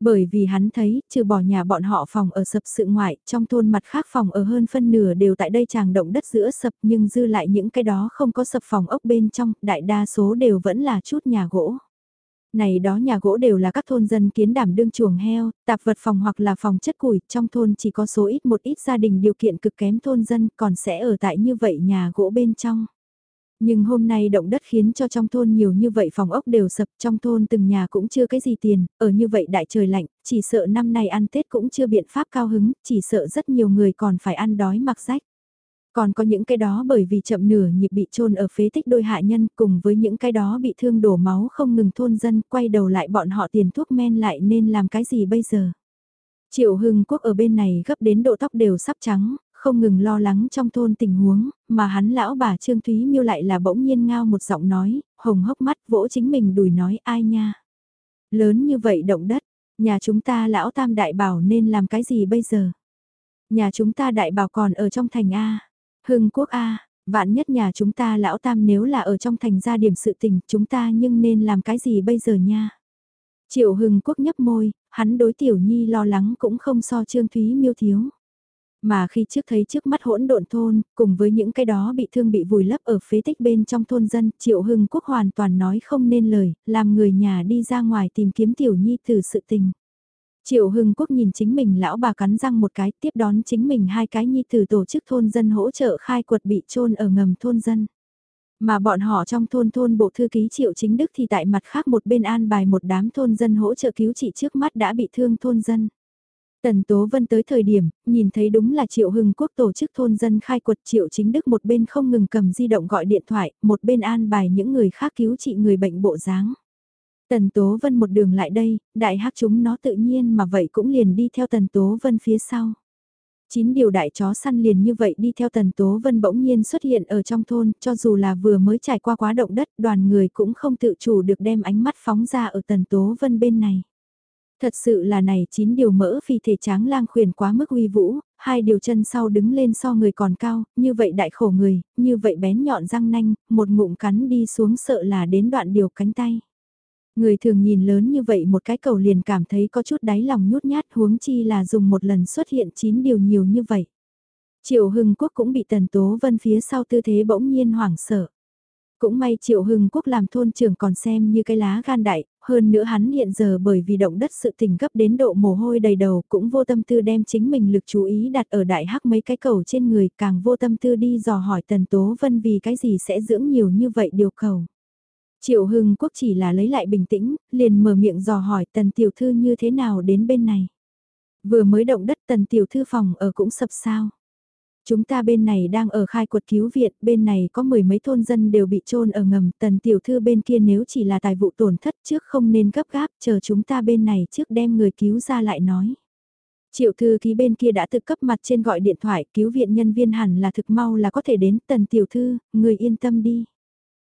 Bởi vì hắn thấy, trừ bỏ nhà bọn họ phòng ở sập sự ngoại, trong thôn mặt khác phòng ở hơn phân nửa đều tại đây chàng động đất giữa sập nhưng dư lại những cái đó không có sập phòng ốc bên trong, đại đa số đều vẫn là chút nhà gỗ. Này đó nhà gỗ đều là các thôn dân kiến đảm đương chuồng heo, tạp vật phòng hoặc là phòng chất củi, trong thôn chỉ có số ít một ít gia đình điều kiện cực kém thôn dân còn sẽ ở tại như vậy nhà gỗ bên trong. Nhưng hôm nay động đất khiến cho trong thôn nhiều như vậy phòng ốc đều sập trong thôn từng nhà cũng chưa cái gì tiền, ở như vậy đại trời lạnh, chỉ sợ năm nay ăn Tết cũng chưa biện pháp cao hứng, chỉ sợ rất nhiều người còn phải ăn đói mặc rách. Còn có những cái đó bởi vì chậm nửa nhịp bị trôn ở phế tích đôi hạ nhân cùng với những cái đó bị thương đổ máu không ngừng thôn dân quay đầu lại bọn họ tiền thuốc men lại nên làm cái gì bây giờ. Triệu Hưng Quốc ở bên này gấp đến độ tóc đều sắp trắng, không ngừng lo lắng trong thôn tình huống, mà hắn lão bà Trương Thúy Miêu lại là bỗng nhiên ngao một giọng nói, hồng hốc mắt vỗ chính mình đùi nói ai nha. Lớn như vậy động đất, nhà chúng ta lão tam đại bảo nên làm cái gì bây giờ? Nhà chúng ta đại bảo còn ở trong thành A, hưng quốc A, vạn nhất nhà chúng ta lão tam nếu là ở trong thành gia điểm sự tình chúng ta nhưng nên làm cái gì bây giờ nha? Triệu hưng quốc nhấp môi, hắn đối tiểu nhi lo lắng cũng không so Trương Thúy Miêu thiếu. Mà khi trước thấy trước mắt hỗn độn thôn, cùng với những cái đó bị thương bị vùi lấp ở phế tích bên trong thôn dân, Triệu Hưng Quốc hoàn toàn nói không nên lời, làm người nhà đi ra ngoài tìm kiếm tiểu nhi từ sự tình. Triệu Hưng Quốc nhìn chính mình lão bà cắn răng một cái tiếp đón chính mình hai cái nhi từ tổ chức thôn dân hỗ trợ khai quật bị trôn ở ngầm thôn dân. Mà bọn họ trong thôn thôn bộ thư ký Triệu Chính Đức thì tại mặt khác một bên an bài một đám thôn dân hỗ trợ cứu trị trước mắt đã bị thương thôn dân. Tần Tố Vân tới thời điểm, nhìn thấy đúng là Triệu Hưng Quốc tổ chức thôn dân khai quật Triệu Chính Đức một bên không ngừng cầm di động gọi điện thoại, một bên an bài những người khác cứu trị người bệnh bộ dáng. Tần Tố Vân một đường lại đây, đại hắc chúng nó tự nhiên mà vậy cũng liền đi theo Tần Tố Vân phía sau. Chín điều đại chó săn liền như vậy đi theo Tần Tố Vân bỗng nhiên xuất hiện ở trong thôn, cho dù là vừa mới trải qua quá động đất, đoàn người cũng không tự chủ được đem ánh mắt phóng ra ở Tần Tố Vân bên này. Thật sự là này chín điều mỡ phi thể tráng lang khuyển quá mức uy vũ, hai điều chân sau đứng lên so người còn cao, như vậy đại khổ người, như vậy bén nhọn răng nanh, một ngụm cắn đi xuống sợ là đến đoạn điều cánh tay. Người thường nhìn lớn như vậy một cái cầu liền cảm thấy có chút đáy lòng nhút nhát huống chi là dùng một lần xuất hiện chín điều nhiều như vậy. Triệu Hưng Quốc cũng bị Tần Tố Vân phía sau tư thế bỗng nhiên hoảng sợ. Cũng may Triệu Hưng Quốc làm thôn trưởng còn xem như cái lá gan đại, hơn nữa hắn hiện giờ bởi vì động đất sự tình gấp đến độ mồ hôi đầy đầu cũng vô tâm tư đem chính mình lực chú ý đặt ở đại hắc mấy cái cầu trên người càng vô tâm tư đi dò hỏi Tần Tố Vân vì cái gì sẽ dưỡng nhiều như vậy điều cầu. Triệu Hưng Quốc chỉ là lấy lại bình tĩnh, liền mở miệng dò hỏi Tần Tiểu Thư như thế nào đến bên này. Vừa mới động đất Tần Tiểu Thư phòng ở cũng sập sao. Chúng ta bên này đang ở khai quật cứu viện, bên này có mười mấy thôn dân đều bị trôn ở ngầm, tần tiểu thư bên kia nếu chỉ là tài vụ tổn thất trước không nên gấp gáp, chờ chúng ta bên này trước đem người cứu ra lại nói. Triệu thư ký bên kia đã tự cấp mặt trên gọi điện thoại, cứu viện nhân viên hẳn là thực mau là có thể đến, tần tiểu thư, người yên tâm đi.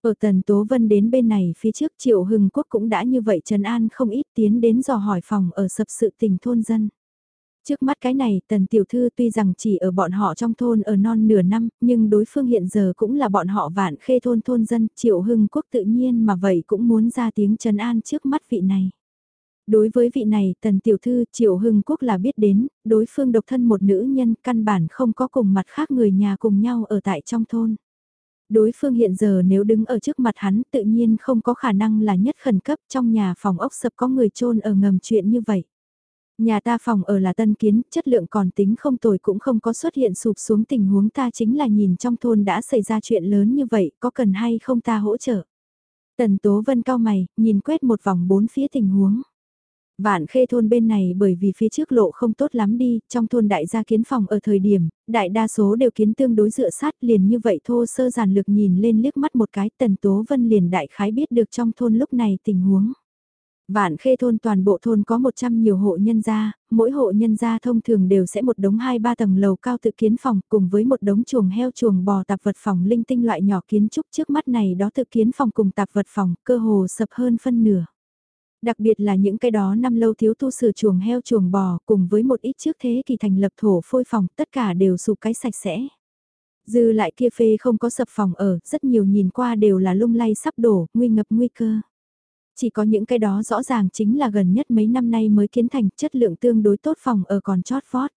Ở tần Tố Vân đến bên này phía trước Triệu Hưng Quốc cũng đã như vậy Trần An không ít tiến đến dò hỏi phòng ở sập sự tình thôn dân. Trước mắt cái này, tần tiểu thư tuy rằng chỉ ở bọn họ trong thôn ở non nửa năm, nhưng đối phương hiện giờ cũng là bọn họ vạn khê thôn thôn dân, triệu hưng quốc tự nhiên mà vậy cũng muốn ra tiếng trấn an trước mắt vị này. Đối với vị này, tần tiểu thư triệu hưng quốc là biết đến, đối phương độc thân một nữ nhân căn bản không có cùng mặt khác người nhà cùng nhau ở tại trong thôn. Đối phương hiện giờ nếu đứng ở trước mặt hắn tự nhiên không có khả năng là nhất khẩn cấp trong nhà phòng ốc sập có người trôn ở ngầm chuyện như vậy. Nhà ta phòng ở là tân kiến, chất lượng còn tính không tồi cũng không có xuất hiện sụp xuống tình huống ta chính là nhìn trong thôn đã xảy ra chuyện lớn như vậy, có cần hay không ta hỗ trợ. Tần Tố Vân cao mày, nhìn quét một vòng bốn phía tình huống. Vạn khê thôn bên này bởi vì phía trước lộ không tốt lắm đi, trong thôn đại gia kiến phòng ở thời điểm, đại đa số đều kiến tương đối dựa sát liền như vậy thô sơ giản lược nhìn lên liếc mắt một cái tần tố vân liền đại khái biết được trong thôn lúc này tình huống. Vạn khê thôn toàn bộ thôn có 100 nhiều hộ nhân gia, mỗi hộ nhân gia thông thường đều sẽ một đống hai ba tầng lầu cao tự kiến phòng cùng với một đống chuồng heo chuồng bò tạp vật phòng linh tinh loại nhỏ kiến trúc trước mắt này đó tự kiến phòng cùng tạp vật phòng cơ hồ sập hơn phân nửa. Đặc biệt là những cái đó năm lâu thiếu tu sửa chuồng heo chuồng bò cùng với một ít trước thế kỳ thành lập thổ phôi phòng tất cả đều sụp cái sạch sẽ. Dư lại kia phê không có sập phòng ở, rất nhiều nhìn qua đều là lung lay sắp đổ, nguy ngập nguy cơ. Chỉ có những cái đó rõ ràng chính là gần nhất mấy năm nay mới kiến thành chất lượng tương đối tốt phòng ở còn chót vót.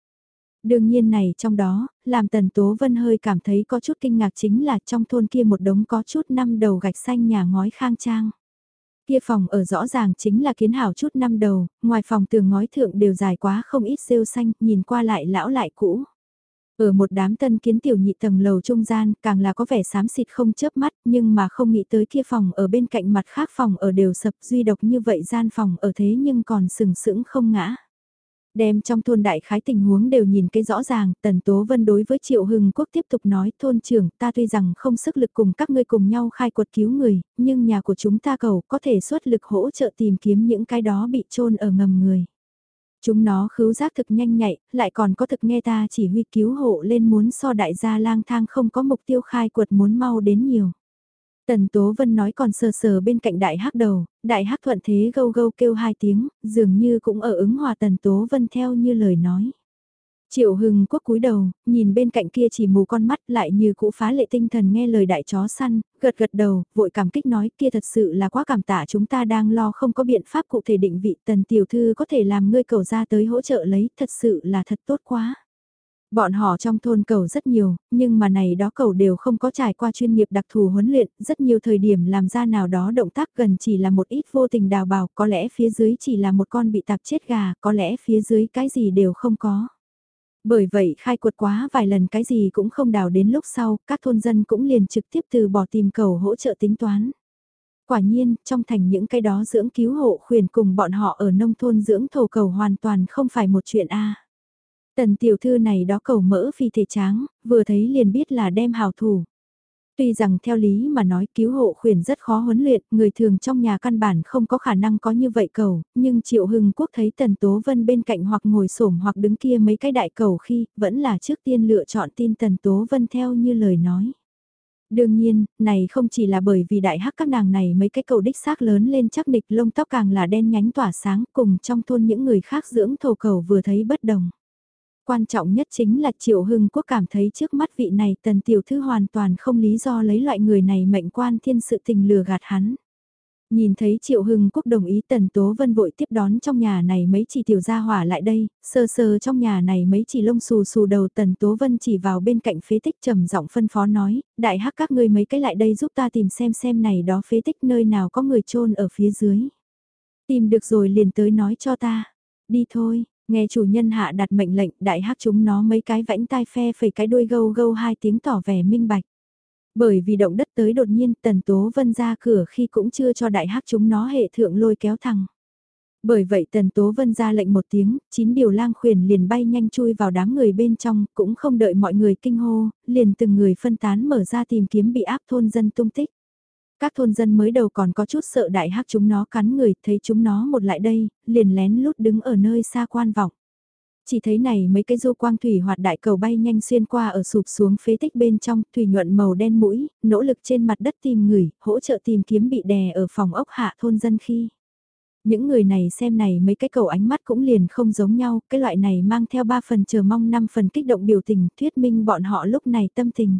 Đương nhiên này trong đó, làm Tần Tố Vân hơi cảm thấy có chút kinh ngạc chính là trong thôn kia một đống có chút năm đầu gạch xanh nhà ngói khang trang. Kia phòng ở rõ ràng chính là kiến hảo chút năm đầu, ngoài phòng tường ngói thượng đều dài quá không ít rêu xanh, nhìn qua lại lão lại cũ. Ở một đám tân kiến tiểu nhị tầng lầu trung gian, càng là có vẻ xám xịt không chớp mắt, nhưng mà không nghĩ tới kia phòng ở bên cạnh mặt khác phòng ở đều sập duy độc như vậy gian phòng ở thế nhưng còn sừng sững không ngã. Đem trong thôn đại khái tình huống đều nhìn cái rõ ràng, Tần Tố Vân đối với Triệu Hưng Quốc tiếp tục nói thôn trưởng ta tuy rằng không sức lực cùng các ngươi cùng nhau khai quật cứu người, nhưng nhà của chúng ta cầu có thể xuất lực hỗ trợ tìm kiếm những cái đó bị trôn ở ngầm người. Chúng nó khứu giác thực nhanh nhạy, lại còn có thực nghe ta chỉ huy cứu hộ lên muốn so đại gia lang thang không có mục tiêu khai quật muốn mau đến nhiều. Tần Tố Vân nói còn sờ sờ bên cạnh đại hắc đầu, đại hắc thuận thế gâu gâu kêu hai tiếng, dường như cũng ở ứng hòa Tần Tố Vân theo như lời nói. Triệu Hưng Quốc cúi đầu, nhìn bên cạnh kia chỉ mù con mắt lại như cũ phá lệ tinh thần nghe lời đại chó săn, gật gật đầu, vội cảm kích nói kia thật sự là quá cảm tạ chúng ta đang lo không có biện pháp cụ thể định vị tần tiểu thư có thể làm ngươi cầu ra tới hỗ trợ lấy, thật sự là thật tốt quá. Bọn họ trong thôn cầu rất nhiều, nhưng mà này đó cầu đều không có trải qua chuyên nghiệp đặc thù huấn luyện, rất nhiều thời điểm làm ra nào đó động tác gần chỉ là một ít vô tình đào bào, có lẽ phía dưới chỉ là một con bị tạp chết gà, có lẽ phía dưới cái gì đều không có. Bởi vậy khai quật quá vài lần cái gì cũng không đào đến lúc sau, các thôn dân cũng liền trực tiếp từ bỏ tìm cầu hỗ trợ tính toán. Quả nhiên, trong thành những cái đó dưỡng cứu hộ khuyển cùng bọn họ ở nông thôn dưỡng thổ cầu hoàn toàn không phải một chuyện a Tần tiểu thư này đó cầu mỡ phi thể tráng, vừa thấy liền biết là đem hào thủ. Tuy rằng theo lý mà nói cứu hộ khuyển rất khó huấn luyện, người thường trong nhà căn bản không có khả năng có như vậy cầu, nhưng Triệu Hưng Quốc thấy Tần Tố Vân bên cạnh hoặc ngồi xổm hoặc đứng kia mấy cái đại cầu khi, vẫn là trước tiên lựa chọn tin Tần Tố Vân theo như lời nói. Đương nhiên, này không chỉ là bởi vì đại hắc các nàng này mấy cái cầu đích xác lớn lên chắc địch lông tóc càng là đen nhánh tỏa sáng cùng trong thôn những người khác dưỡng thổ cầu vừa thấy bất đồng. Quan trọng nhất chính là Triệu Hưng Quốc cảm thấy trước mắt vị này tần tiểu thư hoàn toàn không lý do lấy loại người này mệnh quan thiên sự tình lừa gạt hắn. Nhìn thấy Triệu Hưng Quốc đồng ý Tần Tố Vân vội tiếp đón trong nhà này mấy chỉ tiểu gia hỏa lại đây, sơ sơ trong nhà này mấy chỉ lông xù xù đầu Tần Tố Vân chỉ vào bên cạnh phế tích trầm giọng phân phó nói, đại hắc các ngươi mấy cái lại đây giúp ta tìm xem xem này đó phế tích nơi nào có người trôn ở phía dưới. Tìm được rồi liền tới nói cho ta, đi thôi, Nghe chủ nhân hạ đặt mệnh lệnh đại hắc chúng nó mấy cái vãnh tai phe phẩy cái đuôi gâu gâu hai tiếng tỏ vẻ minh bạch. Bởi vì động đất tới đột nhiên tần tố vân ra cửa khi cũng chưa cho đại hắc chúng nó hệ thượng lôi kéo thẳng. Bởi vậy tần tố vân ra lệnh một tiếng, chín điều lang khuyển liền bay nhanh chui vào đám người bên trong, cũng không đợi mọi người kinh hô, liền từng người phân tán mở ra tìm kiếm bị áp thôn dân tung tích. Các thôn dân mới đầu còn có chút sợ đại hắc chúng nó cắn người, thấy chúng nó một lại đây, liền lén lút đứng ở nơi xa quan vọng. Chỉ thấy này mấy cái du quang thủy hoạt đại cầu bay nhanh xuyên qua ở sụp xuống phế tích bên trong, thủy nhuận màu đen mũi, nỗ lực trên mặt đất tìm người, hỗ trợ tìm kiếm bị đè ở phòng ốc hạ thôn dân khi. Những người này xem này mấy cái cầu ánh mắt cũng liền không giống nhau, cái loại này mang theo ba phần chờ mong năm phần kích động biểu tình, thuyết minh bọn họ lúc này tâm tình.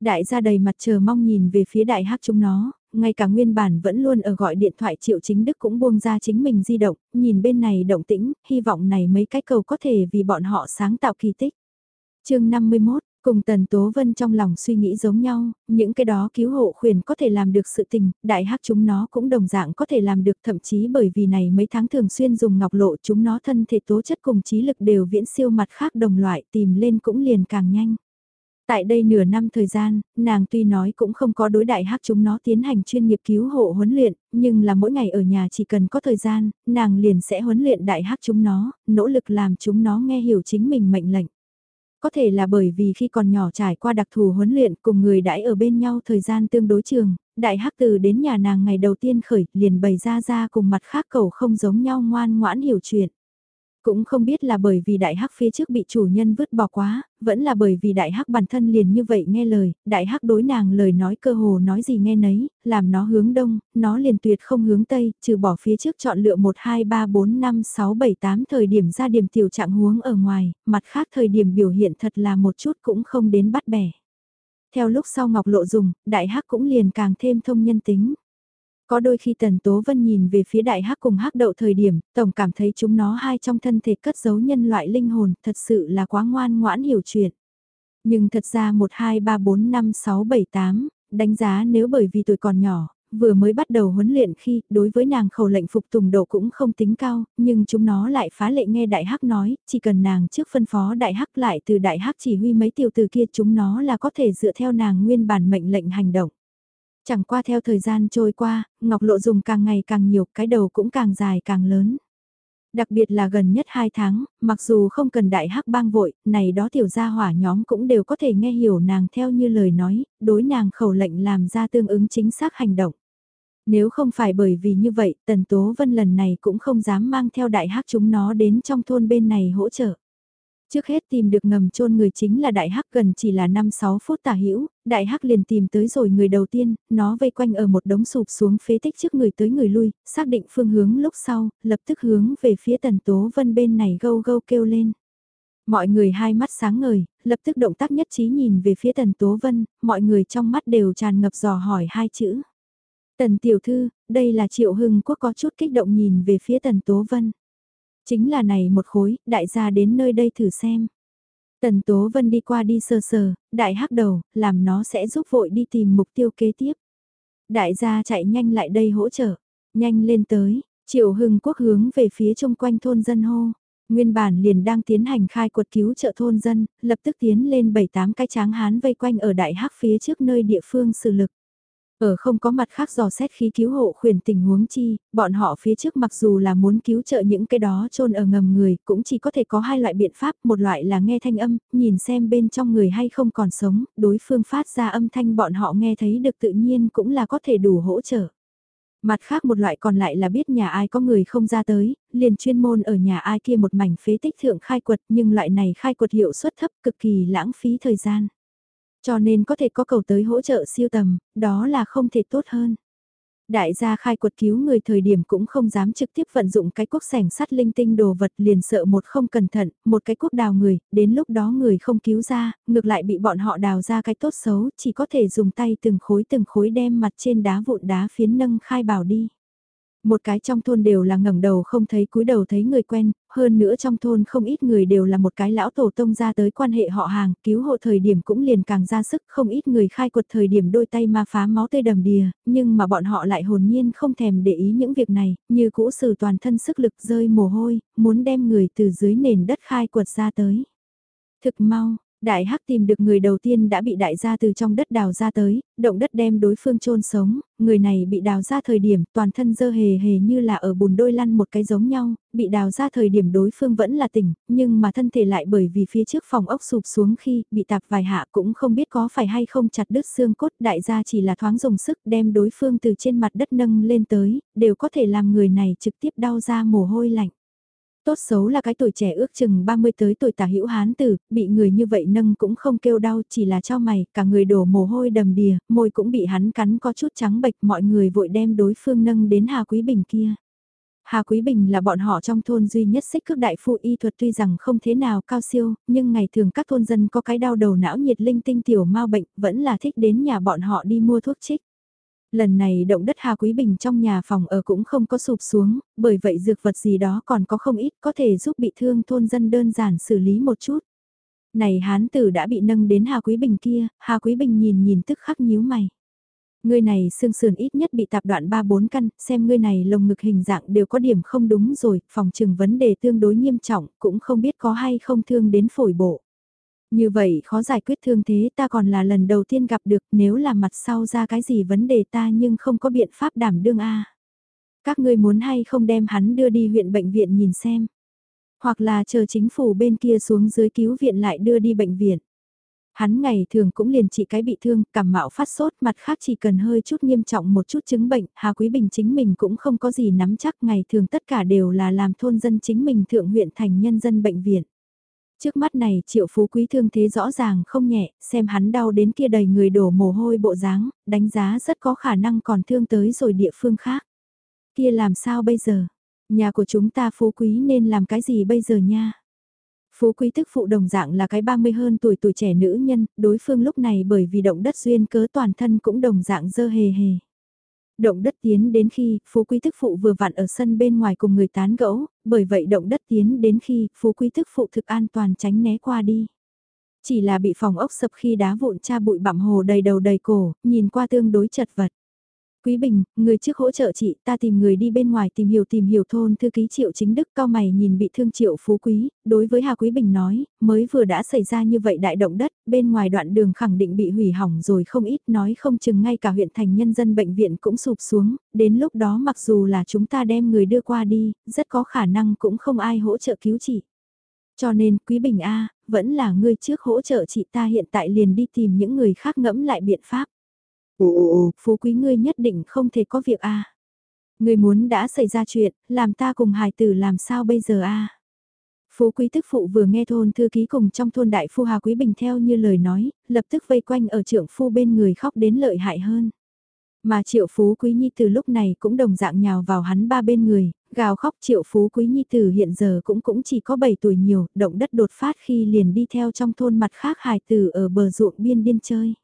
Đại gia đầy mặt chờ mong nhìn về phía đại hắc chúng nó, ngay cả nguyên bản vẫn luôn ở gọi điện thoại triệu chính đức cũng buông ra chính mình di động, nhìn bên này động tĩnh, hy vọng này mấy cái cầu có thể vì bọn họ sáng tạo kỳ tích. chương 51, cùng Tần Tố Vân trong lòng suy nghĩ giống nhau, những cái đó cứu hộ khuyển có thể làm được sự tình, đại hắc chúng nó cũng đồng dạng có thể làm được thậm chí bởi vì này mấy tháng thường xuyên dùng ngọc lộ chúng nó thân thể tố chất cùng trí lực đều viễn siêu mặt khác đồng loại tìm lên cũng liền càng nhanh. Tại đây nửa năm thời gian, nàng tuy nói cũng không có đối đại hắc chúng nó tiến hành chuyên nghiệp cứu hộ huấn luyện, nhưng là mỗi ngày ở nhà chỉ cần có thời gian, nàng liền sẽ huấn luyện đại hắc chúng nó, nỗ lực làm chúng nó nghe hiểu chính mình mệnh lệnh. Có thể là bởi vì khi còn nhỏ trải qua đặc thù huấn luyện cùng người đãi ở bên nhau thời gian tương đối trường, đại hắc từ đến nhà nàng ngày đầu tiên khởi liền bày ra ra cùng mặt khác cầu không giống nhau ngoan ngoãn hiểu chuyện. Cũng không biết là bởi vì đại hắc phía trước bị chủ nhân vứt bỏ quá, vẫn là bởi vì đại hắc bản thân liền như vậy nghe lời, đại hắc đối nàng lời nói cơ hồ nói gì nghe nấy, làm nó hướng đông, nó liền tuyệt không hướng tây, trừ bỏ phía trước chọn lựa 1 2 3 4 5 6 7 8 thời điểm ra điểm tiểu trạng huống ở ngoài, mặt khác thời điểm biểu hiện thật là một chút cũng không đến bắt bẻ. Theo lúc sau Ngọc Lộ dùng, đại hắc cũng liền càng thêm thông nhân tính. Có đôi khi Tần Tố Vân nhìn về phía đại hắc cùng hắc đậu thời điểm, tổng cảm thấy chúng nó hai trong thân thể cất giấu nhân loại linh hồn, thật sự là quá ngoan ngoãn hiểu chuyện. Nhưng thật ra 1, 2, 3, 4, 5, 6, 7, 8, đánh giá nếu bởi vì tuổi còn nhỏ, vừa mới bắt đầu huấn luyện khi đối với nàng khẩu lệnh phục tùng độ cũng không tính cao, nhưng chúng nó lại phá lệ nghe đại hắc nói, chỉ cần nàng trước phân phó đại hắc lại từ đại hắc chỉ huy mấy tiểu từ kia chúng nó là có thể dựa theo nàng nguyên bản mệnh lệnh hành động. Chẳng qua theo thời gian trôi qua, Ngọc Lộ dùng càng ngày càng nhiều, cái đầu cũng càng dài càng lớn. Đặc biệt là gần nhất 2 tháng, mặc dù không cần đại hắc bang vội, này đó tiểu gia hỏa nhóm cũng đều có thể nghe hiểu nàng theo như lời nói, đối nàng khẩu lệnh làm ra tương ứng chính xác hành động. Nếu không phải bởi vì như vậy, Tần Tố Vân lần này cũng không dám mang theo đại hắc chúng nó đến trong thôn bên này hỗ trợ. Trước hết tìm được ngầm chôn người chính là đại hắc gần chỉ là 5-6 phút tả hữu đại hắc liền tìm tới rồi người đầu tiên, nó vây quanh ở một đống sụp xuống phế tích trước người tới người lui, xác định phương hướng lúc sau, lập tức hướng về phía tần tố vân bên này gâu gâu kêu lên. Mọi người hai mắt sáng ngời, lập tức động tác nhất trí nhìn về phía tần tố vân, mọi người trong mắt đều tràn ngập dò hỏi hai chữ. Tần tiểu thư, đây là triệu hưng quốc có chút kích động nhìn về phía tần tố vân. Chính là này một khối, đại gia đến nơi đây thử xem. Tần Tố Vân đi qua đi sơ sờ, đại hắc đầu, làm nó sẽ giúp vội đi tìm mục tiêu kế tiếp. Đại gia chạy nhanh lại đây hỗ trợ, nhanh lên tới, triệu hưng quốc hướng về phía chung quanh thôn dân hô. Nguyên bản liền đang tiến hành khai quật cứu trợ thôn dân, lập tức tiến lên 7-8 cái tráng hán vây quanh ở đại hắc phía trước nơi địa phương xử lực. Ở không có mặt khác dò xét khí cứu hộ khuyển tình huống chi, bọn họ phía trước mặc dù là muốn cứu trợ những cái đó trôn ở ngầm người, cũng chỉ có thể có hai loại biện pháp, một loại là nghe thanh âm, nhìn xem bên trong người hay không còn sống, đối phương phát ra âm thanh bọn họ nghe thấy được tự nhiên cũng là có thể đủ hỗ trợ. Mặt khác một loại còn lại là biết nhà ai có người không ra tới, liền chuyên môn ở nhà ai kia một mảnh phế tích thượng khai quật nhưng loại này khai quật hiệu suất thấp cực kỳ lãng phí thời gian. Cho nên có thể có cầu tới hỗ trợ siêu tầm, đó là không thể tốt hơn. Đại gia khai quật cứu người thời điểm cũng không dám trực tiếp vận dụng cái quốc sẻng sắt linh tinh đồ vật liền sợ một không cẩn thận, một cái quốc đào người, đến lúc đó người không cứu ra, ngược lại bị bọn họ đào ra cái tốt xấu, chỉ có thể dùng tay từng khối từng khối đem mặt trên đá vụn đá phiến nâng khai bảo đi. Một cái trong thôn đều là ngẩng đầu không thấy cúi đầu thấy người quen, hơn nữa trong thôn không ít người đều là một cái lão tổ tông ra tới quan hệ họ hàng, cứu hộ thời điểm cũng liền càng ra sức, không ít người khai quật thời điểm đôi tay ma phá máu tươi đầm đìa, nhưng mà bọn họ lại hồn nhiên không thèm để ý những việc này, như cũ sử toàn thân sức lực rơi mồ hôi, muốn đem người từ dưới nền đất khai quật ra tới. Thực mau, Đại Hắc tìm được người đầu tiên đã bị đại gia từ trong đất đào ra tới, động đất đem đối phương chôn sống, người này bị đào ra thời điểm toàn thân dơ hề hề như là ở bùn đôi lăn một cái giống nhau, bị đào ra thời điểm đối phương vẫn là tỉnh, nhưng mà thân thể lại bởi vì phía trước phòng ốc sụp xuống khi bị tạp vài hạ cũng không biết có phải hay không chặt đứt xương cốt đại gia chỉ là thoáng dùng sức đem đối phương từ trên mặt đất nâng lên tới, đều có thể làm người này trực tiếp đau ra mồ hôi lạnh. Tốt xấu là cái tuổi trẻ ước chừng 30 tới tuổi tả hữu hán tử, bị người như vậy nâng cũng không kêu đau chỉ là cho mày, cả người đổ mồ hôi đầm đìa, môi cũng bị hắn cắn có chút trắng bệch mọi người vội đem đối phương nâng đến Hà Quý Bình kia. Hà Quý Bình là bọn họ trong thôn duy nhất xích cước đại phu y thuật tuy rằng không thế nào cao siêu, nhưng ngày thường các thôn dân có cái đau đầu não nhiệt linh tinh tiểu mau bệnh, vẫn là thích đến nhà bọn họ đi mua thuốc trích. Lần này động đất Hà Quý Bình trong nhà phòng ở cũng không có sụp xuống, bởi vậy dược vật gì đó còn có không ít có thể giúp bị thương thôn dân đơn giản xử lý một chút. Này hán tử đã bị nâng đến Hà Quý Bình kia, Hà Quý Bình nhìn nhìn tức khắc nhíu mày. Ngươi này xương sườn ít nhất bị tạp đoạn 3-4 căn, xem ngươi này lồng ngực hình dạng đều có điểm không đúng rồi, phòng trừng vấn đề tương đối nghiêm trọng, cũng không biết có hay không thương đến phổi bộ. Như vậy khó giải quyết thương thế ta còn là lần đầu tiên gặp được nếu là mặt sau ra cái gì vấn đề ta nhưng không có biện pháp đảm đương a Các ngươi muốn hay không đem hắn đưa đi huyện bệnh viện nhìn xem. Hoặc là chờ chính phủ bên kia xuống dưới cứu viện lại đưa đi bệnh viện. Hắn ngày thường cũng liền trị cái bị thương, cảm mạo phát sốt, mặt khác chỉ cần hơi chút nghiêm trọng một chút chứng bệnh, Hà Quý Bình chính mình cũng không có gì nắm chắc, ngày thường tất cả đều là làm thôn dân chính mình thượng huyện thành nhân dân bệnh viện. Trước mắt này triệu phú quý thương thế rõ ràng không nhẹ, xem hắn đau đến kia đầy người đổ mồ hôi bộ dáng, đánh giá rất có khả năng còn thương tới rồi địa phương khác. Kia làm sao bây giờ? Nhà của chúng ta phú quý nên làm cái gì bây giờ nha? Phú quý tức phụ đồng dạng là cái 30 hơn tuổi tuổi trẻ nữ nhân, đối phương lúc này bởi vì động đất duyên cớ toàn thân cũng đồng dạng dơ hề hề. Động đất tiến đến khi, Phú Quý thức Phụ vừa vặn ở sân bên ngoài cùng người tán gẫu, bởi vậy động đất tiến đến khi, Phú Quý thức Phụ thực an toàn tránh né qua đi. Chỉ là bị phòng ốc sập khi đá vụn cha bụi bặm hồ đầy đầu đầy cổ, nhìn qua tương đối chật vật. Quý Bình, người trước hỗ trợ chị, ta tìm người đi bên ngoài tìm hiểu tìm hiểu thôn thư ký Triệu Chính Đức cao mày nhìn bị thương Triệu Phú Quý, đối với Hà Quý Bình nói, mới vừa đã xảy ra như vậy đại động đất, bên ngoài đoạn đường khẳng định bị hủy hỏng rồi không ít nói không chừng ngay cả huyện thành nhân dân bệnh viện cũng sụp xuống, đến lúc đó mặc dù là chúng ta đem người đưa qua đi, rất có khả năng cũng không ai hỗ trợ cứu chị. Cho nên, Quý Bình A, vẫn là người trước hỗ trợ chị ta hiện tại liền đi tìm những người khác ngẫm lại biện pháp. Ồ ồ ồ, Phú quý ngươi nhất định không thể có việc a. Ngươi muốn đã xảy ra chuyện, làm ta cùng hài tử làm sao bây giờ a? Phú quý tức phụ vừa nghe thôn thư ký cùng trong thôn đại phu Hà Quý Bình theo như lời nói, lập tức vây quanh ở trưởng phu bên người khóc đến lợi hại hơn. Mà triệu phú quý nhi từ lúc này cũng đồng dạng nhào vào hắn ba bên người, gào khóc triệu phú quý nhi từ hiện giờ cũng cũng chỉ có 7 tuổi nhiều, động đất đột phát khi liền đi theo trong thôn mặt khác hài tử ở bờ ruộng biên điên chơi.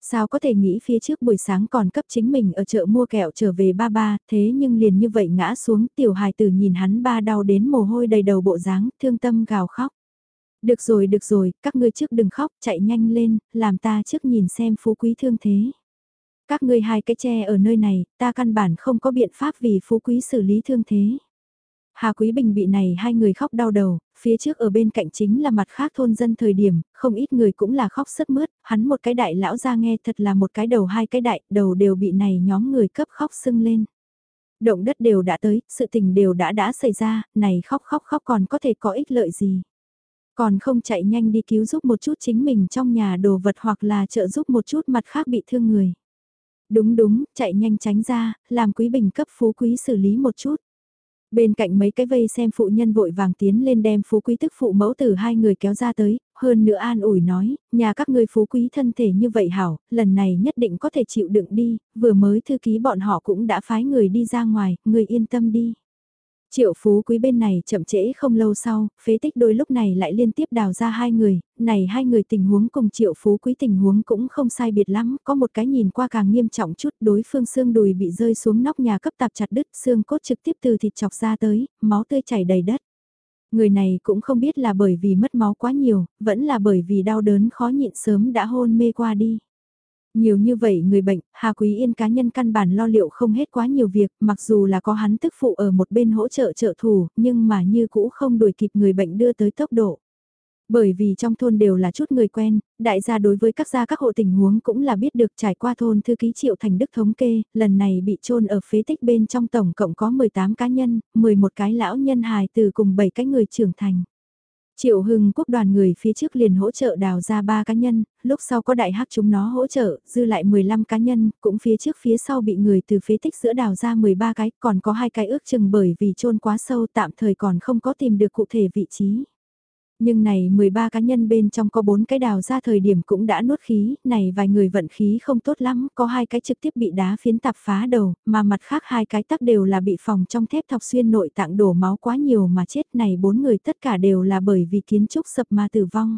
Sao có thể nghĩ phía trước buổi sáng còn cấp chính mình ở chợ mua kẹo trở về ba ba, thế nhưng liền như vậy ngã xuống tiểu hài tử nhìn hắn ba đau đến mồ hôi đầy đầu bộ dáng, thương tâm gào khóc. Được rồi được rồi, các ngươi trước đừng khóc, chạy nhanh lên, làm ta trước nhìn xem phú quý thương thế. Các ngươi hai cái tre ở nơi này, ta căn bản không có biện pháp vì phú quý xử lý thương thế. Hà Quý Bình bị này hai người khóc đau đầu, phía trước ở bên cạnh chính là mặt khác thôn dân thời điểm, không ít người cũng là khóc sất mướt, hắn một cái đại lão ra nghe thật là một cái đầu hai cái đại, đầu đều bị này nhóm người cấp khóc sưng lên. Động đất đều đã tới, sự tình đều đã đã xảy ra, này khóc khóc khóc còn có thể có ích lợi gì. Còn không chạy nhanh đi cứu giúp một chút chính mình trong nhà đồ vật hoặc là trợ giúp một chút mặt khác bị thương người. Đúng đúng, chạy nhanh tránh ra, làm quý bình cấp phú quý xử lý một chút. Bên cạnh mấy cái vây xem phụ nhân vội vàng tiến lên đem phú quý tức phụ mẫu tử hai người kéo ra tới, hơn nữa an ủi nói, nhà các ngươi phú quý thân thể như vậy hảo, lần này nhất định có thể chịu đựng đi, vừa mới thư ký bọn họ cũng đã phái người đi ra ngoài, người yên tâm đi. Triệu phú quý bên này chậm trễ không lâu sau, phế tích đôi lúc này lại liên tiếp đào ra hai người, này hai người tình huống cùng triệu phú quý tình huống cũng không sai biệt lắm, có một cái nhìn qua càng nghiêm trọng chút đối phương xương đùi bị rơi xuống nóc nhà cấp tạp chặt đứt xương cốt trực tiếp từ thịt chọc ra tới, máu tươi chảy đầy đất. Người này cũng không biết là bởi vì mất máu quá nhiều, vẫn là bởi vì đau đớn khó nhịn sớm đã hôn mê qua đi. Nhiều như vậy người bệnh, Hà Quý Yên cá nhân căn bản lo liệu không hết quá nhiều việc, mặc dù là có hắn tức phụ ở một bên hỗ trợ trợ thủ, nhưng mà như cũ không đuổi kịp người bệnh đưa tới tốc độ. Bởi vì trong thôn đều là chút người quen, đại gia đối với các gia các hộ tình huống cũng là biết được trải qua thôn thư ký triệu thành đức thống kê, lần này bị trôn ở phế tích bên trong tổng cộng có 18 cá nhân, 11 cái lão nhân hài từ cùng 7 cái người trưởng thành. Triệu Hưng quốc đoàn người phía trước liền hỗ trợ đào ra 3 cá nhân, lúc sau có đại hắc chúng nó hỗ trợ, dư lại 15 cá nhân, cũng phía trước phía sau bị người từ phế tích giữa đào ra 13 cái, còn có hai cái ước chừng bởi vì trôn quá sâu tạm thời còn không có tìm được cụ thể vị trí. Nhưng này 13 cá nhân bên trong có 4 cái đào ra thời điểm cũng đã nuốt khí, này vài người vận khí không tốt lắm, có hai cái trực tiếp bị đá phiến tạp phá đầu, mà mặt khác hai cái tắc đều là bị phòng trong thép thọc xuyên nội tạng đổ máu quá nhiều mà chết này bốn người tất cả đều là bởi vì kiến trúc sập mà tử vong.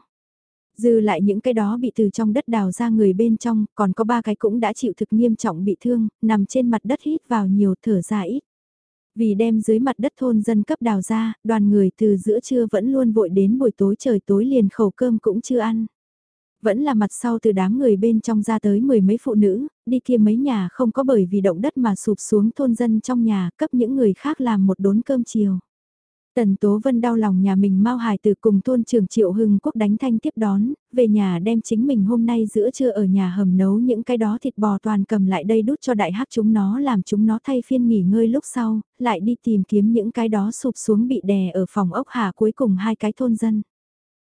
Dư lại những cái đó bị từ trong đất đào ra người bên trong, còn có ba cái cũng đã chịu thực nghiêm trọng bị thương, nằm trên mặt đất hít vào nhiều thở ra ít. Vì đem dưới mặt đất thôn dân cấp đào ra, đoàn người từ giữa trưa vẫn luôn vội đến buổi tối trời tối liền khẩu cơm cũng chưa ăn. Vẫn là mặt sau từ đám người bên trong ra tới mười mấy phụ nữ, đi kia mấy nhà không có bởi vì động đất mà sụp xuống thôn dân trong nhà cấp những người khác làm một đốn cơm chiều. Tần Tố Vân đau lòng nhà mình mau hài từ cùng thôn trường Triệu Hưng Quốc đánh thanh tiếp đón, về nhà đem chính mình hôm nay giữa trưa ở nhà hầm nấu những cái đó thịt bò toàn cầm lại đây đút cho đại hắc chúng nó làm chúng nó thay phiên nghỉ ngơi lúc sau, lại đi tìm kiếm những cái đó sụp xuống bị đè ở phòng ốc hà cuối cùng hai cái thôn dân.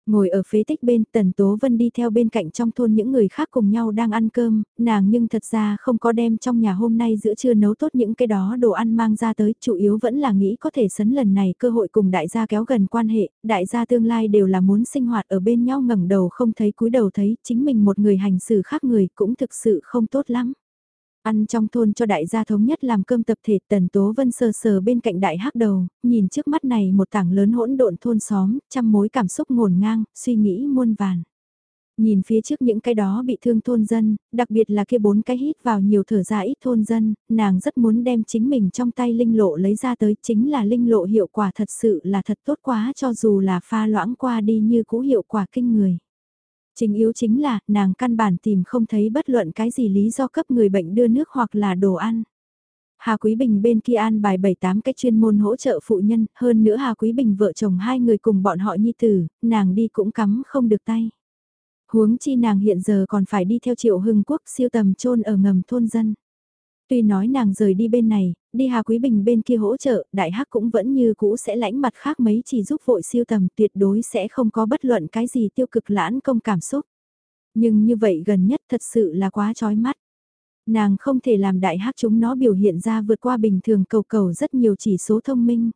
Ngồi ở phế tích bên Tần Tố Vân đi theo bên cạnh trong thôn những người khác cùng nhau đang ăn cơm, nàng nhưng thật ra không có đem trong nhà hôm nay giữa trưa nấu tốt những cái đó đồ ăn mang ra tới, chủ yếu vẫn là nghĩ có thể sấn lần này cơ hội cùng đại gia kéo gần quan hệ, đại gia tương lai đều là muốn sinh hoạt ở bên nhau ngẩng đầu không thấy cúi đầu thấy, chính mình một người hành xử khác người cũng thực sự không tốt lắm. Ăn trong thôn cho đại gia thống nhất làm cơm tập thể tần tố vân sờ sờ bên cạnh đại hắc đầu, nhìn trước mắt này một tảng lớn hỗn độn thôn xóm, trăm mối cảm xúc ngổn ngang, suy nghĩ muôn vàn. Nhìn phía trước những cái đó bị thương thôn dân, đặc biệt là kia bốn cái hít vào nhiều thở ra ít thôn dân, nàng rất muốn đem chính mình trong tay linh lộ lấy ra tới chính là linh lộ hiệu quả thật sự là thật tốt quá cho dù là pha loãng qua đi như cũ hiệu quả kinh người. Chính yếu chính là, nàng căn bản tìm không thấy bất luận cái gì lý do cấp người bệnh đưa nước hoặc là đồ ăn. Hà Quý Bình bên kia an bài 7-8 cái chuyên môn hỗ trợ phụ nhân, hơn nữa Hà Quý Bình vợ chồng hai người cùng bọn họ nhi tử, nàng đi cũng cắm không được tay. Huống chi nàng hiện giờ còn phải đi theo triệu hưng quốc siêu tầm trôn ở ngầm thôn dân. Tuy nói nàng rời đi bên này, đi Hà Quý Bình bên kia hỗ trợ, đại hắc cũng vẫn như cũ sẽ lãnh mặt khác mấy chỉ giúp vội siêu tầm tuyệt đối sẽ không có bất luận cái gì tiêu cực lãn công cảm xúc. Nhưng như vậy gần nhất thật sự là quá chói mắt. Nàng không thể làm đại hắc chúng nó biểu hiện ra vượt qua bình thường cầu cầu rất nhiều chỉ số thông minh.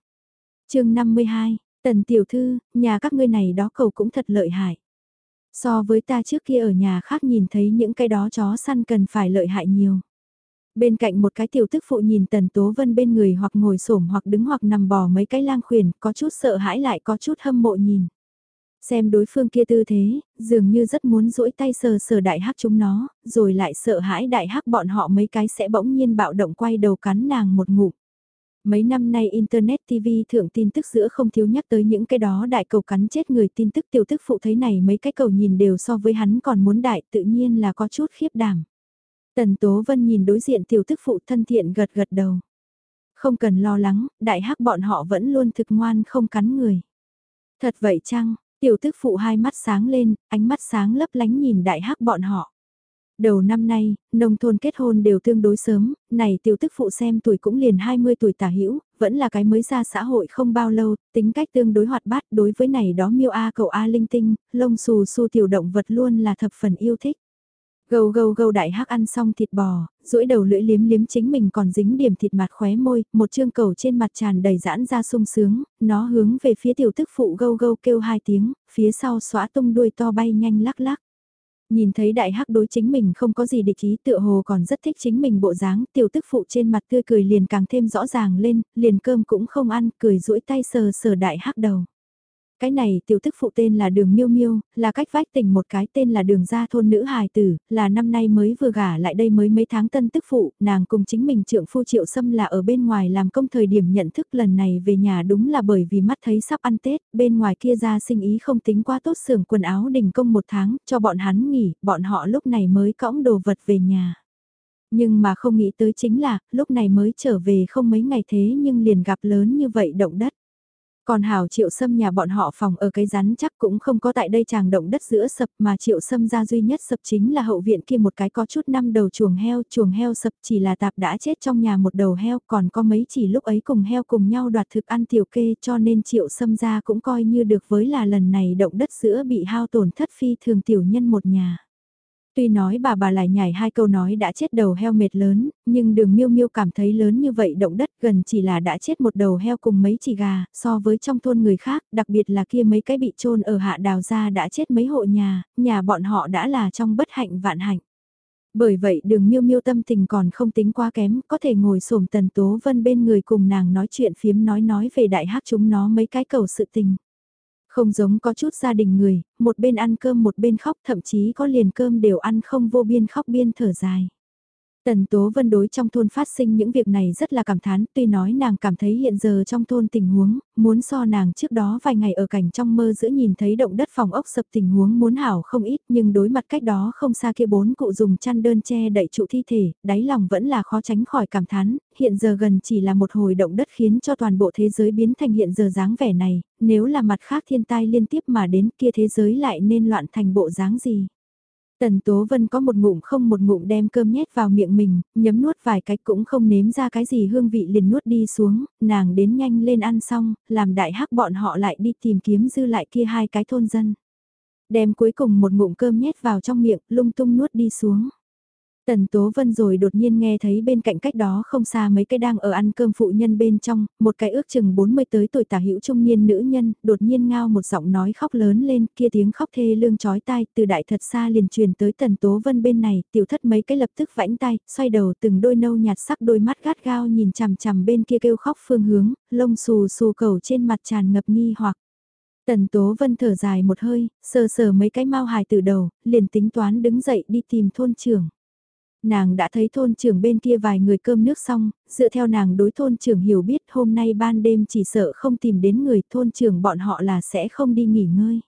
chương 52, Tần Tiểu Thư, nhà các ngươi này đó cầu cũng thật lợi hại. So với ta trước kia ở nhà khác nhìn thấy những cái đó chó săn cần phải lợi hại nhiều. Bên cạnh một cái tiểu tức phụ nhìn Tần Tố Vân bên người hoặc ngồi xổm hoặc đứng hoặc nằm bò mấy cái lang khuyển, có chút sợ hãi lại có chút hâm mộ nhìn. Xem đối phương kia tư thế, dường như rất muốn duỗi tay sờ sờ đại hắc chúng nó, rồi lại sợ hãi đại hắc bọn họ mấy cái sẽ bỗng nhiên bạo động quay đầu cắn nàng một ngụm. Mấy năm nay Internet TV thượng tin tức giữa không thiếu nhắc tới những cái đó đại cầu cắn chết người tin tức tiểu tức phụ thấy này mấy cái cầu nhìn đều so với hắn còn muốn đại tự nhiên là có chút khiếp đảm. Tần Tố Vân nhìn đối diện tiểu tức phụ thân thiện gật gật đầu. Không cần lo lắng, đại hắc bọn họ vẫn luôn thực ngoan không cắn người. Thật vậy chăng, tiểu tức phụ hai mắt sáng lên, ánh mắt sáng lấp lánh nhìn đại hắc bọn họ. Đầu năm nay, nông thôn kết hôn đều tương đối sớm, này tiểu tức phụ xem tuổi cũng liền 20 tuổi tả hữu vẫn là cái mới ra xã hội không bao lâu, tính cách tương đối hoạt bát đối với này đó miêu A cậu A linh tinh, lông xù xù tiểu động vật luôn là thập phần yêu thích. Gâu gâu gâu đại hắc ăn xong thịt bò, duỗi đầu lưỡi liếm liếm chính mình còn dính điểm thịt mặt khóe môi, một chương cầu trên mặt tràn đầy giãn ra sung sướng, nó hướng về phía tiểu tức phụ gâu gâu kêu hai tiếng, phía sau xóa tung đuôi to bay nhanh lắc lắc. Nhìn thấy đại hắc đối chính mình không có gì địch ý tựa hồ còn rất thích chính mình bộ dáng, tiểu tức phụ trên mặt tươi cười liền càng thêm rõ ràng lên, liền cơm cũng không ăn, cười duỗi tay sờ sờ đại hắc đầu. Cái này tiểu tức phụ tên là đường miêu miêu, là cách vách tỉnh một cái tên là đường gia thôn nữ hài tử, là năm nay mới vừa gả lại đây mới mấy tháng tân tức phụ, nàng cùng chính mình trượng phu triệu xâm là ở bên ngoài làm công thời điểm nhận thức lần này về nhà đúng là bởi vì mắt thấy sắp ăn Tết, bên ngoài kia ra sinh ý không tính quá tốt xưởng quần áo đình công một tháng, cho bọn hắn nghỉ, bọn họ lúc này mới cõng đồ vật về nhà. Nhưng mà không nghĩ tới chính là, lúc này mới trở về không mấy ngày thế nhưng liền gặp lớn như vậy động đất. Còn Hảo Triệu Sâm nhà bọn họ phòng ở cái rắn chắc cũng không có tại đây chàng động đất giữa sập mà Triệu Sâm ra duy nhất sập chính là hậu viện kia một cái có chút năm đầu chuồng heo, chuồng heo sập chỉ là tạp đã chết trong nhà một đầu heo còn có mấy chỉ lúc ấy cùng heo cùng nhau đoạt thực ăn tiểu kê cho nên Triệu Sâm ra cũng coi như được với là lần này động đất giữa bị hao tổn thất phi thường tiểu nhân một nhà. Tuy nói bà bà lại nhảy hai câu nói đã chết đầu heo mệt lớn, nhưng đường miêu miêu cảm thấy lớn như vậy động đất gần chỉ là đã chết một đầu heo cùng mấy chỉ gà, so với trong thôn người khác, đặc biệt là kia mấy cái bị trôn ở hạ đào ra đã chết mấy hộ nhà, nhà bọn họ đã là trong bất hạnh vạn hạnh. Bởi vậy đường miêu miêu tâm tình còn không tính quá kém, có thể ngồi xổm tần tố vân bên người cùng nàng nói chuyện phiếm nói nói về đại hát chúng nó mấy cái cầu sự tình. Không giống có chút gia đình người, một bên ăn cơm một bên khóc thậm chí có liền cơm đều ăn không vô biên khóc biên thở dài. Tần Tố Vân đối trong thôn phát sinh những việc này rất là cảm thán, tuy nói nàng cảm thấy hiện giờ trong thôn tình huống, muốn so nàng trước đó vài ngày ở cảnh trong mơ giữa nhìn thấy động đất phòng ốc sập tình huống muốn hảo không ít nhưng đối mặt cách đó không xa kia bốn cụ dùng chăn đơn che đậy trụ thi thể, đáy lòng vẫn là khó tránh khỏi cảm thán, hiện giờ gần chỉ là một hồi động đất khiến cho toàn bộ thế giới biến thành hiện giờ dáng vẻ này, nếu là mặt khác thiên tai liên tiếp mà đến kia thế giới lại nên loạn thành bộ dáng gì. Tần Tố Vân có một ngụm không một ngụm đem cơm nhét vào miệng mình, nhấm nuốt vài cái cũng không nếm ra cái gì hương vị liền nuốt đi xuống, nàng đến nhanh lên ăn xong, làm đại hắc bọn họ lại đi tìm kiếm dư lại kia hai cái thôn dân. Đem cuối cùng một ngụm cơm nhét vào trong miệng, lung tung nuốt đi xuống. Tần Tố Vân rồi đột nhiên nghe thấy bên cạnh cách đó không xa mấy cái đang ở ăn cơm phụ nhân bên trong, một cái ước chừng 40 tới tuổi tả hữu trung niên nữ nhân, đột nhiên ngao một giọng nói khóc lớn lên, kia tiếng khóc thê lương chói tai, từ đại thật xa liền truyền tới Tần Tố Vân bên này, tiểu thất mấy cái lập tức vãnh tay, xoay đầu từng đôi nâu nhạt sắc đôi mắt gắt gao nhìn chằm chằm bên kia kêu khóc phương hướng, lông xù xù cầu trên mặt tràn ngập nghi hoặc. Tần Tố Vân thở dài một hơi, sờ sờ mấy cái mau hài từ đầu, liền tính toán đứng dậy đi tìm thôn trưởng. Nàng đã thấy thôn trưởng bên kia vài người cơm nước xong, dựa theo nàng đối thôn trưởng hiểu biết hôm nay ban đêm chỉ sợ không tìm đến người thôn trưởng bọn họ là sẽ không đi nghỉ ngơi.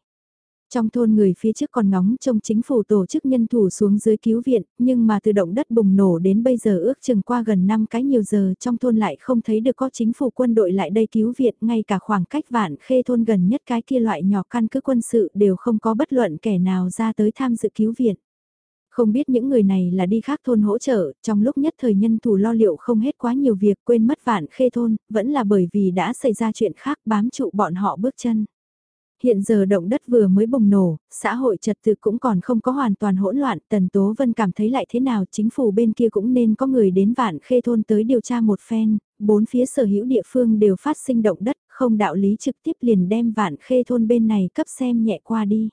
Trong thôn người phía trước còn ngóng trông chính phủ tổ chức nhân thủ xuống dưới cứu viện, nhưng mà từ động đất bùng nổ đến bây giờ ước chừng qua gần 5 cái nhiều giờ trong thôn lại không thấy được có chính phủ quân đội lại đây cứu viện, ngay cả khoảng cách vạn khê thôn gần nhất cái kia loại nhỏ căn cứ quân sự đều không có bất luận kẻ nào ra tới tham dự cứu viện. Không biết những người này là đi khác thôn hỗ trợ, trong lúc nhất thời nhân thủ lo liệu không hết quá nhiều việc quên mất vạn khê thôn, vẫn là bởi vì đã xảy ra chuyện khác bám trụ bọn họ bước chân. Hiện giờ động đất vừa mới bùng nổ, xã hội trật tự cũng còn không có hoàn toàn hỗn loạn, Tần Tố Vân cảm thấy lại thế nào chính phủ bên kia cũng nên có người đến vạn khê thôn tới điều tra một phen, bốn phía sở hữu địa phương đều phát sinh động đất, không đạo lý trực tiếp liền đem vạn khê thôn bên này cấp xem nhẹ qua đi.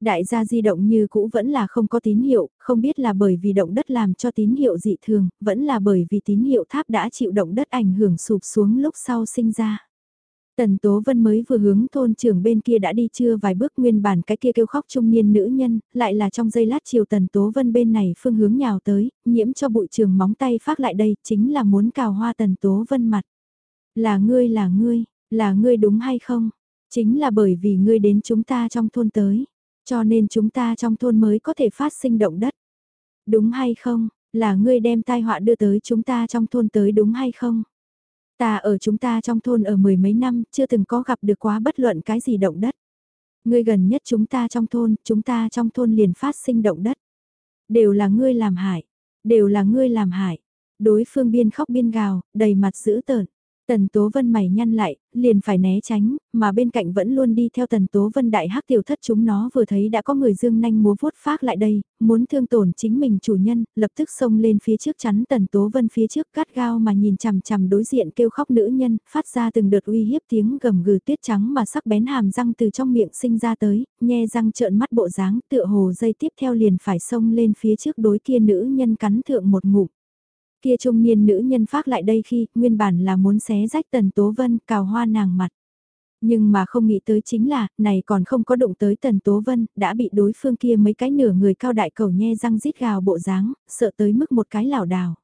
Đại gia di động như cũ vẫn là không có tín hiệu, không biết là bởi vì động đất làm cho tín hiệu dị thường, vẫn là bởi vì tín hiệu tháp đã chịu động đất ảnh hưởng sụp xuống lúc sau sinh ra. Tần Tố Vân mới vừa hướng thôn trưởng bên kia đã đi chưa vài bước nguyên bản cái kia kêu khóc trung niên nữ nhân, lại là trong giây lát chiều Tần Tố Vân bên này phương hướng nhào tới, nhiễm cho bụi trường móng tay phát lại đây, chính là muốn cào hoa Tần Tố Vân mặt. Là ngươi là ngươi, là ngươi đúng hay không? Chính là bởi vì ngươi đến chúng ta trong thôn tới. Cho nên chúng ta trong thôn mới có thể phát sinh động đất. Đúng hay không, là ngươi đem tai họa đưa tới chúng ta trong thôn tới đúng hay không? Ta ở chúng ta trong thôn ở mười mấy năm chưa từng có gặp được quá bất luận cái gì động đất. Ngươi gần nhất chúng ta trong thôn, chúng ta trong thôn liền phát sinh động đất. Đều là ngươi làm hại, đều là ngươi làm hại. Đối phương biên khóc biên gào, đầy mặt dữ tợn. Tần Tố Vân mày nhăn lại, liền phải né tránh, mà bên cạnh vẫn luôn đi theo Tần Tố Vân đại hắc tiểu thất chúng nó vừa thấy đã có người dương nanh múa vuốt phát lại đây, muốn thương tổn chính mình chủ nhân, lập tức xông lên phía trước chắn Tần Tố Vân phía trước cắt gao mà nhìn chằm chằm đối diện kêu khóc nữ nhân, phát ra từng đợt uy hiếp tiếng gầm gừ tuyết trắng mà sắc bén hàm răng từ trong miệng sinh ra tới, nhe răng trợn mắt bộ dáng tựa hồ dây tiếp theo liền phải xông lên phía trước đối kia nữ nhân cắn thượng một ngụm. Kia trung niên nữ nhân phát lại đây khi nguyên bản là muốn xé rách tần tố vân cào hoa nàng mặt. Nhưng mà không nghĩ tới chính là, này còn không có đụng tới Tần Tố Vân, đã bị đối phương kia mấy cái nửa người cao đại cầu nhe răng rít gào bộ dáng, sợ tới mức một cái lảo đảo.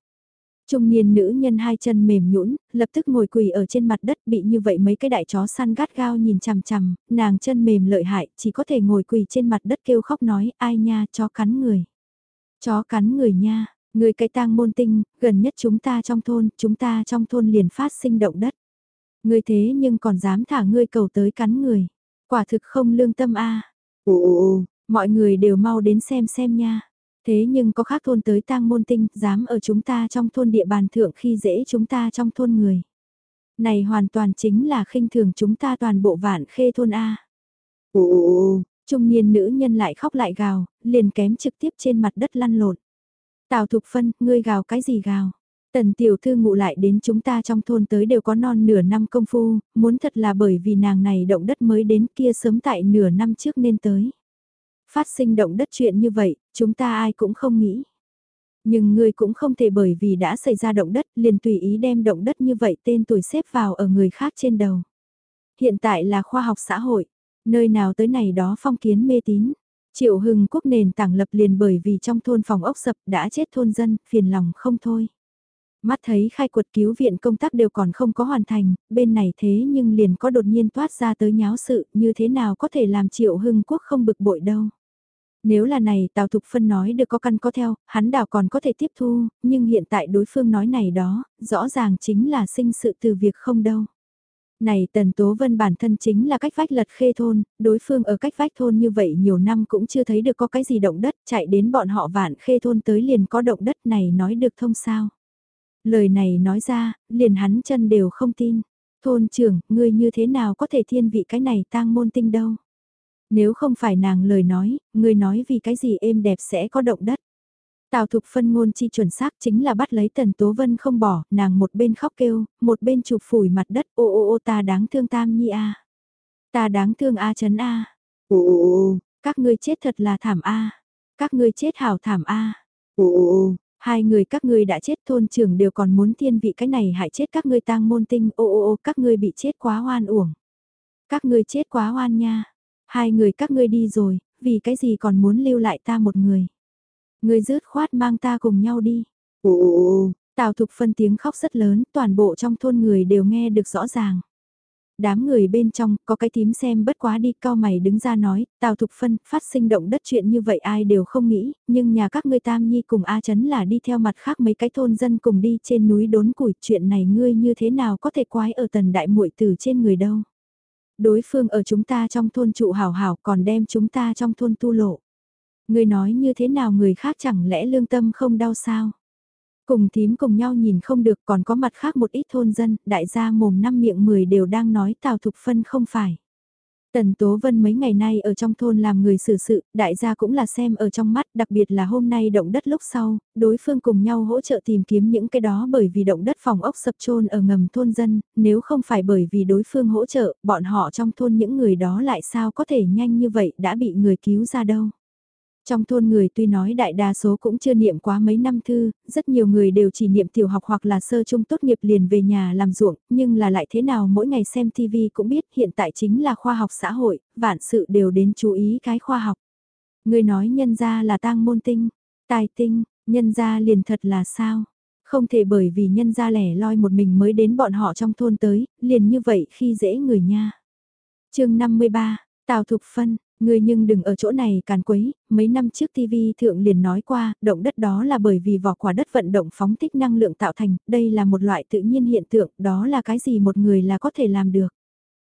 Trung niên nữ nhân hai chân mềm nhũn, lập tức ngồi quỳ ở trên mặt đất bị như vậy mấy cái đại chó săn gắt gao nhìn chằm chằm, nàng chân mềm lợi hại, chỉ có thể ngồi quỳ trên mặt đất kêu khóc nói, ai nha, chó cắn người. Chó cắn người nha, Người cái tang môn tinh, gần nhất chúng ta trong thôn, chúng ta trong thôn liền phát sinh động đất. Người thế nhưng còn dám thả ngươi cầu tới cắn người. Quả thực không lương tâm a. Ồ, mọi người đều mau đến xem xem nha. Thế nhưng có khác thôn tới tang môn tinh, dám ở chúng ta trong thôn địa bàn thượng khi dễ chúng ta trong thôn người. Này hoàn toàn chính là khinh thường chúng ta toàn bộ vạn khê thôn A. Ồ, Trung niên nữ nhân lại khóc lại gào, liền kém trực tiếp trên mặt đất lăn lộn. Tào Thục Phân, ngươi gào cái gì gào? Tần tiểu thư ngụ lại đến chúng ta trong thôn tới đều có non nửa năm công phu, muốn thật là bởi vì nàng này động đất mới đến kia sớm tại nửa năm trước nên tới. Phát sinh động đất chuyện như vậy, chúng ta ai cũng không nghĩ. Nhưng ngươi cũng không thể bởi vì đã xảy ra động đất liền tùy ý đem động đất như vậy tên tuổi xếp vào ở người khác trên đầu. Hiện tại là khoa học xã hội, nơi nào tới này đó phong kiến mê tín. Triệu Hưng Quốc nền tảng lập liền bởi vì trong thôn phòng ốc sập đã chết thôn dân, phiền lòng không thôi. Mắt thấy khai quật cứu viện công tác đều còn không có hoàn thành, bên này thế nhưng liền có đột nhiên toát ra tới nháo sự, như thế nào có thể làm Triệu Hưng Quốc không bực bội đâu. Nếu là này Tào Thục Phân nói được có căn có theo, hắn đảo còn có thể tiếp thu, nhưng hiện tại đối phương nói này đó, rõ ràng chính là sinh sự từ việc không đâu. Này Tần Tố Vân bản thân chính là cách vách lật khê thôn, đối phương ở cách vách thôn như vậy nhiều năm cũng chưa thấy được có cái gì động đất, chạy đến bọn họ vạn khê thôn tới liền có động đất này nói được thông sao. Lời này nói ra, liền hắn chân đều không tin. Thôn trưởng, ngươi như thế nào có thể thiên vị cái này tang môn tinh đâu. Nếu không phải nàng lời nói, ngươi nói vì cái gì êm đẹp sẽ có động đất. Tào Thục phân ngôn chi chuẩn xác chính là bắt lấy Tần Tố Vân không bỏ, nàng một bên khóc kêu, một bên chụp phủi mặt đất, ô ô ô ta đáng thương Tam Nhi a. Ta đáng thương A chấn A. Ô ô ô. Các ngươi chết thật là thảm A. Các ngươi chết hảo thảm A. Ô ô ô. Hai người các ngươi đã chết thôn trưởng đều còn muốn thiên vị cái này hại chết các ngươi tang môn tinh ô ô ô các ngươi bị chết quá hoan uổng. Các ngươi chết quá hoan nha. Hai người các ngươi đi rồi, vì cái gì còn muốn lưu lại ta một người. Ngươi rớt khoát mang ta cùng nhau đi. Ô. Tào Thục phân tiếng khóc rất lớn, toàn bộ trong thôn người đều nghe được rõ ràng. Đám người bên trong, có cái tím xem bất quá đi, cao mày đứng ra nói, Tào Thục Phân, phát sinh động đất chuyện như vậy ai đều không nghĩ, nhưng nhà các ngươi Tam Nhi cùng A Chấn là đi theo mặt khác mấy cái thôn dân cùng đi trên núi đốn củi, chuyện này ngươi như thế nào có thể quái ở tần đại muội từ trên người đâu. Đối phương ở chúng ta trong thôn trụ hảo hảo còn đem chúng ta trong thôn tu lộ. Ngươi nói như thế nào người khác chẳng lẽ lương tâm không đau sao? Cùng thím cùng nhau nhìn không được còn có mặt khác một ít thôn dân, đại gia mồm năm miệng mười đều đang nói Tào Thục Phân không phải. Tần Tố Vân mấy ngày nay ở trong thôn làm người xử sự, đại gia cũng là xem ở trong mắt, đặc biệt là hôm nay động đất lúc sau, đối phương cùng nhau hỗ trợ tìm kiếm những cái đó bởi vì động đất phòng ốc sập trôn ở ngầm thôn dân, nếu không phải bởi vì đối phương hỗ trợ, bọn họ trong thôn những người đó lại sao có thể nhanh như vậy đã bị người cứu ra đâu. Trong thôn người tuy nói đại đa số cũng chưa niệm quá mấy năm thư, rất nhiều người đều chỉ niệm tiểu học hoặc là sơ trung tốt nghiệp liền về nhà làm ruộng, nhưng là lại thế nào mỗi ngày xem TV cũng biết hiện tại chính là khoa học xã hội, vạn sự đều đến chú ý cái khoa học. Người nói nhân ra là tang môn tinh, tài tinh, nhân ra liền thật là sao? Không thể bởi vì nhân ra lẻ loi một mình mới đến bọn họ trong thôn tới, liền như vậy khi dễ người nha. chương 53, Tào Thục Phân, Người nhưng đừng ở chỗ này càn quấy, mấy năm trước TV thượng liền nói qua, động đất đó là bởi vì vỏ quả đất vận động phóng thích năng lượng tạo thành, đây là một loại tự nhiên hiện tượng, đó là cái gì một người là có thể làm được.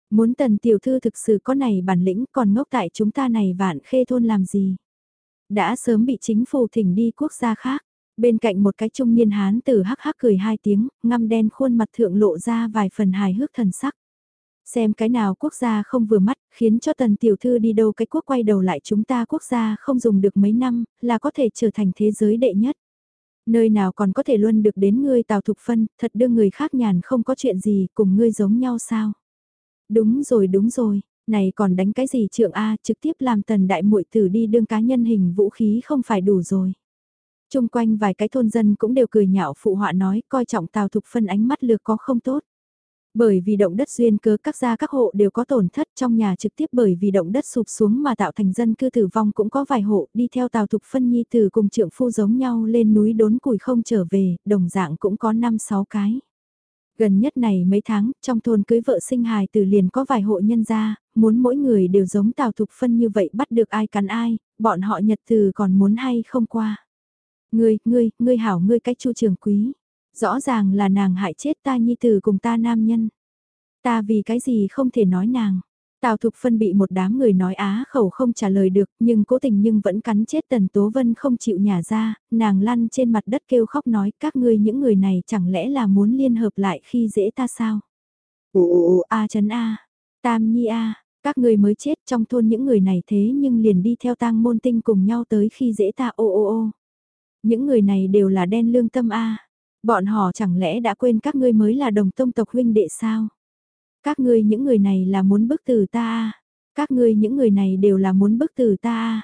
Muốn tần tiểu thư thực sự có này bản lĩnh còn ngốc tại chúng ta này vạn khê thôn làm gì. Đã sớm bị chính phủ thỉnh đi quốc gia khác, bên cạnh một cái trung niên hán tử hắc hắc cười hai tiếng, ngăm đen khuôn mặt thượng lộ ra vài phần hài hước thần sắc. Xem cái nào quốc gia không vừa mắt, khiến cho tần tiểu thư đi đâu cái quốc quay đầu lại chúng ta quốc gia không dùng được mấy năm, là có thể trở thành thế giới đệ nhất. Nơi nào còn có thể luôn được đến ngươi tào thục phân, thật đưa người khác nhàn không có chuyện gì, cùng ngươi giống nhau sao? Đúng rồi đúng rồi, này còn đánh cái gì trượng A trực tiếp làm tần đại muội tử đi đương cá nhân hình vũ khí không phải đủ rồi. Trung quanh vài cái thôn dân cũng đều cười nhạo phụ họa nói coi trọng tào thục phân ánh mắt lược có không tốt. Bởi vì động đất duyên cớ các gia các hộ đều có tổn thất trong nhà trực tiếp bởi vì động đất sụp xuống mà tạo thành dân cư tử vong cũng có vài hộ đi theo tàu thục phân nhi từ cùng trượng phu giống nhau lên núi đốn củi không trở về, đồng dạng cũng có 5-6 cái. Gần nhất này mấy tháng, trong thôn cưới vợ sinh hài từ liền có vài hộ nhân gia, muốn mỗi người đều giống tàu thục phân như vậy bắt được ai cắn ai, bọn họ nhật từ còn muốn hay không qua. Ngươi, ngươi, ngươi hảo ngươi cách chu trường quý. Rõ ràng là nàng hại chết ta nhi tử cùng ta nam nhân. Ta vì cái gì không thể nói nàng. Tào Thục Phân bị một đám người nói á khẩu không trả lời được, nhưng cố tình nhưng vẫn cắn chết Tần Tố Vân không chịu nhả ra, nàng lăn trên mặt đất kêu khóc nói các ngươi những người này chẳng lẽ là muốn liên hợp lại khi dễ ta sao? Ồ, A chấn A, Tam Nhi A, các ngươi mới chết trong thôn những người này thế nhưng liền đi theo tang môn tinh cùng nhau tới khi dễ ta ô ô ô. Những người này đều là đen lương tâm A. Bọn họ chẳng lẽ đã quên các ngươi mới là đồng tông tộc huynh đệ sao? Các ngươi những người này là muốn bức từ ta à? Các ngươi những người này đều là muốn bức từ ta à?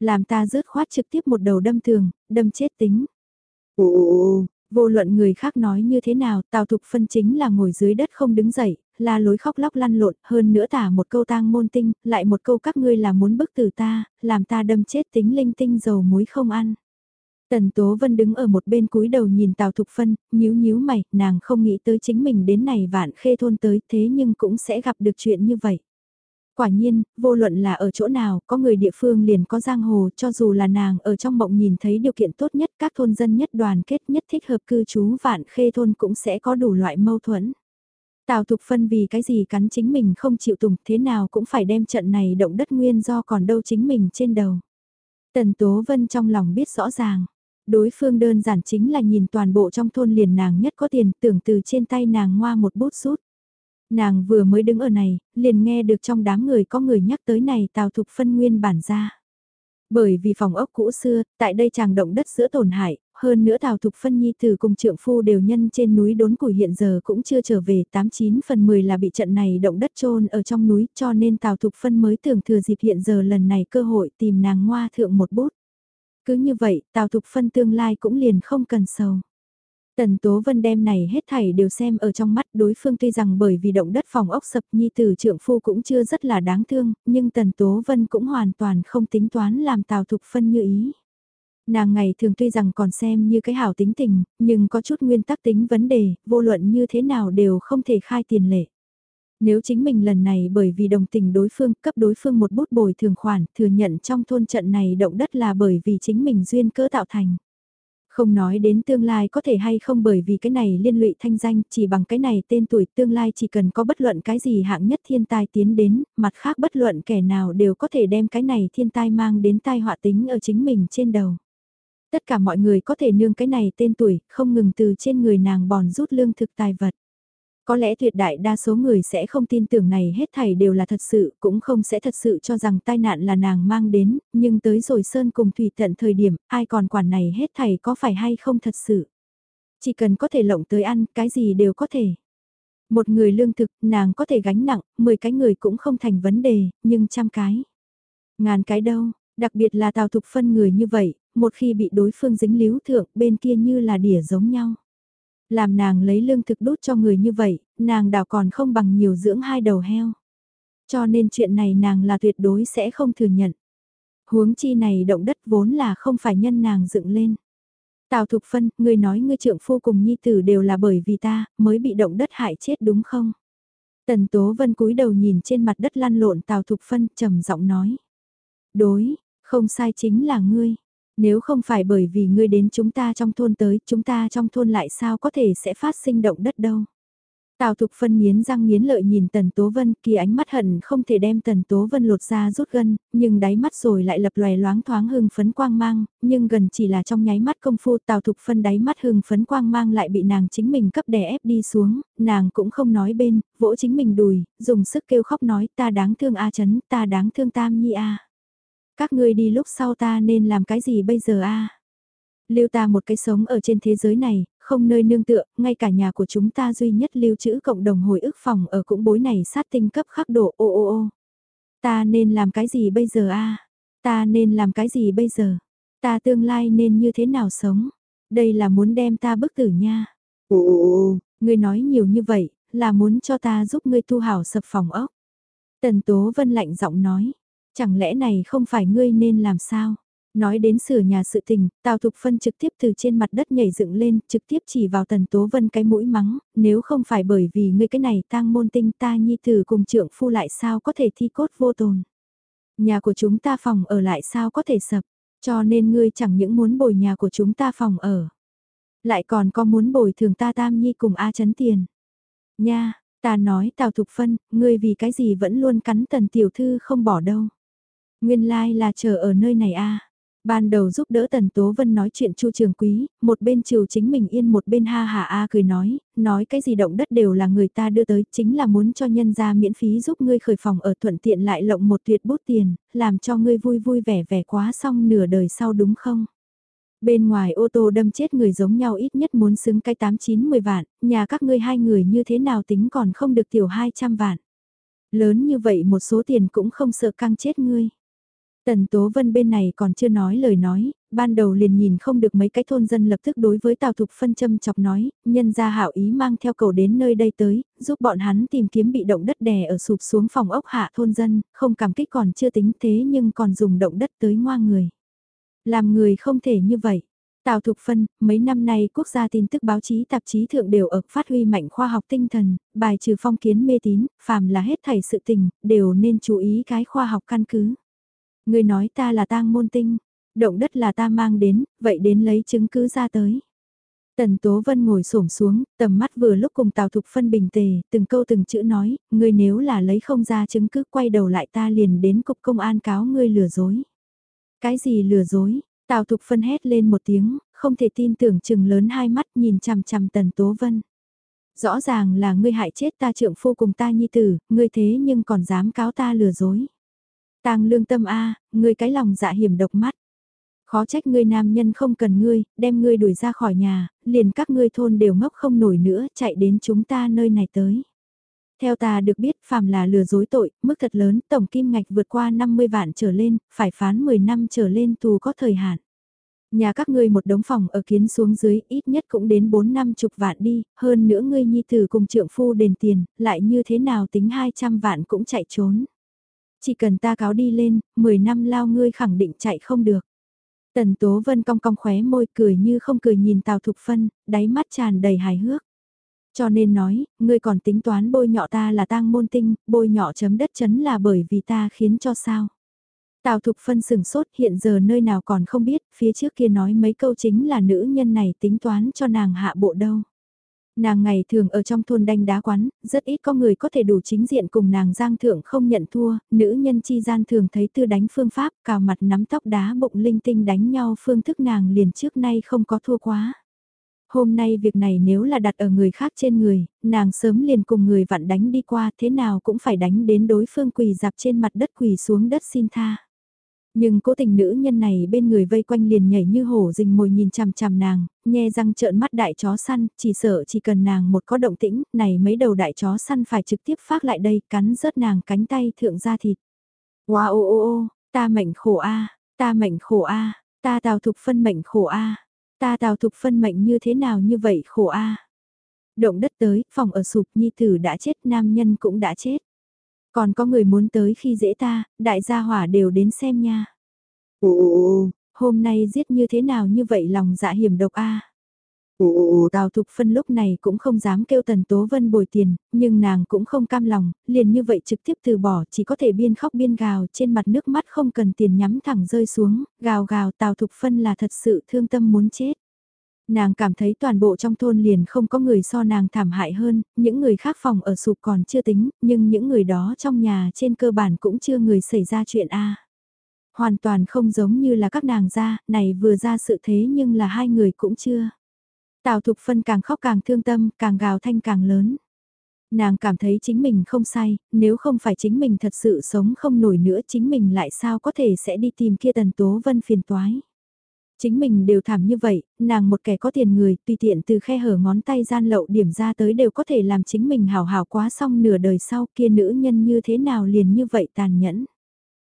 Làm ta rớt khoát trực tiếp một đầu đâm thường, đâm chết tính. Ồ, vô luận người khác nói như thế nào, Tào Thục phân chính là ngồi dưới đất không đứng dậy, là lối khóc lóc lăn lộn, hơn nữa tả một câu tang môn tinh, lại một câu các ngươi là muốn bức từ ta, làm ta đâm chết tính linh tinh dầu muối không ăn. Tần Tố Vân đứng ở một bên cúi đầu nhìn Tào Thục Phân, nhíu nhíu mày, nàng không nghĩ tới chính mình đến này vạn khê thôn tới thế nhưng cũng sẽ gặp được chuyện như vậy. Quả nhiên, vô luận là ở chỗ nào, có người địa phương liền có giang hồ, cho dù là nàng ở trong mộng nhìn thấy điều kiện tốt nhất các thôn dân nhất đoàn kết nhất thích hợp cư trú vạn khê thôn cũng sẽ có đủ loại mâu thuẫn. Tào Thục Phân vì cái gì cắn chính mình không chịu tùng thế nào cũng phải đem trận này động đất nguyên do còn đâu chính mình trên đầu. Tần Tố Vân trong lòng biết rõ ràng, Đối phương đơn giản chính là nhìn toàn bộ trong thôn liền nàng nhất có tiền tưởng từ trên tay nàng ngoa một bút rút. Nàng vừa mới đứng ở này, liền nghe được trong đám người có người nhắc tới này Tào Thục phân nguyên bản ra. Bởi vì phòng ốc cũ xưa, tại đây chàng động đất giữa tổn hại, hơn nữa Tào Thục Phân Nhi từ cùng trượng phu đều nhân trên núi đốn củi hiện giờ cũng chưa trở về 89 phần 10 là bị trận này động đất trôn ở trong núi cho nên Tào Thục Phân mới tưởng thừa dịp hiện giờ lần này cơ hội tìm nàng ngoa thượng một bút. Cứ như vậy, Tào Thục Phân tương lai cũng liền không cần sầu. Tần Tố Vân đem này hết thảy đều xem ở trong mắt đối phương tuy rằng bởi vì động đất phòng ốc sập nhi tử trượng phu cũng chưa rất là đáng thương, nhưng Tần Tố Vân cũng hoàn toàn không tính toán làm Tào Thục Phân như ý. Nàng ngày thường tuy rằng còn xem như cái hảo tính tình, nhưng có chút nguyên tắc tính vấn đề, vô luận như thế nào đều không thể khai tiền lệ. Nếu chính mình lần này bởi vì đồng tình đối phương cấp đối phương một bút bồi thường khoản thừa nhận trong thôn trận này động đất là bởi vì chính mình duyên cỡ tạo thành. Không nói đến tương lai có thể hay không bởi vì cái này liên lụy thanh danh chỉ bằng cái này tên tuổi tương lai chỉ cần có bất luận cái gì hạng nhất thiên tai tiến đến, mặt khác bất luận kẻ nào đều có thể đem cái này thiên tai mang đến tai họa tính ở chính mình trên đầu. Tất cả mọi người có thể nương cái này tên tuổi, không ngừng từ trên người nàng bòn rút lương thực tài vật. Có lẽ tuyệt đại đa số người sẽ không tin tưởng này hết thảy đều là thật sự, cũng không sẽ thật sự cho rằng tai nạn là nàng mang đến, nhưng tới rồi Sơn cùng Thủy tận thời điểm, ai còn quản này hết thảy có phải hay không thật sự. Chỉ cần có thể lộng tới ăn, cái gì đều có thể. Một người lương thực, nàng có thể gánh nặng, 10 cái người cũng không thành vấn đề, nhưng trăm cái. Ngàn cái đâu, đặc biệt là tào thục phân người như vậy, một khi bị đối phương dính líu thượng bên kia như là đỉa giống nhau. Làm nàng lấy lương thực đốt cho người như vậy, nàng đảo còn không bằng nhiều dưỡng hai đầu heo. Cho nên chuyện này nàng là tuyệt đối sẽ không thừa nhận. Huống chi này động đất vốn là không phải nhân nàng dựng lên. Tào Thục Phân, ngươi nói ngươi trượng phu cùng nhi tử đều là bởi vì ta, mới bị động đất hại chết đúng không? Tần Tố Vân cúi đầu nhìn trên mặt đất lăn lộn Tào Thục Phân trầm giọng nói. Đối, không sai chính là ngươi. Nếu không phải bởi vì ngươi đến chúng ta trong thôn tới, chúng ta trong thôn lại sao có thể sẽ phát sinh động đất đâu. Tào Thục Phân nghiến răng nghiến lợi nhìn Tần Tố Vân, kỳ ánh mắt hận không thể đem Tần Tố Vân lột ra rút gân, nhưng đáy mắt rồi lại lập loè loáng thoáng hưng phấn quang mang, nhưng gần chỉ là trong nháy mắt công phu Tào Thục Phân đáy mắt hưng phấn quang mang lại bị nàng chính mình cấp đè ép đi xuống, nàng cũng không nói bên, vỗ chính mình đùi, dùng sức kêu khóc nói ta đáng thương A chấn, ta đáng thương Tam Nhi A. Các ngươi đi lúc sau ta nên làm cái gì bây giờ a? Lưu ta một cái sống ở trên thế giới này, không nơi nương tựa, ngay cả nhà của chúng ta duy nhất lưu trữ cộng đồng hồi ức phòng ở cũng bối này sát tinh cấp khắc độ ô ô ô. Ta nên làm cái gì bây giờ a? Ta nên làm cái gì bây giờ? Ta tương lai nên như thế nào sống? Đây là muốn đem ta bức tử nha. Ồ ồ ồ. Ngươi nói nhiều như vậy, là muốn cho ta giúp ngươi tu hảo sập phòng ốc. Tần Tố Vân lạnh giọng nói. Chẳng lẽ này không phải ngươi nên làm sao? Nói đến sửa nhà sự tình, Tào Thục Phân trực tiếp từ trên mặt đất nhảy dựng lên, trực tiếp chỉ vào Tần Tố Vân cái mũi mắng, nếu không phải bởi vì ngươi cái này tang môn tinh ta nhi tử cùng trượng phu lại sao có thể thi cốt vô tồn. Nhà của chúng ta phòng ở lại sao có thể sập, cho nên ngươi chẳng những muốn bồi nhà của chúng ta phòng ở. Lại còn có muốn bồi thường ta tam nhi cùng A chấn tiền. Nha, ta nói Tào Thục Phân, ngươi vì cái gì vẫn luôn cắn Tần Tiểu Thư không bỏ đâu. Nguyên lai like là chờ ở nơi này a. À. Ban đầu giúp đỡ Tần Tố Vân nói chuyện Chu Trường Quý, một bên triều chính mình yên một bên ha hà a cười nói, nói cái gì động đất đều là người ta đưa tới, chính là muốn cho nhân gia miễn phí giúp ngươi khởi phòng ở thuận tiện lại lộng một tuyệt bút tiền, làm cho ngươi vui vui vẻ vẻ quá xong nửa đời sau đúng không? Bên ngoài ô tô đâm chết người giống nhau ít nhất muốn xứng cái 8-9-10 vạn, nhà các ngươi hai người như thế nào tính còn không được tiểu 200 vạn. Lớn như vậy một số tiền cũng không sợ căng chết ngươi. Tần Tố Vân bên này còn chưa nói lời nói, ban đầu liền nhìn không được mấy cái thôn dân lập tức đối với Tào Thục Phân châm chọc nói, nhân ra hảo ý mang theo cầu đến nơi đây tới, giúp bọn hắn tìm kiếm bị động đất đè ở sụp xuống phòng ốc hạ thôn dân, không cảm kích còn chưa tính thế nhưng còn dùng động đất tới ngoa người. Làm người không thể như vậy. Tào Thục Phân, mấy năm nay quốc gia tin tức báo chí tạp chí thượng đều ở phát huy mạnh khoa học tinh thần, bài trừ phong kiến mê tín, phàm là hết thảy sự tình, đều nên chú ý cái khoa học căn cứ. Người nói ta là tang môn tinh, động đất là ta mang đến, vậy đến lấy chứng cứ ra tới. Tần Tố Vân ngồi xổm xuống, tầm mắt vừa lúc cùng Tào Thục Phân bình tề, từng câu từng chữ nói, ngươi nếu là lấy không ra chứng cứ quay đầu lại ta liền đến cục công an cáo ngươi lừa dối. Cái gì lừa dối? Tào Thục Phân hét lên một tiếng, không thể tin tưởng chừng lớn hai mắt nhìn chằm chằm Tần Tố Vân. Rõ ràng là ngươi hại chết ta trượng phu cùng ta nhi tử, ngươi thế nhưng còn dám cáo ta lừa dối. Tang lương tâm a, ngươi cái lòng dạ hiểm độc mắt. Khó trách ngươi nam nhân không cần ngươi, đem ngươi đuổi ra khỏi nhà, liền các ngươi thôn đều ngốc không nổi nữa, chạy đến chúng ta nơi này tới. Theo ta được biết, phàm là lừa dối tội, mức thật lớn, tổng kim ngạch vượt qua 50 vạn trở lên, phải phán 10 năm trở lên tù có thời hạn. Nhà các ngươi một đống phòng ở kiến xuống dưới, ít nhất cũng đến 4 năm chục vạn đi, hơn nữa ngươi nhi tử cùng trượng phu đền tiền, lại như thế nào tính 200 vạn cũng chạy trốn. Chỉ cần ta cáo đi lên, 10 năm lao ngươi khẳng định chạy không được. Tần Tố Vân cong cong khóe môi cười như không cười nhìn Tào Thục Phân, đáy mắt tràn đầy hài hước. Cho nên nói, ngươi còn tính toán bôi nhọ ta là tang môn tinh, bôi nhọ chấm đất chấn là bởi vì ta khiến cho sao. Tào Thục Phân sừng sốt hiện giờ nơi nào còn không biết, phía trước kia nói mấy câu chính là nữ nhân này tính toán cho nàng hạ bộ đâu. Nàng ngày thường ở trong thôn đanh đá quán, rất ít có người có thể đủ chính diện cùng nàng giang thượng không nhận thua, nữ nhân chi gian thường thấy tư đánh phương pháp, cào mặt nắm tóc đá bụng linh tinh đánh nhau phương thức nàng liền trước nay không có thua quá. Hôm nay việc này nếu là đặt ở người khác trên người, nàng sớm liền cùng người vặn đánh đi qua thế nào cũng phải đánh đến đối phương quỳ dạp trên mặt đất quỳ xuống đất xin tha. Nhưng cố tình nữ nhân này bên người vây quanh liền nhảy như hổ rình mồi nhìn chằm chằm nàng, nhe răng trợn mắt đại chó săn, chỉ sợ chỉ cần nàng một có động tĩnh, này mấy đầu đại chó săn phải trực tiếp phát lại đây, cắn rớt nàng cánh tay thượng ra thịt. Wow ô ô ô, ta mệnh khổ a, ta mệnh khổ a, ta tào thục phân mệnh khổ a, ta tào thục phân mệnh như thế nào như vậy khổ a. Động đất tới, phòng ở sụp nhi tử đã chết, nam nhân cũng đã chết. Còn có người muốn tới khi dễ ta, đại gia hỏa đều đến xem nha. Ồ, Hôm nay giết như thế nào như vậy lòng dạ hiểm độc a. ồ, Tào Thục Phân lúc này cũng không dám kêu Tần Tố Vân bồi tiền, nhưng nàng cũng không cam lòng, liền như vậy trực tiếp từ bỏ, chỉ có thể biên khóc biên gào, trên mặt nước mắt không cần tiền nhắm thẳng rơi xuống, gào gào Tào Thục Phân là thật sự thương tâm muốn chết. Nàng cảm thấy toàn bộ trong thôn liền không có người so nàng thảm hại hơn, những người khác phòng ở sụp còn chưa tính, nhưng những người đó trong nhà trên cơ bản cũng chưa người xảy ra chuyện A. Hoàn toàn không giống như là các nàng ra, này vừa ra sự thế nhưng là hai người cũng chưa. Tào Thục Phân càng khóc càng thương tâm, càng gào thanh càng lớn. Nàng cảm thấy chính mình không sai, nếu không phải chính mình thật sự sống không nổi nữa chính mình lại sao có thể sẽ đi tìm kia Tần Tố Vân phiền toái. Chính mình đều thảm như vậy, nàng một kẻ có tiền người, tùy tiện từ khe hở ngón tay gian lậu điểm ra tới đều có thể làm chính mình hào hào quá xong nửa đời sau kia nữ nhân như thế nào liền như vậy tàn nhẫn.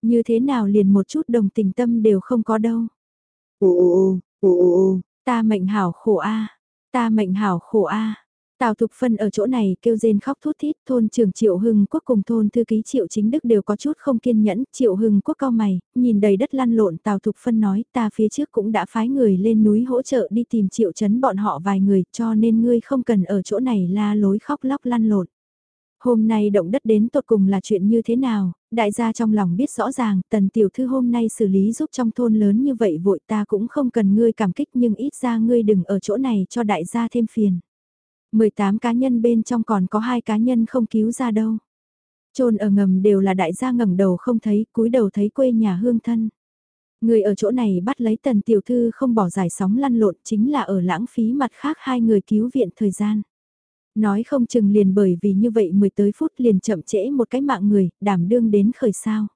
Như thế nào liền một chút đồng tình tâm đều không có đâu. ồ, ồ, Ta mệnh hảo khổ a ta mệnh hảo khổ a Tào Thục Phân ở chỗ này kêu rên khóc thút thít, thôn trưởng Triệu Hưng Quốc cùng thôn thư ký Triệu Chính Đức đều có chút không kiên nhẫn, Triệu Hưng Quốc cao mày, nhìn đầy đất lăn lộn Tào Thục Phân nói ta phía trước cũng đã phái người lên núi hỗ trợ đi tìm Triệu Trấn bọn họ vài người cho nên ngươi không cần ở chỗ này la lối khóc lóc lăn lộn. Hôm nay động đất đến tột cùng là chuyện như thế nào, đại gia trong lòng biết rõ ràng, tần tiểu thư hôm nay xử lý giúp trong thôn lớn như vậy vội ta cũng không cần ngươi cảm kích nhưng ít ra ngươi đừng ở chỗ này cho đại gia thêm phiền. 18 cá nhân bên trong còn có hai cá nhân không cứu ra đâu. Trôn ở ngầm đều là đại gia ngẩng đầu không thấy, cúi đầu thấy quê nhà hương thân. Người ở chỗ này bắt lấy tần tiểu thư không bỏ giải sóng lăn lộn chính là ở lãng phí mặt khác hai người cứu viện thời gian. Nói không chừng liền bởi vì như vậy mười tới phút liền chậm trễ một cái mạng người, đảm đương đến khởi sao.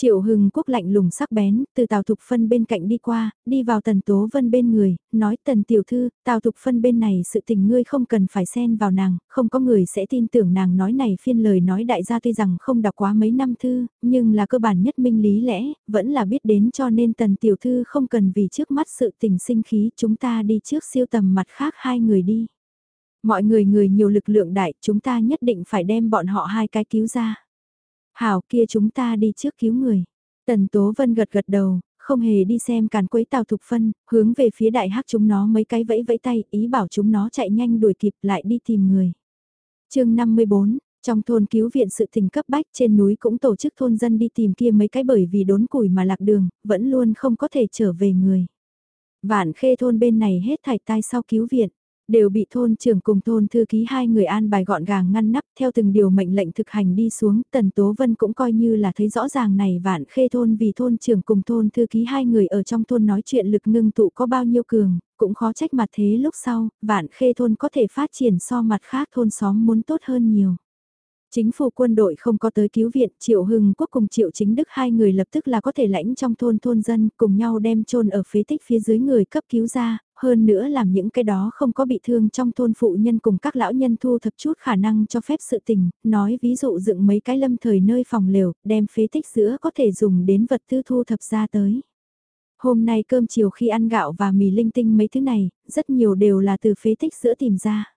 Triệu Hưng Quốc lạnh lùng sắc bén, từ Tào Thục Phân bên cạnh đi qua, đi vào Tần Tố Vân bên người, nói Tần Tiểu Thư, Tào Thục Phân bên này sự tình ngươi không cần phải xen vào nàng, không có người sẽ tin tưởng nàng nói này phiên lời nói đại gia tuy rằng không đọc quá mấy năm thư, nhưng là cơ bản nhất minh lý lẽ, vẫn là biết đến cho nên Tần Tiểu Thư không cần vì trước mắt sự tình sinh khí chúng ta đi trước siêu tầm mặt khác hai người đi. Mọi người người nhiều lực lượng đại chúng ta nhất định phải đem bọn họ hai cái cứu ra. Hảo kia chúng ta đi trước cứu người. Tần Tố Vân gật gật đầu, không hề đi xem càn quấy tàu thục phân, hướng về phía đại hắc chúng nó mấy cái vẫy vẫy tay, ý bảo chúng nó chạy nhanh đuổi kịp lại đi tìm người. chương 54, trong thôn cứu viện sự tình cấp bách trên núi cũng tổ chức thôn dân đi tìm kia mấy cái bởi vì đốn củi mà lạc đường, vẫn luôn không có thể trở về người. Vạn khê thôn bên này hết thải tai sau cứu viện đều bị thôn trưởng cùng thôn thư ký hai người an bài gọn gàng ngăn nắp theo từng điều mệnh lệnh thực hành đi xuống. Tần Tố Vân cũng coi như là thấy rõ ràng này vạn khê thôn vì thôn trưởng cùng thôn thư ký hai người ở trong thôn nói chuyện lực ngưng tụ có bao nhiêu cường, cũng khó trách mặt thế lúc sau, vạn khê thôn có thể phát triển so mặt khác thôn xóm muốn tốt hơn nhiều. Chính phủ quân đội không có tới cứu viện, Triệu Hưng Quốc cùng Triệu Chính Đức hai người lập tức là có thể lãnh trong thôn thôn dân cùng nhau đem chôn ở phế tích phía dưới người cấp cứu ra, hơn nữa làm những cái đó không có bị thương trong thôn phụ nhân cùng các lão nhân thu thập chút khả năng cho phép sự tình, nói ví dụ dựng mấy cái lâm thời nơi phòng lều, đem phế tích giữa có thể dùng đến vật tư thu thập ra tới. Hôm nay cơm chiều khi ăn gạo và mì linh tinh mấy thứ này, rất nhiều đều là từ phế tích sữa tìm ra.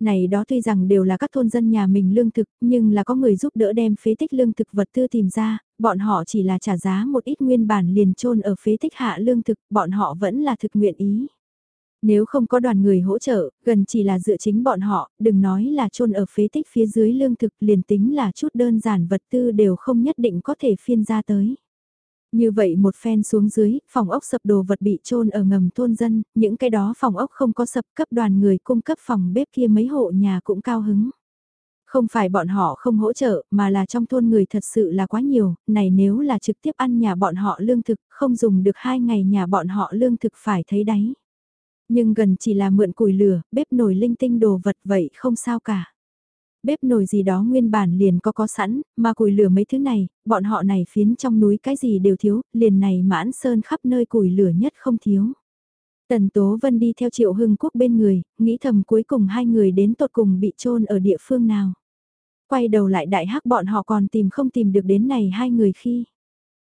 Này đó tuy rằng đều là các thôn dân nhà mình lương thực, nhưng là có người giúp đỡ đem phế tích lương thực vật tư tìm ra, bọn họ chỉ là trả giá một ít nguyên bản liền trôn ở phế tích hạ lương thực, bọn họ vẫn là thực nguyện ý. Nếu không có đoàn người hỗ trợ, gần chỉ là dựa chính bọn họ, đừng nói là chôn ở phế tích phía dưới lương thực liền tính là chút đơn giản vật tư đều không nhất định có thể phiên ra tới. Như vậy một phen xuống dưới, phòng ốc sập đồ vật bị trôn ở ngầm thôn dân, những cái đó phòng ốc không có sập cấp đoàn người cung cấp phòng bếp kia mấy hộ nhà cũng cao hứng. Không phải bọn họ không hỗ trợ, mà là trong thôn người thật sự là quá nhiều, này nếu là trực tiếp ăn nhà bọn họ lương thực, không dùng được hai ngày nhà bọn họ lương thực phải thấy đáy. Nhưng gần chỉ là mượn củi lửa, bếp nồi linh tinh đồ vật vậy không sao cả bếp nồi gì đó nguyên bản liền có có sẵn, mà củi lửa mấy thứ này, bọn họ này phiến trong núi cái gì đều thiếu, liền này mãn sơn khắp nơi củi lửa nhất không thiếu. Tần Tố Vân đi theo Triệu Hưng Quốc bên người, nghĩ thầm cuối cùng hai người đến tột cùng bị trôn ở địa phương nào. Quay đầu lại đại hắc bọn họ còn tìm không tìm được đến này hai người khi.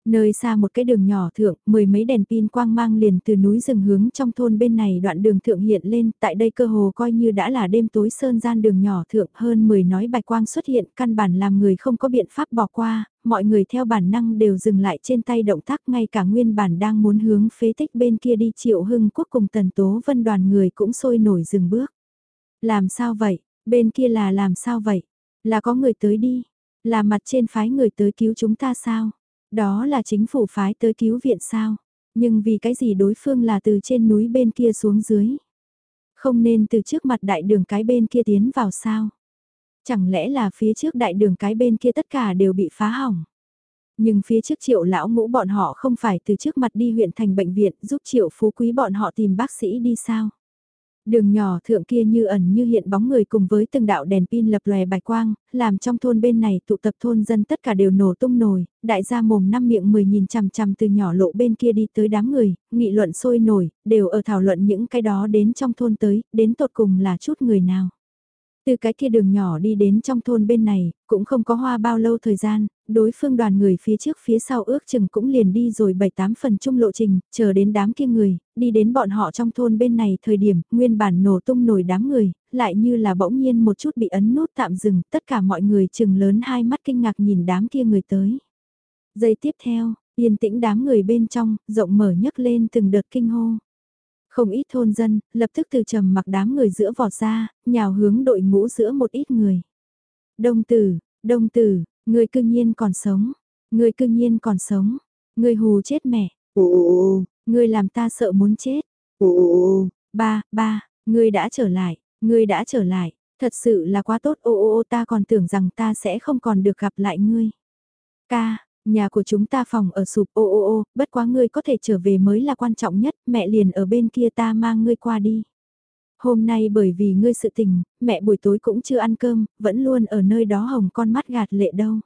Nơi xa một cái đường nhỏ thượng, mười mấy đèn pin quang mang liền từ núi rừng hướng trong thôn bên này đoạn đường thượng hiện lên, tại đây cơ hồ coi như đã là đêm tối sơn gian đường nhỏ thượng hơn 10 nói bạch quang xuất hiện, căn bản làm người không có biện pháp bỏ qua, mọi người theo bản năng đều dừng lại trên tay động tác ngay cả nguyên bản đang muốn hướng phế tích bên kia đi triệu hưng quốc cùng tần tố vân đoàn người cũng sôi nổi dừng bước. Làm sao vậy? Bên kia là làm sao vậy? Là có người tới đi? Là mặt trên phái người tới cứu chúng ta sao? Đó là chính phủ phái tới cứu viện sao? Nhưng vì cái gì đối phương là từ trên núi bên kia xuống dưới? Không nên từ trước mặt đại đường cái bên kia tiến vào sao? Chẳng lẽ là phía trước đại đường cái bên kia tất cả đều bị phá hỏng? Nhưng phía trước triệu lão ngũ bọn họ không phải từ trước mặt đi huyện thành bệnh viện giúp triệu phú quý bọn họ tìm bác sĩ đi sao? Đường nhỏ thượng kia như ẩn như hiện bóng người cùng với từng đạo đèn pin lập lòe bạch quang, làm trong thôn bên này tụ tập thôn dân tất cả đều nổ tung nổi, đại gia mồm năm miệng mười nhìn chằm chằm từ nhỏ lộ bên kia đi tới đám người, nghị luận sôi nổi, đều ở thảo luận những cái đó đến trong thôn tới, đến tột cùng là chút người nào. Từ cái kia đường nhỏ đi đến trong thôn bên này, cũng không có hoa bao lâu thời gian, đối phương đoàn người phía trước phía sau ước chừng cũng liền đi rồi 7-8 phần chung lộ trình, chờ đến đám kia người, đi đến bọn họ trong thôn bên này thời điểm, nguyên bản nổ tung nổi đám người, lại như là bỗng nhiên một chút bị ấn nút tạm dừng, tất cả mọi người chừng lớn hai mắt kinh ngạc nhìn đám kia người tới. Giây tiếp theo, yên tĩnh đám người bên trong, rộng mở nhấc lên từng đợt kinh hô. Không ít thôn dân, lập tức từ trầm mặc đám người giữa vọt ra, nhào hướng đội ngũ giữa một ít người. Đông tử, đông tử, người cư nhiên còn sống, người cư nhiên còn sống, người hù chết mẹ, Ồ, người làm ta sợ muốn chết. ồ, Ba, ba, người đã trở lại, người đã trở lại, thật sự là quá tốt ô ô ô ta còn tưởng rằng ta sẽ không còn được gặp lại ngươi. Ca, Nhà của chúng ta phòng ở sụp ô ô ô, bất quá ngươi có thể trở về mới là quan trọng nhất, mẹ liền ở bên kia ta mang ngươi qua đi. Hôm nay bởi vì ngươi sự tình, mẹ buổi tối cũng chưa ăn cơm, vẫn luôn ở nơi đó hồng con mắt gạt lệ đâu.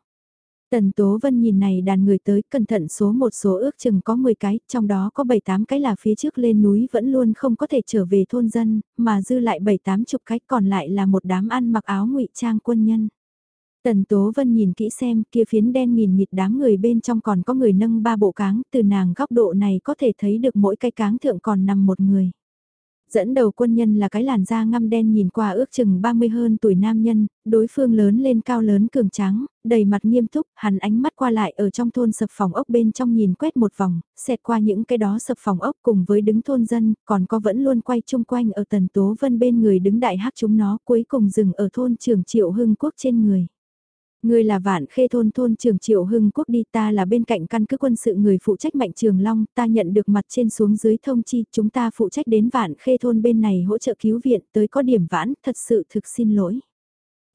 Tần Tố Vân nhìn này đàn người tới cẩn thận số một số ước chừng có 10 cái, trong đó có 7-8 cái là phía trước lên núi vẫn luôn không có thể trở về thôn dân, mà dư lại 7-8 chục cái còn lại là một đám ăn mặc áo ngụy trang quân nhân. Tần Tố Vân nhìn kỹ xem kia phiến đen nghìn nghịt đám người bên trong còn có người nâng ba bộ cáng, từ nàng góc độ này có thể thấy được mỗi cái cáng thượng còn nằm một người. Dẫn đầu quân nhân là cái làn da ngăm đen nhìn qua ước chừng 30 hơn tuổi nam nhân, đối phương lớn lên cao lớn cường tráng, đầy mặt nghiêm túc, hắn ánh mắt qua lại ở trong thôn sập phòng ốc bên trong nhìn quét một vòng, xẹt qua những cái đó sập phòng ốc cùng với đứng thôn dân, còn có vẫn luôn quay chung quanh ở tần tố vân bên người đứng đại hát chúng nó cuối cùng dừng ở thôn trường triệu hưng quốc trên người ngươi là vạn khê thôn thôn trường triệu hưng quốc đi ta là bên cạnh căn cứ quân sự người phụ trách mạnh trường long, ta nhận được mặt trên xuống dưới thông chi, chúng ta phụ trách đến vạn khê thôn bên này hỗ trợ cứu viện tới có điểm vãn, thật sự thực xin lỗi.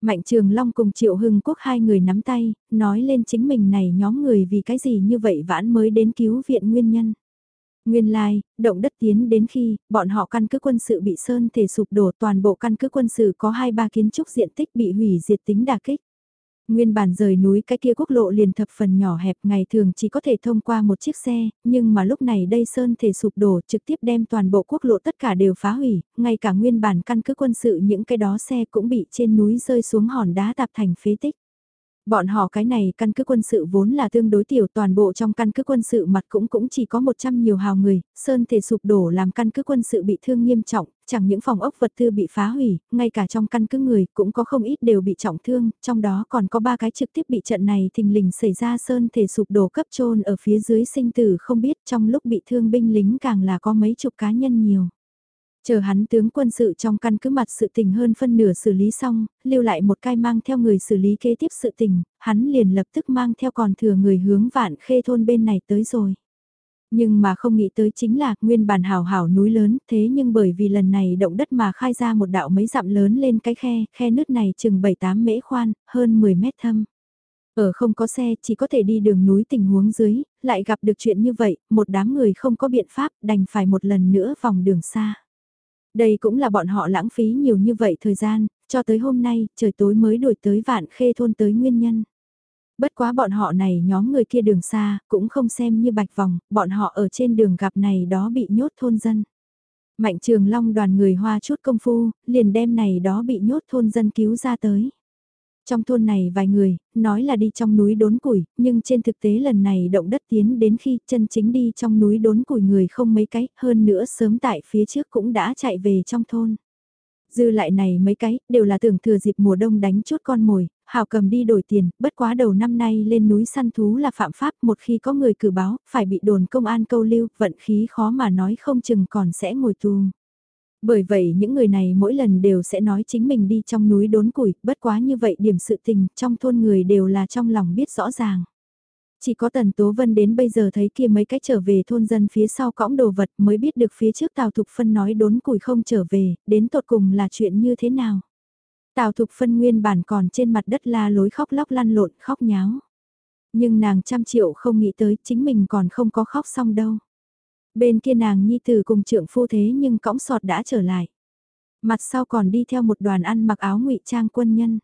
Mạnh Trường Long cùng Triệu Hưng Quốc hai người nắm tay, nói lên chính mình này nhóm người vì cái gì như vậy vãn mới đến cứu viện nguyên nhân. Nguyên lai, like, động đất tiến đến khi, bọn họ căn cứ quân sự bị sơn thể sụp đổ toàn bộ căn cứ quân sự có 2-3 kiến trúc diện tích bị hủy diệt tính đà kích. Nguyên bản rời núi cái kia quốc lộ liền thập phần nhỏ hẹp ngày thường chỉ có thể thông qua một chiếc xe, nhưng mà lúc này đây sơn thể sụp đổ trực tiếp đem toàn bộ quốc lộ tất cả đều phá hủy, ngay cả nguyên bản căn cứ quân sự những cái đó xe cũng bị trên núi rơi xuống hòn đá tạp thành phế tích. Bọn họ cái này căn cứ quân sự vốn là tương đối tiểu toàn bộ trong căn cứ quân sự mặt cũng cũng chỉ có 100 nhiều hào người, sơn thể sụp đổ làm căn cứ quân sự bị thương nghiêm trọng, chẳng những phòng ốc vật tư bị phá hủy, ngay cả trong căn cứ người cũng có không ít đều bị trọng thương, trong đó còn có ba cái trực tiếp bị trận này thình lình xảy ra sơn thể sụp đổ cấp trôn ở phía dưới sinh tử không biết trong lúc bị thương binh lính càng là có mấy chục cá nhân nhiều. Chờ hắn tướng quân sự trong căn cứ mặt sự tình hơn phân nửa xử lý xong, lưu lại một cai mang theo người xử lý kế tiếp sự tình, hắn liền lập tức mang theo còn thừa người hướng vạn khê thôn bên này tới rồi. Nhưng mà không nghĩ tới chính là nguyên bản hào hảo núi lớn thế nhưng bởi vì lần này động đất mà khai ra một đạo mấy dặm lớn lên cái khe, khe nứt này chừng 7-8 mễ khoan, hơn 10 mét thâm. Ở không có xe chỉ có thể đi đường núi tình huống dưới, lại gặp được chuyện như vậy, một đám người không có biện pháp đành phải một lần nữa vòng đường xa. Đây cũng là bọn họ lãng phí nhiều như vậy thời gian, cho tới hôm nay, trời tối mới đuổi tới vạn khê thôn tới nguyên nhân. Bất quá bọn họ này nhóm người kia đường xa, cũng không xem như bạch vòng, bọn họ ở trên đường gặp này đó bị nhốt thôn dân. Mạnh trường long đoàn người hoa chút công phu, liền đem này đó bị nhốt thôn dân cứu ra tới. Trong thôn này vài người, nói là đi trong núi đốn củi, nhưng trên thực tế lần này động đất tiến đến khi chân chính đi trong núi đốn củi người không mấy cái, hơn nữa sớm tại phía trước cũng đã chạy về trong thôn. Dư lại này mấy cái, đều là tưởng thừa dịp mùa đông đánh chút con mồi, hào cầm đi đổi tiền, bất quá đầu năm nay lên núi săn thú là phạm pháp, một khi có người cử báo, phải bị đồn công an câu lưu, vận khí khó mà nói không chừng còn sẽ ngồi tù. Bởi vậy những người này mỗi lần đều sẽ nói chính mình đi trong núi đốn củi, bất quá như vậy điểm sự tình trong thôn người đều là trong lòng biết rõ ràng. Chỉ có Tần Tố Vân đến bây giờ thấy kia mấy cái trở về thôn dân phía sau cõng đồ vật mới biết được phía trước Tào Thục Phân nói đốn củi không trở về, đến tột cùng là chuyện như thế nào. Tào Thục Phân nguyên bản còn trên mặt đất la lối khóc lóc lăn lộn khóc nháo. Nhưng nàng trăm triệu không nghĩ tới chính mình còn không có khóc xong đâu. Bên kia nàng nhi tử cùng trượng phu thế nhưng cõng sọt đã trở lại. Mặt sau còn đi theo một đoàn ăn mặc áo ngụy trang quân nhân.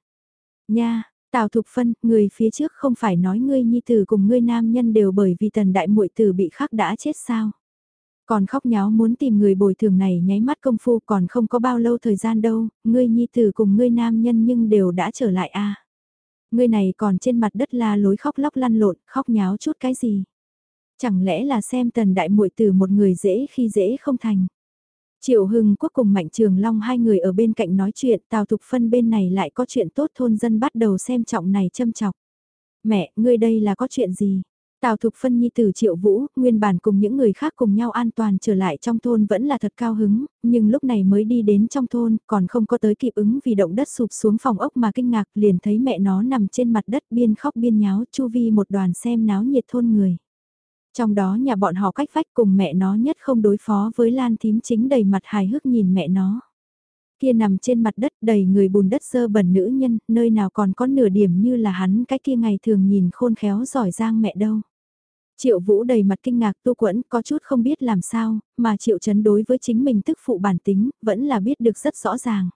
Nha, Tào Thục Phân, người phía trước không phải nói ngươi nhi tử cùng ngươi nam nhân đều bởi vì tần đại muội tử bị khắc đã chết sao? Còn khóc nháo muốn tìm người bồi thường này nháy mắt công phu còn không có bao lâu thời gian đâu, ngươi nhi tử cùng ngươi nam nhân nhưng đều đã trở lại a. À. Ngươi này còn trên mặt đất la lối khóc lóc lăn lộn, khóc nháo chút cái gì? Chẳng lẽ là xem tần đại muội từ một người dễ khi dễ không thành. Triệu Hưng Quốc cùng Mạnh Trường Long hai người ở bên cạnh nói chuyện, Tào Thục Phân bên này lại có chuyện tốt thôn dân bắt đầu xem trọng này châm chọc. Mẹ, ngươi đây là có chuyện gì? Tào Thục Phân nhi tử Triệu Vũ, nguyên bản cùng những người khác cùng nhau an toàn trở lại trong thôn vẫn là thật cao hứng, nhưng lúc này mới đi đến trong thôn, còn không có tới kịp ứng vì động đất sụp xuống phòng ốc mà kinh ngạc liền thấy mẹ nó nằm trên mặt đất biên khóc biên nháo chu vi một đoàn xem náo nhiệt thôn người. Trong đó nhà bọn họ cách vách cùng mẹ nó nhất không đối phó với Lan Thím chính đầy mặt hài hước nhìn mẹ nó. Kia nằm trên mặt đất đầy người bùn đất dơ bẩn nữ nhân, nơi nào còn có nửa điểm như là hắn cái kia ngày thường nhìn khôn khéo giỏi giang mẹ đâu. Triệu Vũ đầy mặt kinh ngạc tu quẫn có chút không biết làm sao, mà Triệu Trấn đối với chính mình tức phụ bản tính, vẫn là biết được rất rõ ràng.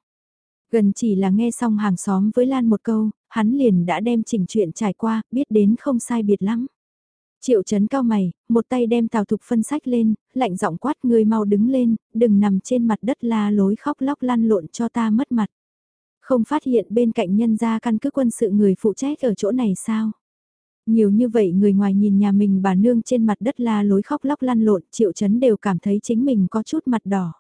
Gần chỉ là nghe xong hàng xóm với Lan một câu, hắn liền đã đem chỉnh chuyện trải qua, biết đến không sai biệt lắm. Triệu chấn cao mày, một tay đem tào thục phân sách lên, lạnh giọng quát người mau đứng lên, đừng nằm trên mặt đất la lối khóc lóc lăn lộn cho ta mất mặt. Không phát hiện bên cạnh nhân gia căn cứ quân sự người phụ trách ở chỗ này sao? Nhiều như vậy người ngoài nhìn nhà mình bà nương trên mặt đất la lối khóc lóc lăn lộn, triệu chấn đều cảm thấy chính mình có chút mặt đỏ.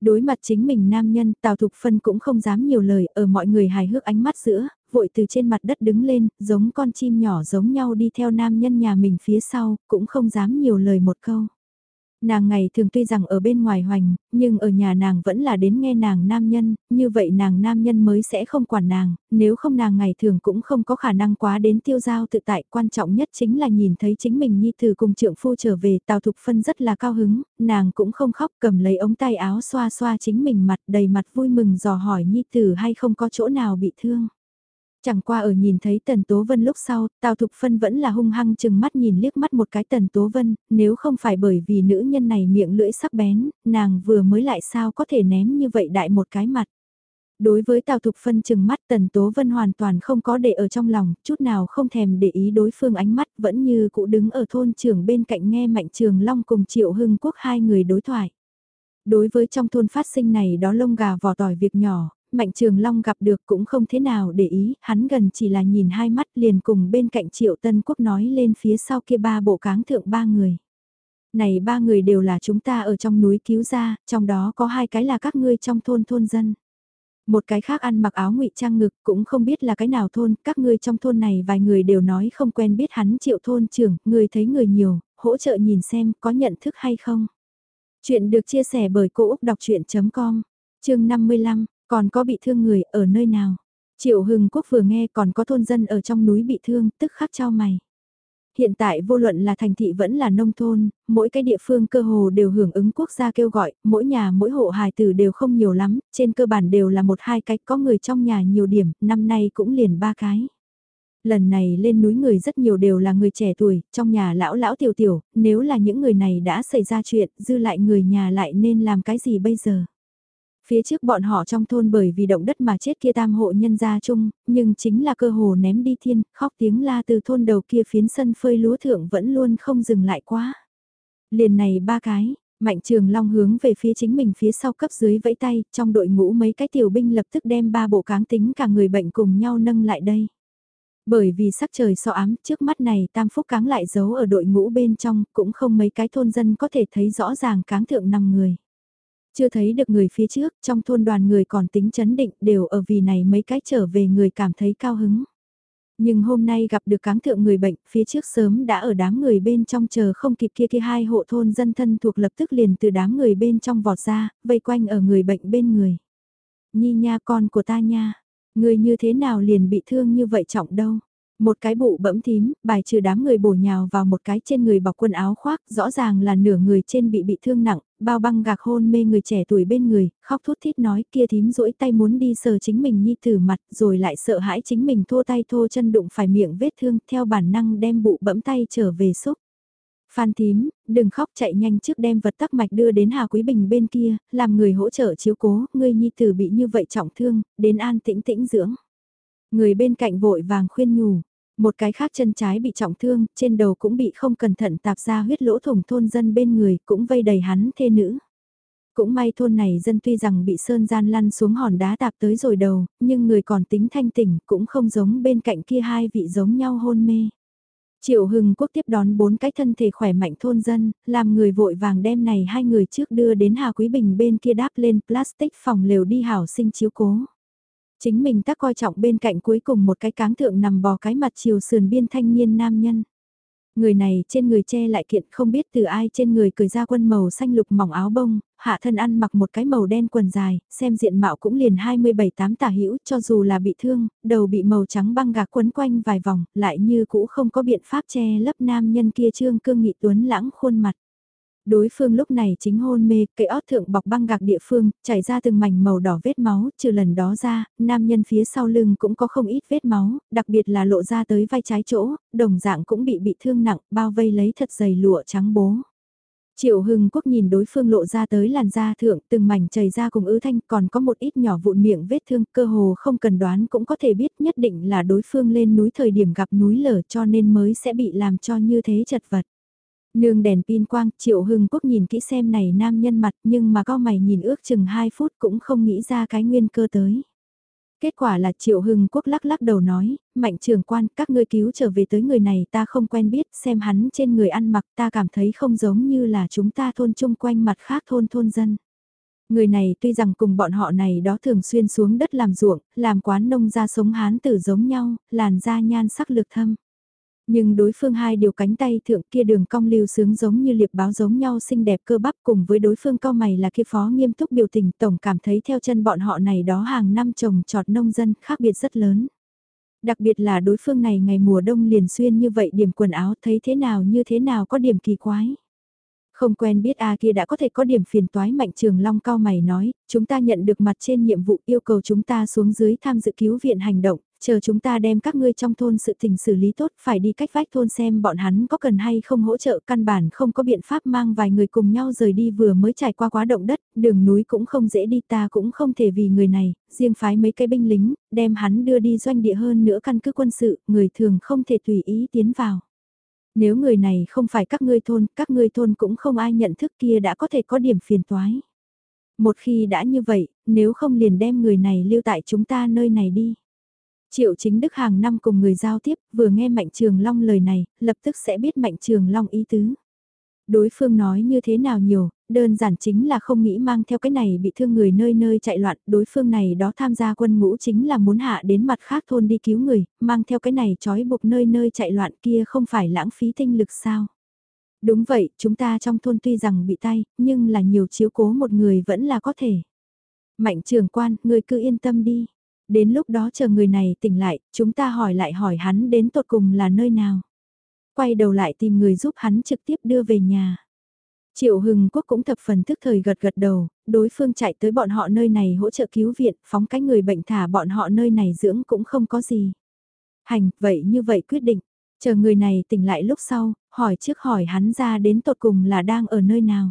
Đối mặt chính mình nam nhân, Tào Thục Phân cũng không dám nhiều lời ở mọi người hài hước ánh mắt giữa, vội từ trên mặt đất đứng lên, giống con chim nhỏ giống nhau đi theo nam nhân nhà mình phía sau, cũng không dám nhiều lời một câu. Nàng ngày thường tuy rằng ở bên ngoài hoành, nhưng ở nhà nàng vẫn là đến nghe nàng nam nhân, như vậy nàng nam nhân mới sẽ không quản nàng, nếu không nàng ngày thường cũng không có khả năng quá đến tiêu giao tự tại, quan trọng nhất chính là nhìn thấy chính mình nhi tử cùng trượng phu trở về, Tào Thục Phân rất là cao hứng, nàng cũng không khóc cầm lấy ống tay áo xoa xoa chính mình mặt đầy mặt vui mừng dò hỏi nhi tử hay không có chỗ nào bị thương. Chẳng qua ở nhìn thấy Tần Tố Vân lúc sau, Tào Thục Phân vẫn là hung hăng chừng mắt nhìn liếc mắt một cái Tần Tố Vân, nếu không phải bởi vì nữ nhân này miệng lưỡi sắc bén, nàng vừa mới lại sao có thể ném như vậy đại một cái mặt. Đối với Tào Thục Phân chừng mắt Tần Tố Vân hoàn toàn không có để ở trong lòng, chút nào không thèm để ý đối phương ánh mắt vẫn như cụ đứng ở thôn trường bên cạnh nghe Mạnh Trường Long cùng Triệu Hưng Quốc hai người đối thoại. Đối với trong thôn phát sinh này đó lông gà vò tỏi việc nhỏ, Mạnh Trường Long gặp được cũng không thế nào để ý, hắn gần chỉ là nhìn hai mắt liền cùng bên cạnh Triệu Tân Quốc nói lên phía sau kia ba bộ cáng thượng ba người. Này ba người đều là chúng ta ở trong núi cứu ra, trong đó có hai cái là các ngươi trong thôn thôn dân. Một cái khác ăn mặc áo ngụy trang ngực cũng không biết là cái nào thôn, các ngươi trong thôn này vài người đều nói không quen biết hắn triệu thôn trưởng, người thấy người nhiều, hỗ trợ nhìn xem có nhận thức hay không. Chuyện được chia sẻ bởi Cô Úc Đọc Chuyện.com, chương 55, còn có bị thương người ở nơi nào? Triệu Hưng Quốc vừa nghe còn có thôn dân ở trong núi bị thương, tức khắc trao mày. Hiện tại vô luận là thành thị vẫn là nông thôn, mỗi cái địa phương cơ hồ đều hưởng ứng quốc gia kêu gọi, mỗi nhà mỗi hộ hài tử đều không nhiều lắm, trên cơ bản đều là một hai cách có người trong nhà nhiều điểm, năm nay cũng liền ba cái. Lần này lên núi người rất nhiều đều là người trẻ tuổi, trong nhà lão lão tiểu tiểu, nếu là những người này đã xảy ra chuyện, dư lại người nhà lại nên làm cái gì bây giờ? Phía trước bọn họ trong thôn bởi vì động đất mà chết kia tam hộ nhân gia chung, nhưng chính là cơ hồ ném đi thiên, khóc tiếng la từ thôn đầu kia phiến sân phơi lúa thượng vẫn luôn không dừng lại quá. Liền này ba cái, Mạnh Trường Long hướng về phía chính mình phía sau cấp dưới vẫy tay, trong đội ngũ mấy cái tiểu binh lập tức đem ba bộ cáng tính cả người bệnh cùng nhau nâng lại đây. Bởi vì sắc trời so ám, trước mắt này tam phúc cáng lại giấu ở đội ngũ bên trong, cũng không mấy cái thôn dân có thể thấy rõ ràng cáng thượng năm người. Chưa thấy được người phía trước, trong thôn đoàn người còn tính chấn định đều ở vì này mấy cái trở về người cảm thấy cao hứng. Nhưng hôm nay gặp được cáng thượng người bệnh, phía trước sớm đã ở đám người bên trong chờ không kịp kia kia hai hộ thôn dân thân thuộc lập tức liền từ đám người bên trong vọt ra, vây quanh ở người bệnh bên người. Nhi nha con của ta nha, người như thế nào liền bị thương như vậy trọng đâu. Một cái bụ bẫm thím, bài trừ đám người bổ nhào vào một cái trên người bọc quần áo khoác, rõ ràng là nửa người trên bị bị thương nặng, bao băng gạc hôn mê người trẻ tuổi bên người, khóc thút thít nói kia thím rỗi tay muốn đi sờ chính mình nhi thử mặt, rồi lại sợ hãi chính mình thô tay thô chân đụng phải miệng vết thương, theo bản năng đem bụ bẫm tay trở về xúc. Phan thím, đừng khóc chạy nhanh trước đem vật tắc mạch đưa đến Hà Quý Bình bên kia, làm người hỗ trợ chiếu cố, người nhi tử bị như vậy trọng thương, đến an tĩnh tĩnh dưỡng. Người bên cạnh vội vàng khuyên nhủ, một cái khác chân trái bị trọng thương, trên đầu cũng bị không cẩn thận tạp ra huyết lỗ thủng thôn dân bên người, cũng vây đầy hắn thê nữ. Cũng may thôn này dân tuy rằng bị sơn gian lăn xuống hòn đá tạp tới rồi đầu, nhưng người còn tính thanh tỉnh, cũng không giống bên cạnh kia hai vị giống nhau hôn mê. Triệu Hưng Quốc tiếp đón bốn cái thân thể khỏe mạnh thôn dân, làm người vội vàng đem này hai người trước đưa đến Hà Quý Bình bên kia đáp lên plastic phòng lều đi hảo sinh chiếu cố. Chính mình tác coi trọng bên cạnh cuối cùng một cái cáng thượng nằm bò cái mặt chiều sườn biên thanh niên nam nhân. Người này trên người che lại kiện không biết từ ai trên người cười ra quân màu xanh lục mỏng áo bông, hạ thân ăn mặc một cái màu đen quần dài, xem diện mạo cũng liền 27-8 tả hữu cho dù là bị thương, đầu bị màu trắng băng gạc quấn quanh vài vòng, lại như cũ không có biện pháp che lấp nam nhân kia trương cương nghị tuấn lãng khuôn mặt. Đối phương lúc này chính hôn mê, cậy ót thượng bọc băng gạc địa phương, chảy ra từng mảnh màu đỏ vết máu, trừ lần đó ra, nam nhân phía sau lưng cũng có không ít vết máu, đặc biệt là lộ ra tới vai trái chỗ, đồng dạng cũng bị bị thương nặng, bao vây lấy thật dày lụa trắng bố. Triệu Hưng Quốc nhìn đối phương lộ ra tới làn da thượng từng mảnh chảy ra cùng ứ thanh còn có một ít nhỏ vụn miệng vết thương cơ hồ không cần đoán cũng có thể biết nhất định là đối phương lên núi thời điểm gặp núi lở cho nên mới sẽ bị làm cho như thế chật vật. Nương đèn pin quang, Triệu Hưng Quốc nhìn kỹ xem này nam nhân mặt nhưng mà cao mày nhìn ước chừng 2 phút cũng không nghĩ ra cái nguyên cơ tới. Kết quả là Triệu Hưng Quốc lắc lắc đầu nói, mạnh trưởng quan, các ngươi cứu trở về tới người này ta không quen biết, xem hắn trên người ăn mặc ta cảm thấy không giống như là chúng ta thôn chung quanh mặt khác thôn thôn dân. Người này tuy rằng cùng bọn họ này đó thường xuyên xuống đất làm ruộng, làm quán nông ra sống hán tử giống nhau, làn da nhan sắc lực thâm. Nhưng đối phương hai điều cánh tay thượng kia đường cong lưu sướng giống như liệp báo giống nhau xinh đẹp cơ bắp cùng với đối phương cao mày là kia phó nghiêm túc biểu tình, tổng cảm thấy theo chân bọn họ này đó hàng năm trồng trọt nông dân khác biệt rất lớn. Đặc biệt là đối phương này ngày mùa đông liền xuyên như vậy, điểm quần áo thấy thế nào như thế nào có điểm kỳ quái. Không quen biết A kia đã có thể có điểm phiền toái mạnh trường long cao mày nói, chúng ta nhận được mặt trên nhiệm vụ yêu cầu chúng ta xuống dưới tham dự cứu viện hành động, chờ chúng ta đem các ngươi trong thôn sự tình xử lý tốt phải đi cách vách thôn xem bọn hắn có cần hay không hỗ trợ căn bản không có biện pháp mang vài người cùng nhau rời đi vừa mới trải qua quá động đất, đường núi cũng không dễ đi ta cũng không thể vì người này, riêng phái mấy cái binh lính, đem hắn đưa đi doanh địa hơn nữa căn cứ quân sự, người thường không thể tùy ý tiến vào. Nếu người này không phải các ngươi thôn, các ngươi thôn cũng không ai nhận thức kia đã có thể có điểm phiền toái. Một khi đã như vậy, nếu không liền đem người này lưu tại chúng ta nơi này đi. Triệu chính đức hàng năm cùng người giao tiếp, vừa nghe Mạnh Trường Long lời này, lập tức sẽ biết Mạnh Trường Long ý tứ. Đối phương nói như thế nào nhiều, đơn giản chính là không nghĩ mang theo cái này bị thương người nơi nơi chạy loạn, đối phương này đó tham gia quân ngũ chính là muốn hạ đến mặt khác thôn đi cứu người, mang theo cái này trói buộc nơi nơi chạy loạn kia không phải lãng phí tinh lực sao. Đúng vậy, chúng ta trong thôn tuy rằng bị tay, nhưng là nhiều chiếu cố một người vẫn là có thể. Mạnh trường quan, người cứ yên tâm đi. Đến lúc đó chờ người này tỉnh lại, chúng ta hỏi lại hỏi hắn đến tột cùng là nơi nào. Quay đầu lại tìm người giúp hắn trực tiếp đưa về nhà. Triệu Hưng Quốc cũng thập phần thức thời gật gật đầu, đối phương chạy tới bọn họ nơi này hỗ trợ cứu viện, phóng cái người bệnh thả bọn họ nơi này dưỡng cũng không có gì. Hành, vậy như vậy quyết định, chờ người này tỉnh lại lúc sau, hỏi trước hỏi hắn ra đến tột cùng là đang ở nơi nào.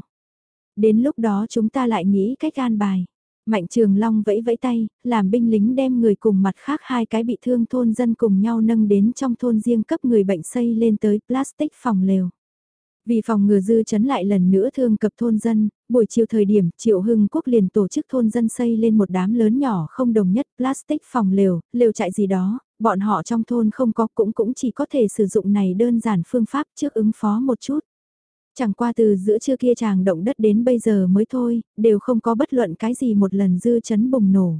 Đến lúc đó chúng ta lại nghĩ cách an bài. Mạnh Trường Long vẫy vẫy tay, làm binh lính đem người cùng mặt khác hai cái bị thương thôn dân cùng nhau nâng đến trong thôn riêng cấp người bệnh xây lên tới plastic phòng lều. Vì phòng ngừa dư chấn lại lần nữa thương cập thôn dân, buổi chiều thời điểm Triệu Hưng Quốc liền tổ chức thôn dân xây lên một đám lớn nhỏ không đồng nhất plastic phòng lều, lều trại gì đó, bọn họ trong thôn không có cũng cũng chỉ có thể sử dụng này đơn giản phương pháp trước ứng phó một chút. Chẳng qua từ giữa trưa kia chàng động đất đến bây giờ mới thôi, đều không có bất luận cái gì một lần dư chấn bùng nổ.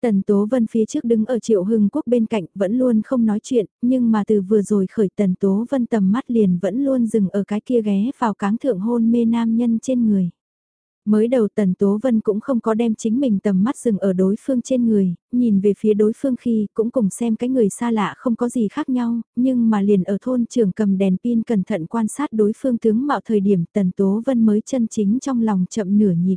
Tần Tố Vân phía trước đứng ở Triệu Hưng Quốc bên cạnh vẫn luôn không nói chuyện, nhưng mà từ vừa rồi khởi Tần Tố Vân tầm mắt liền vẫn luôn dừng ở cái kia ghé vào cáng thượng hôn mê nam nhân trên người. Mới đầu Tần Tố Vân cũng không có đem chính mình tầm mắt dừng ở đối phương trên người, nhìn về phía đối phương khi cũng cùng xem cái người xa lạ không có gì khác nhau, nhưng mà liền ở thôn trưởng cầm đèn pin cẩn thận quan sát đối phương tướng mạo thời điểm Tần Tố Vân mới chân chính trong lòng chậm nửa nhịp.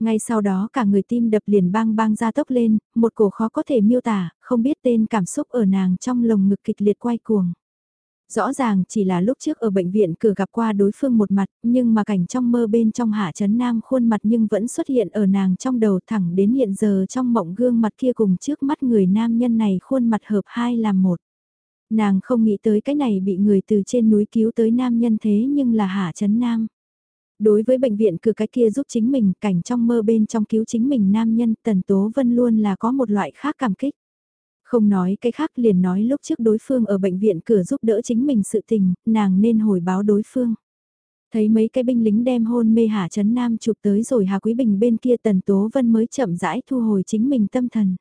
Ngay sau đó cả người tim đập liền bang bang ra tốc lên, một cổ khó có thể miêu tả, không biết tên cảm xúc ở nàng trong lồng ngực kịch liệt quay cuồng. Rõ ràng chỉ là lúc trước ở bệnh viện cửa gặp qua đối phương một mặt, nhưng mà cảnh trong mơ bên trong hạ chấn nam khuôn mặt nhưng vẫn xuất hiện ở nàng trong đầu thẳng đến hiện giờ trong mộng gương mặt kia cùng trước mắt người nam nhân này khuôn mặt hợp hai làm một. Nàng không nghĩ tới cái này bị người từ trên núi cứu tới nam nhân thế nhưng là hạ chấn nam. Đối với bệnh viện cửa cái kia giúp chính mình, cảnh trong mơ bên trong cứu chính mình nam nhân, Tần Tố Vân luôn là có một loại khác cảm kích. Không nói cái khác liền nói lúc trước đối phương ở bệnh viện cửa giúp đỡ chính mình sự tình, nàng nên hồi báo đối phương. Thấy mấy cái binh lính đem hôn mê Hà Trấn Nam chụp tới rồi Hà Quý Bình bên kia Tần Tố Vân mới chậm rãi thu hồi chính mình tâm thần.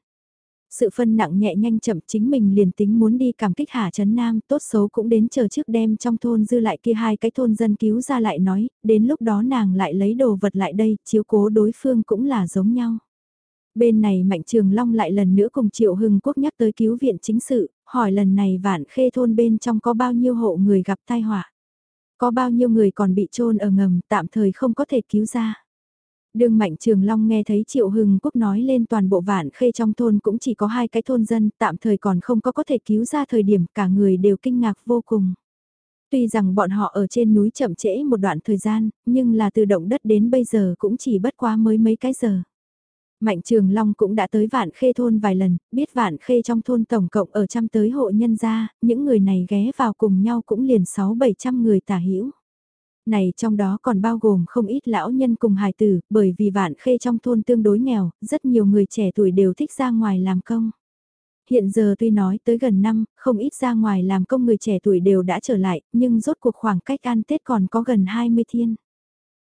Sự phân nặng nhẹ nhanh chậm chính mình liền tính muốn đi cảm kích Hà Trấn Nam tốt xấu cũng đến chờ trước đem trong thôn dư lại kia hai cái thôn dân cứu ra lại nói, đến lúc đó nàng lại lấy đồ vật lại đây, chiếu cố đối phương cũng là giống nhau. Bên này Mạnh Trường Long lại lần nữa cùng Triệu Hưng Quốc nhắc tới cứu viện chính sự, hỏi lần này vạn khê thôn bên trong có bao nhiêu hộ người gặp tai họa. Có bao nhiêu người còn bị trôn ở ngầm tạm thời không có thể cứu ra. Đường Mạnh Trường Long nghe thấy Triệu Hưng Quốc nói lên toàn bộ vạn khê trong thôn cũng chỉ có hai cái thôn dân tạm thời còn không có có thể cứu ra thời điểm cả người đều kinh ngạc vô cùng. Tuy rằng bọn họ ở trên núi chậm trễ một đoạn thời gian, nhưng là từ động đất đến bây giờ cũng chỉ bất quá mới mấy cái giờ. Mạnh Trường Long cũng đã tới Vạn Khê thôn vài lần, biết Vạn Khê trong thôn tổng cộng ở trăm tới hộ nhân gia, những người này ghé vào cùng nhau cũng liền 6-700 người tả hữu này trong đó còn bao gồm không ít lão nhân cùng hài tử, bởi vì vạn khê trong thôn tương đối nghèo, rất nhiều người trẻ tuổi đều thích ra ngoài làm công. Hiện giờ tuy nói tới gần năm, không ít ra ngoài làm công người trẻ tuổi đều đã trở lại, nhưng rốt cuộc khoảng cách ăn Tết còn có gần 20 thiên.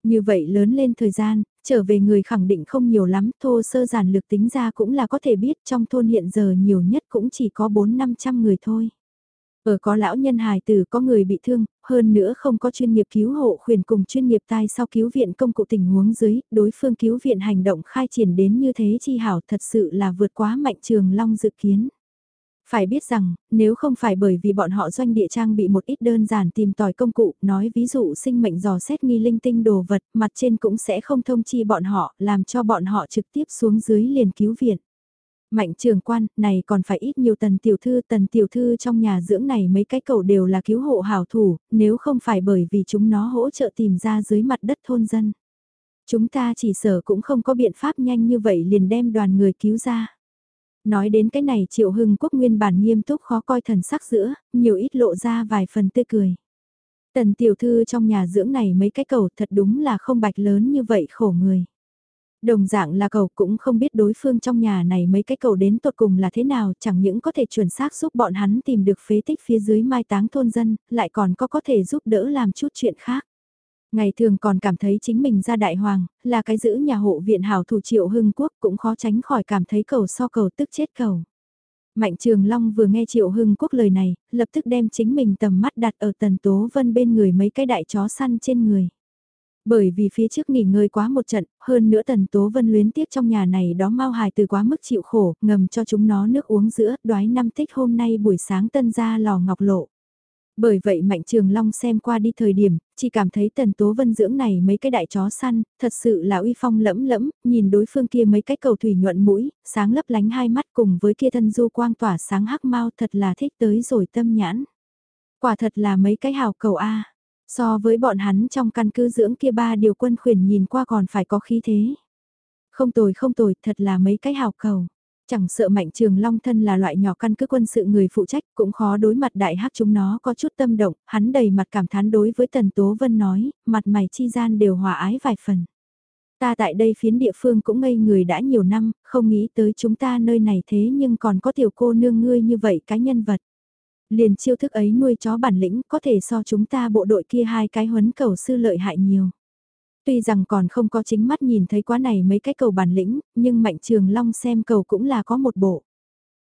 Như vậy lớn lên thời gian, trở về người khẳng định không nhiều lắm, thô sơ giản lược tính ra cũng là có thể biết trong thôn hiện giờ nhiều nhất cũng chỉ có 4-500 người thôi. Ở có lão nhân hài tử có người bị thương, hơn nữa không có chuyên nghiệp cứu hộ khuyển cùng chuyên nghiệp tai sau cứu viện công cụ tình huống dưới, đối phương cứu viện hành động khai triển đến như thế chi hảo thật sự là vượt quá mạnh trường long dự kiến. Phải biết rằng, nếu không phải bởi vì bọn họ doanh địa trang bị một ít đơn giản tìm tòi công cụ, nói ví dụ sinh mệnh dò xét nghi linh tinh đồ vật, mặt trên cũng sẽ không thông chi bọn họ, làm cho bọn họ trực tiếp xuống dưới liền cứu viện. Mạnh trường quan, này còn phải ít nhiều tần tiểu thư, tần tiểu thư trong nhà dưỡng này mấy cái cầu đều là cứu hộ hảo thủ, nếu không phải bởi vì chúng nó hỗ trợ tìm ra dưới mặt đất thôn dân. Chúng ta chỉ sở cũng không có biện pháp nhanh như vậy liền đem đoàn người cứu ra. Nói đến cái này triệu hưng quốc nguyên bản nghiêm túc khó coi thần sắc giữa, nhiều ít lộ ra vài phần tươi cười. Tần tiểu thư trong nhà dưỡng này mấy cái cầu thật đúng là không bạch lớn như vậy khổ người. Đồng dạng là cầu cũng không biết đối phương trong nhà này mấy cái cầu đến tột cùng là thế nào, chẳng những có thể chuẩn xác giúp bọn hắn tìm được phế tích phía dưới mai táng thôn dân, lại còn có có thể giúp đỡ làm chút chuyện khác. Ngày thường còn cảm thấy chính mình ra đại hoàng, là cái giữ nhà hộ viện hảo thủ triệu hưng quốc cũng khó tránh khỏi cảm thấy cầu so cầu tức chết cầu. Mạnh Trường Long vừa nghe Triệu Hưng Quốc lời này, lập tức đem chính mình tầm mắt đặt ở Tần Tố Vân bên người mấy cái đại chó săn trên người. Bởi vì phía trước nghỉ ngơi quá một trận, hơn nữa Tần Tố Vân luyến tiếc trong nhà này đó mau hài từ quá mức chịu khổ, ngầm cho chúng nó nước uống giữa, đoái năm tích hôm nay buổi sáng tân ra lò ngọc lộ. Bởi vậy Mạnh Trường Long xem qua đi thời điểm, chỉ cảm thấy Tần Tố Vân dưỡng này mấy cái đại chó săn, thật sự là uy phong lẫm lẫm, nhìn đối phương kia mấy cái cầu thủy nhuận mũi, sáng lấp lánh hai mắt cùng với kia thân du quang tỏa sáng hắc mau thật là thích tới rồi tâm nhãn. Quả thật là mấy cái hào cầu A. So với bọn hắn trong căn cứ dưỡng kia ba điều quân khuyển nhìn qua còn phải có khí thế. Không tồi không tồi, thật là mấy cái hào cầu. Chẳng sợ mạnh trường long thân là loại nhỏ căn cứ quân sự người phụ trách cũng khó đối mặt đại hắc chúng nó có chút tâm động, hắn đầy mặt cảm thán đối với Tần Tố Vân nói, mặt mày chi gian đều hòa ái vài phần. Ta tại đây phiến địa phương cũng ngây người đã nhiều năm, không nghĩ tới chúng ta nơi này thế nhưng còn có tiểu cô nương ngươi như vậy cái nhân vật. Liền chiêu thức ấy nuôi chó bản lĩnh có thể so chúng ta bộ đội kia hai cái huấn cầu sư lợi hại nhiều. Tuy rằng còn không có chính mắt nhìn thấy quá này mấy cái cầu bản lĩnh, nhưng Mạnh Trường Long xem cầu cũng là có một bộ.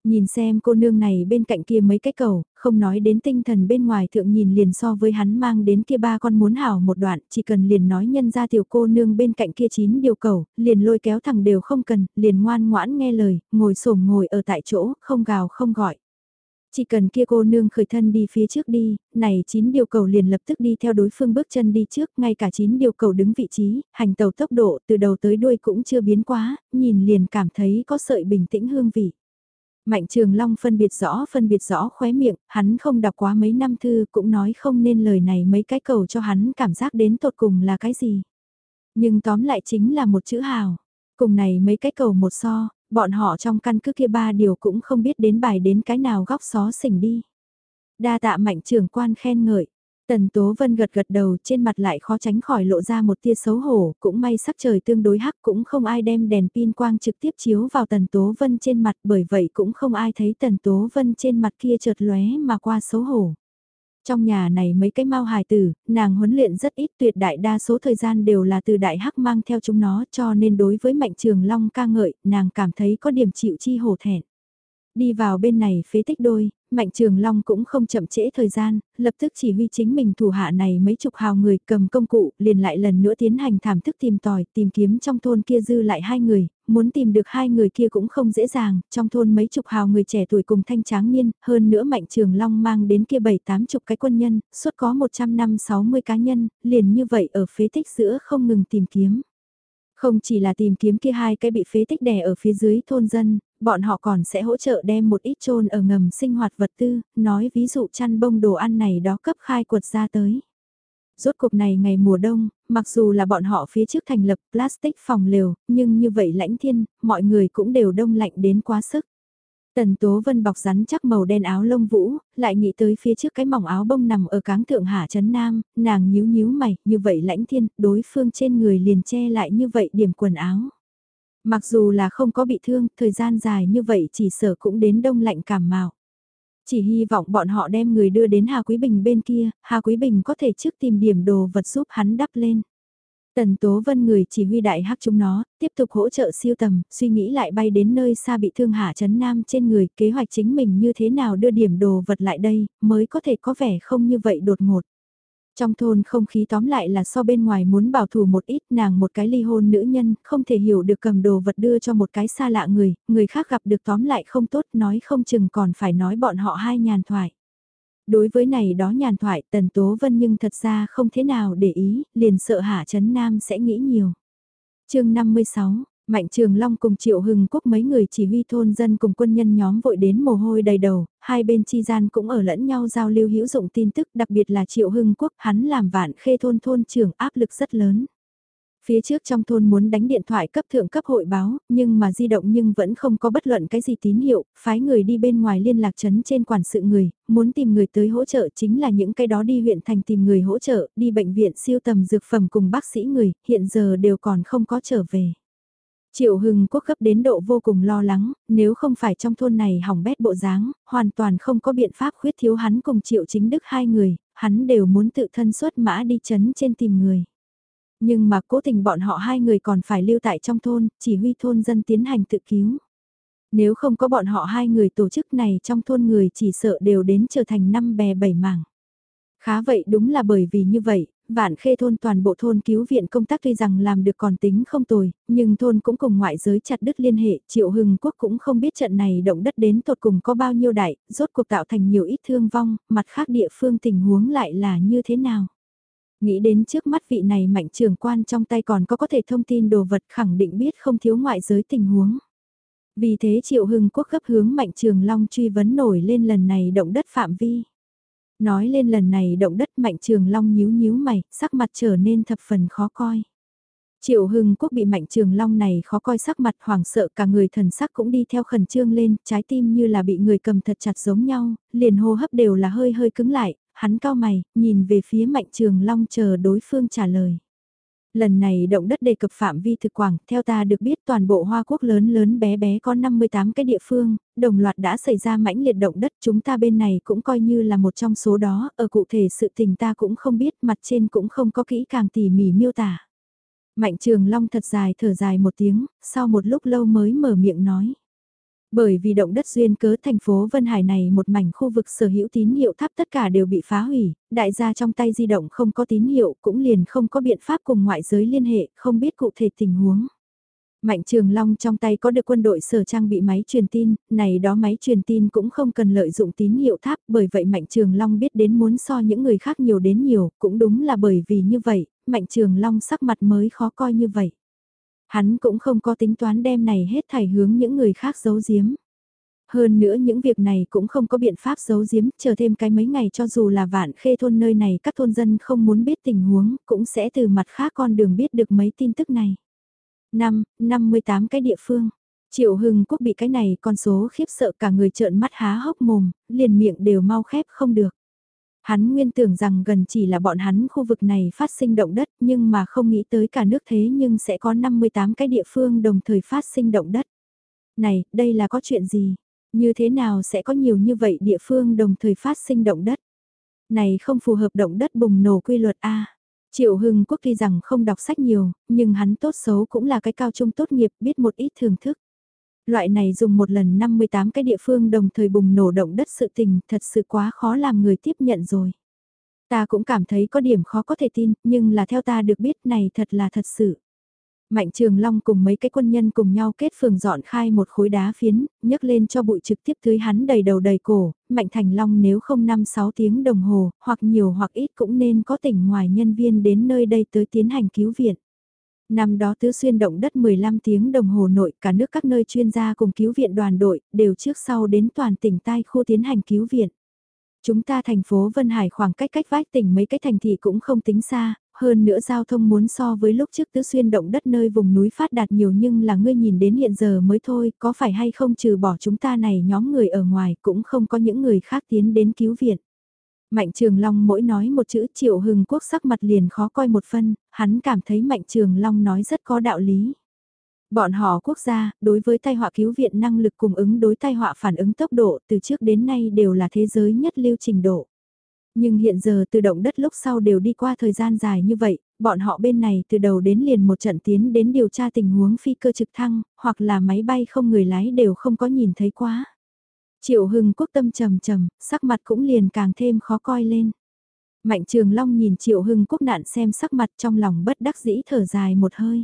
Nhìn xem cô nương này bên cạnh kia mấy cái cầu, không nói đến tinh thần bên ngoài thượng nhìn liền so với hắn mang đến kia ba con muốn hảo một đoạn, chỉ cần liền nói nhân ra tiểu cô nương bên cạnh kia chín điều cầu, liền lôi kéo thẳng đều không cần, liền ngoan ngoãn nghe lời, ngồi sổm ngồi ở tại chỗ, không gào không gọi. Chỉ cần kia cô nương khởi thân đi phía trước đi, này chín điều cầu liền lập tức đi theo đối phương bước chân đi trước, ngay cả chín điều cầu đứng vị trí, hành tàu tốc độ từ đầu tới đuôi cũng chưa biến quá, nhìn liền cảm thấy có sợi bình tĩnh hương vị. Mạnh Trường Long phân biệt rõ phân biệt rõ khóe miệng, hắn không đọc quá mấy năm thư cũng nói không nên lời này mấy cái cầu cho hắn cảm giác đến tột cùng là cái gì. Nhưng tóm lại chính là một chữ hào. Cùng này mấy cái cầu một so, bọn họ trong căn cứ kia ba điều cũng không biết đến bài đến cái nào góc xó xỉnh đi. Đa tạ mạnh trưởng quan khen ngợi. Tần Tố Vân gật gật đầu trên mặt lại khó tránh khỏi lộ ra một tia xấu hổ, cũng may sắc trời tương đối hắc cũng không ai đem đèn pin quang trực tiếp chiếu vào Tần Tố Vân trên mặt bởi vậy cũng không ai thấy Tần Tố Vân trên mặt kia chợt lóe mà qua xấu hổ. Trong nhà này mấy cái mau hài tử, nàng huấn luyện rất ít tuyệt đại đa số thời gian đều là từ đại hắc mang theo chúng nó cho nên đối với mạnh trường long ca ngợi, nàng cảm thấy có điểm chịu chi hổ thẹn. Đi vào bên này phế tích đôi, Mạnh Trường Long cũng không chậm trễ thời gian, lập tức chỉ huy chính mình thủ hạ này mấy chục hào người cầm công cụ, liền lại lần nữa tiến hành thảm thức tìm tòi, tìm kiếm trong thôn kia dư lại hai người, muốn tìm được hai người kia cũng không dễ dàng, trong thôn mấy chục hào người trẻ tuổi cùng thanh tráng niên, hơn nữa Mạnh Trường Long mang đến kia bảy tám chục cái quân nhân, suốt có 100 năm 60 cá nhân, liền như vậy ở phế tích giữa không ngừng tìm kiếm. Không chỉ là tìm kiếm kia hai cái bị phế tích đè ở phía dưới thôn dân, bọn họ còn sẽ hỗ trợ đem một ít trôn ở ngầm sinh hoạt vật tư, nói ví dụ chăn bông đồ ăn này đó cấp khai quật ra tới. Rốt cuộc này ngày mùa đông, mặc dù là bọn họ phía trước thành lập plastic phòng lều, nhưng như vậy lãnh thiên, mọi người cũng đều đông lạnh đến quá sức. Tần Tố Vân bọc rắn chắc màu đen áo lông vũ, lại nghĩ tới phía trước cái mỏng áo bông nằm ở cáng thượng hạ chấn nam, nàng nhíu nhíu mày, như vậy lãnh thiên, đối phương trên người liền che lại như vậy điểm quần áo. Mặc dù là không có bị thương, thời gian dài như vậy chỉ sợ cũng đến đông lạnh cảm mạo. Chỉ hy vọng bọn họ đem người đưa đến Hà Quý Bình bên kia, Hà Quý Bình có thể trước tìm điểm đồ vật giúp hắn đắp lên. Tần Tố Vân người chỉ huy đại hắc chúng nó, tiếp tục hỗ trợ siêu tầm, suy nghĩ lại bay đến nơi xa bị thương hạ chấn nam trên người, kế hoạch chính mình như thế nào đưa điểm đồ vật lại đây, mới có thể có vẻ không như vậy đột ngột. Trong thôn không khí tóm lại là so bên ngoài muốn bảo thủ một ít nàng một cái ly hôn nữ nhân, không thể hiểu được cầm đồ vật đưa cho một cái xa lạ người, người khác gặp được tóm lại không tốt nói không chừng còn phải nói bọn họ hai nhàn thoại. Đối với này đó nhàn thoại Tần Tố Vân nhưng thật ra không thế nào để ý, liền sợ Hạ Trấn Nam sẽ nghĩ nhiều. chương 56, Mạnh Trường Long cùng Triệu Hưng Quốc mấy người chỉ huy thôn dân cùng quân nhân nhóm vội đến mồ hôi đầy đầu, hai bên chi gian cũng ở lẫn nhau giao lưu hữu dụng tin tức đặc biệt là Triệu Hưng Quốc hắn làm vạn khê thôn thôn trưởng áp lực rất lớn. Phía trước trong thôn muốn đánh điện thoại cấp thượng cấp hội báo, nhưng mà di động nhưng vẫn không có bất luận cái gì tín hiệu, phái người đi bên ngoài liên lạc chấn trên quản sự người, muốn tìm người tới hỗ trợ chính là những cái đó đi huyện thành tìm người hỗ trợ, đi bệnh viện siêu tầm dược phẩm cùng bác sĩ người, hiện giờ đều còn không có trở về. Triệu Hưng Quốc cấp đến độ vô cùng lo lắng, nếu không phải trong thôn này hỏng bét bộ dáng, hoàn toàn không có biện pháp khuyết thiếu hắn cùng Triệu Chính Đức hai người, hắn đều muốn tự thân xuất mã đi chấn trên tìm người. Nhưng mà cố tình bọn họ hai người còn phải lưu tại trong thôn, chỉ huy thôn dân tiến hành tự cứu. Nếu không có bọn họ hai người tổ chức này trong thôn người chỉ sợ đều đến trở thành năm bè bảy mảng. Khá vậy đúng là bởi vì như vậy, vạn khê thôn toàn bộ thôn cứu viện công tác tuy rằng làm được còn tính không tồi, nhưng thôn cũng cùng ngoại giới chặt đứt liên hệ, triệu hưng quốc cũng không biết trận này động đất đến tột cùng có bao nhiêu đại, rốt cuộc tạo thành nhiều ít thương vong, mặt khác địa phương tình huống lại là như thế nào. Nghĩ đến trước mắt vị này mạnh trường quan trong tay còn có có thể thông tin đồ vật khẳng định biết không thiếu ngoại giới tình huống. Vì thế Triệu Hưng Quốc gấp hướng Mạnh Trường Long truy vấn nổi lên lần này động đất phạm vi. Nói lên lần này động đất Mạnh Trường Long nhíu nhíu mày, sắc mặt trở nên thập phần khó coi. Triệu Hưng Quốc bị Mạnh Trường Long này khó coi sắc mặt hoảng sợ cả người thần sắc cũng đi theo khẩn trương lên, trái tim như là bị người cầm thật chặt giống nhau, liền hô hấp đều là hơi hơi cứng lại, hắn cao mày, nhìn về phía Mạnh Trường Long chờ đối phương trả lời. Lần này động đất đề cập phạm vi thực quảng, theo ta được biết toàn bộ Hoa Quốc lớn lớn bé bé có 58 cái địa phương, đồng loạt đã xảy ra mãnh liệt động đất chúng ta bên này cũng coi như là một trong số đó, ở cụ thể sự tình ta cũng không biết, mặt trên cũng không có kỹ càng tỉ mỉ miêu tả. Mạnh Trường Long thật dài thở dài một tiếng, sau một lúc lâu mới mở miệng nói. Bởi vì động đất duyên cớ thành phố Vân Hải này một mảnh khu vực sở hữu tín hiệu tháp tất cả đều bị phá hủy, đại gia trong tay di động không có tín hiệu cũng liền không có biện pháp cùng ngoại giới liên hệ, không biết cụ thể tình huống. Mạnh Trường Long trong tay có được quân đội sở trang bị máy truyền tin, này đó máy truyền tin cũng không cần lợi dụng tín hiệu tháp, bởi vậy Mạnh Trường Long biết đến muốn so những người khác nhiều đến nhiều, cũng đúng là bởi vì như vậy, Mạnh Trường Long sắc mặt mới khó coi như vậy. Hắn cũng không có tính toán đem này hết thảy hướng những người khác giấu giếm. Hơn nữa những việc này cũng không có biện pháp giấu giếm, chờ thêm cái mấy ngày cho dù là vạn khê thôn nơi này các thôn dân không muốn biết tình huống, cũng sẽ từ mặt khác con đường biết được mấy tin tức này. Năm, 58 cái địa phương. Triệu Hưng Quốc bị cái này con số khiếp sợ cả người trợn mắt há hốc mồm, liền miệng đều mau khép không được. Hắn nguyên tưởng rằng gần chỉ là bọn hắn khu vực này phát sinh động đất nhưng mà không nghĩ tới cả nước thế nhưng sẽ có 58 cái địa phương đồng thời phát sinh động đất. Này, đây là có chuyện gì? Như thế nào sẽ có nhiều như vậy địa phương đồng thời phát sinh động đất? Này không phù hợp động đất bùng nổ quy luật A. Triệu Hưng Quốc tuy rằng không đọc sách nhiều, nhưng hắn tốt xấu cũng là cái cao trung tốt nghiệp biết một ít thưởng thức. Loại này dùng một lần 58 cái địa phương đồng thời bùng nổ động đất sự tình thật sự quá khó làm người tiếp nhận rồi. Ta cũng cảm thấy có điểm khó có thể tin, nhưng là theo ta được biết này thật là thật sự. Mạnh Trường Long cùng mấy cái quân nhân cùng nhau kết phường dọn khai một khối đá phiến, nhấc lên cho bụi trực tiếp tưới hắn đầy đầu đầy cổ, Mạnh Thành Long nếu không 5-6 tiếng đồng hồ, hoặc nhiều hoặc ít cũng nên có tỉnh ngoài nhân viên đến nơi đây tới tiến hành cứu viện. Năm đó tứ xuyên động đất 15 tiếng đồng hồ nội cả nước các nơi chuyên gia cùng cứu viện đoàn đội đều trước sau đến toàn tỉnh tai khu tiến hành cứu viện. Chúng ta thành phố Vân Hải khoảng cách cách vách tỉnh mấy cái thành thị cũng không tính xa, hơn nữa giao thông muốn so với lúc trước tứ xuyên động đất nơi vùng núi phát đạt nhiều nhưng là ngươi nhìn đến hiện giờ mới thôi, có phải hay không trừ bỏ chúng ta này nhóm người ở ngoài cũng không có những người khác tiến đến cứu viện. Mạnh Trường Long mỗi nói một chữ Triệu Hưng Quốc sắc mặt liền khó coi một phân, hắn cảm thấy Mạnh Trường Long nói rất có đạo lý. Bọn họ quốc gia, đối với tai họa cứu viện năng lực cùng ứng đối tai họa phản ứng tốc độ từ trước đến nay đều là thế giới nhất lưu trình độ. Nhưng hiện giờ từ động đất lúc sau đều đi qua thời gian dài như vậy, bọn họ bên này từ đầu đến liền một trận tiến đến điều tra tình huống phi cơ trực thăng, hoặc là máy bay không người lái đều không có nhìn thấy quá. Triệu Hưng quốc tâm trầm trầm, sắc mặt cũng liền càng thêm khó coi lên. Mạnh Trường Long nhìn Triệu Hưng Quốc nạn xem sắc mặt trong lòng bất đắc dĩ thở dài một hơi.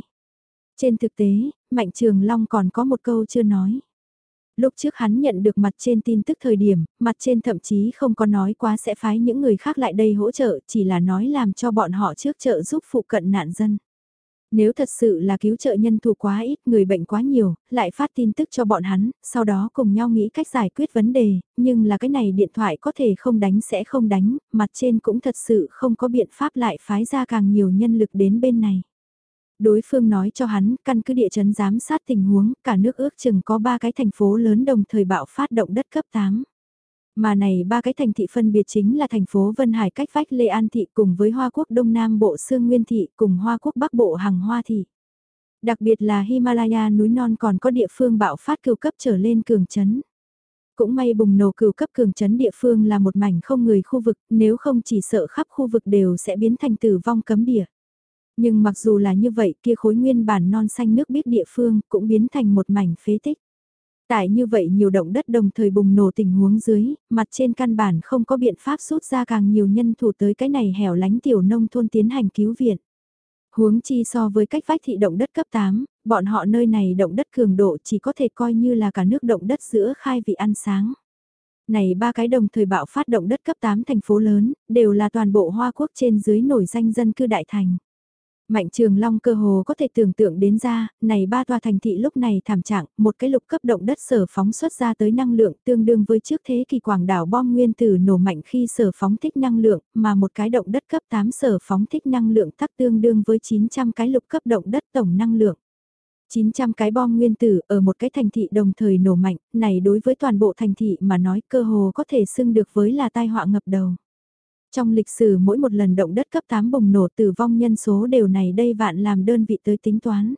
Trên thực tế, Mạnh Trường Long còn có một câu chưa nói. Lúc trước hắn nhận được mặt trên tin tức thời điểm, mặt trên thậm chí không có nói quá sẽ phái những người khác lại đây hỗ trợ, chỉ là nói làm cho bọn họ trước trợ giúp phụ cận nạn dân. Nếu thật sự là cứu trợ nhân thủ quá ít, người bệnh quá nhiều, lại phát tin tức cho bọn hắn, sau đó cùng nhau nghĩ cách giải quyết vấn đề, nhưng là cái này điện thoại có thể không đánh sẽ không đánh, mặt trên cũng thật sự không có biện pháp lại phái ra càng nhiều nhân lực đến bên này. Đối phương nói cho hắn, căn cứ địa chấn giám sát tình huống, cả nước ước chừng có 3 cái thành phố lớn đồng thời bạo phát động đất cấp 8. Mà này ba cái thành thị phân biệt chính là thành phố Vân Hải cách vách Lê An Thị cùng với Hoa Quốc Đông Nam Bộ Sương Nguyên Thị cùng Hoa Quốc Bắc Bộ Hằng Hoa Thị. Đặc biệt là Himalaya núi non còn có địa phương bạo phát cưu cấp trở lên cường chấn. Cũng may bùng nổ cừu cấp cường chấn địa phương là một mảnh không người khu vực, nếu không chỉ sợ khắp khu vực đều sẽ biến thành tử vong cấm địa. Nhưng mặc dù là như vậy kia khối nguyên bản non xanh nước biết địa phương cũng biến thành một mảnh phế tích. Tại như vậy nhiều động đất đồng thời bùng nổ tình huống dưới, mặt trên căn bản không có biện pháp rút ra càng nhiều nhân thủ tới cái này hẻo lánh tiểu nông thôn tiến hành cứu viện. Huống chi so với cách vách thị động đất cấp 8, bọn họ nơi này động đất cường độ chỉ có thể coi như là cả nước động đất giữa khai vị ăn sáng. Này ba cái đồng thời bạo phát động đất cấp 8 thành phố lớn, đều là toàn bộ Hoa Quốc trên dưới nổi danh dân cư đại thành. Mạnh Trường Long cơ hồ có thể tưởng tượng đến ra, này ba tòa thành thị lúc này thảm trạng, một cái lục cấp động đất sở phóng xuất ra tới năng lượng tương đương với trước thế kỷ quảng đảo bom nguyên tử nổ mạnh khi sở phóng thích năng lượng, mà một cái động đất cấp 8 sở phóng thích năng lượng tắc tương đương với 900 cái lục cấp động đất tổng năng lượng. 900 cái bom nguyên tử ở một cái thành thị đồng thời nổ mạnh, này đối với toàn bộ thành thị mà nói cơ hồ có thể xưng được với là tai họa ngập đầu. Trong lịch sử mỗi một lần động đất cấp 8 bùng nổ tử vong nhân số đều này đây vạn làm đơn vị tới tính toán.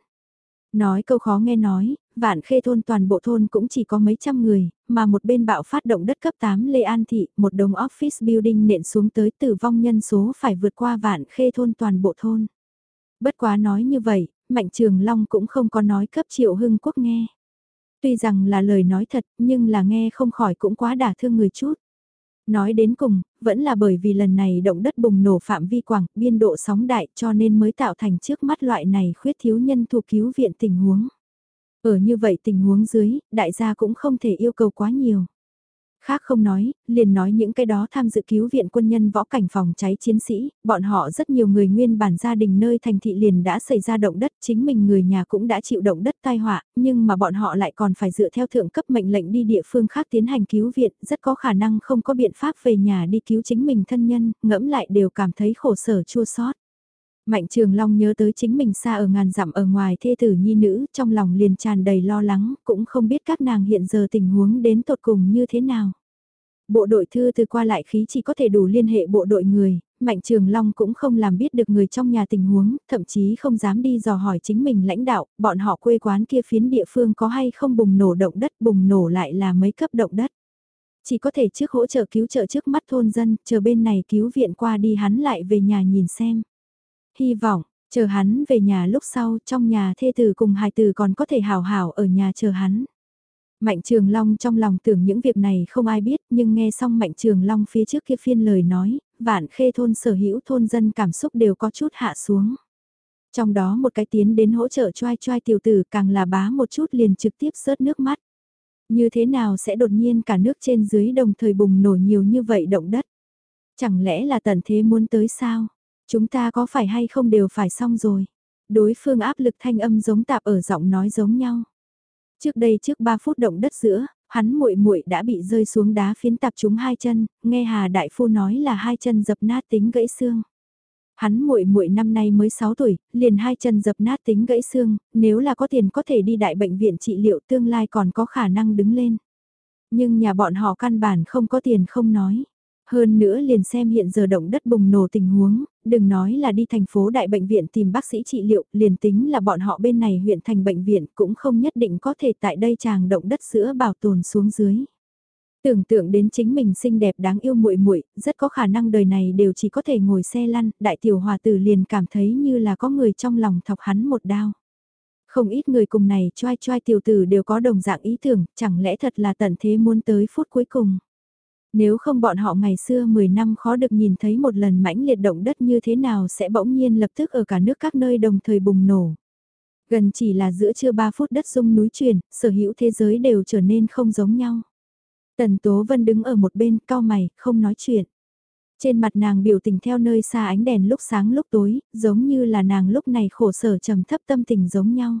Nói câu khó nghe nói, vạn khê thôn toàn bộ thôn cũng chỉ có mấy trăm người, mà một bên bạo phát động đất cấp 8 Lê An Thị, một đồng office building nện xuống tới tử vong nhân số phải vượt qua vạn khê thôn toàn bộ thôn. Bất quá nói như vậy, Mạnh Trường Long cũng không có nói cấp triệu hưng quốc nghe. Tuy rằng là lời nói thật nhưng là nghe không khỏi cũng quá đả thương người chút. Nói đến cùng, vẫn là bởi vì lần này động đất bùng nổ phạm vi quảng, biên độ sóng đại cho nên mới tạo thành trước mắt loại này khuyết thiếu nhân thuộc cứu viện tình huống. Ở như vậy tình huống dưới, đại gia cũng không thể yêu cầu quá nhiều. Khác không nói, liền nói những cái đó tham dự cứu viện quân nhân võ cảnh phòng cháy chiến sĩ, bọn họ rất nhiều người nguyên bản gia đình nơi thành thị liền đã xảy ra động đất, chính mình người nhà cũng đã chịu động đất tai họa, nhưng mà bọn họ lại còn phải dựa theo thượng cấp mệnh lệnh đi địa phương khác tiến hành cứu viện, rất có khả năng không có biện pháp về nhà đi cứu chính mình thân nhân, ngẫm lại đều cảm thấy khổ sở chua xót. Mạnh Trường Long nhớ tới chính mình xa ở ngàn dặm ở ngoài thê tử nhi nữ, trong lòng liền tràn đầy lo lắng, cũng không biết các nàng hiện giờ tình huống đến tột cùng như thế nào. Bộ đội thư từ qua lại khí chỉ có thể đủ liên hệ bộ đội người, Mạnh Trường Long cũng không làm biết được người trong nhà tình huống, thậm chí không dám đi dò hỏi chính mình lãnh đạo, bọn họ quê quán kia phiến địa phương có hay không bùng nổ động đất, bùng nổ lại là mấy cấp động đất. Chỉ có thể trước hỗ trợ cứu trợ trước mắt thôn dân, chờ bên này cứu viện qua đi hắn lại về nhà nhìn xem. Hy vọng, chờ hắn về nhà lúc sau trong nhà thê tử cùng hài tử còn có thể hào hảo ở nhà chờ hắn. Mạnh Trường Long trong lòng tưởng những việc này không ai biết nhưng nghe xong Mạnh Trường Long phía trước kia phiên lời nói, vạn khê thôn sở hữu thôn dân cảm xúc đều có chút hạ xuống. Trong đó một cái tiến đến hỗ trợ choai choai tiểu tử càng là bá một chút liền trực tiếp rớt nước mắt. Như thế nào sẽ đột nhiên cả nước trên dưới đồng thời bùng nổ nhiều như vậy động đất? Chẳng lẽ là tận thế muốn tới sao? Chúng ta có phải hay không đều phải xong rồi. Đối phương áp lực thanh âm giống tạp ở giọng nói giống nhau. Trước đây trước 3 phút động đất giữa, hắn muội muội đã bị rơi xuống đá phiến tạp chúng hai chân, nghe Hà đại phu nói là hai chân dập nát tính gãy xương. Hắn muội muội năm nay mới 6 tuổi, liền hai chân dập nát tính gãy xương, nếu là có tiền có thể đi đại bệnh viện trị liệu tương lai còn có khả năng đứng lên. Nhưng nhà bọn họ căn bản không có tiền không nói. Hơn nữa liền xem hiện giờ động đất bùng nổ tình huống, đừng nói là đi thành phố đại bệnh viện tìm bác sĩ trị liệu, liền tính là bọn họ bên này huyện thành bệnh viện cũng không nhất định có thể tại đây chàng động đất sữa bảo tồn xuống dưới. Tưởng tượng đến chính mình xinh đẹp đáng yêu muội muội, rất có khả năng đời này đều chỉ có thể ngồi xe lăn, đại tiểu hòa tử liền cảm thấy như là có người trong lòng thọc hắn một đao. Không ít người cùng này choai choai tiểu tử đều có đồng dạng ý tưởng, chẳng lẽ thật là tận thế muốn tới phút cuối cùng. Nếu không bọn họ ngày xưa 10 năm khó được nhìn thấy một lần mãnh liệt động đất như thế nào sẽ bỗng nhiên lập tức ở cả nước các nơi đồng thời bùng nổ. Gần chỉ là giữa trưa 3 phút đất rung núi chuyển, sở hữu thế giới đều trở nên không giống nhau. Tần Tố Vân đứng ở một bên cao mày, không nói chuyện. Trên mặt nàng biểu tình theo nơi xa ánh đèn lúc sáng lúc tối, giống như là nàng lúc này khổ sở trầm thấp tâm tình giống nhau.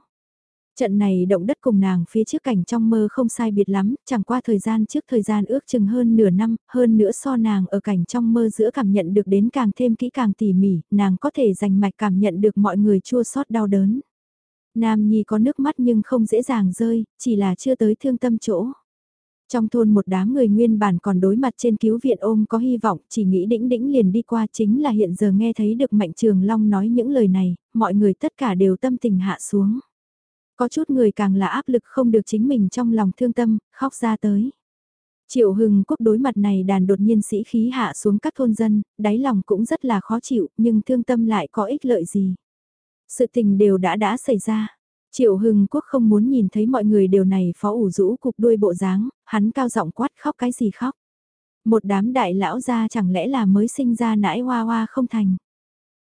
Trận này động đất cùng nàng phía trước cảnh trong mơ không sai biệt lắm, chẳng qua thời gian trước thời gian ước chừng hơn nửa năm, hơn nữa so nàng ở cảnh trong mơ giữa cảm nhận được đến càng thêm kỹ càng tỉ mỉ, nàng có thể dành mạch cảm nhận được mọi người chua xót đau đớn. Nam Nhi có nước mắt nhưng không dễ dàng rơi, chỉ là chưa tới thương tâm chỗ. Trong thôn một đám người nguyên bản còn đối mặt trên cứu viện ôm có hy vọng, chỉ nghĩ đĩnh đĩnh liền đi qua chính là hiện giờ nghe thấy được Mạnh Trường Long nói những lời này, mọi người tất cả đều tâm tình hạ xuống. Có chút người càng là áp lực không được chính mình trong lòng thương tâm, khóc ra tới. Triệu Hưng Quốc đối mặt này đàn đột nhiên sĩ khí hạ xuống các thôn dân, đáy lòng cũng rất là khó chịu, nhưng thương tâm lại có ích lợi gì. Sự tình đều đã đã xảy ra. Triệu Hưng Quốc không muốn nhìn thấy mọi người đều này phó ủ rũ cục đuôi bộ dáng, hắn cao giọng quát khóc cái gì khóc. Một đám đại lão ra chẳng lẽ là mới sinh ra nãi hoa hoa không thành.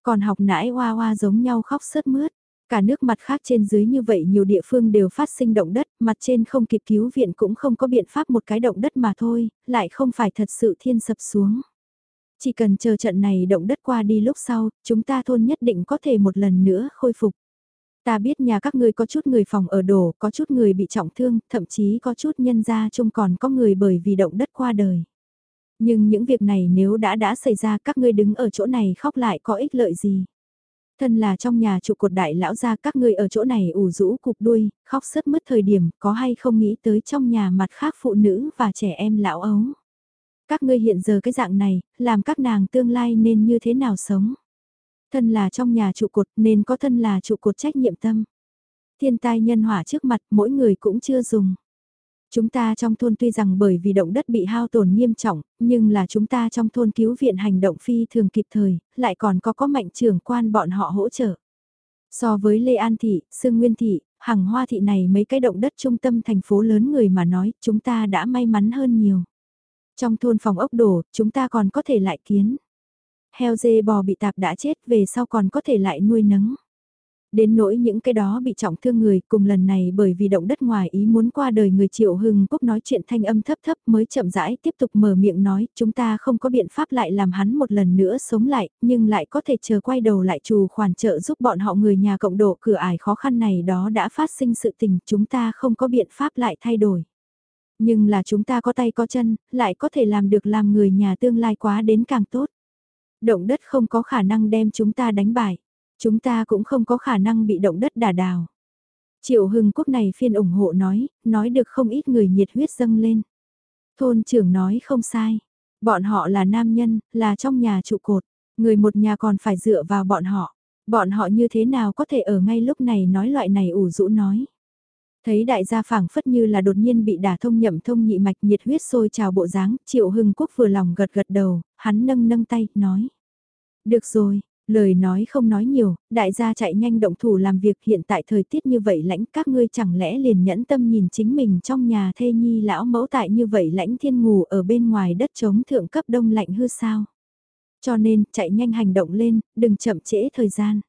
Còn học nãi hoa hoa giống nhau khóc sớt mướt. Cả nước mặt khác trên dưới như vậy nhiều địa phương đều phát sinh động đất, mặt trên không kịp cứu viện cũng không có biện pháp một cái động đất mà thôi, lại không phải thật sự thiên sập xuống. Chỉ cần chờ trận này động đất qua đi lúc sau, chúng ta thôn nhất định có thể một lần nữa khôi phục. Ta biết nhà các ngươi có chút người phòng ở đổ, có chút người bị trọng thương, thậm chí có chút nhân gia chung còn có người bởi vì động đất qua đời. Nhưng những việc này nếu đã đã xảy ra các ngươi đứng ở chỗ này khóc lại có ích lợi gì. Thân là trong nhà trụ cột đại lão gia các ngươi ở chỗ này ủ rũ cục đuôi, khóc sớt mất thời điểm có hay không nghĩ tới trong nhà mặt khác phụ nữ và trẻ em lão ấu. Các ngươi hiện giờ cái dạng này, làm các nàng tương lai nên như thế nào sống. Thân là trong nhà trụ cột nên có thân là trụ cột trách nhiệm tâm. Thiên tai nhân hỏa trước mặt mỗi người cũng chưa dùng. Chúng ta trong thôn tuy rằng bởi vì động đất bị hao tổn nghiêm trọng, nhưng là chúng ta trong thôn cứu viện hành động phi thường kịp thời, lại còn có có mạnh trưởng quan bọn họ hỗ trợ. So với Lê An Thị, Sương Nguyên Thị, Hằng Hoa Thị này mấy cái động đất trung tâm thành phố lớn người mà nói, chúng ta đã may mắn hơn nhiều. Trong thôn phòng ốc đổ, chúng ta còn có thể lại kiến. Heo dê bò bị tạp đã chết về sau còn có thể lại nuôi nấng. Đến nỗi những cái đó bị trọng thương người cùng lần này bởi vì động đất ngoài ý muốn qua đời người triệu hưng quốc nói chuyện thanh âm thấp thấp mới chậm rãi tiếp tục mở miệng nói chúng ta không có biện pháp lại làm hắn một lần nữa sống lại nhưng lại có thể chờ quay đầu lại trù khoản trợ giúp bọn họ người nhà cộng độ cửa ải khó khăn này đó đã phát sinh sự tình chúng ta không có biện pháp lại thay đổi. Nhưng là chúng ta có tay có chân, lại có thể làm được làm người nhà tương lai quá đến càng tốt. Động đất không có khả năng đem chúng ta đánh bại. Chúng ta cũng không có khả năng bị động đất đả đào. Triệu Hưng Quốc này phiên ủng hộ nói, nói được không ít người nhiệt huyết dâng lên. Thôn trưởng nói không sai. Bọn họ là nam nhân, là trong nhà trụ cột. Người một nhà còn phải dựa vào bọn họ. Bọn họ như thế nào có thể ở ngay lúc này nói loại này ủ rũ nói. Thấy đại gia phảng phất như là đột nhiên bị đả thông nhậm thông nhị mạch nhiệt huyết sôi trào bộ dáng, triệu hưng quốc vừa lòng gật gật đầu, hắn nâng nâng tay, nói. Được rồi, lời nói không nói nhiều, đại gia chạy nhanh động thủ làm việc hiện tại thời tiết như vậy lãnh các ngươi chẳng lẽ liền nhẫn tâm nhìn chính mình trong nhà thê nhi lão mẫu tại như vậy lãnh thiên ngủ ở bên ngoài đất chống thượng cấp đông lạnh hư sao. Cho nên, chạy nhanh hành động lên, đừng chậm trễ thời gian.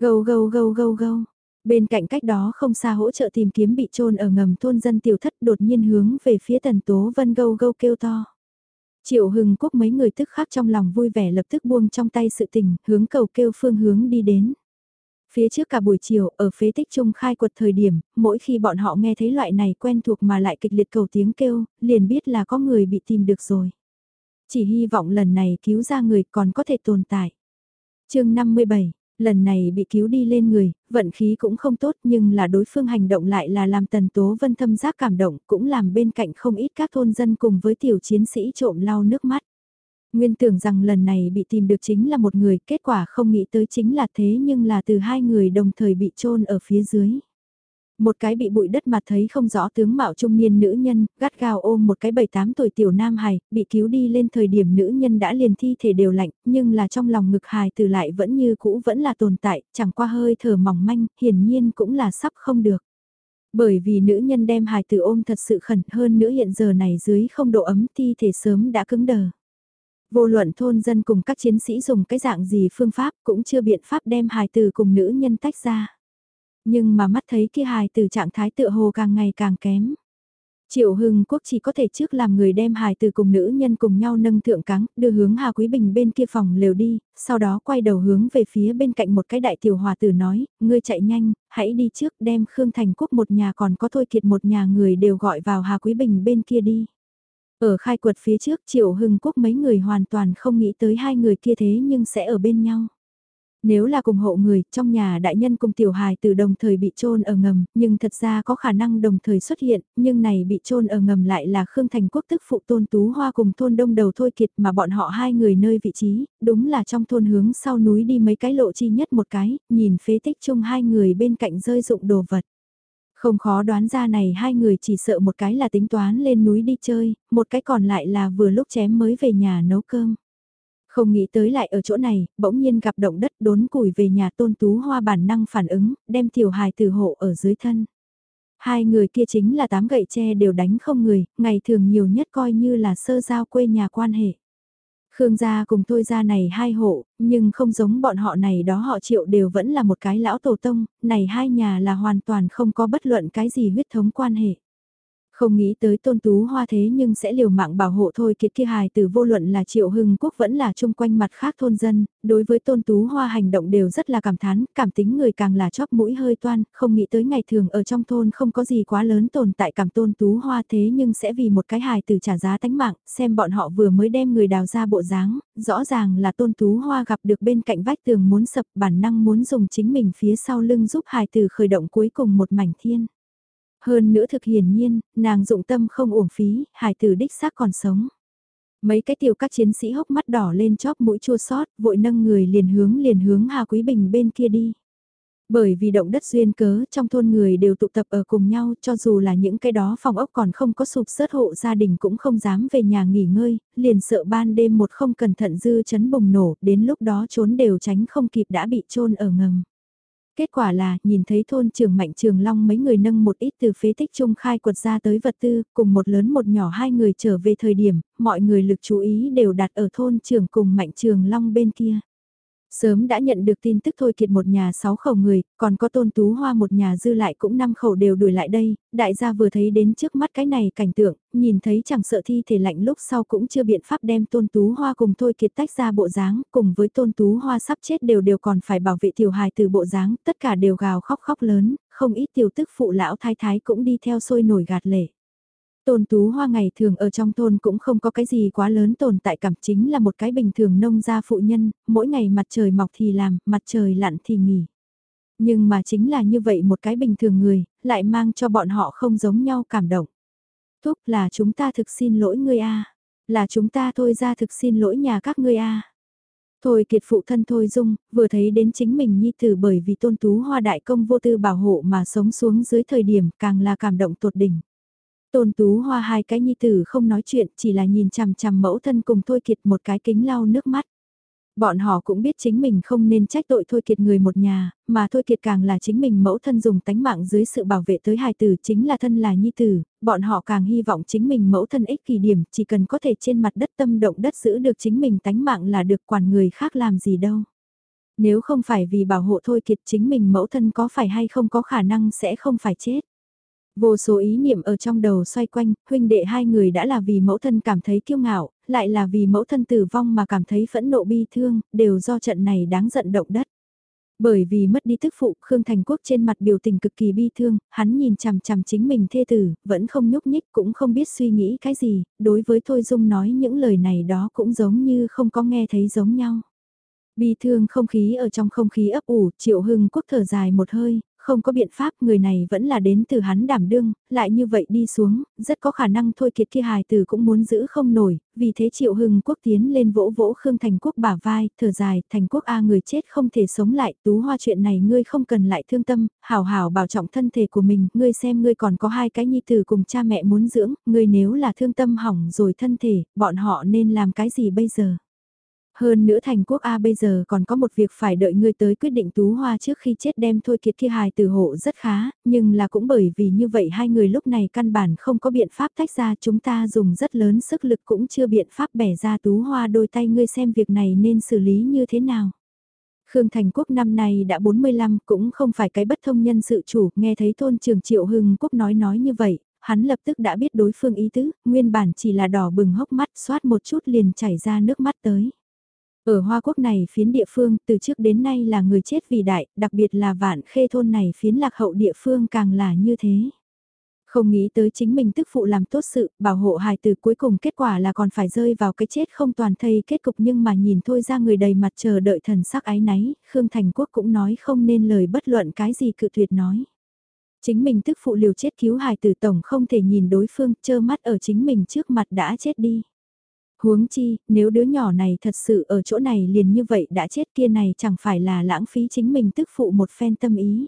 Gâu gâu gâu gâu gâu. Bên cạnh cách đó không xa hỗ trợ tìm kiếm bị trôn ở ngầm thôn dân tiểu thất đột nhiên hướng về phía tần tố vân gâu gâu kêu to. Triệu hưng quốc mấy người tức khắc trong lòng vui vẻ lập tức buông trong tay sự tình, hướng cầu kêu phương hướng đi đến. Phía trước cả buổi chiều, ở phế tích trung khai quật thời điểm, mỗi khi bọn họ nghe thấy loại này quen thuộc mà lại kịch liệt cầu tiếng kêu, liền biết là có người bị tìm được rồi. Chỉ hy vọng lần này cứu ra người còn có thể tồn tại. chương 57, Lần này bị cứu đi lên người, vận khí cũng không tốt nhưng là đối phương hành động lại là làm tần tố vân thâm giác cảm động cũng làm bên cạnh không ít các thôn dân cùng với tiểu chiến sĩ trộm lau nước mắt. Nguyên tưởng rằng lần này bị tìm được chính là một người, kết quả không nghĩ tới chính là thế nhưng là từ hai người đồng thời bị chôn ở phía dưới. Một cái bị bụi đất mà thấy không rõ tướng mạo trung niên nữ nhân, gắt gao ôm một cái 7-8 tuổi tiểu nam hài, bị cứu đi lên thời điểm nữ nhân đã liền thi thể đều lạnh, nhưng là trong lòng ngực hài từ lại vẫn như cũ vẫn là tồn tại, chẳng qua hơi thở mỏng manh, hiển nhiên cũng là sắp không được. Bởi vì nữ nhân đem hài tử ôm thật sự khẩn hơn nữa hiện giờ này dưới không độ ấm thi thể sớm đã cứng đờ. Vô luận thôn dân cùng các chiến sĩ dùng cái dạng gì phương pháp cũng chưa biện pháp đem hài tử cùng nữ nhân tách ra. Nhưng mà mắt thấy kia hài tử trạng thái tựa hồ càng ngày càng kém. Triệu Hưng Quốc chỉ có thể trước làm người đem hài từ cùng nữ nhân cùng nhau nâng thượng cáng, đưa hướng Hà Quý Bình bên kia phòng lều đi, sau đó quay đầu hướng về phía bên cạnh một cái đại tiểu hòa tử nói, ngươi chạy nhanh, hãy đi trước đem Khương Thành Quốc một nhà còn có thôi kiệt một nhà người đều gọi vào Hà Quý Bình bên kia đi. Ở khai quật phía trước Triệu Hưng Quốc mấy người hoàn toàn không nghĩ tới hai người kia thế nhưng sẽ ở bên nhau. Nếu là cùng hộ người, trong nhà đại nhân cùng tiểu hài từ đồng thời bị trôn ở ngầm, nhưng thật ra có khả năng đồng thời xuất hiện, nhưng này bị trôn ở ngầm lại là Khương Thành Quốc tức phụ tôn Tú Hoa cùng thôn đông đầu thôi kiệt mà bọn họ hai người nơi vị trí, đúng là trong thôn hướng sau núi đi mấy cái lộ chi nhất một cái, nhìn phế tích chung hai người bên cạnh rơi dụng đồ vật. Không khó đoán ra này hai người chỉ sợ một cái là tính toán lên núi đi chơi, một cái còn lại là vừa lúc chém mới về nhà nấu cơm. Không nghĩ tới lại ở chỗ này, bỗng nhiên gặp động đất đốn củi về nhà tôn tú hoa bản năng phản ứng, đem tiểu hài tử hộ ở dưới thân. Hai người kia chính là tám gậy tre đều đánh không người, ngày thường nhiều nhất coi như là sơ giao quê nhà quan hệ. Khương gia cùng tôi gia này hai hộ, nhưng không giống bọn họ này đó họ triệu đều vẫn là một cái lão tổ tông, này hai nhà là hoàn toàn không có bất luận cái gì huyết thống quan hệ. Không nghĩ tới tôn tú hoa thế nhưng sẽ liều mạng bảo hộ thôi kiệt kia hài từ vô luận là triệu hưng quốc vẫn là chung quanh mặt khác thôn dân, đối với tôn tú hoa hành động đều rất là cảm thán, cảm tính người càng là chóp mũi hơi toan, không nghĩ tới ngày thường ở trong thôn không có gì quá lớn tồn tại cảm tôn tú hoa thế nhưng sẽ vì một cái hài từ trả giá tánh mạng, xem bọn họ vừa mới đem người đào ra bộ dáng, rõ ràng là tôn tú hoa gặp được bên cạnh vách tường muốn sập bản năng muốn dùng chính mình phía sau lưng giúp hài từ khởi động cuối cùng một mảnh thiên. Hơn nữa thực hiển nhiên, nàng dụng tâm không uổng phí, hải tử đích xác còn sống. Mấy cái tiểu các chiến sĩ hốc mắt đỏ lên chóp mũi chua sót, vội nâng người liền hướng liền hướng Hà Quý Bình bên kia đi. Bởi vì động đất duyên cớ trong thôn người đều tụ tập ở cùng nhau cho dù là những cái đó phòng ốc còn không có sụp sớt hộ gia đình cũng không dám về nhà nghỉ ngơi, liền sợ ban đêm một không cẩn thận dư chấn bùng nổ, đến lúc đó trốn đều tránh không kịp đã bị trôn ở ngầm. Kết quả là, nhìn thấy thôn trưởng Mạnh Trường Long mấy người nâng một ít từ phế tích trung khai quật ra tới vật tư, cùng một lớn một nhỏ hai người trở về thời điểm, mọi người lực chú ý đều đặt ở thôn trưởng cùng Mạnh Trường Long bên kia. Sớm đã nhận được tin tức thôi kiệt một nhà sáu khẩu người, còn có tôn tú hoa một nhà dư lại cũng năm khẩu đều đuổi lại đây, đại gia vừa thấy đến trước mắt cái này cảnh tượng, nhìn thấy chẳng sợ thi thể lạnh lúc sau cũng chưa biện pháp đem tôn tú hoa cùng thôi kiệt tách ra bộ dáng, cùng với tôn tú hoa sắp chết đều đều còn phải bảo vệ tiểu hài từ bộ dáng, tất cả đều gào khóc khóc lớn, không ít tiểu tức phụ lão thái thái cũng đi theo sôi nổi gạt lệ. Tôn Tú Hoa ngày thường ở trong thôn cũng không có cái gì quá lớn tồn tại cảm chính là một cái bình thường nông gia phụ nhân, mỗi ngày mặt trời mọc thì làm, mặt trời lặn thì nghỉ. Nhưng mà chính là như vậy một cái bình thường người, lại mang cho bọn họ không giống nhau cảm động. Thúc là chúng ta thực xin lỗi ngươi a là chúng ta thôi ra thực xin lỗi nhà các ngươi a Thôi kiệt phụ thân Thôi Dung, vừa thấy đến chính mình nhi tử bởi vì tôn tú hoa đại công vô tư bảo hộ mà sống xuống dưới thời điểm càng là cảm động tột đỉnh. Tôn Tú Hoa hai cái nhi tử không nói chuyện, chỉ là nhìn chằm chằm mẫu thân cùng Thôi Kiệt một cái kính lau nước mắt. Bọn họ cũng biết chính mình không nên trách tội Thôi Kiệt người một nhà, mà Thôi Kiệt càng là chính mình mẫu thân dùng tánh mạng dưới sự bảo vệ tới hài tử chính là thân là nhi tử, bọn họ càng hy vọng chính mình mẫu thân ích kỳ điểm, chỉ cần có thể trên mặt đất tâm động đất giữ được chính mình tánh mạng là được quản người khác làm gì đâu. Nếu không phải vì bảo hộ Thôi Kiệt chính mình mẫu thân có phải hay không có khả năng sẽ không phải chết. Vô số ý niệm ở trong đầu xoay quanh, huynh đệ hai người đã là vì mẫu thân cảm thấy kiêu ngạo, lại là vì mẫu thân tử vong mà cảm thấy phẫn nộ bi thương, đều do trận này đáng giận động đất. Bởi vì mất đi tức phụ, Khương Thành Quốc trên mặt biểu tình cực kỳ bi thương, hắn nhìn chằm chằm chính mình thê tử, vẫn không nhúc nhích cũng không biết suy nghĩ cái gì, đối với Thôi Dung nói những lời này đó cũng giống như không có nghe thấy giống nhau. Bi thương không khí ở trong không khí ấp ủ, Triệu Hưng Quốc thở dài một hơi, không có biện pháp người này vẫn là đến từ hắn đảm đương, lại như vậy đi xuống, rất có khả năng thôi kiệt kia hài từ cũng muốn giữ không nổi, vì thế triệu hưng quốc tiến lên vỗ vỗ Khương Thành Quốc bả vai, thở dài, Thành Quốc A người chết không thể sống lại, tú hoa chuyện này ngươi không cần lại thương tâm, hảo hảo bảo trọng thân thể của mình, ngươi xem ngươi còn có hai cái nhi tử cùng cha mẹ muốn dưỡng, ngươi nếu là thương tâm hỏng rồi thân thể, bọn họ nên làm cái gì bây giờ? Hơn nữa thành quốc A bây giờ còn có một việc phải đợi ngươi tới quyết định tú hoa trước khi chết đem thôi kiệt kia hài từ hộ rất khá, nhưng là cũng bởi vì như vậy hai người lúc này căn bản không có biện pháp tách ra chúng ta dùng rất lớn sức lực cũng chưa biện pháp bẻ ra tú hoa đôi tay ngươi xem việc này nên xử lý như thế nào. Khương Thành Quốc năm nay đã 45 cũng không phải cái bất thông nhân sự chủ, nghe thấy thôn trường Triệu Hưng Quốc nói nói như vậy, hắn lập tức đã biết đối phương ý tứ, nguyên bản chỉ là đỏ bừng hốc mắt xoát một chút liền chảy ra nước mắt tới. Ở Hoa Quốc này phiến địa phương từ trước đến nay là người chết vì đại, đặc biệt là vạn khê thôn này phiến lạc hậu địa phương càng là như thế. Không nghĩ tới chính mình tức phụ làm tốt sự, bảo hộ hài từ cuối cùng kết quả là còn phải rơi vào cái chết không toàn thây kết cục nhưng mà nhìn thôi ra người đầy mặt chờ đợi thần sắc ái náy, Khương Thành Quốc cũng nói không nên lời bất luận cái gì cự tuyệt nói. Chính mình tức phụ liều chết cứu hài từ tổng không thể nhìn đối phương chơ mắt ở chính mình trước mặt đã chết đi. Huống chi, nếu đứa nhỏ này thật sự ở chỗ này liền như vậy đã chết kia này chẳng phải là lãng phí chính mình tức phụ một phen tâm ý.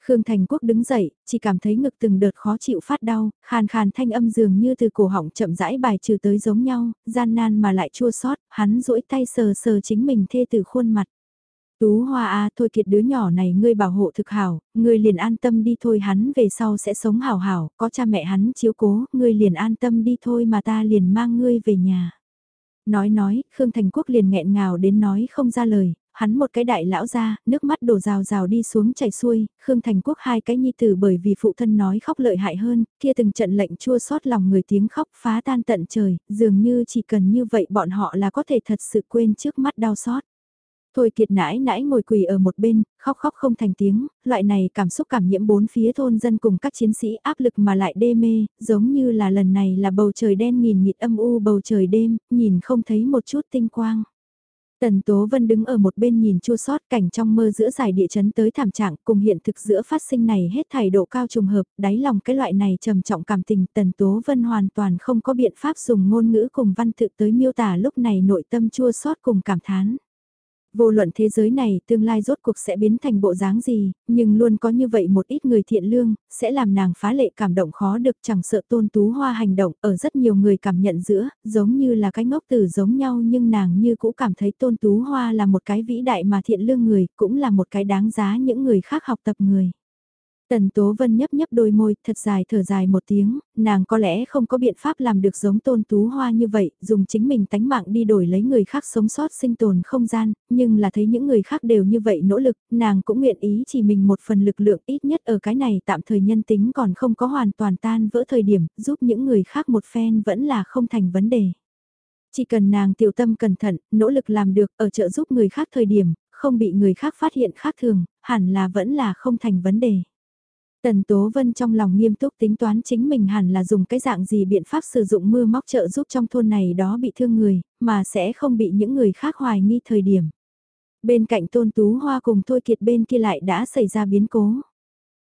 Khương Thành Quốc đứng dậy, chỉ cảm thấy ngực từng đợt khó chịu phát đau, khàn khàn thanh âm dường như từ cổ họng chậm rãi bài trừ tới giống nhau, gian nan mà lại chua xót, hắn duỗi tay sờ sờ chính mình thê từ khuôn mặt. Tú Hoa a, thôi kiệt đứa nhỏ này ngươi bảo hộ thực hảo, ngươi liền an tâm đi thôi hắn về sau sẽ sống hảo hảo, có cha mẹ hắn chiếu cố, ngươi liền an tâm đi thôi mà ta liền mang ngươi về nhà. Nói nói, Khương Thành Quốc liền nghẹn ngào đến nói không ra lời, hắn một cái đại lão ra, nước mắt đổ rào rào đi xuống chảy xuôi, Khương Thành Quốc hai cái nhi tử bởi vì phụ thân nói khóc lợi hại hơn, kia từng trận lệnh chua xót lòng người tiếng khóc phá tan tận trời, dường như chỉ cần như vậy bọn họ là có thể thật sự quên trước mắt đau xót. Thôi kiệt nãi nãi ngồi quỳ ở một bên, khóc khóc không thành tiếng, loại này cảm xúc cảm nhiễm bốn phía thôn dân cùng các chiến sĩ áp lực mà lại đê mê, giống như là lần này là bầu trời đen nghìn nghịt âm u bầu trời đêm, nhìn không thấy một chút tinh quang. Tần Tố Vân đứng ở một bên nhìn chua sót cảnh trong mơ giữa giải địa chấn tới thảm trạng cùng hiện thực giữa phát sinh này hết thảy độ cao trùng hợp, đáy lòng cái loại này trầm trọng cảm tình Tần Tố Vân hoàn toàn không có biện pháp dùng ngôn ngữ cùng văn tự tới miêu tả lúc này nội tâm chua sót cùng cảm thán. Vô luận thế giới này tương lai rốt cuộc sẽ biến thành bộ dáng gì, nhưng luôn có như vậy một ít người thiện lương, sẽ làm nàng phá lệ cảm động khó được chẳng sợ tôn tú hoa hành động ở rất nhiều người cảm nhận giữa, giống như là cái ngốc tử giống nhau nhưng nàng như cũng cảm thấy tôn tú hoa là một cái vĩ đại mà thiện lương người, cũng là một cái đáng giá những người khác học tập người. Tần Tố Vân nhấp nhấp đôi môi, thật dài thở dài một tiếng, nàng có lẽ không có biện pháp làm được giống tôn tú hoa như vậy, dùng chính mình tánh mạng đi đổi lấy người khác sống sót sinh tồn không gian, nhưng là thấy những người khác đều như vậy nỗ lực, nàng cũng nguyện ý chỉ mình một phần lực lượng ít nhất ở cái này tạm thời nhân tính còn không có hoàn toàn tan vỡ thời điểm, giúp những người khác một phen vẫn là không thành vấn đề. Chỉ cần nàng tiểu tâm cẩn thận, nỗ lực làm được ở trợ giúp người khác thời điểm, không bị người khác phát hiện khác thường, hẳn là vẫn là không thành vấn đề. Tần Tố Vân trong lòng nghiêm túc tính toán chính mình hẳn là dùng cái dạng gì biện pháp sử dụng mưa móc trợ giúp trong thôn này đó bị thương người, mà sẽ không bị những người khác hoài nghi thời điểm. Bên cạnh Tôn Tú Hoa cùng Thôi Kiệt bên kia lại đã xảy ra biến cố.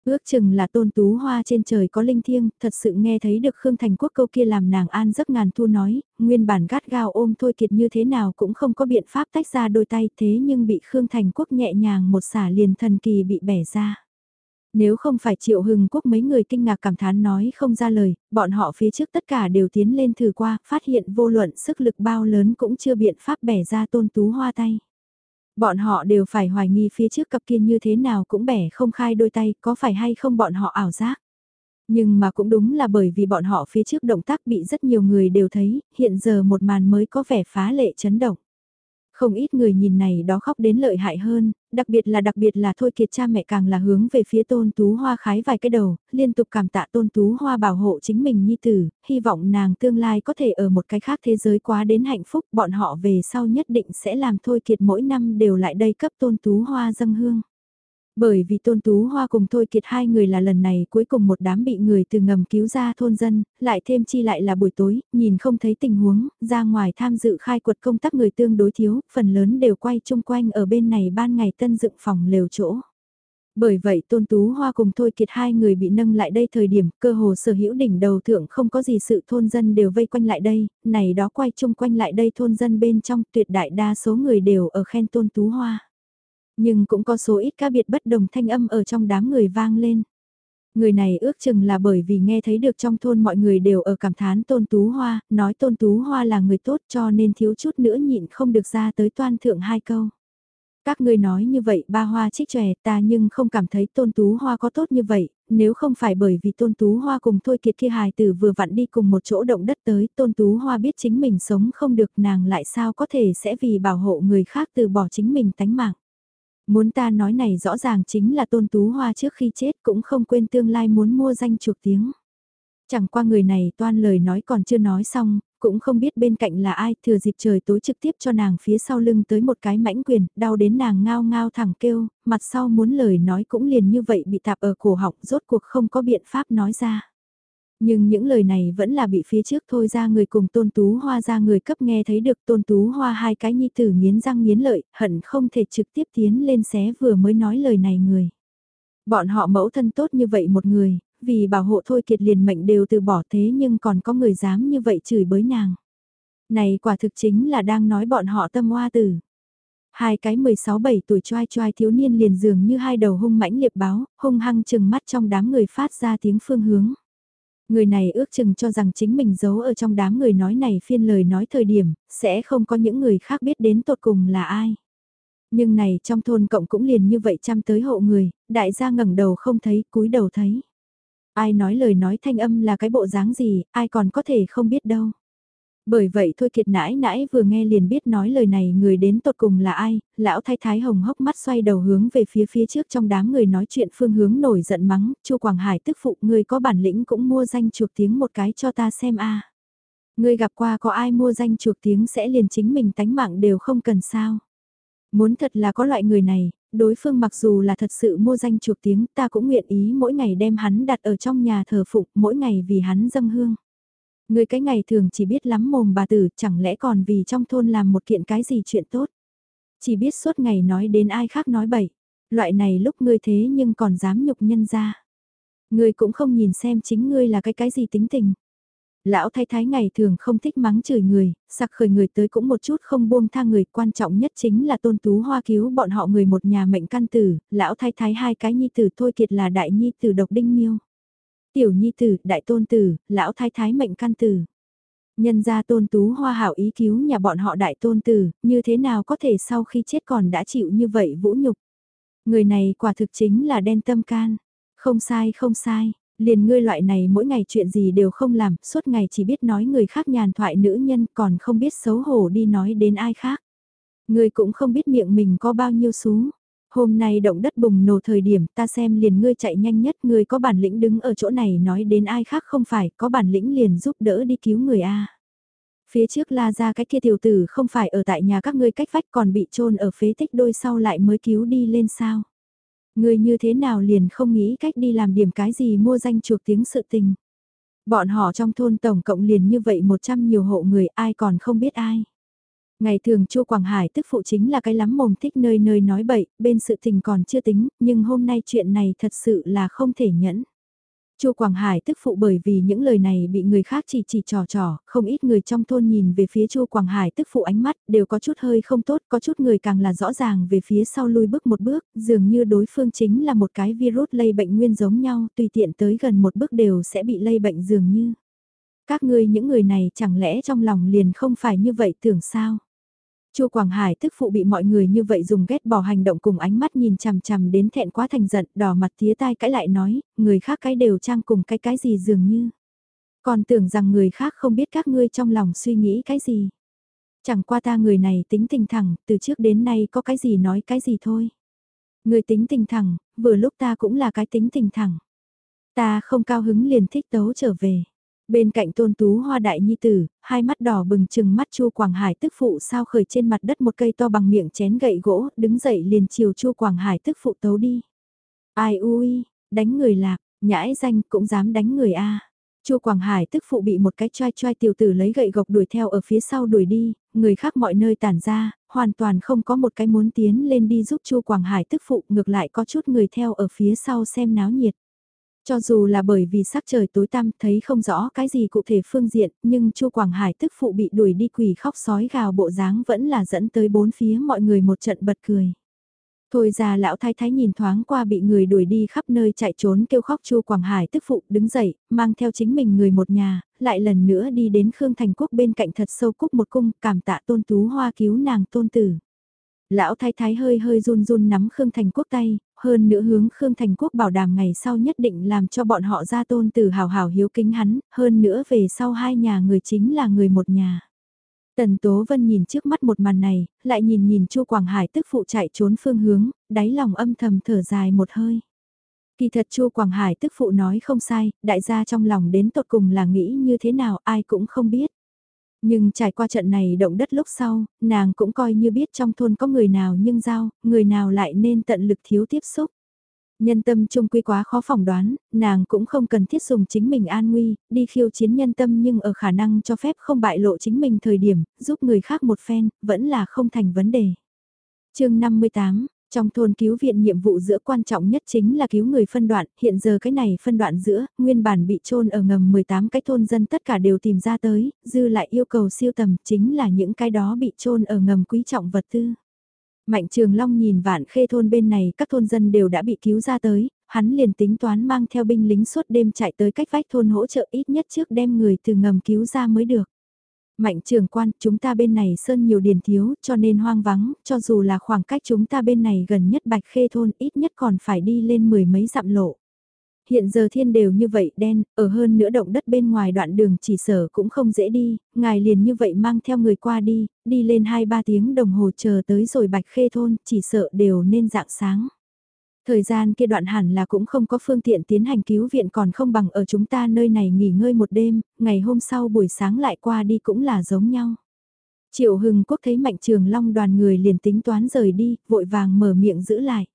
Ước chừng là Tôn Tú Hoa trên trời có linh thiêng, thật sự nghe thấy được Khương Thành Quốc câu kia làm nàng an giấc ngàn thu nói, nguyên bản gắt gao ôm Thôi Kiệt như thế nào cũng không có biện pháp tách ra đôi tay thế nhưng bị Khương Thành Quốc nhẹ nhàng một xả liền thần kỳ bị bẻ ra. Nếu không phải Triệu Hưng Quốc mấy người kinh ngạc cảm thán nói không ra lời, bọn họ phía trước tất cả đều tiến lên thử qua, phát hiện vô luận sức lực bao lớn cũng chưa biện pháp bẻ ra tôn tú hoa tay. Bọn họ đều phải hoài nghi phía trước cặp kia như thế nào cũng bẻ không khai đôi tay, có phải hay không bọn họ ảo giác. Nhưng mà cũng đúng là bởi vì bọn họ phía trước động tác bị rất nhiều người đều thấy, hiện giờ một màn mới có vẻ phá lệ chấn động. Không ít người nhìn này đó khóc đến lợi hại hơn, đặc biệt là đặc biệt là thôi kiệt cha mẹ càng là hướng về phía tôn tú hoa khái vài cái đầu, liên tục cảm tạ tôn tú hoa bảo hộ chính mình nhi tử, hy vọng nàng tương lai có thể ở một cái khác thế giới quá đến hạnh phúc, bọn họ về sau nhất định sẽ làm thôi kiệt mỗi năm đều lại đây cấp tôn tú hoa dâng hương. Bởi vì Tôn Tú Hoa cùng Thôi Kiệt hai người là lần này cuối cùng một đám bị người từ ngầm cứu ra thôn dân, lại thêm chi lại là buổi tối, nhìn không thấy tình huống, ra ngoài tham dự khai quật công tác người tương đối thiếu, phần lớn đều quay chung quanh ở bên này ban ngày tân dựng phòng lều chỗ. Bởi vậy Tôn Tú Hoa cùng Thôi Kiệt hai người bị nâng lại đây thời điểm cơ hồ sở hữu đỉnh đầu thượng không có gì sự thôn dân đều vây quanh lại đây, này đó quay chung quanh lại đây thôn dân bên trong tuyệt đại đa số người đều ở khen Tôn Tú Hoa. Nhưng cũng có số ít cá biệt bất đồng thanh âm ở trong đám người vang lên. Người này ước chừng là bởi vì nghe thấy được trong thôn mọi người đều ở cảm thán Tôn Tú Hoa, nói Tôn Tú Hoa là người tốt cho nên thiếu chút nữa nhịn không được ra tới toan thượng hai câu. Các ngươi nói như vậy ba hoa trích tròe ta nhưng không cảm thấy tôn tú hoa có tốt như vậy, nếu không phải bởi vì tôn tú hoa cùng thôi kiệt kia hài tử vừa vặn đi cùng một chỗ động đất tới, tôn tú hoa biết chính mình sống không được nàng lại sao có thể sẽ vì bảo hộ người khác từ bỏ chính mình tánh mạng. Muốn ta nói này rõ ràng chính là tôn tú hoa trước khi chết cũng không quên tương lai muốn mua danh chuộc tiếng. Chẳng qua người này toan lời nói còn chưa nói xong, cũng không biết bên cạnh là ai, thừa dịp trời tối trực tiếp cho nàng phía sau lưng tới một cái mãnh quyền, đau đến nàng ngao ngao thẳng kêu, mặt sau muốn lời nói cũng liền như vậy bị tạp ở cổ họng, rốt cuộc không có biện pháp nói ra. Nhưng những lời này vẫn là bị phía trước thôi ra người cùng tôn tú hoa ra người cấp nghe thấy được tôn tú hoa hai cái nhi tử nghiến răng nghiến lợi, hận không thể trực tiếp tiến lên xé vừa mới nói lời này người. Bọn họ mẫu thân tốt như vậy một người, vì bảo hộ thôi kiệt liền mệnh đều từ bỏ thế nhưng còn có người dám như vậy chửi bới nàng. Này quả thực chính là đang nói bọn họ tâm hoa tử. Hai cái 16-17 tuổi trai trai thiếu niên liền dường như hai đầu hung mãnh liệp báo, hung hăng chừng mắt trong đám người phát ra tiếng phương hướng. Người này ước chừng cho rằng chính mình giấu ở trong đám người nói này phiên lời nói thời điểm, sẽ không có những người khác biết đến tột cùng là ai. Nhưng này trong thôn cộng cũng liền như vậy chăm tới hộ người, đại gia ngẩng đầu không thấy, cúi đầu thấy. Ai nói lời nói thanh âm là cái bộ dáng gì, ai còn có thể không biết đâu. Bởi vậy thôi kiệt nãi nãi vừa nghe liền biết nói lời này người đến tột cùng là ai, lão thái thái hồng hốc mắt xoay đầu hướng về phía phía trước trong đám người nói chuyện phương hướng nổi giận mắng, chu Quảng Hải tức phụ người có bản lĩnh cũng mua danh chuộc tiếng một cái cho ta xem a Người gặp qua có ai mua danh chuộc tiếng sẽ liền chính mình tánh mạng đều không cần sao. Muốn thật là có loại người này, đối phương mặc dù là thật sự mua danh chuộc tiếng ta cũng nguyện ý mỗi ngày đem hắn đặt ở trong nhà thờ phụng mỗi ngày vì hắn dâng hương. Người cái ngày thường chỉ biết lắm mồm bà tử chẳng lẽ còn vì trong thôn làm một kiện cái gì chuyện tốt. Chỉ biết suốt ngày nói đến ai khác nói bậy. Loại này lúc ngươi thế nhưng còn dám nhục nhân ra. Ngươi cũng không nhìn xem chính ngươi là cái cái gì tính tình. Lão thái thái ngày thường không thích mắng chửi người, sặc khởi người tới cũng một chút không buông tha người, quan trọng nhất chính là tôn tú hoa cứu bọn họ người một nhà mệnh căn tử, lão thái thái hai cái nhi tử thôi kiệt là đại nhi tử độc đinh miêu. Tiểu nhi tử, đại tôn tử, lão thái thái mệnh căn tử. Nhân gia tôn tú hoa hảo ý cứu nhà bọn họ đại tôn tử, như thế nào có thể sau khi chết còn đã chịu như vậy vũ nhục. Người này quả thực chính là đen tâm can. Không sai không sai, Liền ngươi loại này mỗi ngày chuyện gì đều không làm, suốt ngày chỉ biết nói người khác nhàn thoại nữ nhân còn không biết xấu hổ đi nói đến ai khác. Ngươi cũng không biết miệng mình có bao nhiêu xú. Hôm nay động đất bùng nổ thời điểm, ta xem liền ngươi chạy nhanh nhất, ngươi có bản lĩnh đứng ở chỗ này nói đến ai khác không phải, có bản lĩnh liền giúp đỡ đi cứu người A. Phía trước la ra cái kia tiểu tử không phải ở tại nhà các ngươi cách vách còn bị trôn ở phế tích đôi sau lại mới cứu đi lên sao. Người như thế nào liền không nghĩ cách đi làm điểm cái gì mua danh chuộc tiếng sự tình. Bọn họ trong thôn tổng cộng liền như vậy 100 nhiều hộ người, ai còn không biết ai. Ngày thường Chu Quảng Hải tức phụ chính là cái lắm mồm thích nơi nơi nói bậy, bên sự tình còn chưa tính, nhưng hôm nay chuyện này thật sự là không thể nhẫn. Chu Quảng Hải tức phụ bởi vì những lời này bị người khác chỉ chỉ trò trò, không ít người trong thôn nhìn về phía Chu Quảng Hải tức phụ ánh mắt đều có chút hơi không tốt, có chút người càng là rõ ràng về phía sau lui bước một bước, dường như đối phương chính là một cái virus lây bệnh nguyên giống nhau, tùy tiện tới gần một bước đều sẽ bị lây bệnh dường như. Các ngươi những người này chẳng lẽ trong lòng liền không phải như vậy tưởng sao? Chu Quảng Hải tức phụ bị mọi người như vậy dùng ghét bỏ hành động cùng ánh mắt nhìn chằm chằm đến thẹn quá thành giận, đỏ mặt tía tai cãi lại nói, người khác cái đều trang cùng cái cái gì dường như. Còn tưởng rằng người khác không biết các ngươi trong lòng suy nghĩ cái gì. Chẳng qua ta người này tính tình thẳng, từ trước đến nay có cái gì nói cái gì thôi. Người tính tình thẳng, vừa lúc ta cũng là cái tính tình thẳng. Ta không cao hứng liền thích tấu trở về. Bên cạnh tôn tú hoa đại nhi tử, hai mắt đỏ bừng chừng mắt chu Quảng Hải tức phụ sao khởi trên mặt đất một cây to bằng miệng chén gậy gỗ, đứng dậy liền chiều chu Quảng Hải tức phụ tấu đi. Ai ui, đánh người lạc, nhãi danh cũng dám đánh người a. Chu Quảng Hải tức phụ bị một cái choai choai tiểu tử lấy gậy gộc đuổi theo ở phía sau đuổi đi, người khác mọi nơi tản ra, hoàn toàn không có một cái muốn tiến lên đi giúp Chu Quảng Hải tức phụ, ngược lại có chút người theo ở phía sau xem náo nhiệt. Cho dù là bởi vì sắc trời tối tăm thấy không rõ cái gì cụ thể phương diện, nhưng Chu Quảng Hải tức phụ bị đuổi đi quỷ khóc sói gào bộ dáng vẫn là dẫn tới bốn phía mọi người một trận bật cười. Thôi ra lão thái thái nhìn thoáng qua bị người đuổi đi khắp nơi chạy trốn kêu khóc Chu Quảng Hải tức phụ đứng dậy, mang theo chính mình người một nhà, lại lần nữa đi đến Khương Thành Quốc bên cạnh thật sâu cúc một cung cảm tạ tôn tú hoa cứu nàng tôn tử. Lão thái thái hơi hơi run run nắm Khương Thành Quốc tay, hơn nữa hướng Khương Thành Quốc bảo đảm ngày sau nhất định làm cho bọn họ ra tôn từ hào hào hiếu kính hắn, hơn nữa về sau hai nhà người chính là người một nhà. Tần Tố Vân nhìn trước mắt một màn này, lại nhìn nhìn Chu Quảng Hải tức phụ chạy trốn phương hướng, đáy lòng âm thầm thở dài một hơi. Kỳ thật Chu Quảng Hải tức phụ nói không sai, đại gia trong lòng đến tột cùng là nghĩ như thế nào ai cũng không biết. Nhưng trải qua trận này động đất lúc sau, nàng cũng coi như biết trong thôn có người nào nhưng giao, người nào lại nên tận lực thiếu tiếp xúc. Nhân tâm trung quy quá khó phỏng đoán, nàng cũng không cần thiết dùng chính mình an nguy, đi khiêu chiến nhân tâm nhưng ở khả năng cho phép không bại lộ chính mình thời điểm, giúp người khác một phen, vẫn là không thành vấn đề. chương 58 trong thôn cứu viện nhiệm vụ giữa quan trọng nhất chính là cứu người phân đoạn, hiện giờ cái này phân đoạn giữa, nguyên bản bị trôn ở ngầm 18 cái thôn dân tất cả đều tìm ra tới, dư lại yêu cầu siêu tầm chính là những cái đó bị trôn ở ngầm quý trọng vật tư. Mạnh Trường Long nhìn vạn khê thôn bên này các thôn dân đều đã bị cứu ra tới, hắn liền tính toán mang theo binh lính suốt đêm chạy tới cách vách thôn hỗ trợ ít nhất trước đem người từ ngầm cứu ra mới được. Mạnh trường quan, chúng ta bên này sơn nhiều điền thiếu, cho nên hoang vắng, cho dù là khoảng cách chúng ta bên này gần nhất bạch khê thôn ít nhất còn phải đi lên mười mấy dặm lộ. Hiện giờ thiên đều như vậy đen, ở hơn nữa động đất bên ngoài đoạn đường chỉ sở cũng không dễ đi, ngài liền như vậy mang theo người qua đi, đi lên 2-3 tiếng đồng hồ chờ tới rồi bạch khê thôn, chỉ sợ đều nên dạng sáng. Thời gian kia đoạn hẳn là cũng không có phương tiện tiến hành cứu viện còn không bằng ở chúng ta nơi này nghỉ ngơi một đêm, ngày hôm sau buổi sáng lại qua đi cũng là giống nhau. Triệu Hưng Quốc thấy Mạnh Trường Long đoàn người liền tính toán rời đi, vội vàng mở miệng giữ lại.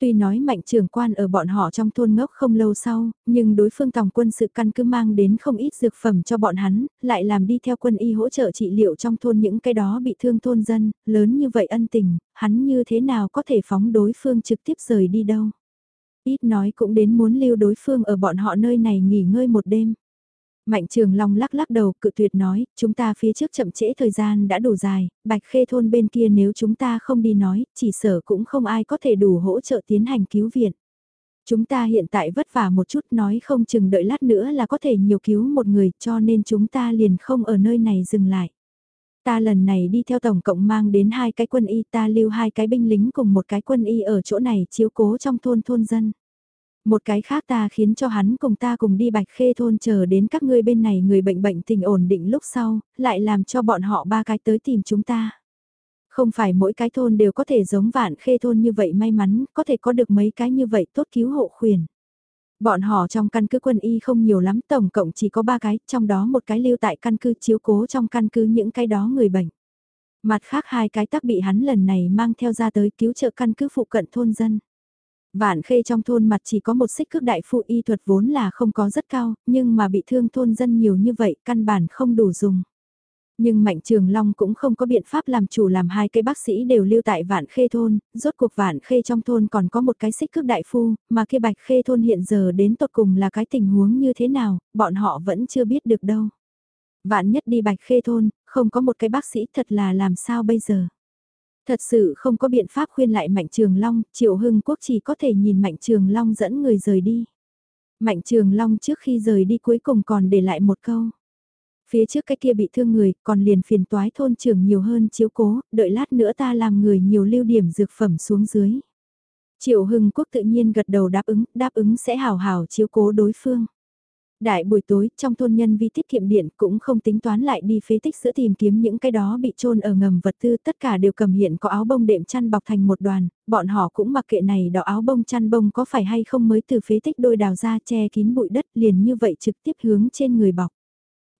Tuy nói mạnh trưởng quan ở bọn họ trong thôn ngốc không lâu sau, nhưng đối phương tòng quân sự căn cứ mang đến không ít dược phẩm cho bọn hắn, lại làm đi theo quân y hỗ trợ trị liệu trong thôn những cái đó bị thương thôn dân, lớn như vậy ân tình, hắn như thế nào có thể phóng đối phương trực tiếp rời đi đâu. Ít nói cũng đến muốn lưu đối phương ở bọn họ nơi này nghỉ ngơi một đêm. Mạnh Trường Long lắc lắc đầu cự tuyệt nói, chúng ta phía trước chậm trễ thời gian đã đủ dài, bạch khê thôn bên kia nếu chúng ta không đi nói, chỉ sở cũng không ai có thể đủ hỗ trợ tiến hành cứu viện. Chúng ta hiện tại vất vả một chút nói không chừng đợi lát nữa là có thể nhiều cứu một người cho nên chúng ta liền không ở nơi này dừng lại. Ta lần này đi theo tổng cộng mang đến hai cái quân y ta lưu hai cái binh lính cùng một cái quân y ở chỗ này chiếu cố trong thôn thôn dân. Một cái khác ta khiến cho hắn cùng ta cùng đi bạch khê thôn chờ đến các ngươi bên này người bệnh bệnh tình ổn định lúc sau, lại làm cho bọn họ ba cái tới tìm chúng ta. Không phải mỗi cái thôn đều có thể giống vạn khê thôn như vậy may mắn, có thể có được mấy cái như vậy tốt cứu hộ khuyển. Bọn họ trong căn cứ quân y không nhiều lắm, tổng cộng chỉ có ba cái, trong đó một cái lưu tại căn cứ chiếu cố trong căn cứ những cái đó người bệnh. Mặt khác hai cái tắc bị hắn lần này mang theo ra tới cứu trợ căn cứ phụ cận thôn dân. Vạn khê trong thôn mặt chỉ có một xích cước đại phụ y thuật vốn là không có rất cao, nhưng mà bị thương thôn dân nhiều như vậy căn bản không đủ dùng. Nhưng Mạnh Trường Long cũng không có biện pháp làm chủ làm hai cây bác sĩ đều lưu tại Vạn Khê thôn, rốt cuộc Vạn Khê trong thôn còn có một cái xích cước đại phu, mà kia Bạch Khê thôn hiện giờ đến tột cùng là cái tình huống như thế nào, bọn họ vẫn chưa biết được đâu. Vạn nhất đi Bạch Khê thôn, không có một cái bác sĩ thật là làm sao bây giờ. Thật sự không có biện pháp khuyên lại Mạnh Trường Long, Triệu Hưng Quốc chỉ có thể nhìn Mạnh Trường Long dẫn người rời đi. Mạnh Trường Long trước khi rời đi cuối cùng còn để lại một câu. Phía trước cái kia bị thương người, còn liền phiền toái thôn trưởng nhiều hơn chiếu cố, đợi lát nữa ta làm người nhiều lưu điểm dược phẩm xuống dưới. Triệu Hưng Quốc tự nhiên gật đầu đáp ứng, đáp ứng sẽ hào hào chiếu cố đối phương. Đại buổi tối, trong thôn nhân vi tiết kiệm điện cũng không tính toán lại đi phế tích giữa tìm kiếm những cái đó bị trôn ở ngầm vật tư, tất cả đều cầm hiện có áo bông đệm chăn bọc thành một đoàn, bọn họ cũng mặc kệ này đỏ áo bông chăn bông có phải hay không mới từ phế tích đôi đào ra che kín bụi đất liền như vậy trực tiếp hướng trên người bọc.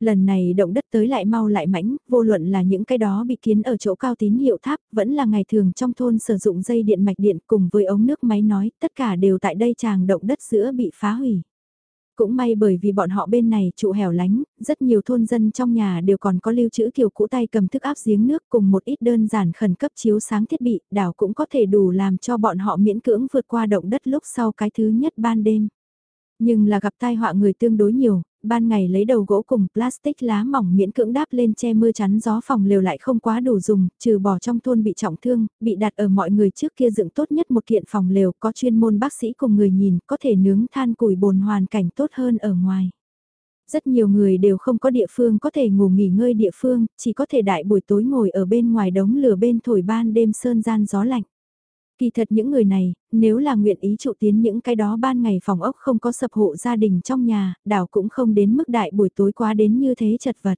Lần này động đất tới lại mau lại mãnh, vô luận là những cái đó bị kiến ở chỗ cao tín hiệu tháp, vẫn là ngày thường trong thôn sử dụng dây điện mạch điện cùng với ống nước máy nói, tất cả đều tại đây chàng động đất giữa bị phá hủy. Cũng may bởi vì bọn họ bên này trụ hẻo lánh, rất nhiều thôn dân trong nhà đều còn có lưu trữ kiểu cũ tay cầm thức áp giếng nước cùng một ít đơn giản khẩn cấp chiếu sáng thiết bị, đảo cũng có thể đủ làm cho bọn họ miễn cưỡng vượt qua động đất lúc sau cái thứ nhất ban đêm. Nhưng là gặp tai họa người tương đối nhiều, ban ngày lấy đầu gỗ cùng plastic lá mỏng miễn cưỡng đáp lên che mưa chắn gió phòng lều lại không quá đủ dùng, trừ bỏ trong thôn bị trọng thương, bị đặt ở mọi người trước kia dựng tốt nhất một kiện phòng lều có chuyên môn bác sĩ cùng người nhìn, có thể nướng than củi bồn hoàn cảnh tốt hơn ở ngoài. Rất nhiều người đều không có địa phương có thể ngủ nghỉ ngơi địa phương, chỉ có thể đại buổi tối ngồi ở bên ngoài đống lửa bên thổi ban đêm sơn gian gió lạnh. Kỳ thật những người này, nếu là nguyện ý trụ tiến những cái đó ban ngày phòng ốc không có sập hộ gia đình trong nhà, đảo cũng không đến mức đại buổi tối quá đến như thế chật vật.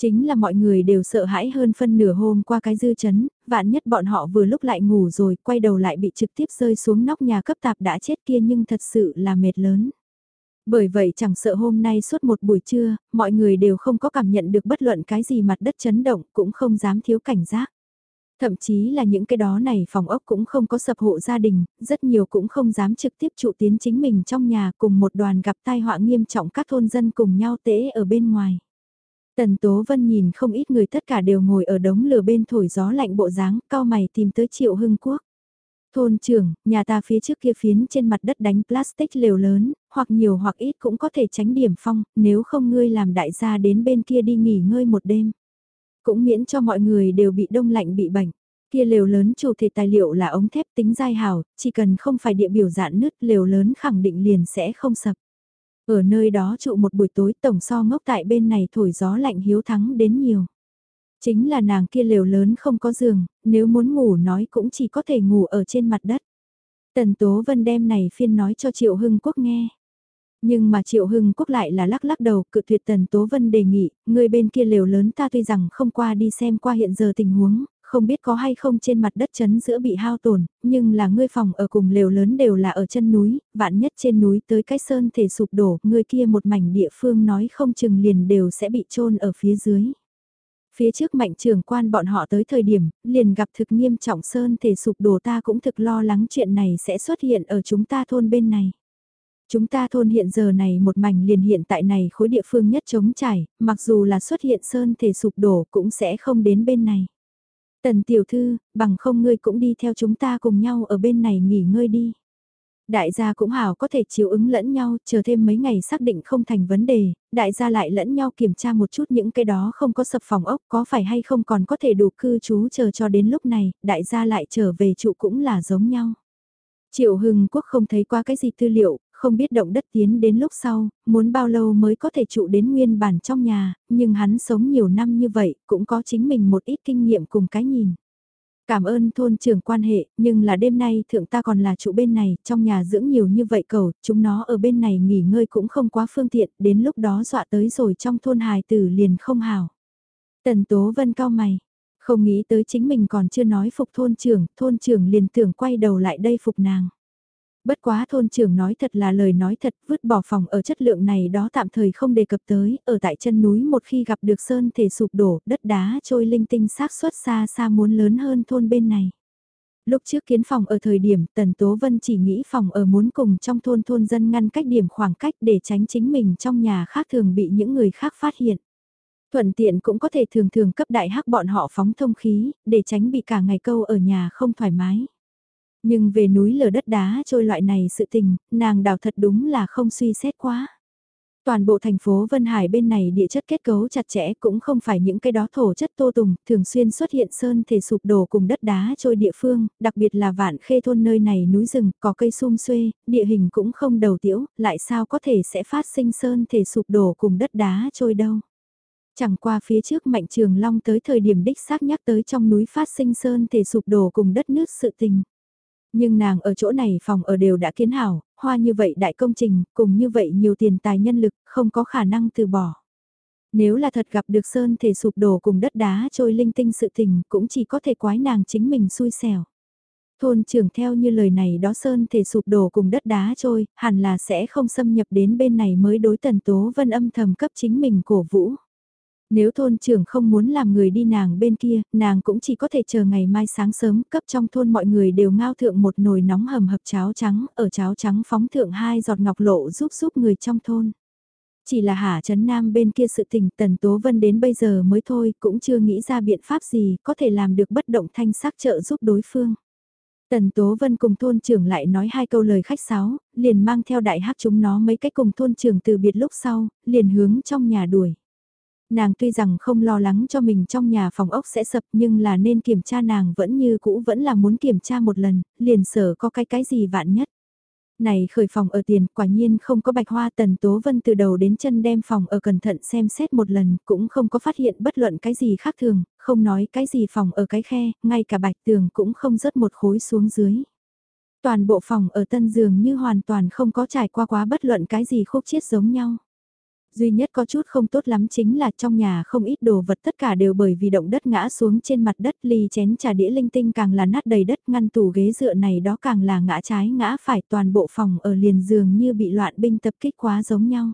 Chính là mọi người đều sợ hãi hơn phân nửa hôm qua cái dư chấn, vạn nhất bọn họ vừa lúc lại ngủ rồi, quay đầu lại bị trực tiếp rơi xuống nóc nhà cấp tạp đã chết kia nhưng thật sự là mệt lớn. Bởi vậy chẳng sợ hôm nay suốt một buổi trưa, mọi người đều không có cảm nhận được bất luận cái gì mặt đất chấn động, cũng không dám thiếu cảnh giác. Thậm chí là những cái đó này phòng ốc cũng không có sập hộ gia đình, rất nhiều cũng không dám trực tiếp trụ tiến chính mình trong nhà cùng một đoàn gặp tai họa nghiêm trọng các thôn dân cùng nhau tễ ở bên ngoài. Tần Tố Vân nhìn không ít người tất cả đều ngồi ở đống lửa bên thổi gió lạnh bộ dáng, cao mày tìm tới Triệu Hưng Quốc. Thôn trưởng, nhà ta phía trước kia phiến trên mặt đất đánh plastic liều lớn, hoặc nhiều hoặc ít cũng có thể tránh điểm phong, nếu không ngươi làm đại gia đến bên kia đi nghỉ ngơi một đêm. Cũng miễn cho mọi người đều bị đông lạnh bị bệnh. Kia lều lớn chủ thể tài liệu là ống thép tính dai hào, chỉ cần không phải địa biểu dạn nứt lều lớn khẳng định liền sẽ không sập. Ở nơi đó trụ một buổi tối tổng so ngốc tại bên này thổi gió lạnh hiếu thắng đến nhiều. Chính là nàng kia lều lớn không có giường, nếu muốn ngủ nói cũng chỉ có thể ngủ ở trên mặt đất. Tần Tố Vân đem này phiên nói cho Triệu Hưng Quốc nghe. Nhưng mà Triệu Hưng Quốc lại là lắc lắc đầu cự tuyệt Tần Tố Vân đề nghị, người bên kia lều lớn ta tuy rằng không qua đi xem qua hiện giờ tình huống, không biết có hay không trên mặt đất chấn giữa bị hao tổn, nhưng là ngươi phòng ở cùng lều lớn đều là ở chân núi, vạn nhất trên núi tới cái sơn thể sụp đổ, người kia một mảnh địa phương nói không chừng liền đều sẽ bị trôn ở phía dưới. Phía trước mạnh trưởng quan bọn họ tới thời điểm, liền gặp thực nghiêm trọng sơn thể sụp đổ ta cũng thực lo lắng chuyện này sẽ xuất hiện ở chúng ta thôn bên này. Chúng ta thôn hiện giờ này một mảnh liền hiện tại này khối địa phương nhất chống trải, mặc dù là xuất hiện sơn thể sụp đổ cũng sẽ không đến bên này. Tần tiểu thư, bằng không ngươi cũng đi theo chúng ta cùng nhau ở bên này nghỉ ngơi đi. Đại gia cũng hảo có thể chiếu ứng lẫn nhau, chờ thêm mấy ngày xác định không thành vấn đề, đại gia lại lẫn nhau kiểm tra một chút những cái đó không có sập phòng ốc có phải hay không còn có thể đủ cư trú chờ cho đến lúc này, đại gia lại trở về trụ cũng là giống nhau. Triệu Hưng Quốc không thấy qua cái gì tư liệu, không biết động đất tiến đến lúc sau, muốn bao lâu mới có thể trụ đến nguyên bản trong nhà, nhưng hắn sống nhiều năm như vậy, cũng có chính mình một ít kinh nghiệm cùng cái nhìn. Cảm ơn thôn trưởng quan hệ, nhưng là đêm nay thượng ta còn là trụ bên này, trong nhà dưỡng nhiều như vậy cầu, chúng nó ở bên này nghỉ ngơi cũng không quá phương tiện, đến lúc đó dọa tới rồi trong thôn hài tử liền không hào. Tần Tố Vân cao mày, không nghĩ tới chính mình còn chưa nói phục thôn trưởng, thôn trưởng liền tưởng quay đầu lại đây phục nàng. Bất quá thôn trưởng nói thật là lời nói thật, vứt bỏ phòng ở chất lượng này đó tạm thời không đề cập tới, ở tại chân núi một khi gặp được sơn thể sụp đổ, đất đá trôi linh tinh xác suất xa xa muốn lớn hơn thôn bên này. Lúc trước kiến phòng ở thời điểm Tần Tố Vân chỉ nghĩ phòng ở muốn cùng trong thôn thôn dân ngăn cách điểm khoảng cách để tránh chính mình trong nhà khác thường bị những người khác phát hiện. Thuận tiện cũng có thể thường thường cấp đại hắc bọn họ phóng thông khí, để tránh bị cả ngày câu ở nhà không thoải mái. Nhưng về núi lở đất đá trôi loại này sự tình, nàng đào thật đúng là không suy xét quá. Toàn bộ thành phố Vân Hải bên này địa chất kết cấu chặt chẽ cũng không phải những cái đó thổ chất tô tùng, thường xuyên xuất hiện sơn thể sụp đổ cùng đất đá trôi địa phương, đặc biệt là vạn khê thôn nơi này núi rừng, có cây sum xuê, địa hình cũng không đầu tiễu, lại sao có thể sẽ phát sinh sơn thể sụp đổ cùng đất đá trôi đâu. Chẳng qua phía trước Mạnh Trường Long tới thời điểm đích xác nhắc tới trong núi phát sinh sơn thể sụp đổ cùng đất nước sự tình. Nhưng nàng ở chỗ này phòng ở đều đã kiến hảo, hoa như vậy đại công trình, cùng như vậy nhiều tiền tài nhân lực, không có khả năng từ bỏ. Nếu là thật gặp được sơn thể sụp đổ cùng đất đá trôi linh tinh sự tình, cũng chỉ có thể quái nàng chính mình xui xẻo. Thôn trưởng theo như lời này đó sơn thể sụp đổ cùng đất đá trôi, hẳn là sẽ không xâm nhập đến bên này mới đối tần tố vân âm thầm cấp chính mình cổ vũ. Nếu thôn trưởng không muốn làm người đi nàng bên kia, nàng cũng chỉ có thể chờ ngày mai sáng sớm cấp trong thôn mọi người đều ngao thượng một nồi nóng hầm hập cháo trắng, ở cháo trắng phóng thượng hai giọt ngọc lộ giúp giúp người trong thôn. Chỉ là Hà Trấn Nam bên kia sự tình Tần Tố Vân đến bây giờ mới thôi cũng chưa nghĩ ra biện pháp gì có thể làm được bất động thanh sắc trợ giúp đối phương. Tần Tố Vân cùng thôn trưởng lại nói hai câu lời khách sáo, liền mang theo đại hắc chúng nó mấy cách cùng thôn trưởng từ biệt lúc sau, liền hướng trong nhà đuổi. Nàng tuy rằng không lo lắng cho mình trong nhà phòng ốc sẽ sập nhưng là nên kiểm tra nàng vẫn như cũ vẫn là muốn kiểm tra một lần, liền sở có cái cái gì vạn nhất. Này khởi phòng ở tiền quả nhiên không có bạch hoa tần tố vân từ đầu đến chân đem phòng ở cẩn thận xem xét một lần cũng không có phát hiện bất luận cái gì khác thường, không nói cái gì phòng ở cái khe, ngay cả bạch tường cũng không rớt một khối xuống dưới. Toàn bộ phòng ở tân giường như hoàn toàn không có trải qua quá bất luận cái gì khúc chiết giống nhau. Duy nhất có chút không tốt lắm chính là trong nhà không ít đồ vật tất cả đều bởi vì động đất ngã xuống trên mặt đất ly chén trà đĩa linh tinh càng là nát đầy đất ngăn tủ ghế dựa này đó càng là ngã trái ngã phải toàn bộ phòng ở liền giường như bị loạn binh tập kích quá giống nhau.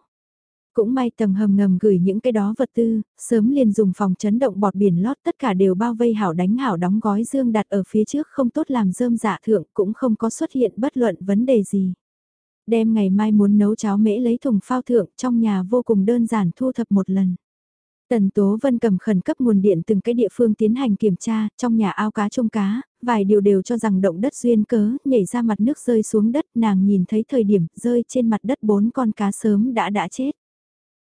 Cũng may tầng hầm ngầm gửi những cái đó vật tư, sớm liền dùng phòng chấn động bọt biển lót tất cả đều bao vây hảo đánh hảo đóng gói dương đặt ở phía trước không tốt làm rơm dạ thượng cũng không có xuất hiện bất luận vấn đề gì. Đem ngày mai muốn nấu cháo mễ lấy thùng phao thượng trong nhà vô cùng đơn giản thu thập một lần. Tần Tố Vân cầm khẩn cấp nguồn điện từng cái địa phương tiến hành kiểm tra, trong nhà ao cá trông cá, vài điều đều cho rằng động đất duyên cớ, nhảy ra mặt nước rơi xuống đất, nàng nhìn thấy thời điểm rơi trên mặt đất bốn con cá sớm đã đã chết.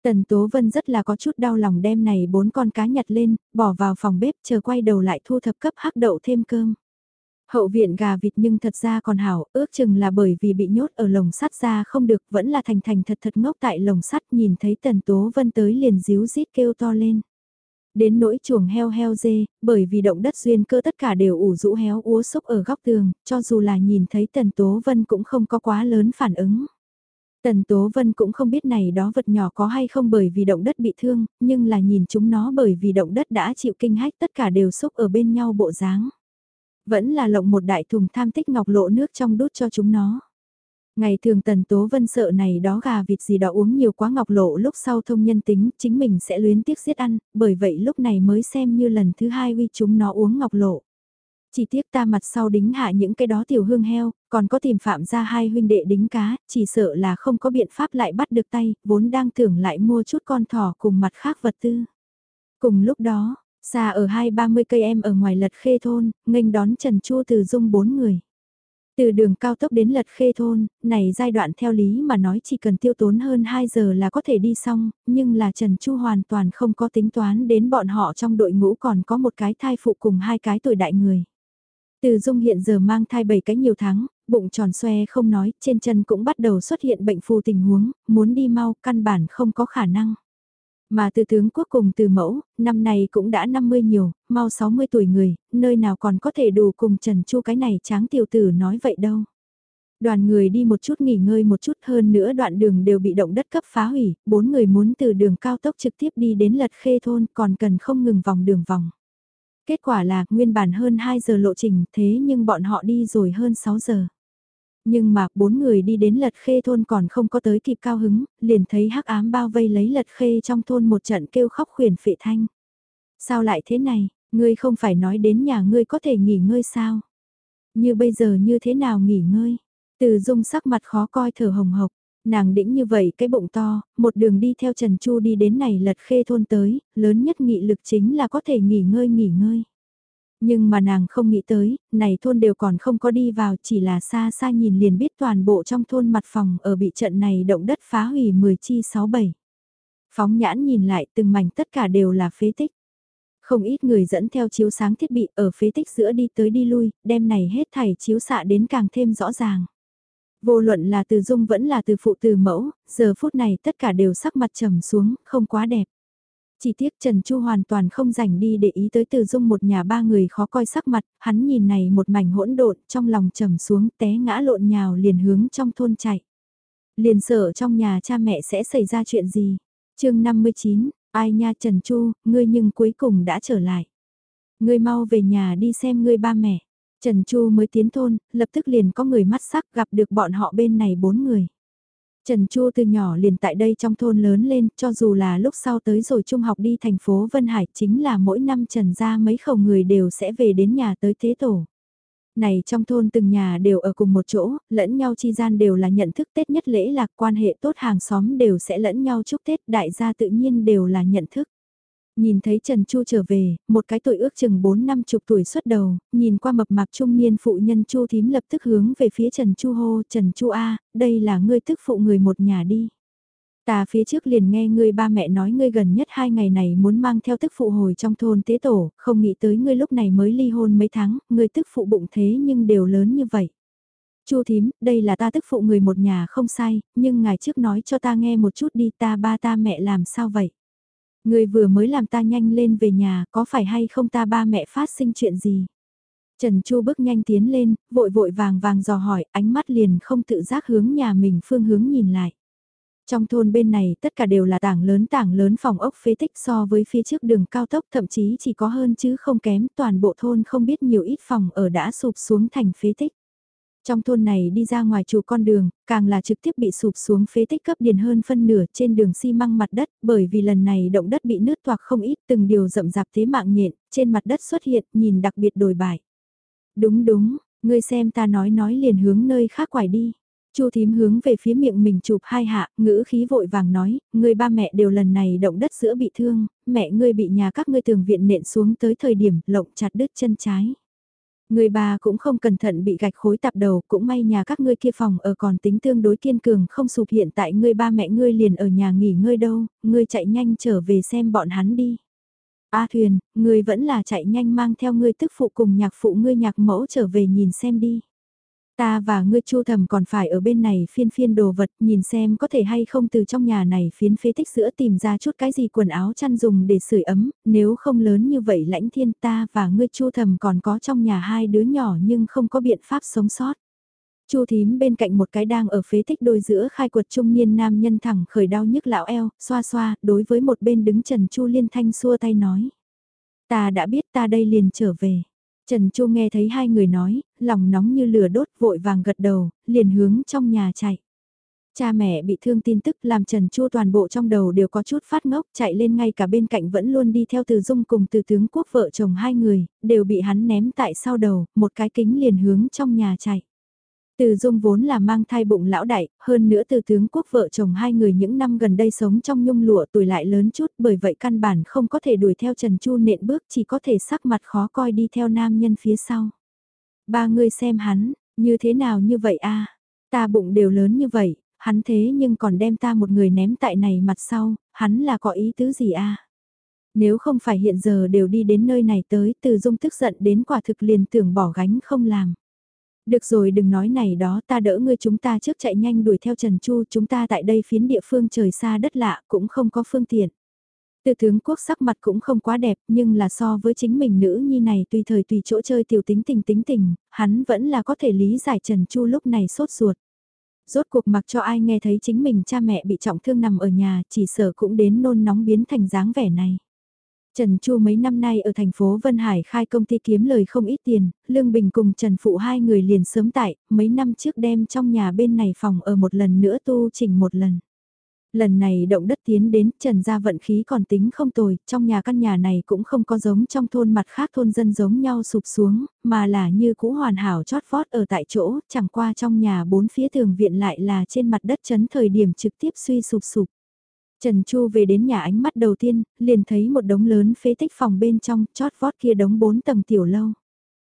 Tần Tố Vân rất là có chút đau lòng đem này bốn con cá nhặt lên, bỏ vào phòng bếp chờ quay đầu lại thu thập cấp hắc đậu thêm cơm. Hậu viện gà vịt nhưng thật ra còn hảo, ước chừng là bởi vì bị nhốt ở lồng sắt ra không được, vẫn là thành thành thật thật ngốc tại lồng sắt nhìn thấy Tần Tố Vân tới liền díu rít kêu to lên. Đến nỗi chuồng heo heo dê, bởi vì động đất duyên cơ tất cả đều ủ rũ héo úa xúc ở góc tường, cho dù là nhìn thấy Tần Tố Vân cũng không có quá lớn phản ứng. Tần Tố Vân cũng không biết này đó vật nhỏ có hay không bởi vì động đất bị thương, nhưng là nhìn chúng nó bởi vì động đất đã chịu kinh hách tất cả đều xúc ở bên nhau bộ dáng. Vẫn là lộng một đại thùng tham tích ngọc lộ nước trong đút cho chúng nó. Ngày thường Tần Tố Vân sợ này đó gà vịt gì đó uống nhiều quá ngọc lộ lúc sau thông nhân tính chính mình sẽ luyến tiếc giết ăn, bởi vậy lúc này mới xem như lần thứ hai uy chúng nó uống ngọc lộ. Chỉ tiếc ta mặt sau đính hạ những cái đó tiểu hương heo, còn có tìm phạm ra hai huynh đệ đính cá, chỉ sợ là không có biện pháp lại bắt được tay, vốn đang tưởng lại mua chút con thỏ cùng mặt khác vật tư. Cùng lúc đó, xa ở hai ba mươi cây em ở ngoài lật khê thôn, nghênh đón Trần Chu từ dung bốn người. Từ đường cao tốc đến lật khê thôn, này giai đoạn theo lý mà nói chỉ cần tiêu tốn hơn 2 giờ là có thể đi xong, nhưng là Trần Chu hoàn toàn không có tính toán đến bọn họ trong đội ngũ còn có một cái thai phụ cùng hai cái tuổi đại người. Từ Dung hiện giờ mang thai 7 cái nhiều tháng, bụng tròn xoe không nói, trên chân cũng bắt đầu xuất hiện bệnh phù tình huống, muốn đi mau, căn bản không có khả năng. Mà từ tướng quốc cùng từ mẫu, năm nay cũng đã 50 nhiều, mau 60 tuổi người, nơi nào còn có thể đủ cùng Trần Chu cái này tráng tiểu tử nói vậy đâu. Đoàn người đi một chút nghỉ ngơi một chút hơn nữa đoạn đường đều bị động đất cấp phá hủy, bốn người muốn từ đường cao tốc trực tiếp đi đến lật khê thôn còn cần không ngừng vòng đường vòng. Kết quả là nguyên bản hơn 2 giờ lộ trình thế nhưng bọn họ đi rồi hơn 6 giờ. Nhưng mà bốn người đi đến lật khê thôn còn không có tới kịp cao hứng, liền thấy hắc ám bao vây lấy lật khê trong thôn một trận kêu khóc khuyển phệ thanh. Sao lại thế này, ngươi không phải nói đến nhà ngươi có thể nghỉ ngơi sao? Như bây giờ như thế nào nghỉ ngơi? Từ dung sắc mặt khó coi thở hồng hộc, nàng đĩnh như vậy cái bụng to, một đường đi theo Trần Chu đi đến này lật khê thôn tới, lớn nhất nghị lực chính là có thể nghỉ ngơi nghỉ ngơi. Nhưng mà nàng không nghĩ tới, này thôn đều còn không có đi vào chỉ là xa xa nhìn liền biết toàn bộ trong thôn mặt phòng ở bị trận này động đất phá hủy 10 chi 67. Phóng nhãn nhìn lại từng mảnh tất cả đều là phế tích. Không ít người dẫn theo chiếu sáng thiết bị ở phế tích giữa đi tới đi lui, đem này hết thảy chiếu xạ đến càng thêm rõ ràng. Vô luận là từ dung vẫn là từ phụ từ mẫu, giờ phút này tất cả đều sắc mặt trầm xuống, không quá đẹp. Chỉ tiếc Trần Chu hoàn toàn không rảnh đi để ý tới từ dung một nhà ba người khó coi sắc mặt, hắn nhìn này một mảnh hỗn độn trong lòng trầm xuống té ngã lộn nhào liền hướng trong thôn chạy. Liền sợ trong nhà cha mẹ sẽ xảy ra chuyện gì. chương 59, ai nha Trần Chu, ngươi nhưng cuối cùng đã trở lại. Ngươi mau về nhà đi xem ngươi ba mẹ. Trần Chu mới tiến thôn, lập tức liền có người mắt sắc gặp được bọn họ bên này bốn người. Trần Chu từ nhỏ liền tại đây trong thôn lớn lên, cho dù là lúc sau tới rồi trung học đi thành phố Vân Hải chính là mỗi năm Trần ra mấy khẩu người đều sẽ về đến nhà tới thế tổ. Này trong thôn từng nhà đều ở cùng một chỗ, lẫn nhau chi gian đều là nhận thức Tết nhất lễ lạc quan hệ tốt hàng xóm đều sẽ lẫn nhau chúc Tết đại gia tự nhiên đều là nhận thức. Nhìn thấy Trần Chu trở về, một cái tuổi ước chừng 4 năm chục tuổi xuất đầu, nhìn qua mập mạp trung niên phụ nhân Chu thím lập tức hướng về phía Trần Chu hô, Trần Chu A, đây là ngươi tức phụ người một nhà đi. Ta phía trước liền nghe ngươi ba mẹ nói ngươi gần nhất hai ngày này muốn mang theo tức phụ hồi trong thôn tế tổ, không nghĩ tới ngươi lúc này mới ly hôn mấy tháng, ngươi tức phụ bụng thế nhưng đều lớn như vậy. Chu thím, đây là ta tức phụ người một nhà không sai, nhưng ngài trước nói cho ta nghe một chút đi ta ba ta mẹ làm sao vậy? Người vừa mới làm ta nhanh lên về nhà, có phải hay không ta ba mẹ phát sinh chuyện gì? Trần Chu bước nhanh tiến lên, vội vội vàng vàng dò hỏi, ánh mắt liền không tự giác hướng nhà mình phương hướng nhìn lại. Trong thôn bên này tất cả đều là tảng lớn tảng lớn phòng ốc phế tích so với phía trước đường cao tốc thậm chí chỉ có hơn chứ không kém toàn bộ thôn không biết nhiều ít phòng ở đã sụp xuống thành phế tích. Trong thôn này đi ra ngoài chủ con đường, càng là trực tiếp bị sụp xuống phế tích cấp điền hơn phân nửa trên đường xi măng mặt đất, bởi vì lần này động đất bị nứt toạc không ít từng điều rậm rạp thế mạng nhện, trên mặt đất xuất hiện, nhìn đặc biệt đồi bại. Đúng đúng, ngươi xem ta nói nói liền hướng nơi khác quải đi. Chu thím hướng về phía miệng mình chụp hai hạ, ngữ khí vội vàng nói, ngươi ba mẹ đều lần này động đất giữa bị thương, mẹ ngươi bị nhà các ngươi tường viện nện xuống tới thời điểm lộng chặt đứt chân trái. Người bà cũng không cẩn thận bị gạch khối tạp đầu, cũng may nhà các ngươi kia phòng ở còn tính tương đối kiên cường không sụp hiện tại ngươi ba mẹ ngươi liền ở nhà nghỉ ngơi đâu, ngươi chạy nhanh trở về xem bọn hắn đi. A thuyền, ngươi vẫn là chạy nhanh mang theo ngươi tức phụ cùng nhạc phụ ngươi nhạc mẫu trở về nhìn xem đi. Ta và ngươi chu thầm còn phải ở bên này phiên phiên đồ vật nhìn xem có thể hay không từ trong nhà này phiến phế tích sữa tìm ra chút cái gì quần áo chăn dùng để sưởi ấm, nếu không lớn như vậy lãnh thiên ta và ngươi chu thầm còn có trong nhà hai đứa nhỏ nhưng không có biện pháp sống sót. Chu thím bên cạnh một cái đang ở phế tích đôi giữa khai quật trung niên nam nhân thẳng khởi đau nhức lão eo, xoa xoa, đối với một bên đứng Trần Chu Liên Thanh xua tay nói. Ta đã biết ta đây liền trở về. Trần Chu nghe thấy hai người nói, lòng nóng như lửa đốt vội vàng gật đầu, liền hướng trong nhà chạy. Cha mẹ bị thương tin tức làm Trần Chu toàn bộ trong đầu đều có chút phát ngốc chạy lên ngay cả bên cạnh vẫn luôn đi theo từ dung cùng từ tướng quốc vợ chồng hai người, đều bị hắn ném tại sau đầu, một cái kính liền hướng trong nhà chạy. Từ Dung vốn là mang thai bụng lão đại, hơn nữa từ tướng quốc vợ chồng hai người những năm gần đây sống trong nhung lụa tuổi lại lớn chút bởi vậy căn bản không có thể đuổi theo Trần Chu nện bước chỉ có thể sắc mặt khó coi đi theo nam nhân phía sau. Ba người xem hắn, như thế nào như vậy a ta bụng đều lớn như vậy, hắn thế nhưng còn đem ta một người ném tại này mặt sau, hắn là có ý tứ gì a Nếu không phải hiện giờ đều đi đến nơi này tới từ dung tức giận đến quả thực liền tưởng bỏ gánh không làm. Được rồi đừng nói này đó ta đỡ ngươi chúng ta trước chạy nhanh đuổi theo Trần Chu chúng ta tại đây phiến địa phương trời xa đất lạ cũng không có phương tiện. Từ tướng quốc sắc mặt cũng không quá đẹp nhưng là so với chính mình nữ nhi này tùy thời tùy chỗ chơi tiểu tính tình tính tình, hắn vẫn là có thể lý giải Trần Chu lúc này sốt ruột. Rốt cuộc mặc cho ai nghe thấy chính mình cha mẹ bị trọng thương nằm ở nhà chỉ sợ cũng đến nôn nóng biến thành dáng vẻ này. Trần Chu mấy năm nay ở thành phố Vân Hải khai công ty kiếm lời không ít tiền, Lương Bình cùng Trần Phụ hai người liền sớm tại, mấy năm trước đem trong nhà bên này phòng ở một lần nữa tu chỉnh một lần. Lần này động đất tiến đến, Trần gia vận khí còn tính không tồi, trong nhà căn nhà này cũng không có giống trong thôn mặt khác thôn dân giống nhau sụp xuống, mà là như cũ hoàn hảo chót vót ở tại chỗ, chẳng qua trong nhà bốn phía tường viện lại là trên mặt đất chấn thời điểm trực tiếp suy sụp sụp. Trần Chu về đến nhà ánh mắt đầu tiên, liền thấy một đống lớn phế tích phòng bên trong, chót vót kia đống bốn tầng tiểu lâu.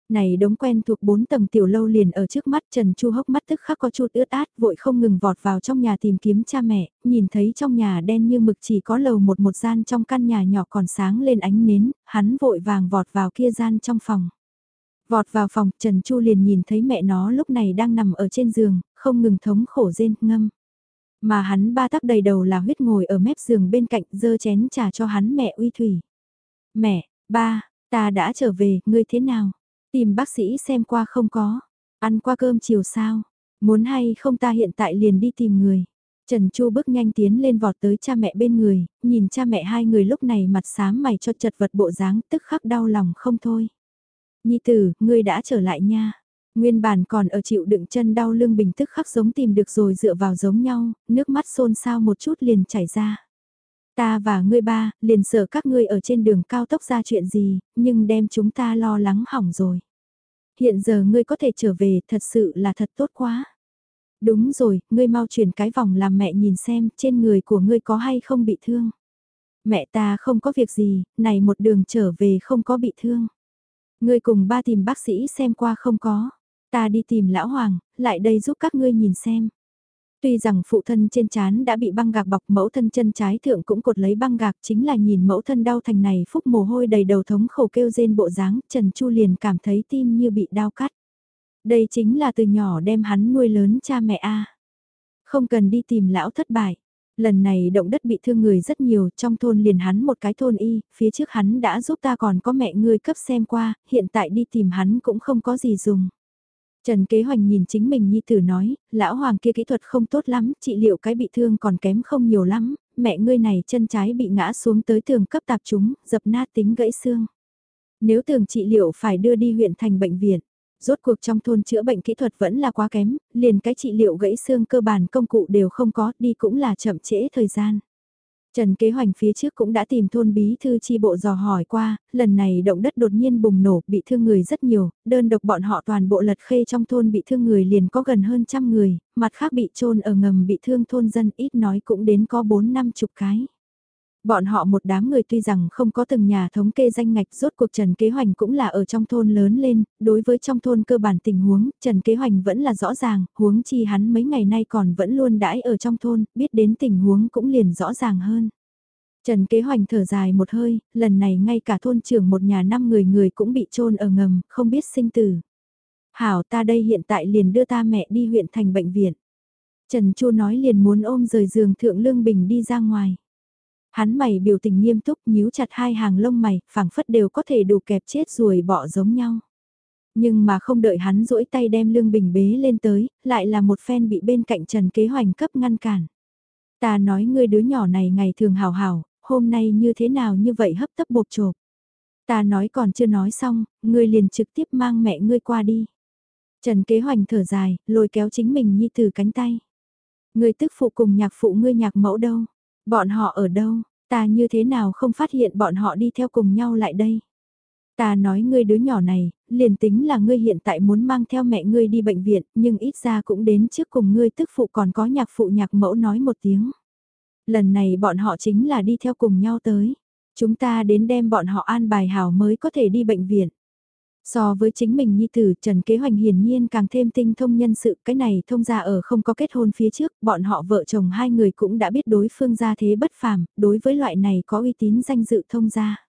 Này đống quen thuộc bốn tầng tiểu lâu liền ở trước mắt Trần Chu hốc mắt tức khắc có chút ướt át vội không ngừng vọt vào trong nhà tìm kiếm cha mẹ, nhìn thấy trong nhà đen như mực chỉ có lầu một một gian trong căn nhà nhỏ còn sáng lên ánh nến, hắn vội vàng vọt vào kia gian trong phòng. Vọt vào phòng Trần Chu liền nhìn thấy mẹ nó lúc này đang nằm ở trên giường, không ngừng thống khổ rên ngâm. Mà hắn ba tắc đầy đầu là huyết ngồi ở mép giường bên cạnh dơ chén trà cho hắn mẹ uy thủy. Mẹ, ba, ta đã trở về, ngươi thế nào? Tìm bác sĩ xem qua không có. Ăn qua cơm chiều sao? Muốn hay không ta hiện tại liền đi tìm người. Trần Chu bước nhanh tiến lên vọt tới cha mẹ bên người, nhìn cha mẹ hai người lúc này mặt xám mày cho chật vật bộ dáng tức khắc đau lòng không thôi. Nhi tử, ngươi đã trở lại nha. Nguyên bản còn ở chịu đựng chân đau lưng bình tức khắc giống tìm được rồi dựa vào giống nhau, nước mắt xôn xao một chút liền chảy ra. Ta và ngươi ba, liền sợ các ngươi ở trên đường cao tốc ra chuyện gì, nhưng đem chúng ta lo lắng hỏng rồi. Hiện giờ ngươi có thể trở về, thật sự là thật tốt quá. Đúng rồi, ngươi mau chuyển cái vòng làm mẹ nhìn xem trên người của ngươi có hay không bị thương. Mẹ ta không có việc gì, này một đường trở về không có bị thương. Ngươi cùng ba tìm bác sĩ xem qua không có. Ta đi tìm lão hoàng, lại đây giúp các ngươi nhìn xem. Tuy rằng phụ thân trên chán đã bị băng gạc bọc mẫu thân chân trái thượng cũng cột lấy băng gạc chính là nhìn mẫu thân đau thành này phúc mồ hôi đầy đầu thống khổ kêu rên bộ dáng Trần Chu liền cảm thấy tim như bị đau cắt. Đây chính là từ nhỏ đem hắn nuôi lớn cha mẹ A. Không cần đi tìm lão thất bại. Lần này động đất bị thương người rất nhiều, trong thôn liền hắn một cái thôn y, phía trước hắn đã giúp ta còn có mẹ ngươi cấp xem qua, hiện tại đi tìm hắn cũng không có gì dùng. Trần Kế Hoành nhìn chính mình nhi tử nói, lão hoàng kia kỹ thuật không tốt lắm, trị liệu cái bị thương còn kém không nhiều lắm, mẹ ngươi này chân trái bị ngã xuống tới tường cấp tạp chúng, dập nát tính gãy xương. Nếu tường trị liệu phải đưa đi huyện thành bệnh viện, rốt cuộc trong thôn chữa bệnh kỹ thuật vẫn là quá kém, liền cái trị liệu gãy xương cơ bản công cụ đều không có, đi cũng là chậm trễ thời gian. Trần Kế Hoành phía trước cũng đã tìm thôn bí thư chi bộ dò hỏi qua, lần này động đất đột nhiên bùng nổ, bị thương người rất nhiều, đơn độc bọn họ toàn bộ lật khê trong thôn bị thương người liền có gần hơn trăm người, mặt khác bị trôn ở ngầm bị thương thôn dân ít nói cũng đến có bốn năm chục cái. Bọn họ một đám người tuy rằng không có từng nhà thống kê danh ngạch rốt cuộc Trần Kế Hoành cũng là ở trong thôn lớn lên, đối với trong thôn cơ bản tình huống, Trần Kế Hoành vẫn là rõ ràng, huống chi hắn mấy ngày nay còn vẫn luôn đãi ở trong thôn, biết đến tình huống cũng liền rõ ràng hơn. Trần Kế Hoành thở dài một hơi, lần này ngay cả thôn trưởng một nhà năm người người cũng bị trôn ở ngầm, không biết sinh tử. Hảo ta đây hiện tại liền đưa ta mẹ đi huyện thành bệnh viện. Trần Chu nói liền muốn ôm rời giường thượng lương bình đi ra ngoài. Hắn mày biểu tình nghiêm túc nhíu chặt hai hàng lông mày, phảng phất đều có thể đủ kẹp chết ruồi bỏ giống nhau. Nhưng mà không đợi hắn duỗi tay đem lương bình bế lên tới, lại là một phen bị bên cạnh Trần Kế Hoành cấp ngăn cản. Ta nói ngươi đứa nhỏ này ngày thường hào hào, hôm nay như thế nào như vậy hấp tấp bột chộp. Ta nói còn chưa nói xong, ngươi liền trực tiếp mang mẹ ngươi qua đi. Trần Kế Hoành thở dài, lôi kéo chính mình như từ cánh tay. Ngươi tức phụ cùng nhạc phụ ngươi nhạc mẫu đâu? Bọn họ ở đâu? Ta như thế nào không phát hiện bọn họ đi theo cùng nhau lại đây? Ta nói ngươi đứa nhỏ này, liền tính là ngươi hiện tại muốn mang theo mẹ ngươi đi bệnh viện, nhưng ít ra cũng đến trước cùng ngươi tức phụ còn có nhạc phụ nhạc mẫu nói một tiếng. Lần này bọn họ chính là đi theo cùng nhau tới. Chúng ta đến đem bọn họ an bài hảo mới có thể đi bệnh viện. So với chính mình nhi tử Trần Kế Hoành hiển nhiên càng thêm tinh thông nhân sự cái này thông ra ở không có kết hôn phía trước, bọn họ vợ chồng hai người cũng đã biết đối phương gia thế bất phàm, đối với loại này có uy tín danh dự thông gia.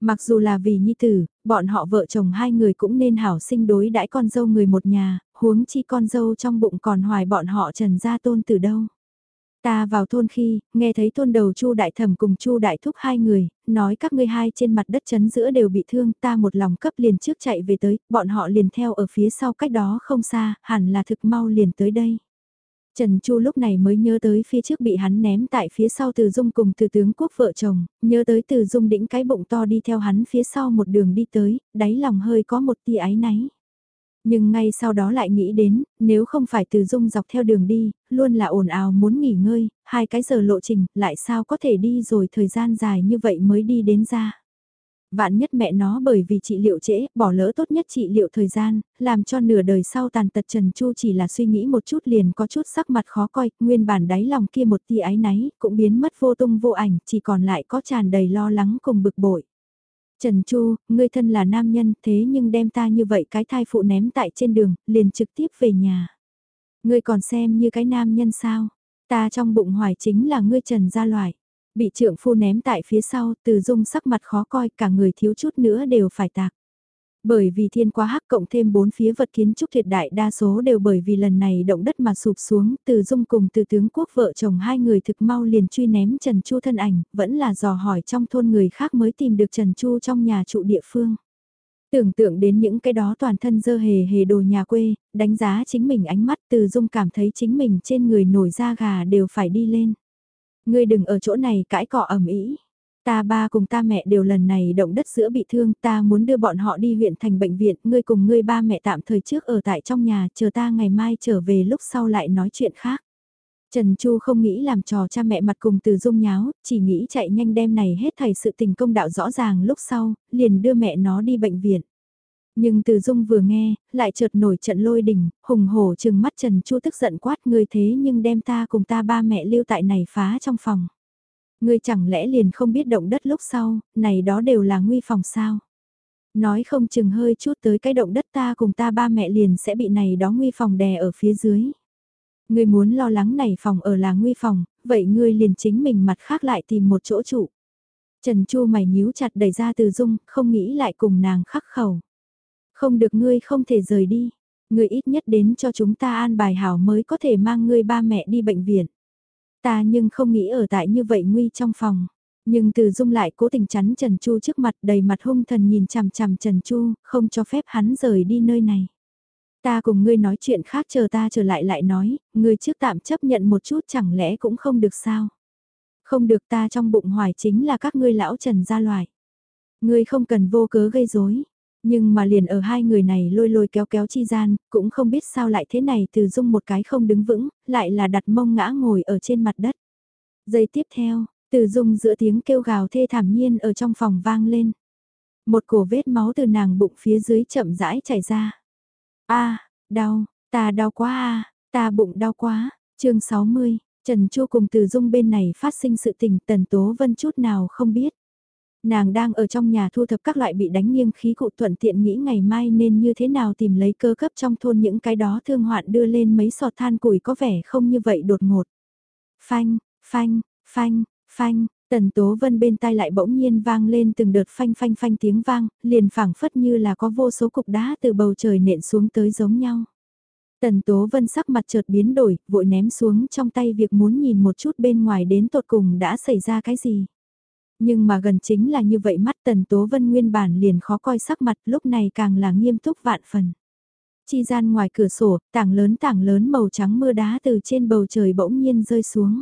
Mặc dù là vì nhi tử, bọn họ vợ chồng hai người cũng nên hảo sinh đối đãi con dâu người một nhà, huống chi con dâu trong bụng còn hoài bọn họ trần gia tôn từ đâu. Ta vào thôn khi, nghe thấy thôn đầu Chu đại thẩm cùng Chu đại thúc hai người, nói các ngươi hai trên mặt đất chấn giữa đều bị thương, ta một lòng cấp liền trước chạy về tới, bọn họ liền theo ở phía sau cách đó không xa, hẳn là thực mau liền tới đây. Trần Chu lúc này mới nhớ tới phía trước bị hắn ném tại phía sau Từ Dung cùng Từ tướng quốc vợ chồng, nhớ tới Từ Dung đĩnh cái bụng to đi theo hắn phía sau một đường đi tới, đáy lòng hơi có một tia ái náy. Nhưng ngay sau đó lại nghĩ đến, nếu không phải từ dung dọc theo đường đi, luôn là ồn ào muốn nghỉ ngơi, hai cái giờ lộ trình, lại sao có thể đi rồi thời gian dài như vậy mới đi đến ra. Vạn nhất mẹ nó bởi vì trị liệu trễ, bỏ lỡ tốt nhất trị liệu thời gian, làm cho nửa đời sau tàn tật Trần Chu chỉ là suy nghĩ một chút liền có chút sắc mặt khó coi, nguyên bản đáy lòng kia một tia ái náy, cũng biến mất vô tung vô ảnh, chỉ còn lại có tràn đầy lo lắng cùng bực bội. Trần Chu, ngươi thân là nam nhân thế nhưng đem ta như vậy cái thai phụ ném tại trên đường, liền trực tiếp về nhà. Ngươi còn xem như cái nam nhân sao? Ta trong bụng hoài chính là ngươi Trần gia loại. Bị trưởng phu ném tại phía sau, từ dung sắc mặt khó coi cả người thiếu chút nữa đều phải tạc. Bởi vì thiên quá hắc cộng thêm bốn phía vật kiến trúc thiệt đại đa số đều bởi vì lần này động đất mà sụp xuống, từ dung cùng từ tướng quốc vợ chồng hai người thực mau liền truy ném Trần Chu thân ảnh, vẫn là dò hỏi trong thôn người khác mới tìm được Trần Chu trong nhà trụ địa phương. Tưởng tượng đến những cái đó toàn thân dơ hề hề đồ nhà quê, đánh giá chính mình ánh mắt từ dung cảm thấy chính mình trên người nổi da gà đều phải đi lên. Ngươi đừng ở chỗ này cãi cọ ẩm ý. Ta ba cùng ta mẹ đều lần này động đất giữa bị thương, ta muốn đưa bọn họ đi huyện thành bệnh viện, ngươi cùng ngươi ba mẹ tạm thời trước ở tại trong nhà, chờ ta ngày mai trở về lúc sau lại nói chuyện khác. Trần Chu không nghĩ làm trò cha mẹ mặt cùng từ dung nháo, chỉ nghĩ chạy nhanh đem này hết thầy sự tình công đạo rõ ràng lúc sau, liền đưa mẹ nó đi bệnh viện. Nhưng từ dung vừa nghe, lại chợt nổi trận lôi đình, hùng hổ chừng mắt Trần Chu tức giận quát người thế nhưng đem ta cùng ta ba mẹ lưu tại này phá trong phòng. Ngươi chẳng lẽ liền không biết động đất lúc sau, này đó đều là nguy phòng sao? Nói không chừng hơi chút tới cái động đất ta cùng ta ba mẹ liền sẽ bị này đó nguy phòng đè ở phía dưới. Ngươi muốn lo lắng này phòng ở là nguy phòng, vậy ngươi liền chính mình mặt khác lại tìm một chỗ trụ. Trần Chu mày nhíu chặt đẩy ra từ dung, không nghĩ lại cùng nàng khắc khẩu. Không được ngươi không thể rời đi, ngươi ít nhất đến cho chúng ta an bài hảo mới có thể mang ngươi ba mẹ đi bệnh viện. Ta nhưng không nghĩ ở tại như vậy nguy trong phòng. Nhưng từ dung lại cố tình chắn Trần Chu trước mặt đầy mặt hung thần nhìn chằm chằm Trần Chu, không cho phép hắn rời đi nơi này. Ta cùng ngươi nói chuyện khác chờ ta trở lại lại nói, ngươi trước tạm chấp nhận một chút chẳng lẽ cũng không được sao. Không được ta trong bụng hoài chính là các ngươi lão Trần gia loài. Ngươi không cần vô cớ gây rối nhưng mà liền ở hai người này lôi lôi kéo kéo chi gian, cũng không biết sao lại thế này từ dung một cái không đứng vững, lại là đặt mông ngã ngồi ở trên mặt đất. Giây tiếp theo, từ dung giữa tiếng kêu gào thê thảm nhiên ở trong phòng vang lên. Một cổ vết máu từ nàng bụng phía dưới chậm rãi chảy ra. a đau, ta đau quá a ta bụng đau quá, chương 60, Trần Chu cùng từ dung bên này phát sinh sự tình tần tố vân chút nào không biết. Nàng đang ở trong nhà thu thập các loại bị đánh nghiêng khí cụ thuận tiện nghĩ ngày mai nên như thế nào tìm lấy cơ cấp trong thôn những cái đó thương hoạn đưa lên mấy sọt than củi có vẻ không như vậy đột ngột. Phanh, phanh, phanh, phanh, Tần Tố Vân bên tai lại bỗng nhiên vang lên từng đợt phanh phanh phanh tiếng vang, liền phảng phất như là có vô số cục đá từ bầu trời nện xuống tới giống nhau. Tần Tố Vân sắc mặt chợt biến đổi, vội ném xuống trong tay việc muốn nhìn một chút bên ngoài đến tột cùng đã xảy ra cái gì. Nhưng mà gần chính là như vậy mắt Tần Tố Vân nguyên bản liền khó coi sắc mặt lúc này càng là nghiêm túc vạn phần. Chi gian ngoài cửa sổ, tảng lớn tảng lớn màu trắng mưa đá từ trên bầu trời bỗng nhiên rơi xuống.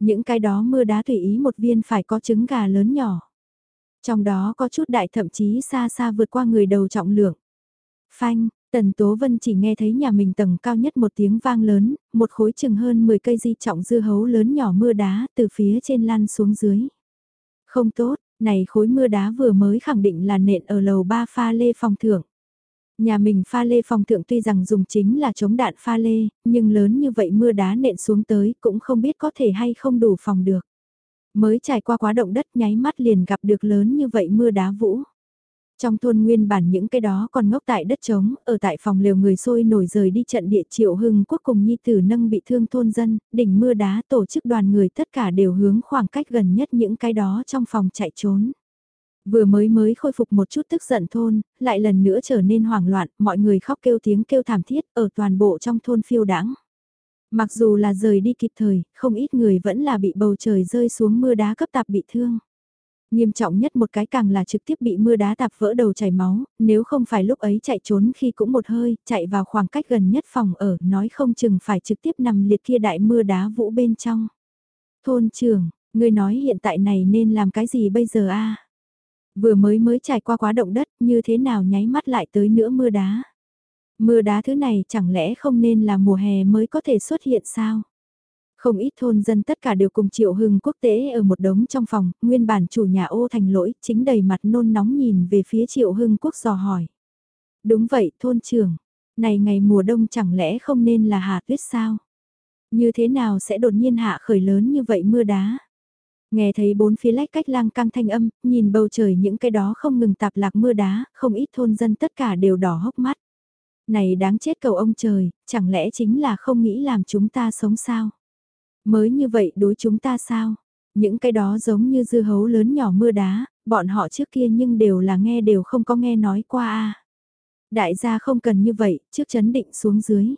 Những cái đó mưa đá tùy ý một viên phải có trứng gà lớn nhỏ. Trong đó có chút đại thậm chí xa xa vượt qua người đầu trọng lượng. Phanh, Tần Tố Vân chỉ nghe thấy nhà mình tầng cao nhất một tiếng vang lớn, một khối chừng hơn 10 cây di trọng dưa hấu lớn nhỏ mưa đá từ phía trên lăn xuống dưới. Không tốt, này khối mưa đá vừa mới khẳng định là nện ở lầu ba pha lê phòng thượng. Nhà mình pha lê phòng thượng tuy rằng dùng chính là chống đạn pha lê, nhưng lớn như vậy mưa đá nện xuống tới cũng không biết có thể hay không đủ phòng được. Mới trải qua quá động đất nháy mắt liền gặp được lớn như vậy mưa đá vũ. Trong thôn nguyên bản những cái đó còn ngốc tại đất trống, ở tại phòng liều người sôi nổi rời đi trận địa triệu hưng quốc cùng nhi tử nâng bị thương thôn dân, đỉnh mưa đá tổ chức đoàn người tất cả đều hướng khoảng cách gần nhất những cái đó trong phòng chạy trốn. Vừa mới mới khôi phục một chút tức giận thôn, lại lần nữa trở nên hoảng loạn, mọi người khóc kêu tiếng kêu thảm thiết ở toàn bộ trong thôn phiêu đáng. Mặc dù là rời đi kịp thời, không ít người vẫn là bị bầu trời rơi xuống mưa đá cấp tạp bị thương. Nghiêm trọng nhất một cái càng là trực tiếp bị mưa đá tạp vỡ đầu chảy máu, nếu không phải lúc ấy chạy trốn khi cũng một hơi, chạy vào khoảng cách gần nhất phòng ở, nói không chừng phải trực tiếp nằm liệt kia đại mưa đá vũ bên trong. Thôn trưởng, người nói hiện tại này nên làm cái gì bây giờ a? Vừa mới mới trải qua quá động đất, như thế nào nháy mắt lại tới nữa mưa đá. Mưa đá thứ này chẳng lẽ không nên là mùa hè mới có thể xuất hiện sao? Không ít thôn dân tất cả đều cùng Triệu Hưng quốc tế ở một đống trong phòng, nguyên bản chủ nhà ô thành lỗi, chính đầy mặt nôn nóng nhìn về phía Triệu Hưng quốc dò hỏi. Đúng vậy, thôn trưởng, này ngày mùa đông chẳng lẽ không nên là hạ tuyết sao? Như thế nào sẽ đột nhiên hạ khởi lớn như vậy mưa đá? Nghe thấy bốn phía lách cách lang căng thanh âm, nhìn bầu trời những cái đó không ngừng tạp lạc mưa đá, không ít thôn dân tất cả đều đỏ hốc mắt. Này đáng chết cầu ông trời, chẳng lẽ chính là không nghĩ làm chúng ta sống sao? Mới như vậy đối chúng ta sao? Những cái đó giống như dư hấu lớn nhỏ mưa đá, bọn họ trước kia nhưng đều là nghe đều không có nghe nói qua a. Đại gia không cần như vậy, trước chấn định xuống dưới.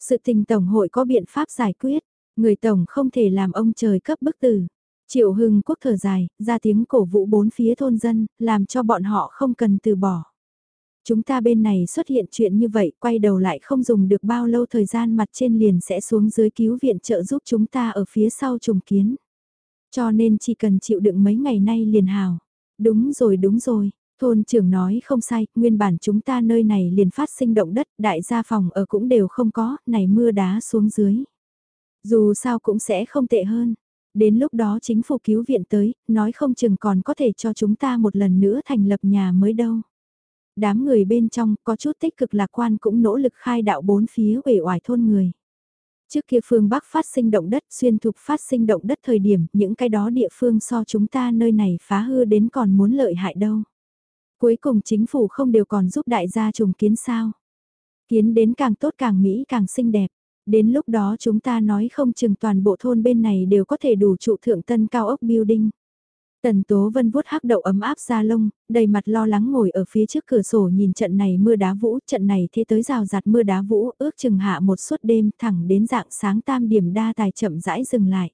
Sự tình tổng hội có biện pháp giải quyết, người tổng không thể làm ông trời cấp bức tử. Triệu Hưng Quốc thở dài, ra tiếng cổ vũ bốn phía thôn dân, làm cho bọn họ không cần từ bỏ. Chúng ta bên này xuất hiện chuyện như vậy, quay đầu lại không dùng được bao lâu thời gian mặt trên liền sẽ xuống dưới cứu viện trợ giúp chúng ta ở phía sau trùng kiến. Cho nên chỉ cần chịu đựng mấy ngày nay liền hào. Đúng rồi đúng rồi, thôn trưởng nói không sai, nguyên bản chúng ta nơi này liền phát sinh động đất, đại gia phòng ở cũng đều không có, này mưa đá xuống dưới. Dù sao cũng sẽ không tệ hơn. Đến lúc đó chính phủ cứu viện tới, nói không chừng còn có thể cho chúng ta một lần nữa thành lập nhà mới đâu đám người bên trong có chút tích cực lạc quan cũng nỗ lực khai đạo bốn phía uể oải thôn người. Trước kia phương Bắc phát sinh động đất, xuyên thục phát sinh động đất thời điểm, những cái đó địa phương so chúng ta nơi này phá hư đến còn muốn lợi hại đâu. Cuối cùng chính phủ không đều còn giúp đại gia trùng kiến sao. Kiến đến càng tốt càng Mỹ càng xinh đẹp. Đến lúc đó chúng ta nói không chừng toàn bộ thôn bên này đều có thể đủ trụ thượng tân cao ốc building. Tần Tố Vân vuốt hắc đậu ấm áp ra lông, đầy mặt lo lắng ngồi ở phía trước cửa sổ nhìn trận này mưa đá vũ, trận này thế tới rào rạt mưa đá vũ, ước chừng hạ một suốt đêm thẳng đến dạng sáng tam điểm đa tài chậm rãi dừng lại.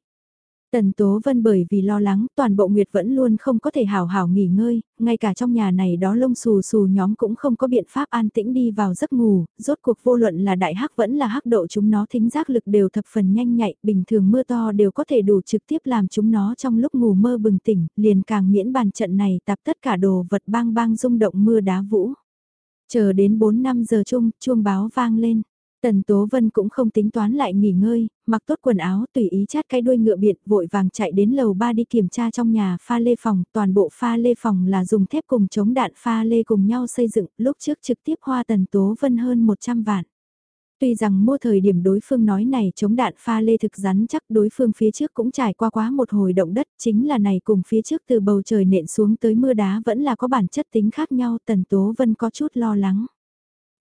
Tần Tố Vân bởi vì lo lắng, toàn bộ Nguyệt vẫn luôn không có thể hào hào nghỉ ngơi, ngay cả trong nhà này đó lông xù xù nhóm cũng không có biện pháp an tĩnh đi vào giấc ngủ, rốt cuộc vô luận là đại hắc vẫn là hắc độ chúng nó thính giác lực đều thập phần nhanh nhạy, bình thường mưa to đều có thể đủ trực tiếp làm chúng nó trong lúc ngủ mơ bừng tỉnh, liền càng miễn bàn trận này tập tất cả đồ vật bang bang rung động mưa đá vũ. Chờ đến 4-5 giờ chung, chuông báo vang lên. Tần Tố Vân cũng không tính toán lại nghỉ ngơi, mặc tốt quần áo tùy ý chát cái đuôi ngựa biện vội vàng chạy đến lầu ba đi kiểm tra trong nhà pha lê phòng, toàn bộ pha lê phòng là dùng thép cùng chống đạn pha lê cùng nhau xây dựng, lúc trước trực tiếp hoa Tần Tố Vân hơn 100 vạn. Tuy rằng mua thời điểm đối phương nói này chống đạn pha lê thực rắn chắc đối phương phía trước cũng trải qua quá một hồi động đất chính là này cùng phía trước từ bầu trời nện xuống tới mưa đá vẫn là có bản chất tính khác nhau Tần Tố Vân có chút lo lắng.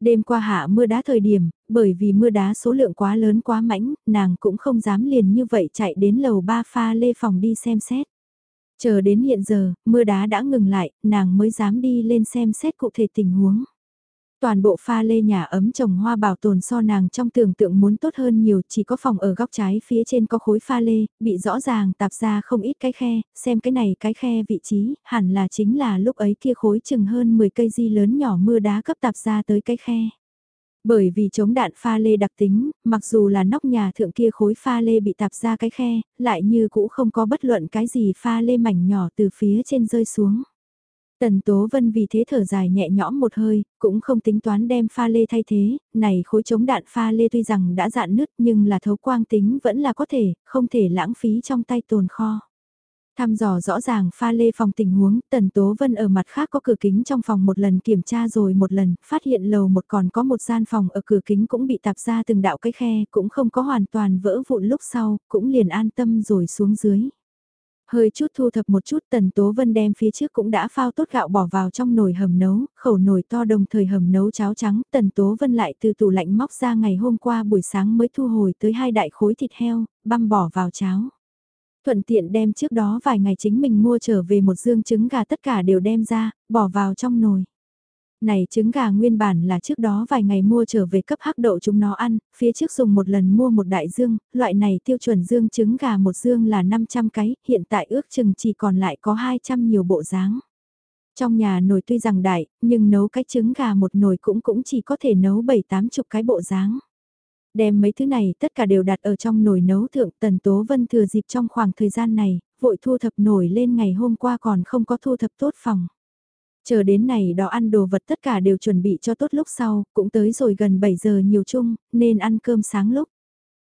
Đêm qua hạ mưa đá thời điểm, bởi vì mưa đá số lượng quá lớn quá mãnh, nàng cũng không dám liền như vậy chạy đến lầu ba pha lê phòng đi xem xét. Chờ đến hiện giờ, mưa đá đã ngừng lại, nàng mới dám đi lên xem xét cụ thể tình huống toàn bộ pha lê nhà ấm trồng hoa bảo tồn so nàng trong tưởng tượng muốn tốt hơn nhiều, chỉ có phòng ở góc trái phía trên có khối pha lê, bị rõ ràng tạp ra không ít cái khe, xem cái này cái khe vị trí, hẳn là chính là lúc ấy kia khối chừng hơn 10 cây di lớn nhỏ mưa đá cấp tạp ra tới cái khe. Bởi vì chống đạn pha lê đặc tính, mặc dù là nóc nhà thượng kia khối pha lê bị tạp ra cái khe, lại như cũ không có bất luận cái gì pha lê mảnh nhỏ từ phía trên rơi xuống. Tần Tố Vân vì thế thở dài nhẹ nhõm một hơi, cũng không tính toán đem pha lê thay thế, này khối chống đạn pha lê tuy rằng đã dạn nứt nhưng là thấu quang tính vẫn là có thể, không thể lãng phí trong tay tồn kho. Thăm dò rõ ràng pha lê phòng tình huống, Tần Tố Vân ở mặt khác có cửa kính trong phòng một lần kiểm tra rồi một lần, phát hiện lầu một còn có một gian phòng ở cửa kính cũng bị tạp ra từng đạo cái khe, cũng không có hoàn toàn vỡ vụn lúc sau, cũng liền an tâm rồi xuống dưới. Hơi chút thu thập một chút Tần Tố Vân đem phía trước cũng đã phao tốt gạo bỏ vào trong nồi hầm nấu, khẩu nồi to đồng thời hầm nấu cháo trắng. Tần Tố Vân lại từ tủ lạnh móc ra ngày hôm qua buổi sáng mới thu hồi tới hai đại khối thịt heo, băm bỏ vào cháo. Thuận tiện đem trước đó vài ngày chính mình mua trở về một dương trứng gà tất cả đều đem ra, bỏ vào trong nồi này trứng gà nguyên bản là trước đó vài ngày mua trở về cấp hắc đậu chúng nó ăn, phía trước dùng một lần mua một đại dương, loại này tiêu chuẩn dương trứng gà một dương là 500 cái, hiện tại ước chừng chỉ còn lại có 200 nhiều bộ dáng. Trong nhà nồi tuy rằng đại, nhưng nấu cái trứng gà một nồi cũng cũng chỉ có thể nấu 7-8 chục cái bộ dáng. Đem mấy thứ này tất cả đều đặt ở trong nồi nấu thượng tần tố vân thừa dịp trong khoảng thời gian này, vội thu thập nổi lên ngày hôm qua còn không có thu thập tốt phòng. Chờ đến này đó ăn đồ vật tất cả đều chuẩn bị cho tốt lúc sau, cũng tới rồi gần 7 giờ nhiều chung, nên ăn cơm sáng lúc.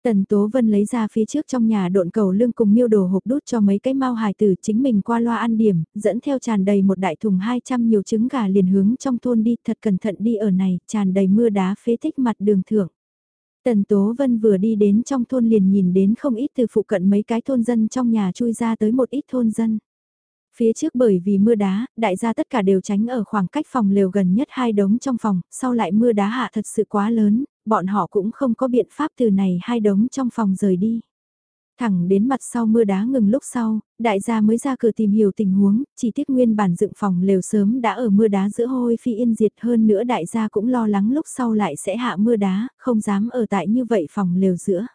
Tần Tố Vân lấy ra phía trước trong nhà độn cầu lương cùng miêu đồ hộp đút cho mấy cái mau hài tử chính mình qua loa ăn điểm, dẫn theo tràn đầy một đại thùng 200 nhiều trứng gà liền hướng trong thôn đi thật cẩn thận đi ở này, tràn đầy mưa đá phế tích mặt đường thượng. Tần Tố Vân vừa đi đến trong thôn liền nhìn đến không ít từ phụ cận mấy cái thôn dân trong nhà chui ra tới một ít thôn dân. Phía trước bởi vì mưa đá, đại gia tất cả đều tránh ở khoảng cách phòng lều gần nhất hai đống trong phòng, sau lại mưa đá hạ thật sự quá lớn, bọn họ cũng không có biện pháp từ này hai đống trong phòng rời đi. Thẳng đến mặt sau mưa đá ngừng lúc sau, đại gia mới ra cửa tìm hiểu tình huống, chỉ tiếc nguyên bản dựng phòng lều sớm đã ở mưa đá giữa hôi phi yên diệt hơn nữa đại gia cũng lo lắng lúc sau lại sẽ hạ mưa đá, không dám ở tại như vậy phòng lều giữa.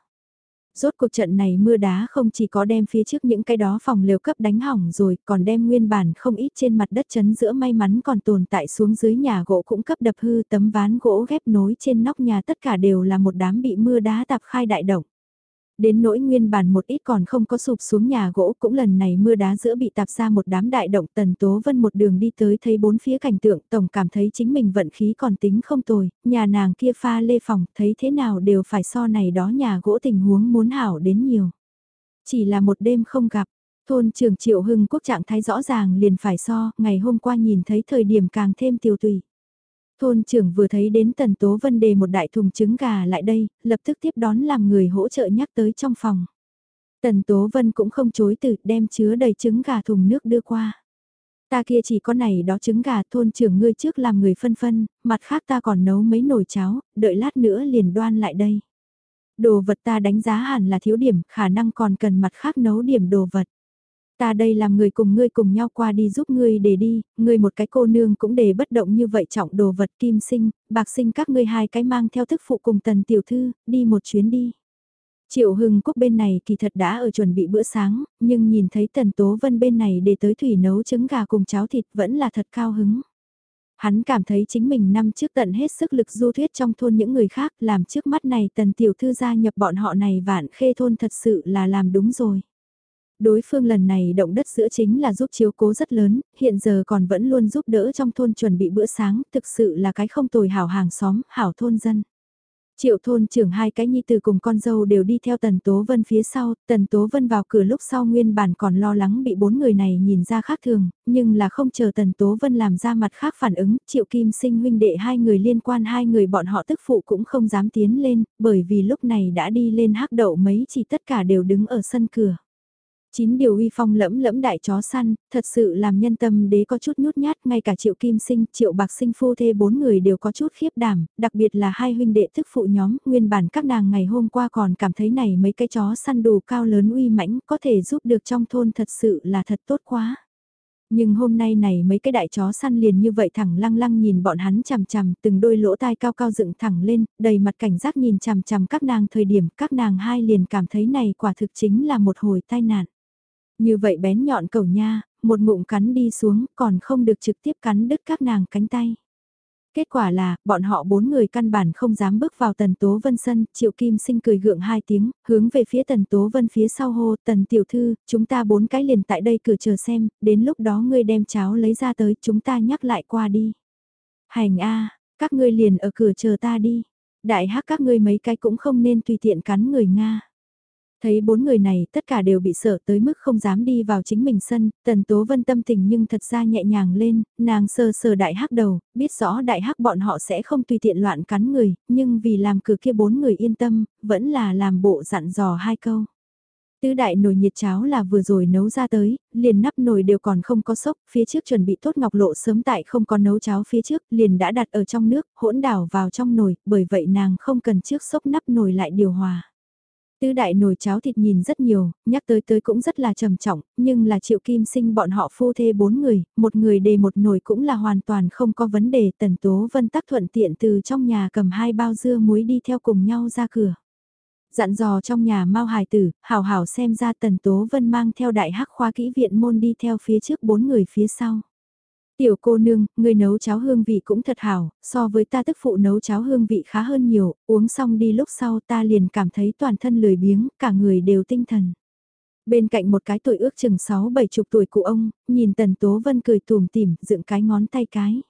Rốt cuộc trận này mưa đá không chỉ có đem phía trước những cái đó phòng lều cấp đánh hỏng rồi, còn đem nguyên bản không ít trên mặt đất chấn giữa may mắn còn tồn tại xuống dưới nhà gỗ cũng cấp đập hư tấm ván gỗ ghép nối trên nóc nhà tất cả đều là một đám bị mưa đá tạp khai đại động. Đến nỗi nguyên bản một ít còn không có sụp xuống nhà gỗ cũng lần này mưa đá giữa bị tạp ra một đám đại động tần tố vân một đường đi tới thấy bốn phía cảnh tượng tổng cảm thấy chính mình vận khí còn tính không tồi, nhà nàng kia pha lê phòng thấy thế nào đều phải so này đó nhà gỗ tình huống muốn hảo đến nhiều. Chỉ là một đêm không gặp, thôn trường triệu hưng quốc trạng thái rõ ràng liền phải so, ngày hôm qua nhìn thấy thời điểm càng thêm tiêu tùy. Thôn trưởng vừa thấy đến Tần Tố Vân đề một đại thùng trứng gà lại đây, lập tức tiếp đón làm người hỗ trợ nhắc tới trong phòng. Tần Tố Vân cũng không chối từ đem chứa đầy trứng gà thùng nước đưa qua. Ta kia chỉ có này đó trứng gà thôn trưởng ngươi trước làm người phân phân, mặt khác ta còn nấu mấy nồi cháo, đợi lát nữa liền đoan lại đây. Đồ vật ta đánh giá hẳn là thiếu điểm, khả năng còn cần mặt khác nấu điểm đồ vật. Ta đây làm người cùng ngươi cùng nhau qua đi giúp ngươi để đi, ngươi một cái cô nương cũng để bất động như vậy trọng đồ vật kim sinh, bạc sinh các ngươi hai cái mang theo thức phụ cùng tần tiểu thư, đi một chuyến đi. Triệu Hưng Quốc bên này kỳ thật đã ở chuẩn bị bữa sáng, nhưng nhìn thấy Tần Tố Vân bên này để tới thủy nấu trứng gà cùng cháo thịt vẫn là thật cao hứng. Hắn cảm thấy chính mình năm trước tận hết sức lực du thuyết trong thôn những người khác làm trước mắt này Tần Tiểu Thư gia nhập bọn họ này vạn khê thôn thật sự là làm đúng rồi. Đối phương lần này động đất giữa chính là giúp chiếu cố rất lớn, hiện giờ còn vẫn luôn giúp đỡ trong thôn chuẩn bị bữa sáng, thực sự là cái không tồi hảo hàng xóm, hảo thôn dân. Triệu thôn trưởng hai cái nhi từ cùng con dâu đều đi theo Tần Tố Vân phía sau, Tần Tố Vân vào cửa lúc sau nguyên bản còn lo lắng bị bốn người này nhìn ra khác thường, nhưng là không chờ Tần Tố Vân làm ra mặt khác phản ứng, Triệu Kim sinh huynh đệ hai người liên quan hai người bọn họ tức phụ cũng không dám tiến lên, bởi vì lúc này đã đi lên hắc đậu mấy chỉ tất cả đều đứng ở sân cửa. Chín điều uy phong lẫm lẫm đại chó săn, thật sự làm nhân tâm đế có chút nhút nhát, ngay cả triệu kim sinh, triệu bạc sinh phu thê bốn người đều có chút khiếp đảm, đặc biệt là hai huynh đệ thức phụ nhóm, nguyên bản các nàng ngày hôm qua còn cảm thấy này mấy cái chó săn đủ cao lớn uy mãnh có thể giúp được trong thôn thật sự là thật tốt quá. Nhưng hôm nay này mấy cái đại chó săn liền như vậy thẳng lăng lăng nhìn bọn hắn chằm chằm, từng đôi lỗ tai cao cao dựng thẳng lên, đầy mặt cảnh giác nhìn chằm chằm các nàng thời điểm các nàng hai liền cảm thấy này quả thực chính là một hồi tai nạn. Như vậy bén nhọn cầu nha, một ngụm cắn đi xuống còn không được trực tiếp cắn đứt các nàng cánh tay. Kết quả là, bọn họ bốn người căn bản không dám bước vào tần tố vân sân, triệu kim sinh cười gượng hai tiếng, hướng về phía tần tố vân phía sau hô, tần tiểu thư, chúng ta bốn cái liền tại đây cửa chờ xem, đến lúc đó ngươi đem cháo lấy ra tới, chúng ta nhắc lại qua đi. Hành a các ngươi liền ở cửa chờ ta đi. Đại hắc các ngươi mấy cái cũng không nên tùy tiện cắn người Nga. Thấy bốn người này tất cả đều bị sợ tới mức không dám đi vào chính mình sân, tần tố vân tâm tình nhưng thật ra nhẹ nhàng lên, nàng sờ sờ đại hắc đầu, biết rõ đại hắc bọn họ sẽ không tùy tiện loạn cắn người, nhưng vì làm cửa kia bốn người yên tâm, vẫn là làm bộ dặn dò hai câu. Tứ đại nồi nhiệt cháo là vừa rồi nấu ra tới, liền nắp nồi đều còn không có sốc, phía trước chuẩn bị tốt ngọc lộ sớm tại không có nấu cháo phía trước, liền đã đặt ở trong nước, hỗn đảo vào trong nồi, bởi vậy nàng không cần trước sốc nắp nồi lại điều hòa. Tứ đại nồi cháo thịt nhìn rất nhiều, nhắc tới tới cũng rất là trầm trọng, nhưng là triệu kim sinh bọn họ phu thê bốn người, một người đề một nồi cũng là hoàn toàn không có vấn đề. Tần Tố Vân tắc thuận tiện từ trong nhà cầm hai bao dưa muối đi theo cùng nhau ra cửa. Dặn dò trong nhà mau hài tử, hào hào xem ra Tần Tố Vân mang theo đại hắc khoa kỹ viện môn đi theo phía trước bốn người phía sau. Tiểu cô nương, người nấu cháo hương vị cũng thật hảo, so với ta tức phụ nấu cháo hương vị khá hơn nhiều, uống xong đi lúc sau ta liền cảm thấy toàn thân lười biếng, cả người đều tinh thần. Bên cạnh một cái tuổi ước chừng 6-7 chục tuổi cụ ông, nhìn Tần Tố Vân cười tùm tìm, dựng cái ngón tay cái.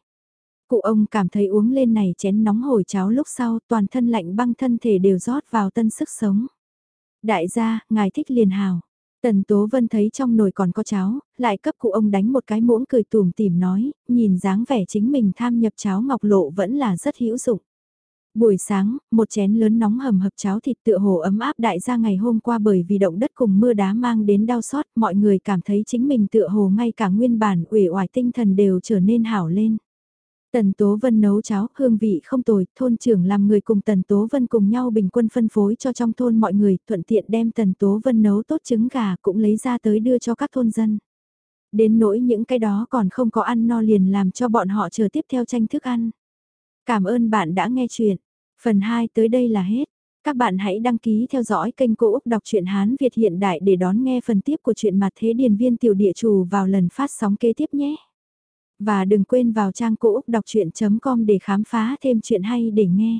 Cụ ông cảm thấy uống lên này chén nóng hổi cháo lúc sau, toàn thân lạnh băng thân thể đều rót vào tân sức sống. Đại gia, ngài thích liền hào. Tần Tố Vân thấy trong nồi còn có cháo, lại cấp cụ ông đánh một cái muỗng cười tùm tìm nói, nhìn dáng vẻ chính mình tham nhập cháo ngọc lộ vẫn là rất hữu dụng. Buổi sáng, một chén lớn nóng hầm hập cháo thịt tựa hồ ấm áp đại gia ngày hôm qua bởi vì động đất cùng mưa đá mang đến đau xót, mọi người cảm thấy chính mình tựa hồ ngay cả nguyên bản uể oải tinh thần đều trở nên hảo lên. Tần Tố Vân nấu cháo, hương vị không tồi, thôn trưởng làm người cùng Tần Tố Vân cùng nhau bình quân phân phối cho trong thôn mọi người, thuận tiện đem Tần Tố Vân nấu tốt trứng gà cũng lấy ra tới đưa cho các thôn dân. Đến nỗi những cái đó còn không có ăn no liền làm cho bọn họ chờ tiếp theo tranh thức ăn. Cảm ơn bạn đã nghe chuyện. Phần 2 tới đây là hết. Các bạn hãy đăng ký theo dõi kênh Cô Úc Đọc truyện Hán Việt hiện đại để đón nghe phần tiếp của truyện mặt thế điền viên tiểu địa chủ vào lần phát sóng kế tiếp nhé. Và đừng quên vào trang cô Úc Đọc Chuyện.com để khám phá thêm chuyện hay để nghe.